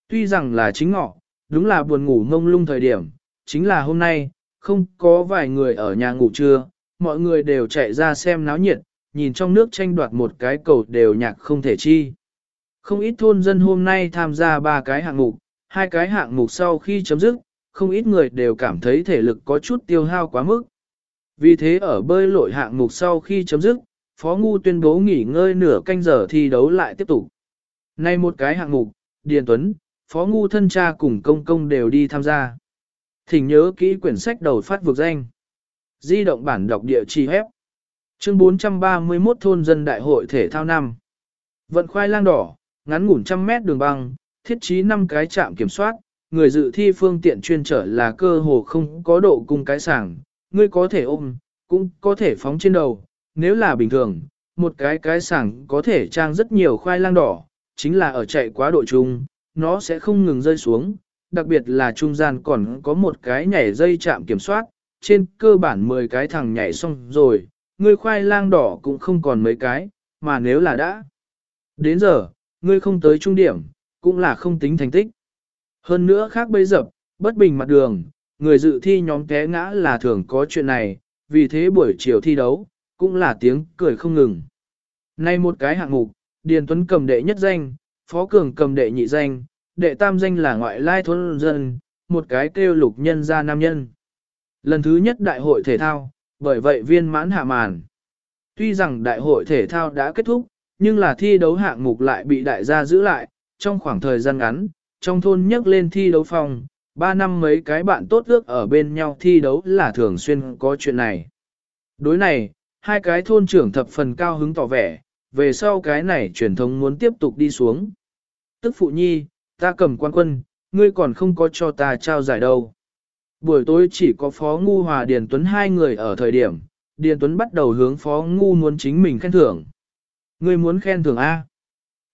Tuy rằng là chính ngọ, đúng là buồn ngủ mông lung thời điểm, chính là hôm nay, không có vài người ở nhà ngủ trưa, mọi người đều chạy ra xem náo nhiệt, nhìn trong nước tranh đoạt một cái cầu đều nhạc không thể chi. Không ít thôn dân hôm nay tham gia ba cái hạng mục, hai cái hạng mục sau khi chấm dứt, không ít người đều cảm thấy thể lực có chút tiêu hao quá mức. Vì thế ở bơi lội hạng mục sau khi chấm dứt, Phó Ngu tuyên bố nghỉ ngơi nửa canh giờ thi đấu lại tiếp tục. Nay một cái hạng mục, Điền Tuấn, Phó Ngu thân cha cùng công công đều đi tham gia. Thỉnh nhớ kỹ quyển sách đầu phát vực danh. Di động bản đọc địa chỉ hép. Chương 431 thôn dân đại hội thể thao năm. Vận khoai lang đỏ, ngắn ngủn trăm mét đường băng, thiết trí 5 cái trạm kiểm soát, người dự thi phương tiện chuyên trở là cơ hồ không có độ cung cái sảng, ngươi có thể ôm, cũng có thể phóng trên đầu, nếu là bình thường, một cái cái sảng có thể trang rất nhiều khoai lang đỏ, chính là ở chạy quá độ chung, nó sẽ không ngừng rơi xuống, đặc biệt là trung gian còn có một cái nhảy dây chạm kiểm soát, trên cơ bản 10 cái thằng nhảy xong rồi, ngươi khoai lang đỏ cũng không còn mấy cái, mà nếu là đã. Đến giờ, ngươi không tới trung điểm, cũng là không tính thành tích. Hơn nữa khác bây dập bất bình mặt đường, người dự thi nhóm té ngã là thường có chuyện này, vì thế buổi chiều thi đấu, cũng là tiếng cười không ngừng. Nay một cái hạng mục, Điền Tuấn cầm đệ nhất danh, Phó Cường cầm đệ nhị danh, đệ tam danh là ngoại lai thôn dân, một cái kêu lục nhân ra nam nhân. Lần thứ nhất đại hội thể thao, bởi vậy viên mãn hạ màn. Tuy rằng đại hội thể thao đã kết thúc, nhưng là thi đấu hạng mục lại bị đại gia giữ lại, trong khoảng thời gian ngắn, trong thôn nhắc lên thi đấu phòng, ba năm mấy cái bạn tốt ước ở bên nhau thi đấu là thường xuyên có chuyện này. Đối này, hai cái thôn trưởng thập phần cao hứng tỏ vẻ, về sau cái này truyền thống muốn tiếp tục đi xuống. Tức phụ nhi, ta cầm quan quân, ngươi còn không có cho ta trao giải đâu. Buổi tối chỉ có Phó Ngu Hòa Điền Tuấn hai người ở thời điểm, Điền Tuấn bắt đầu hướng Phó Ngu muốn chính mình khen thưởng. Ngươi muốn khen thưởng A.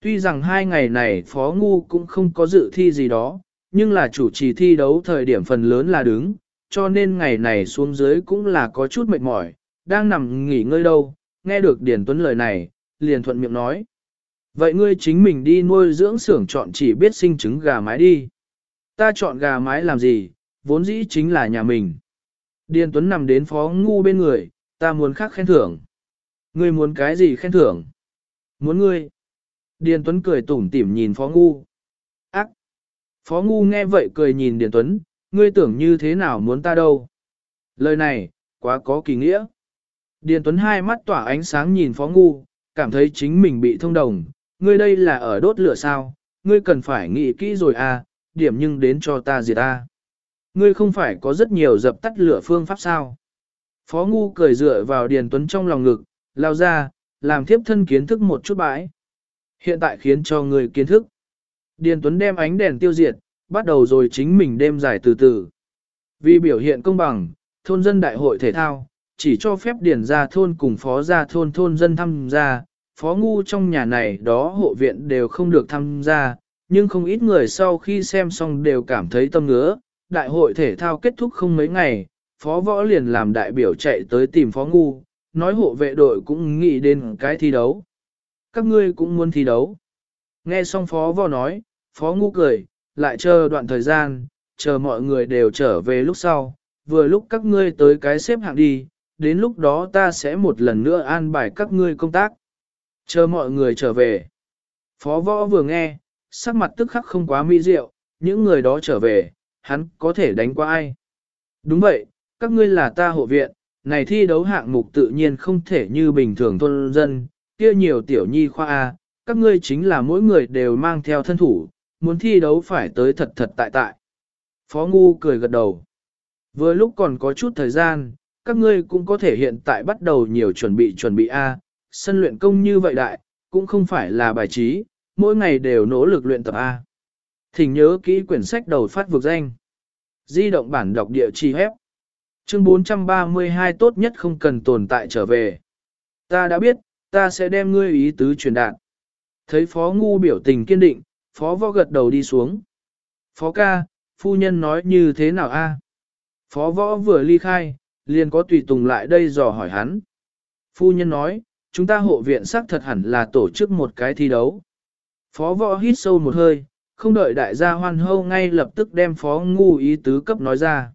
Tuy rằng hai ngày này Phó Ngu cũng không có dự thi gì đó, nhưng là chủ trì thi đấu thời điểm phần lớn là đứng, cho nên ngày này xuống dưới cũng là có chút mệt mỏi, đang nằm nghỉ ngơi đâu, nghe được Điền Tuấn lời này, liền thuận miệng nói. Vậy ngươi chính mình đi nuôi dưỡng xưởng chọn chỉ biết sinh trứng gà mái đi. Ta chọn gà mái làm gì, vốn dĩ chính là nhà mình. Điền Tuấn nằm đến phó ngu bên người, ta muốn khác khen thưởng. Ngươi muốn cái gì khen thưởng? Muốn ngươi. Điền Tuấn cười tủm tỉm nhìn phó ngu. Ác! Phó ngu nghe vậy cười nhìn Điền Tuấn, ngươi tưởng như thế nào muốn ta đâu? Lời này, quá có kỳ nghĩa. Điền Tuấn hai mắt tỏa ánh sáng nhìn Phó Ngu, cảm thấy chính mình bị thông đồng, ngươi đây là ở đốt lửa sao, ngươi cần phải nghĩ kỹ rồi à, điểm nhưng đến cho ta diệt ta. Ngươi không phải có rất nhiều dập tắt lửa phương pháp sao. Phó Ngu cười dựa vào Điền Tuấn trong lòng ngực, lao ra, làm thiếp thân kiến thức một chút bãi. Hiện tại khiến cho người kiến thức. Điền Tuấn đem ánh đèn tiêu diệt, bắt đầu rồi chính mình đêm dài từ từ. Vì biểu hiện công bằng, thôn dân đại hội thể thao, chỉ cho phép điền ra thôn cùng phó gia thôn thôn dân tham gia, phó ngu trong nhà này đó hộ viện đều không được tham gia, nhưng không ít người sau khi xem xong đều cảm thấy tâm ngứa. Đại hội thể thao kết thúc không mấy ngày, phó võ liền làm đại biểu chạy tới tìm phó ngu, nói hộ vệ đội cũng nghĩ đến cái thi đấu. Các ngươi cũng muốn thi đấu. Nghe xong phó võ nói, phó ngu cười, lại chờ đoạn thời gian, chờ mọi người đều trở về lúc sau, vừa lúc các ngươi tới cái xếp hạng đi, đến lúc đó ta sẽ một lần nữa an bài các ngươi công tác. Chờ mọi người trở về. Phó võ vừa nghe, sắc mặt tức khắc không quá mỹ diệu, những người đó trở về, hắn có thể đánh qua ai. Đúng vậy, các ngươi là ta hộ viện, này thi đấu hạng mục tự nhiên không thể như bình thường thôn dân, kia nhiều tiểu nhi khoa A, các ngươi chính là mỗi người đều mang theo thân thủ, muốn thi đấu phải tới thật thật tại tại. Phó Ngu cười gật đầu. Vừa lúc còn có chút thời gian, các ngươi cũng có thể hiện tại bắt đầu nhiều chuẩn bị chuẩn bị A, sân luyện công như vậy đại, cũng không phải là bài trí, mỗi ngày đều nỗ lực luyện tập A. Thỉnh nhớ kỹ quyển sách đầu phát vực danh. Di động bản đọc địa chỉ hép. Chương 432 tốt nhất không cần tồn tại trở về. Ta đã biết, ta sẽ đem ngươi ý tứ truyền đạt. Thấy phó ngu biểu tình kiên định, phó võ gật đầu đi xuống. Phó ca, phu nhân nói như thế nào a? Phó võ vừa ly khai, liền có tùy tùng lại đây dò hỏi hắn. Phu nhân nói, chúng ta hộ viện xác thật hẳn là tổ chức một cái thi đấu. Phó võ hít sâu một hơi, không đợi đại gia hoan hô ngay lập tức đem phó ngu ý tứ cấp nói ra.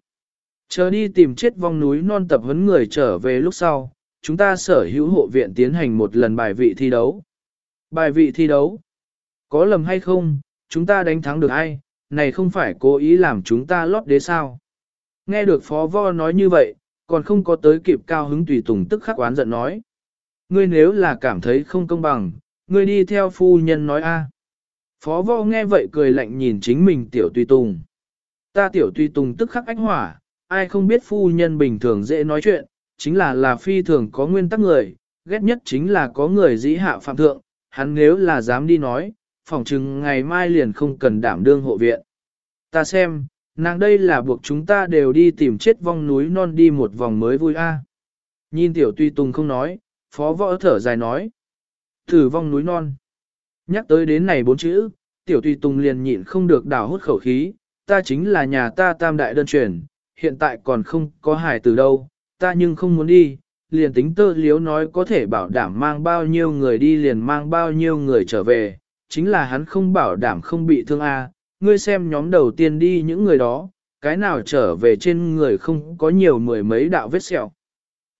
Chờ đi tìm chết vong núi non tập huấn người trở về lúc sau, chúng ta sở hữu hộ viện tiến hành một lần bài vị thi đấu. Bài vị thi đấu? Có lầm hay không, chúng ta đánh thắng được ai, này không phải cố ý làm chúng ta lót đế sao. Nghe được phó vo nói như vậy, còn không có tới kịp cao hứng tùy tùng tức khắc oán giận nói. Ngươi nếu là cảm thấy không công bằng, ngươi đi theo phu nhân nói a. Phó vô nghe vậy cười lạnh nhìn chính mình tiểu tùy tùng. Ta tiểu tùy tùng tức khắc ánh hỏa, ai không biết phu nhân bình thường dễ nói chuyện, chính là là phi thường có nguyên tắc người, ghét nhất chính là có người dĩ hạ phạm thượng, hắn nếu là dám đi nói, phỏng chừng ngày mai liền không cần đảm đương hộ viện. Ta xem, nàng đây là buộc chúng ta đều đi tìm chết vong núi non đi một vòng mới vui a. Nhìn tiểu tuy tùng không nói, phó võ thở dài nói. Thử vong núi non. Nhắc tới đến này bốn chữ, tiểu tùy tùng liền nhịn không được đảo hút khẩu khí, ta chính là nhà ta tam đại đơn truyền, hiện tại còn không có hài từ đâu, ta nhưng không muốn đi, liền tính tơ liếu nói có thể bảo đảm mang bao nhiêu người đi liền mang bao nhiêu người trở về, chính là hắn không bảo đảm không bị thương a. ngươi xem nhóm đầu tiên đi những người đó, cái nào trở về trên người không có nhiều mười mấy đạo vết sẹo.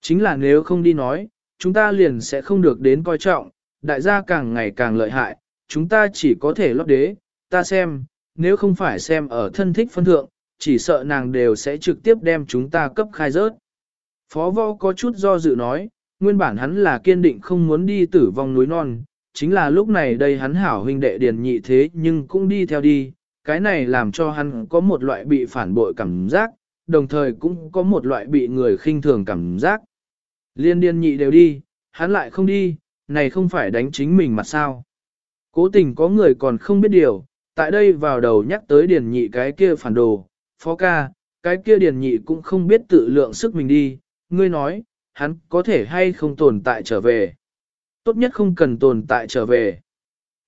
Chính là nếu không đi nói, chúng ta liền sẽ không được đến coi trọng, đại gia càng ngày càng lợi hại, chúng ta chỉ có thể lót đế, ta xem, nếu không phải xem ở thân thích phân thượng, chỉ sợ nàng đều sẽ trực tiếp đem chúng ta cấp khai rớt. Phó võ có chút do dự nói, nguyên bản hắn là kiên định không muốn đi tử vong núi non, chính là lúc này đây hắn hảo huynh đệ điền nhị thế nhưng cũng đi theo đi, cái này làm cho hắn có một loại bị phản bội cảm giác, đồng thời cũng có một loại bị người khinh thường cảm giác. Liên điên nhị đều đi, hắn lại không đi, này không phải đánh chính mình mà sao. Cố tình có người còn không biết điều, tại đây vào đầu nhắc tới điền nhị cái kia phản đồ, phó ca, cái kia điền nhị cũng không biết tự lượng sức mình đi, ngươi nói, hắn có thể hay không tồn tại trở về. Tốt nhất không cần tồn tại trở về.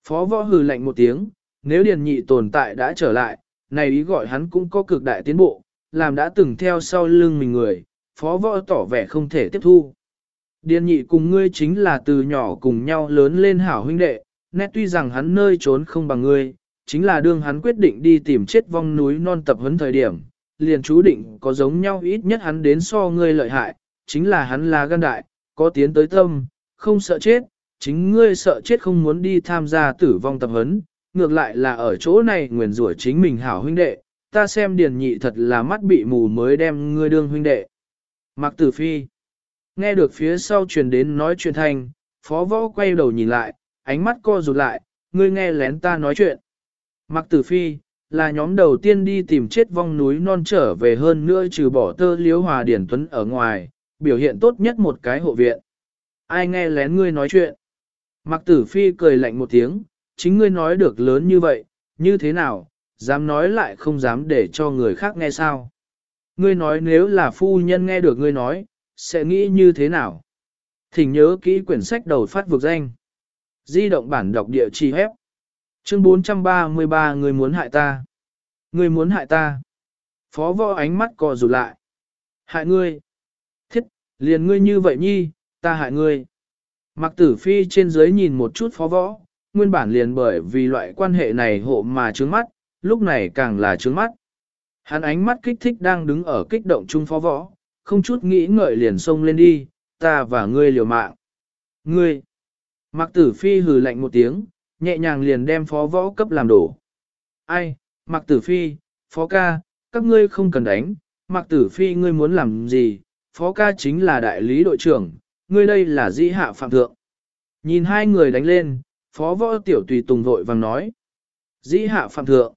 Phó võ hừ lạnh một tiếng, nếu điền nhị tồn tại đã trở lại, này ý gọi hắn cũng có cực đại tiến bộ, làm đã từng theo sau lưng mình người, phó võ tỏ vẻ không thể tiếp thu. Điền nhị cùng ngươi chính là từ nhỏ cùng nhau lớn lên hảo huynh đệ, nét tuy rằng hắn nơi trốn không bằng ngươi, chính là đương hắn quyết định đi tìm chết vong núi non tập huấn thời điểm, liền chú định có giống nhau ít nhất hắn đến so ngươi lợi hại, chính là hắn là gan đại, có tiến tới tâm, không sợ chết, chính ngươi sợ chết không muốn đi tham gia tử vong tập huấn, ngược lại là ở chỗ này nguyền rủa chính mình hảo huynh đệ, ta xem điền nhị thật là mắt bị mù mới đem ngươi đương huynh đệ. Mạc Tử Phi Nghe được phía sau truyền đến nói chuyện thành, phó võ quay đầu nhìn lại, ánh mắt co rụt lại, ngươi nghe lén ta nói chuyện. Mặc Tử Phi, là nhóm đầu tiên đi tìm chết vong núi non trở về hơn nữa trừ bỏ tơ liếu hòa điển tuấn ở ngoài, biểu hiện tốt nhất một cái hộ viện. Ai nghe lén ngươi nói chuyện? Mặc Tử Phi cười lạnh một tiếng, chính ngươi nói được lớn như vậy, như thế nào, dám nói lại không dám để cho người khác nghe sao? Ngươi nói nếu là phu nhân nghe được ngươi nói, sẽ nghĩ như thế nào? Thỉnh nhớ kỹ quyển sách đầu phát vực danh. Di động bản đọc địa chỉ hép. Chương 433 người muốn hại ta. Người muốn hại ta. Phó võ ánh mắt cò rụt lại. Hại ngươi. Thiết, liền ngươi như vậy nhi, ta hại ngươi. Mặc tử phi trên dưới nhìn một chút phó võ, nguyên bản liền bởi vì loại quan hệ này hộ mà trướng mắt, lúc này càng là trướng mắt. Hắn ánh mắt kích thích đang đứng ở kích động chung phó võ, không chút nghĩ ngợi liền xông lên đi, ta và ngươi liều mạng. Ngươi, Mạc tử phi hừ lạnh một tiếng, nhẹ nhàng liền đem phó võ cấp làm đổ. Ai, Mạc tử phi, phó ca, các ngươi không cần đánh, Mạc tử phi ngươi muốn làm gì, phó ca chính là đại lý đội trưởng, ngươi đây là Di hạ phạm thượng. Nhìn hai người đánh lên, phó võ tiểu tùy tùng vội vàng nói. Dĩ hạ phạm thượng.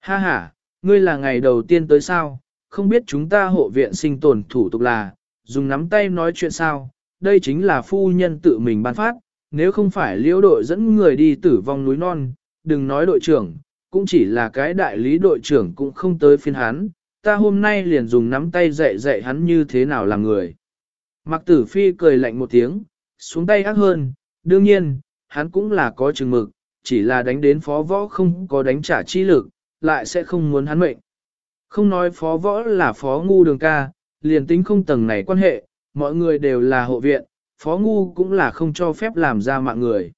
Ha ha, ngươi là ngày đầu tiên tới sao, không biết chúng ta hộ viện sinh tồn thủ tục là, dùng nắm tay nói chuyện sao, đây chính là phu nhân tự mình ban phát, nếu không phải liễu đội dẫn người đi tử vong núi non, đừng nói đội trưởng, cũng chỉ là cái đại lý đội trưởng cũng không tới phiên hắn, ta hôm nay liền dùng nắm tay dạy dạy hắn như thế nào làm người. Mặc tử phi cười lạnh một tiếng, xuống tay ác hơn, đương nhiên, hắn cũng là có chừng mực, chỉ là đánh đến phó võ không có đánh trả chi lực, lại sẽ không muốn hắn mệnh. Không nói phó võ là phó ngu đường ca, liền tính không tầng này quan hệ, mọi người đều là hộ viện, phó ngu cũng là không cho phép làm ra mạng người.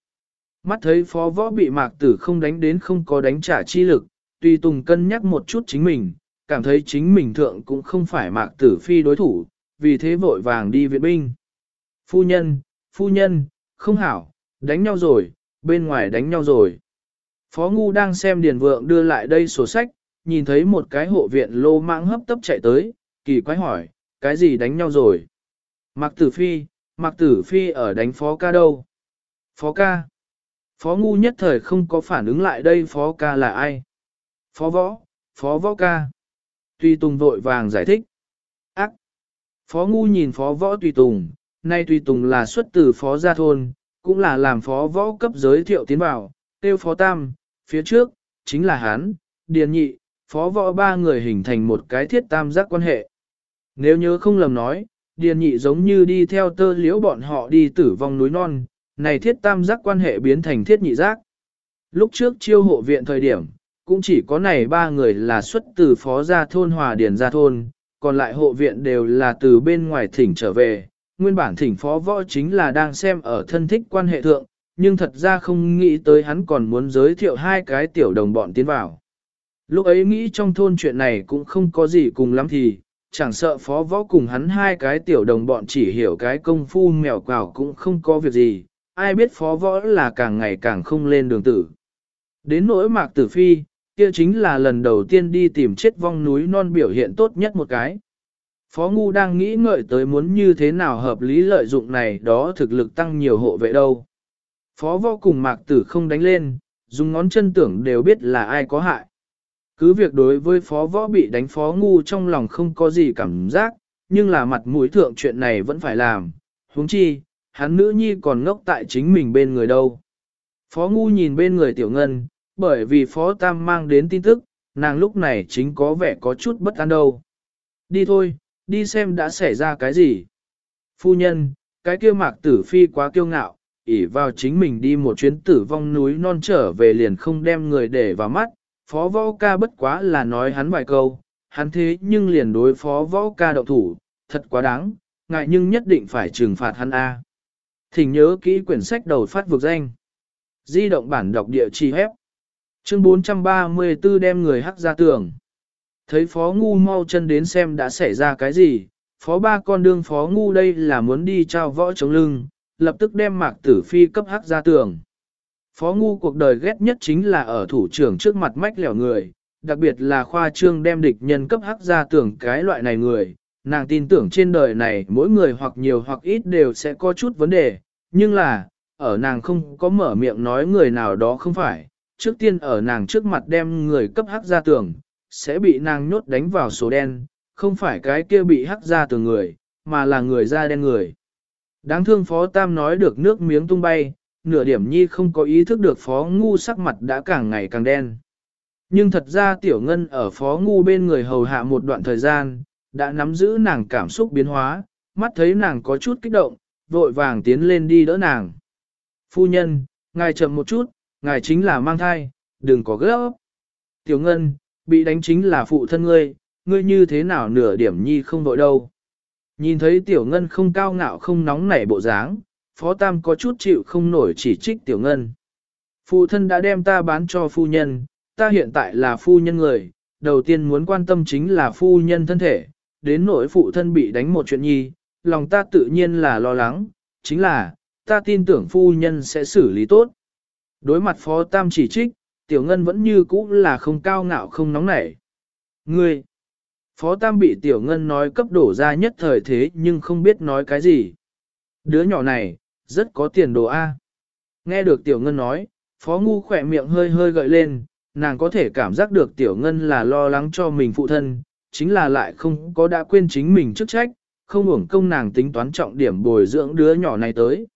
Mắt thấy phó võ bị mạc tử không đánh đến không có đánh trả chi lực, tùy tùng cân nhắc một chút chính mình, cảm thấy chính mình thượng cũng không phải mạc tử phi đối thủ, vì thế vội vàng đi viện binh. Phu nhân, phu nhân, không hảo, đánh nhau rồi, bên ngoài đánh nhau rồi. Phó Ngu đang xem Điền Vượng đưa lại đây sổ sách, nhìn thấy một cái hộ viện lô mạng hấp tấp chạy tới, kỳ quái hỏi, cái gì đánh nhau rồi? Mạc Tử Phi, Mạc Tử Phi ở đánh Phó ca đâu? Phó ca. Phó Ngu nhất thời không có phản ứng lại đây Phó ca là ai? Phó Võ, Phó Võ ca. Tùy Tùng vội vàng giải thích. Ác. Phó Ngu nhìn Phó Võ Tùy Tùng, nay Tùy Tùng là xuất từ Phó Gia Thôn, cũng là làm Phó Võ cấp giới thiệu tiến vào, tiêu Phó Tam, phía trước, chính là hắn, Điền Nhị, Phó Võ ba người hình thành một cái thiết tam giác quan hệ. Nếu nhớ không lầm nói, Điền Nhị giống như đi theo tơ liễu bọn họ đi tử vong núi non, này thiết tam giác quan hệ biến thành thiết nhị giác. Lúc trước chiêu hộ viện thời điểm, cũng chỉ có này ba người là xuất từ phó gia thôn hòa điền gia thôn, còn lại hộ viện đều là từ bên ngoài thỉnh trở về. Nguyên bản thỉnh phó võ chính là đang xem ở thân thích quan hệ thượng, nhưng thật ra không nghĩ tới hắn còn muốn giới thiệu hai cái tiểu đồng bọn tiến vào. Lúc ấy nghĩ trong thôn chuyện này cũng không có gì cùng lắm thì, chẳng sợ phó võ cùng hắn hai cái tiểu đồng bọn chỉ hiểu cái công phu mèo quào cũng không có việc gì, ai biết phó võ là càng ngày càng không lên đường tử. Đến nỗi mạc tử phi, kia chính là lần đầu tiên đi tìm chết vong núi non biểu hiện tốt nhất một cái. Phó Ngu đang nghĩ ngợi tới muốn như thế nào hợp lý lợi dụng này đó thực lực tăng nhiều hộ vệ đâu. Phó võ cùng mạc tử không đánh lên, dùng ngón chân tưởng đều biết là ai có hại. Cứ việc đối với phó võ bị đánh phó ngu trong lòng không có gì cảm giác, nhưng là mặt mũi thượng chuyện này vẫn phải làm. huống chi, hắn nữ nhi còn ngốc tại chính mình bên người đâu. Phó ngu nhìn bên người tiểu ngân, bởi vì phó tam mang đến tin tức, nàng lúc này chính có vẻ có chút bất an đâu. Đi thôi, đi xem đã xảy ra cái gì. Phu nhân, cái kia mạc tử phi quá kiêu ngạo, ỉ vào chính mình đi một chuyến tử vong núi non trở về liền không đem người để vào mắt, phó võ ca bất quá là nói hắn vài câu, hắn thế nhưng liền đối phó võ ca đậu thủ, thật quá đáng, ngại nhưng nhất định phải trừng phạt hắn A. Thỉnh nhớ kỹ quyển sách đầu phát vực danh. Di động bản đọc địa chỉ hép. Chương 434 đem người hắc ra tường. Thấy phó ngu mau chân đến xem đã xảy ra cái gì, phó ba con đương phó ngu đây là muốn đi trao võ chống lưng, lập tức đem mạc tử phi cấp hắc ra tường. Phó ngu cuộc đời ghét nhất chính là ở thủ trưởng trước mặt mách lẻo người, đặc biệt là khoa trương đem địch nhân cấp hắc ra tưởng cái loại này người. Nàng tin tưởng trên đời này mỗi người hoặc nhiều hoặc ít đều sẽ có chút vấn đề, nhưng là, ở nàng không có mở miệng nói người nào đó không phải, trước tiên ở nàng trước mặt đem người cấp hắc ra tường, sẽ bị nàng nhốt đánh vào số đen, không phải cái kia bị hắc ra tường người, mà là người da đen người. Đáng thương Phó Tam nói được nước miếng tung bay, nửa điểm nhi không có ý thức được Phó Ngu sắc mặt đã càng ngày càng đen. Nhưng thật ra Tiểu Ngân ở Phó Ngu bên người hầu hạ một đoạn thời gian, đã nắm giữ nàng cảm xúc biến hóa, mắt thấy nàng có chút kích động, vội vàng tiến lên đi đỡ nàng. Phu nhân, ngài chậm một chút, ngài chính là mang thai, đừng có gấp. Tiểu Ngân, bị đánh chính là phụ thân ngươi, ngươi như thế nào nửa điểm nhi không vội đâu. Nhìn thấy Tiểu Ngân không cao ngạo không nóng nảy bộ dáng, Phó Tam có chút chịu không nổi chỉ trích Tiểu Ngân. Phụ thân đã đem ta bán cho phu nhân, ta hiện tại là phu nhân người, đầu tiên muốn quan tâm chính là phu nhân thân thể, đến nỗi phụ thân bị đánh một chuyện nhi, lòng ta tự nhiên là lo lắng, chính là, ta tin tưởng phu nhân sẽ xử lý tốt. Đối mặt phó tam chỉ trích, tiểu ngân vẫn như cũ là không cao ngạo không nóng nảy. Ngươi, phó tam bị tiểu ngân nói cấp đổ ra nhất thời thế nhưng không biết nói cái gì. Đứa nhỏ này, rất có tiền đồ A. Nghe được tiểu ngân nói, phó ngu khỏe miệng hơi hơi gợi lên, nàng có thể cảm giác được tiểu ngân là lo lắng cho mình phụ thân, chính là lại không có đã quên chính mình chức trách, không uổng công nàng tính toán trọng điểm bồi dưỡng đứa nhỏ này tới.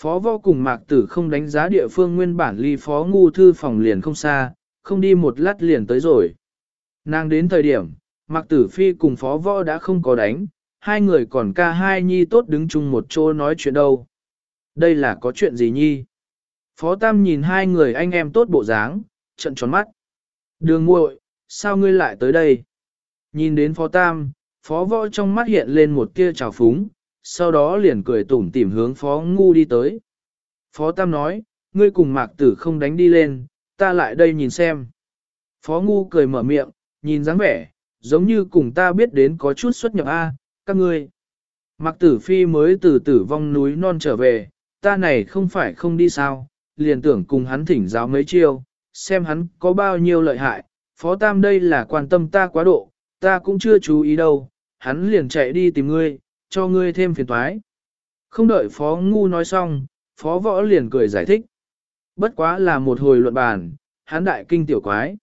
Phó võ cùng mạc tử không đánh giá địa phương nguyên bản ly phó ngu thư phòng liền không xa, không đi một lát liền tới rồi. Nàng đến thời điểm, mạc tử phi cùng phó võ đã không có đánh, hai người còn ca hai nhi tốt đứng chung một chỗ nói chuyện đâu. Đây là có chuyện gì nhi? Phó Tam nhìn hai người anh em tốt bộ dáng, trận tròn mắt. Đường muội, sao ngươi lại tới đây? Nhìn đến Phó Tam, Phó Võ trong mắt hiện lên một tia trào phúng, sau đó liền cười tủm tỉm hướng Phó Ngu đi tới. Phó Tam nói, ngươi cùng mạc tử không đánh đi lên, ta lại đây nhìn xem. Phó Ngu cười mở miệng, nhìn dáng vẻ, giống như cùng ta biết đến có chút xuất nhập A, các ngươi. Mạc tử phi mới từ tử vong núi non trở về, ta này không phải không đi sao, liền tưởng cùng hắn thỉnh giáo mấy chiêu, xem hắn có bao nhiêu lợi hại, phó tam đây là quan tâm ta quá độ, ta cũng chưa chú ý đâu, hắn liền chạy đi tìm ngươi, cho ngươi thêm phiền toái. Không đợi phó ngu nói xong, phó võ liền cười giải thích. Bất quá là một hồi luận bàn, hắn đại kinh tiểu quái.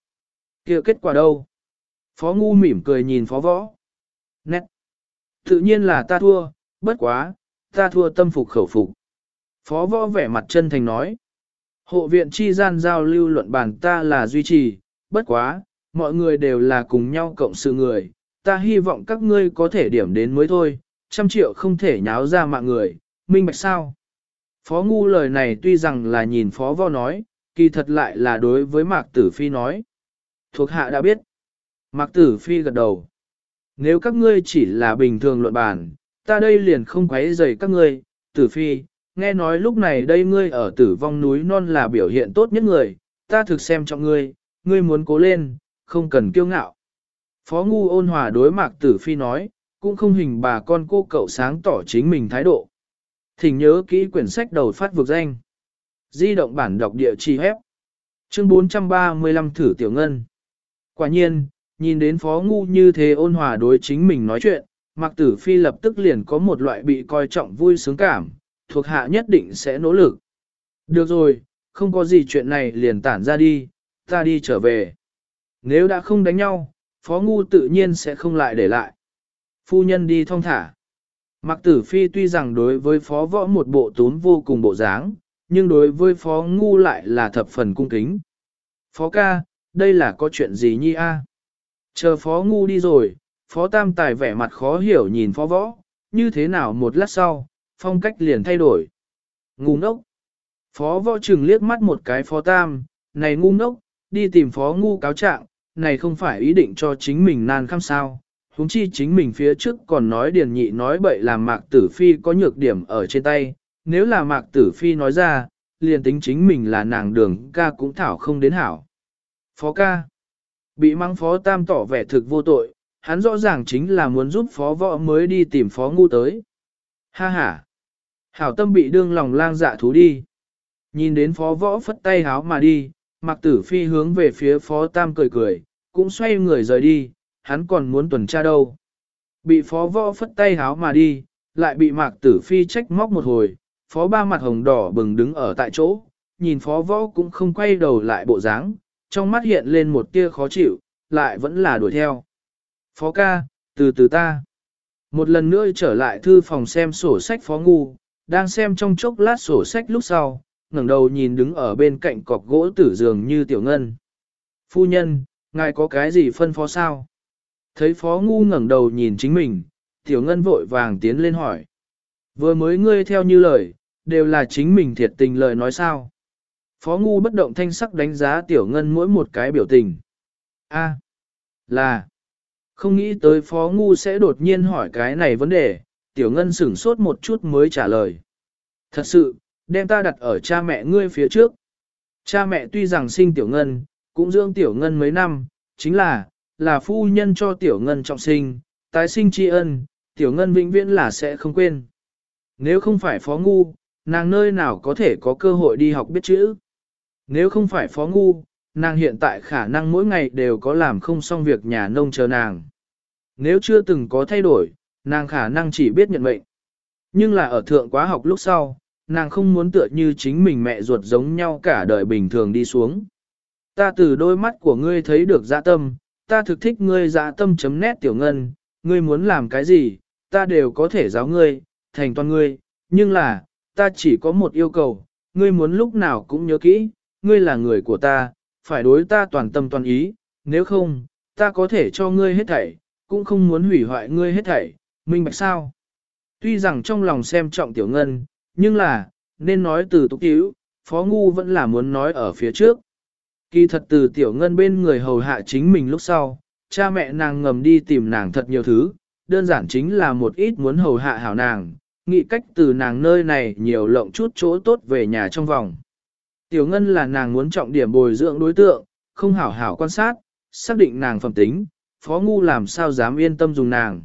kia kết quả đâu? Phó ngu mỉm cười nhìn phó võ. Nét. Tự nhiên là ta thua, bất quá, ta thua tâm phục khẩu phục. Phó võ vẻ mặt chân thành nói. Hộ viện chi gian giao lưu luận bàn ta là duy trì, bất quá, mọi người đều là cùng nhau cộng sự người, ta hy vọng các ngươi có thể điểm đến mới thôi, trăm triệu không thể nháo ra mạng người, minh bạch sao. Phó ngu lời này tuy rằng là nhìn phó võ nói, kỳ thật lại là đối với Mạc Tử Phi nói. Thuộc hạ đã biết. Mạc Tử Phi gật đầu. Nếu các ngươi chỉ là bình thường luận bàn, ta đây liền không quấy rầy các ngươi, Tử Phi, nghe nói lúc này đây ngươi ở tử vong núi non là biểu hiện tốt nhất người, ta thực xem trọng ngươi, ngươi muốn cố lên, không cần kiêu ngạo. Phó Ngu ôn hòa đối mạc tử phi nói, cũng không hình bà con cô cậu sáng tỏ chính mình thái độ. Thỉnh nhớ kỹ quyển sách đầu phát vực danh. Di động bản đọc địa chỉ hép. Chương 435 thử tiểu ngân. Quả nhiên, nhìn đến Phó Ngu như thế ôn hòa đối chính mình nói chuyện, Mạc Tử Phi lập tức liền có một loại bị coi trọng vui sướng cảm, thuộc hạ nhất định sẽ nỗ lực. Được rồi, không có gì chuyện này liền tản ra đi, ta đi trở về. Nếu đã không đánh nhau, Phó Ngu tự nhiên sẽ không lại để lại. Phu nhân đi thong thả. Mặc tử phi tuy rằng đối với phó võ một bộ tốn vô cùng bộ dáng, nhưng đối với phó ngu lại là thập phần cung kính. Phó ca, đây là có chuyện gì nhi a? Chờ phó ngu đi rồi, phó tam tài vẻ mặt khó hiểu nhìn phó võ, như thế nào một lát sau, phong cách liền thay đổi. Ngu ngốc. Phó võ trừng liếc mắt một cái phó tam, này ngu ngốc, đi tìm phó ngu cáo trạng, này không phải ý định cho chính mình nan khăm sao. Húng chi chính mình phía trước còn nói điền nhị nói bậy làm mạc tử phi có nhược điểm ở trên tay, nếu là mạc tử phi nói ra, liền tính chính mình là nàng đường ca cũng thảo không đến hảo. Phó ca, bị mang phó tam tỏ vẻ thực vô tội, hắn rõ ràng chính là muốn giúp phó võ mới đi tìm phó ngu tới. Ha ha, Hảo tâm bị đương lòng lang dạ thú đi. Nhìn đến phó võ phất tay háo mà đi, mặc tử phi hướng về phía phó tam cười cười, cũng xoay người rời đi, hắn còn muốn tuần tra đâu. Bị phó võ phất tay háo mà đi, lại bị mạc tử phi trách móc một hồi, phó ba mặt hồng đỏ bừng đứng ở tại chỗ, nhìn phó võ cũng không quay đầu lại bộ dáng, trong mắt hiện lên một tia khó chịu, lại vẫn là đuổi theo. Phó ca, từ từ ta. Một lần nữa trở lại thư phòng xem sổ sách phó ngu, đang xem trong chốc lát sổ sách lúc sau, ngẩng đầu nhìn đứng ở bên cạnh cọc gỗ tử giường như tiểu ngân. Phu nhân, ngài có cái gì phân phó sao? Thấy phó ngu ngẩng đầu nhìn chính mình, tiểu ngân vội vàng tiến lên hỏi. Vừa mới ngươi theo như lời, đều là chính mình thiệt tình lời nói sao? Phó ngu bất động thanh sắc đánh giá tiểu ngân mỗi một cái biểu tình. A, là, không nghĩ tới phó ngu sẽ đột nhiên hỏi cái này vấn đề, tiểu ngân sửng sốt một chút mới trả lời. Thật sự, đem ta đặt ở cha mẹ ngươi phía trước. Cha mẹ tuy rằng sinh tiểu ngân, cũng dưỡng tiểu ngân mấy năm, chính là, là phu nhân cho tiểu ngân trọng sinh, tái sinh tri ân, tiểu ngân vĩnh viễn là sẽ không quên. Nếu không phải phó ngu, nàng nơi nào có thể có cơ hội đi học biết chữ. Nếu không phải phó ngu, nàng hiện tại khả năng mỗi ngày đều có làm không xong việc nhà nông chờ nàng. Nếu chưa từng có thay đổi, nàng khả năng chỉ biết nhận mệnh. Nhưng là ở thượng quá học lúc sau, nàng không muốn tựa như chính mình mẹ ruột giống nhau cả đời bình thường đi xuống. Ta từ đôi mắt của ngươi thấy được dạ tâm, ta thực thích ngươi dạ tâm chấm nét tiểu ngân, ngươi muốn làm cái gì, ta đều có thể giáo ngươi, thành toàn ngươi, nhưng là, ta chỉ có một yêu cầu, ngươi muốn lúc nào cũng nhớ kỹ, ngươi là người của ta, phải đối ta toàn tâm toàn ý, nếu không, ta có thể cho ngươi hết thảy, cũng không muốn hủy hoại ngươi hết thảy, minh bạch sao? Tuy rằng trong lòng xem trọng tiểu ngân, nhưng là, nên nói từ tục tiểu, phó ngu vẫn là muốn nói ở phía trước. Kỳ thật từ tiểu ngân bên người hầu hạ chính mình lúc sau, cha mẹ nàng ngầm đi tìm nàng thật nhiều thứ, đơn giản chính là một ít muốn hầu hạ hảo nàng, nghĩ cách từ nàng nơi này nhiều lộng chút chỗ tốt về nhà trong vòng. Tiểu ngân là nàng muốn trọng điểm bồi dưỡng đối tượng, không hảo hảo quan sát, xác định nàng phẩm tính, phó ngu làm sao dám yên tâm dùng nàng.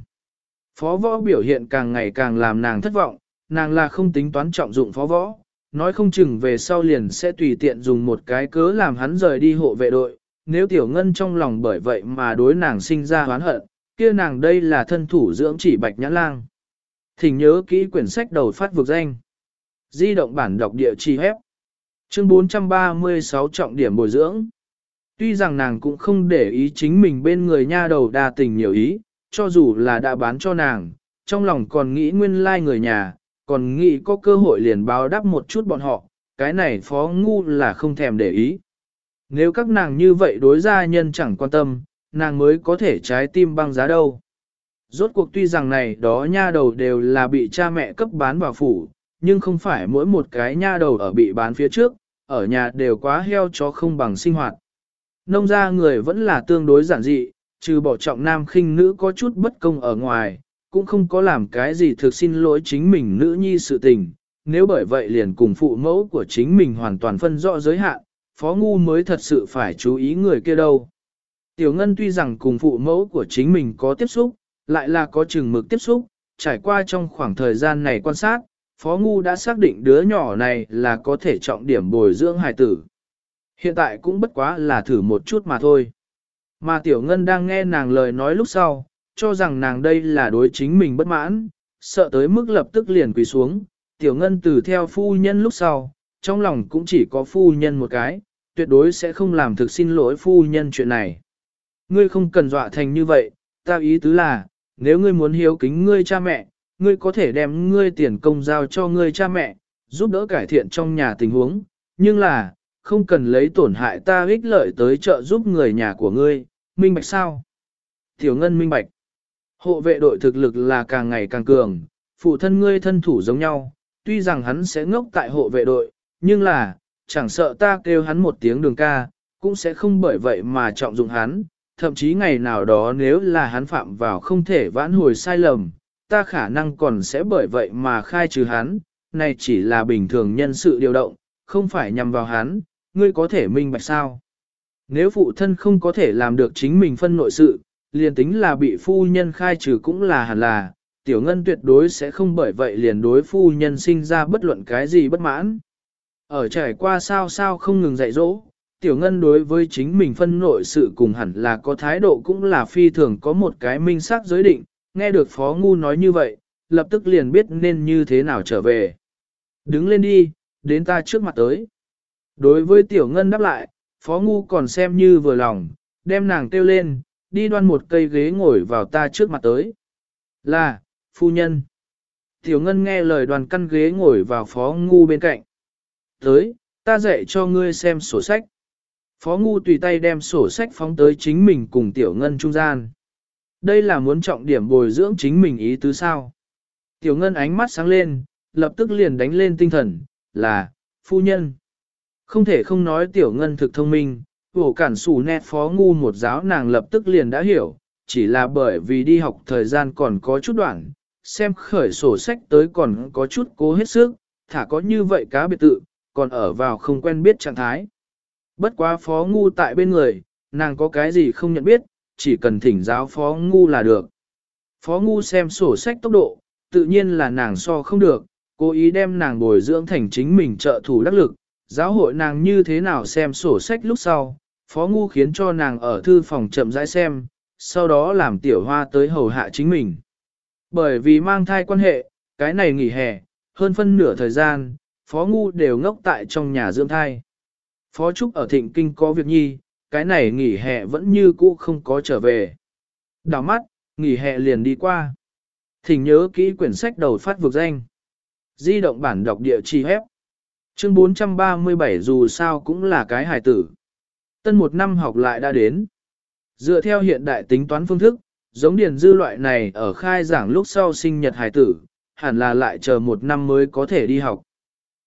Phó võ biểu hiện càng ngày càng làm nàng thất vọng, nàng là không tính toán trọng dụng phó võ, nói không chừng về sau liền sẽ tùy tiện dùng một cái cớ làm hắn rời đi hộ vệ đội. Nếu tiểu ngân trong lòng bởi vậy mà đối nàng sinh ra oán hận, kia nàng đây là thân thủ dưỡng chỉ bạch nhã lang. Thỉnh nhớ kỹ quyển sách đầu phát vực danh. Di động bản đọc địa chỉ hép. Chương 436 trọng điểm bồi dưỡng. Tuy rằng nàng cũng không để ý chính mình bên người nha đầu đa tình nhiều ý, cho dù là đã bán cho nàng, trong lòng còn nghĩ nguyên lai like người nhà, còn nghĩ có cơ hội liền báo đáp một chút bọn họ, cái này phó ngu là không thèm để ý. Nếu các nàng như vậy đối gia nhân chẳng quan tâm, nàng mới có thể trái tim băng giá đâu. Rốt cuộc tuy rằng này đó nha đầu đều là bị cha mẹ cấp bán vào phủ, nhưng không phải mỗi một cái nha đầu ở bị bán phía trước, ở nhà đều quá heo chó không bằng sinh hoạt. Nông gia người vẫn là tương đối giản dị, trừ bỏ trọng nam khinh nữ có chút bất công ở ngoài, cũng không có làm cái gì thực xin lỗi chính mình nữ nhi sự tình, nếu bởi vậy liền cùng phụ mẫu của chính mình hoàn toàn phân rõ giới hạn, phó ngu mới thật sự phải chú ý người kia đâu. Tiểu Ngân tuy rằng cùng phụ mẫu của chính mình có tiếp xúc, lại là có chừng mực tiếp xúc, trải qua trong khoảng thời gian này quan sát, Phó Ngu đã xác định đứa nhỏ này là có thể trọng điểm bồi dưỡng hài tử. Hiện tại cũng bất quá là thử một chút mà thôi. Mà Tiểu Ngân đang nghe nàng lời nói lúc sau, cho rằng nàng đây là đối chính mình bất mãn, sợ tới mức lập tức liền quỳ xuống. Tiểu Ngân từ theo phu nhân lúc sau, trong lòng cũng chỉ có phu nhân một cái, tuyệt đối sẽ không làm thực xin lỗi phu nhân chuyện này. Ngươi không cần dọa thành như vậy, ta ý tứ là, nếu ngươi muốn hiếu kính ngươi cha mẹ, ngươi có thể đem ngươi tiền công giao cho ngươi cha mẹ, giúp đỡ cải thiện trong nhà tình huống, nhưng là, không cần lấy tổn hại ta ích lợi tới trợ giúp người nhà của ngươi, minh bạch sao? Tiểu Ngân minh bạch. Hộ vệ đội thực lực là càng ngày càng cường, phụ thân ngươi thân thủ giống nhau, tuy rằng hắn sẽ ngốc tại hộ vệ đội, nhưng là, chẳng sợ ta kêu hắn một tiếng đường ca, cũng sẽ không bởi vậy mà trọng dụng hắn, thậm chí ngày nào đó nếu là hắn phạm vào không thể vãn hồi sai lầm, ta khả năng còn sẽ bởi vậy mà khai trừ hắn, này chỉ là bình thường nhân sự điều động, không phải nhằm vào hắn, ngươi có thể minh bạch sao. Nếu phụ thân không có thể làm được chính mình phân nội sự, liền tính là bị phu nhân khai trừ cũng là hẳn là, tiểu ngân tuyệt đối sẽ không bởi vậy liền đối phu nhân sinh ra bất luận cái gì bất mãn. Ở trải qua sao sao không ngừng dạy dỗ, tiểu ngân đối với chính mình phân nội sự cùng hẳn là có thái độ cũng là phi thường có một cái minh xác giới định, nghe được phó ngu nói như vậy, lập tức liền biết nên như thế nào trở về. Đứng lên đi, đến ta trước mặt tới. Đối với tiểu ngân đáp lại, phó ngu còn xem như vừa lòng, đem nàng kêu lên, đi đoan một cây ghế ngồi vào ta trước mặt tới. Là, phu nhân. Tiểu ngân nghe lời đoàn căn ghế ngồi vào phó ngu bên cạnh. Tới, ta dạy cho ngươi xem sổ sách. Phó ngu tùy tay đem sổ sách phóng tới chính mình cùng tiểu ngân trung gian. Đây là muốn trọng điểm bồi dưỡng chính mình ý tứ sao. Tiểu ngân ánh mắt sáng lên, lập tức liền đánh lên tinh thần, là, phu nhân. Không thể không nói tiểu ngân thực thông minh, vổ cản sủ nét phó ngu một giáo nàng lập tức liền đã hiểu, chỉ là bởi vì đi học thời gian còn có chút đoạn, xem khởi sổ sách tới còn có chút cố hết sức, thả có như vậy cá biệt tự, còn ở vào không quen biết trạng thái. Bất quá phó ngu tại bên người, nàng có cái gì không nhận biết, chỉ cần thỉnh giáo phó ngu là được. Phó ngu xem sổ sách tốc độ, tự nhiên là nàng so không được, cố ý đem nàng bồi dưỡng thành chính mình trợ thủ đắc lực, giáo hội nàng như thế nào xem sổ sách lúc sau, phó ngu khiến cho nàng ở thư phòng chậm rãi xem, sau đó làm tiểu hoa tới hầu hạ chính mình. Bởi vì mang thai quan hệ, cái này nghỉ hè, hơn phân nửa thời gian, phó ngu đều ngốc tại trong nhà dưỡng thai. Phó Trúc ở thịnh kinh có việc nhi, cái này nghỉ hè vẫn như cũ không có trở về. Đào mắt, nghỉ hè liền đi qua. Thỉnh nhớ kỹ quyển sách đầu phát vực danh. Di động bản đọc địa chỉ hép. Chương 437 dù sao cũng là cái hài tử. Tân một năm học lại đã đến. Dựa theo hiện đại tính toán phương thức, giống điền dư loại này ở khai giảng lúc sau sinh nhật hài tử, hẳn là lại chờ một năm mới có thể đi học.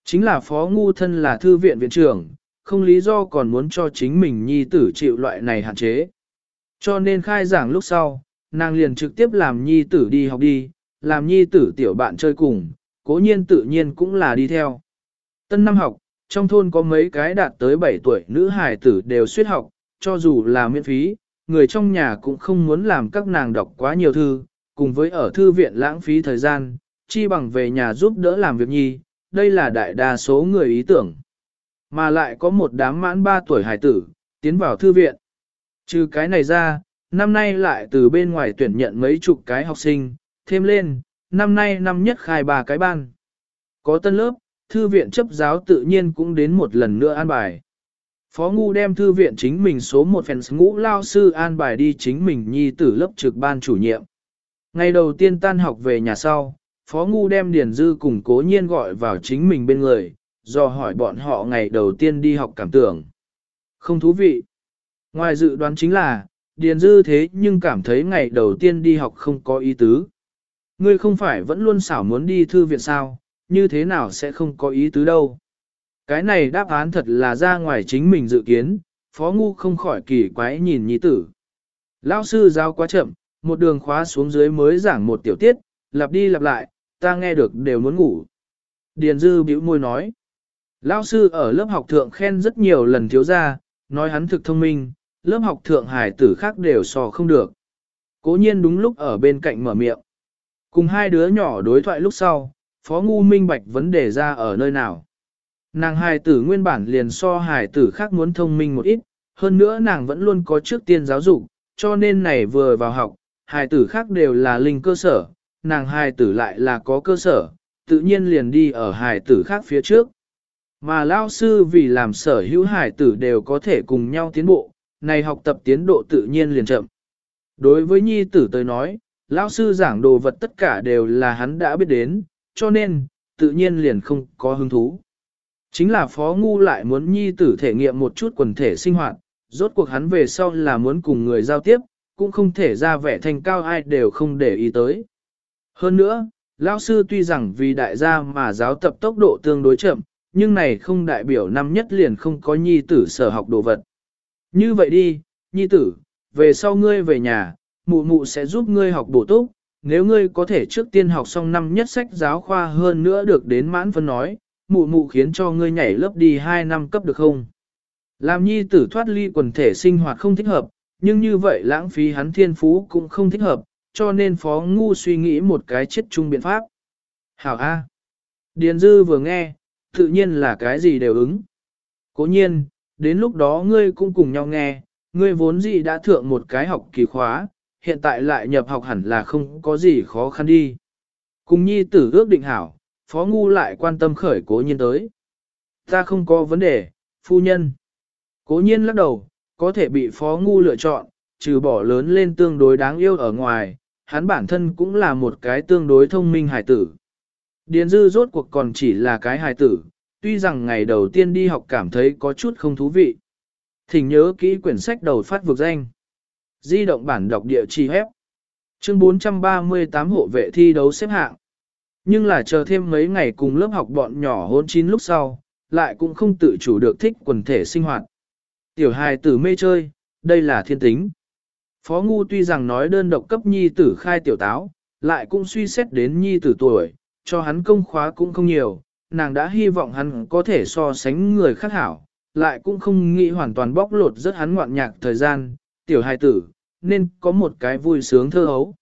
Chính là phó ngu thân là thư viện viện trưởng, không lý do còn muốn cho chính mình nhi tử chịu loại này hạn chế. Cho nên khai giảng lúc sau, nàng liền trực tiếp làm nhi tử đi học đi, làm nhi tử tiểu bạn chơi cùng, cố nhiên tự nhiên cũng là đi theo. Tân năm học, trong thôn có mấy cái đạt tới 7 tuổi nữ hài tử đều suyết học, cho dù là miễn phí, người trong nhà cũng không muốn làm các nàng đọc quá nhiều thư, cùng với ở thư viện lãng phí thời gian, chi bằng về nhà giúp đỡ làm việc nhi, đây là đại đa số người ý tưởng. Mà lại có một đám mãn 3 tuổi hài tử, tiến vào thư viện. Trừ cái này ra, năm nay lại từ bên ngoài tuyển nhận mấy chục cái học sinh, thêm lên, năm nay năm nhất khai ba cái ban. Có tân lớp, thư viện chấp giáo tự nhiên cũng đến một lần nữa an bài. Phó Ngu đem thư viện chính mình số một fans ngũ lao sư an bài đi chính mình nhi tử lớp trực ban chủ nhiệm. Ngày đầu tiên tan học về nhà sau, Phó Ngu đem Điền Dư cùng cố nhiên gọi vào chính mình bên người, do hỏi bọn họ ngày đầu tiên đi học cảm tưởng. Không thú vị. Ngoài dự đoán chính là, Điền Dư thế nhưng cảm thấy ngày đầu tiên đi học không có ý tứ. Ngươi không phải vẫn luôn xảo muốn đi thư viện sao, như thế nào sẽ không có ý tứ đâu. Cái này đáp án thật là ra ngoài chính mình dự kiến, Phó Ngu không khỏi kỳ quái nhìn nhi tử. Lão sư giao quá chậm, một đường khóa xuống dưới mới giảng một tiểu tiết, lặp đi lặp lại, ta nghe được đều muốn ngủ. Điền Dư bĩu môi nói. Lão sư ở lớp học thượng khen rất nhiều lần thiếu ra, nói hắn thực thông minh, lớp học thượng hải tử khác đều so không được. Cố nhiên đúng lúc ở bên cạnh mở miệng. Cùng hai đứa nhỏ đối thoại lúc sau, Phó Ngu minh bạch vấn đề ra ở nơi nào. Nàng hài tử nguyên bản liền so hài tử khác muốn thông minh một ít, hơn nữa nàng vẫn luôn có trước tiên giáo dục, cho nên này vừa vào học, hài tử khác đều là linh cơ sở, nàng hài tử lại là có cơ sở, tự nhiên liền đi ở hài tử khác phía trước. Mà lao sư vì làm sở hữu hài tử đều có thể cùng nhau tiến bộ, này học tập tiến độ tự nhiên liền chậm. Đối với nhi tử tới nói, lao sư giảng đồ vật tất cả đều là hắn đã biết đến, cho nên, tự nhiên liền không có hứng thú. Chính là phó ngu lại muốn nhi tử thể nghiệm một chút quần thể sinh hoạt, rốt cuộc hắn về sau là muốn cùng người giao tiếp, cũng không thể ra vẻ thành cao ai đều không để ý tới. Hơn nữa, lão sư tuy rằng vì đại gia mà giáo tập tốc độ tương đối chậm, nhưng này không đại biểu năm nhất liền không có nhi tử sở học đồ vật. Như vậy đi, nhi tử, về sau ngươi về nhà, mụ mụ sẽ giúp ngươi học bổ túc, nếu ngươi có thể trước tiên học xong năm nhất sách giáo khoa hơn nữa được đến mãn phân nói, mụ mụ khiến cho ngươi nhảy lớp đi 2 năm cấp được không? Làm nhi tử thoát ly quần thể sinh hoạt không thích hợp, nhưng như vậy lãng phí hắn thiên phú cũng không thích hợp, cho nên phó ngu suy nghĩ một cái chết chung biện pháp. Hảo A. Điền dư vừa nghe, tự nhiên là cái gì đều ứng. Cố nhiên, đến lúc đó ngươi cũng cùng nhau nghe, ngươi vốn gì đã thượng một cái học kỳ khóa, hiện tại lại nhập học hẳn là không có gì khó khăn đi. Cùng nhi tử ước định hảo, phó ngu lại quan tâm khởi cố nhiên tới. Ta không có vấn đề, phu nhân. Cố nhiên lắc đầu, có thể bị phó ngu lựa chọn, trừ bỏ lớn lên tương đối đáng yêu ở ngoài, hắn bản thân cũng là một cái tương đối thông minh hài tử. Điền dư rốt cuộc còn chỉ là cái hài tử, tuy rằng ngày đầu tiên đi học cảm thấy có chút không thú vị. Thỉnh nhớ kỹ quyển sách đầu phát vực danh. Di động bản đọc địa chỉ hép. Chương 438 hộ vệ thi đấu xếp hạng. Nhưng là chờ thêm mấy ngày cùng lớp học bọn nhỏ hôn chín lúc sau, lại cũng không tự chủ được thích quần thể sinh hoạt. Tiểu hài tử mê chơi, đây là thiên tính. Phó Ngu tuy rằng nói đơn độc cấp nhi tử khai tiểu táo, lại cũng suy xét đến nhi tử tuổi, cho hắn công khóa cũng không nhiều, nàng đã hy vọng hắn có thể so sánh người khác hảo, lại cũng không nghĩ hoàn toàn bóc lột rất hắn ngoạn nhạc thời gian, tiểu hài tử, nên có một cái vui sướng thơ hấu.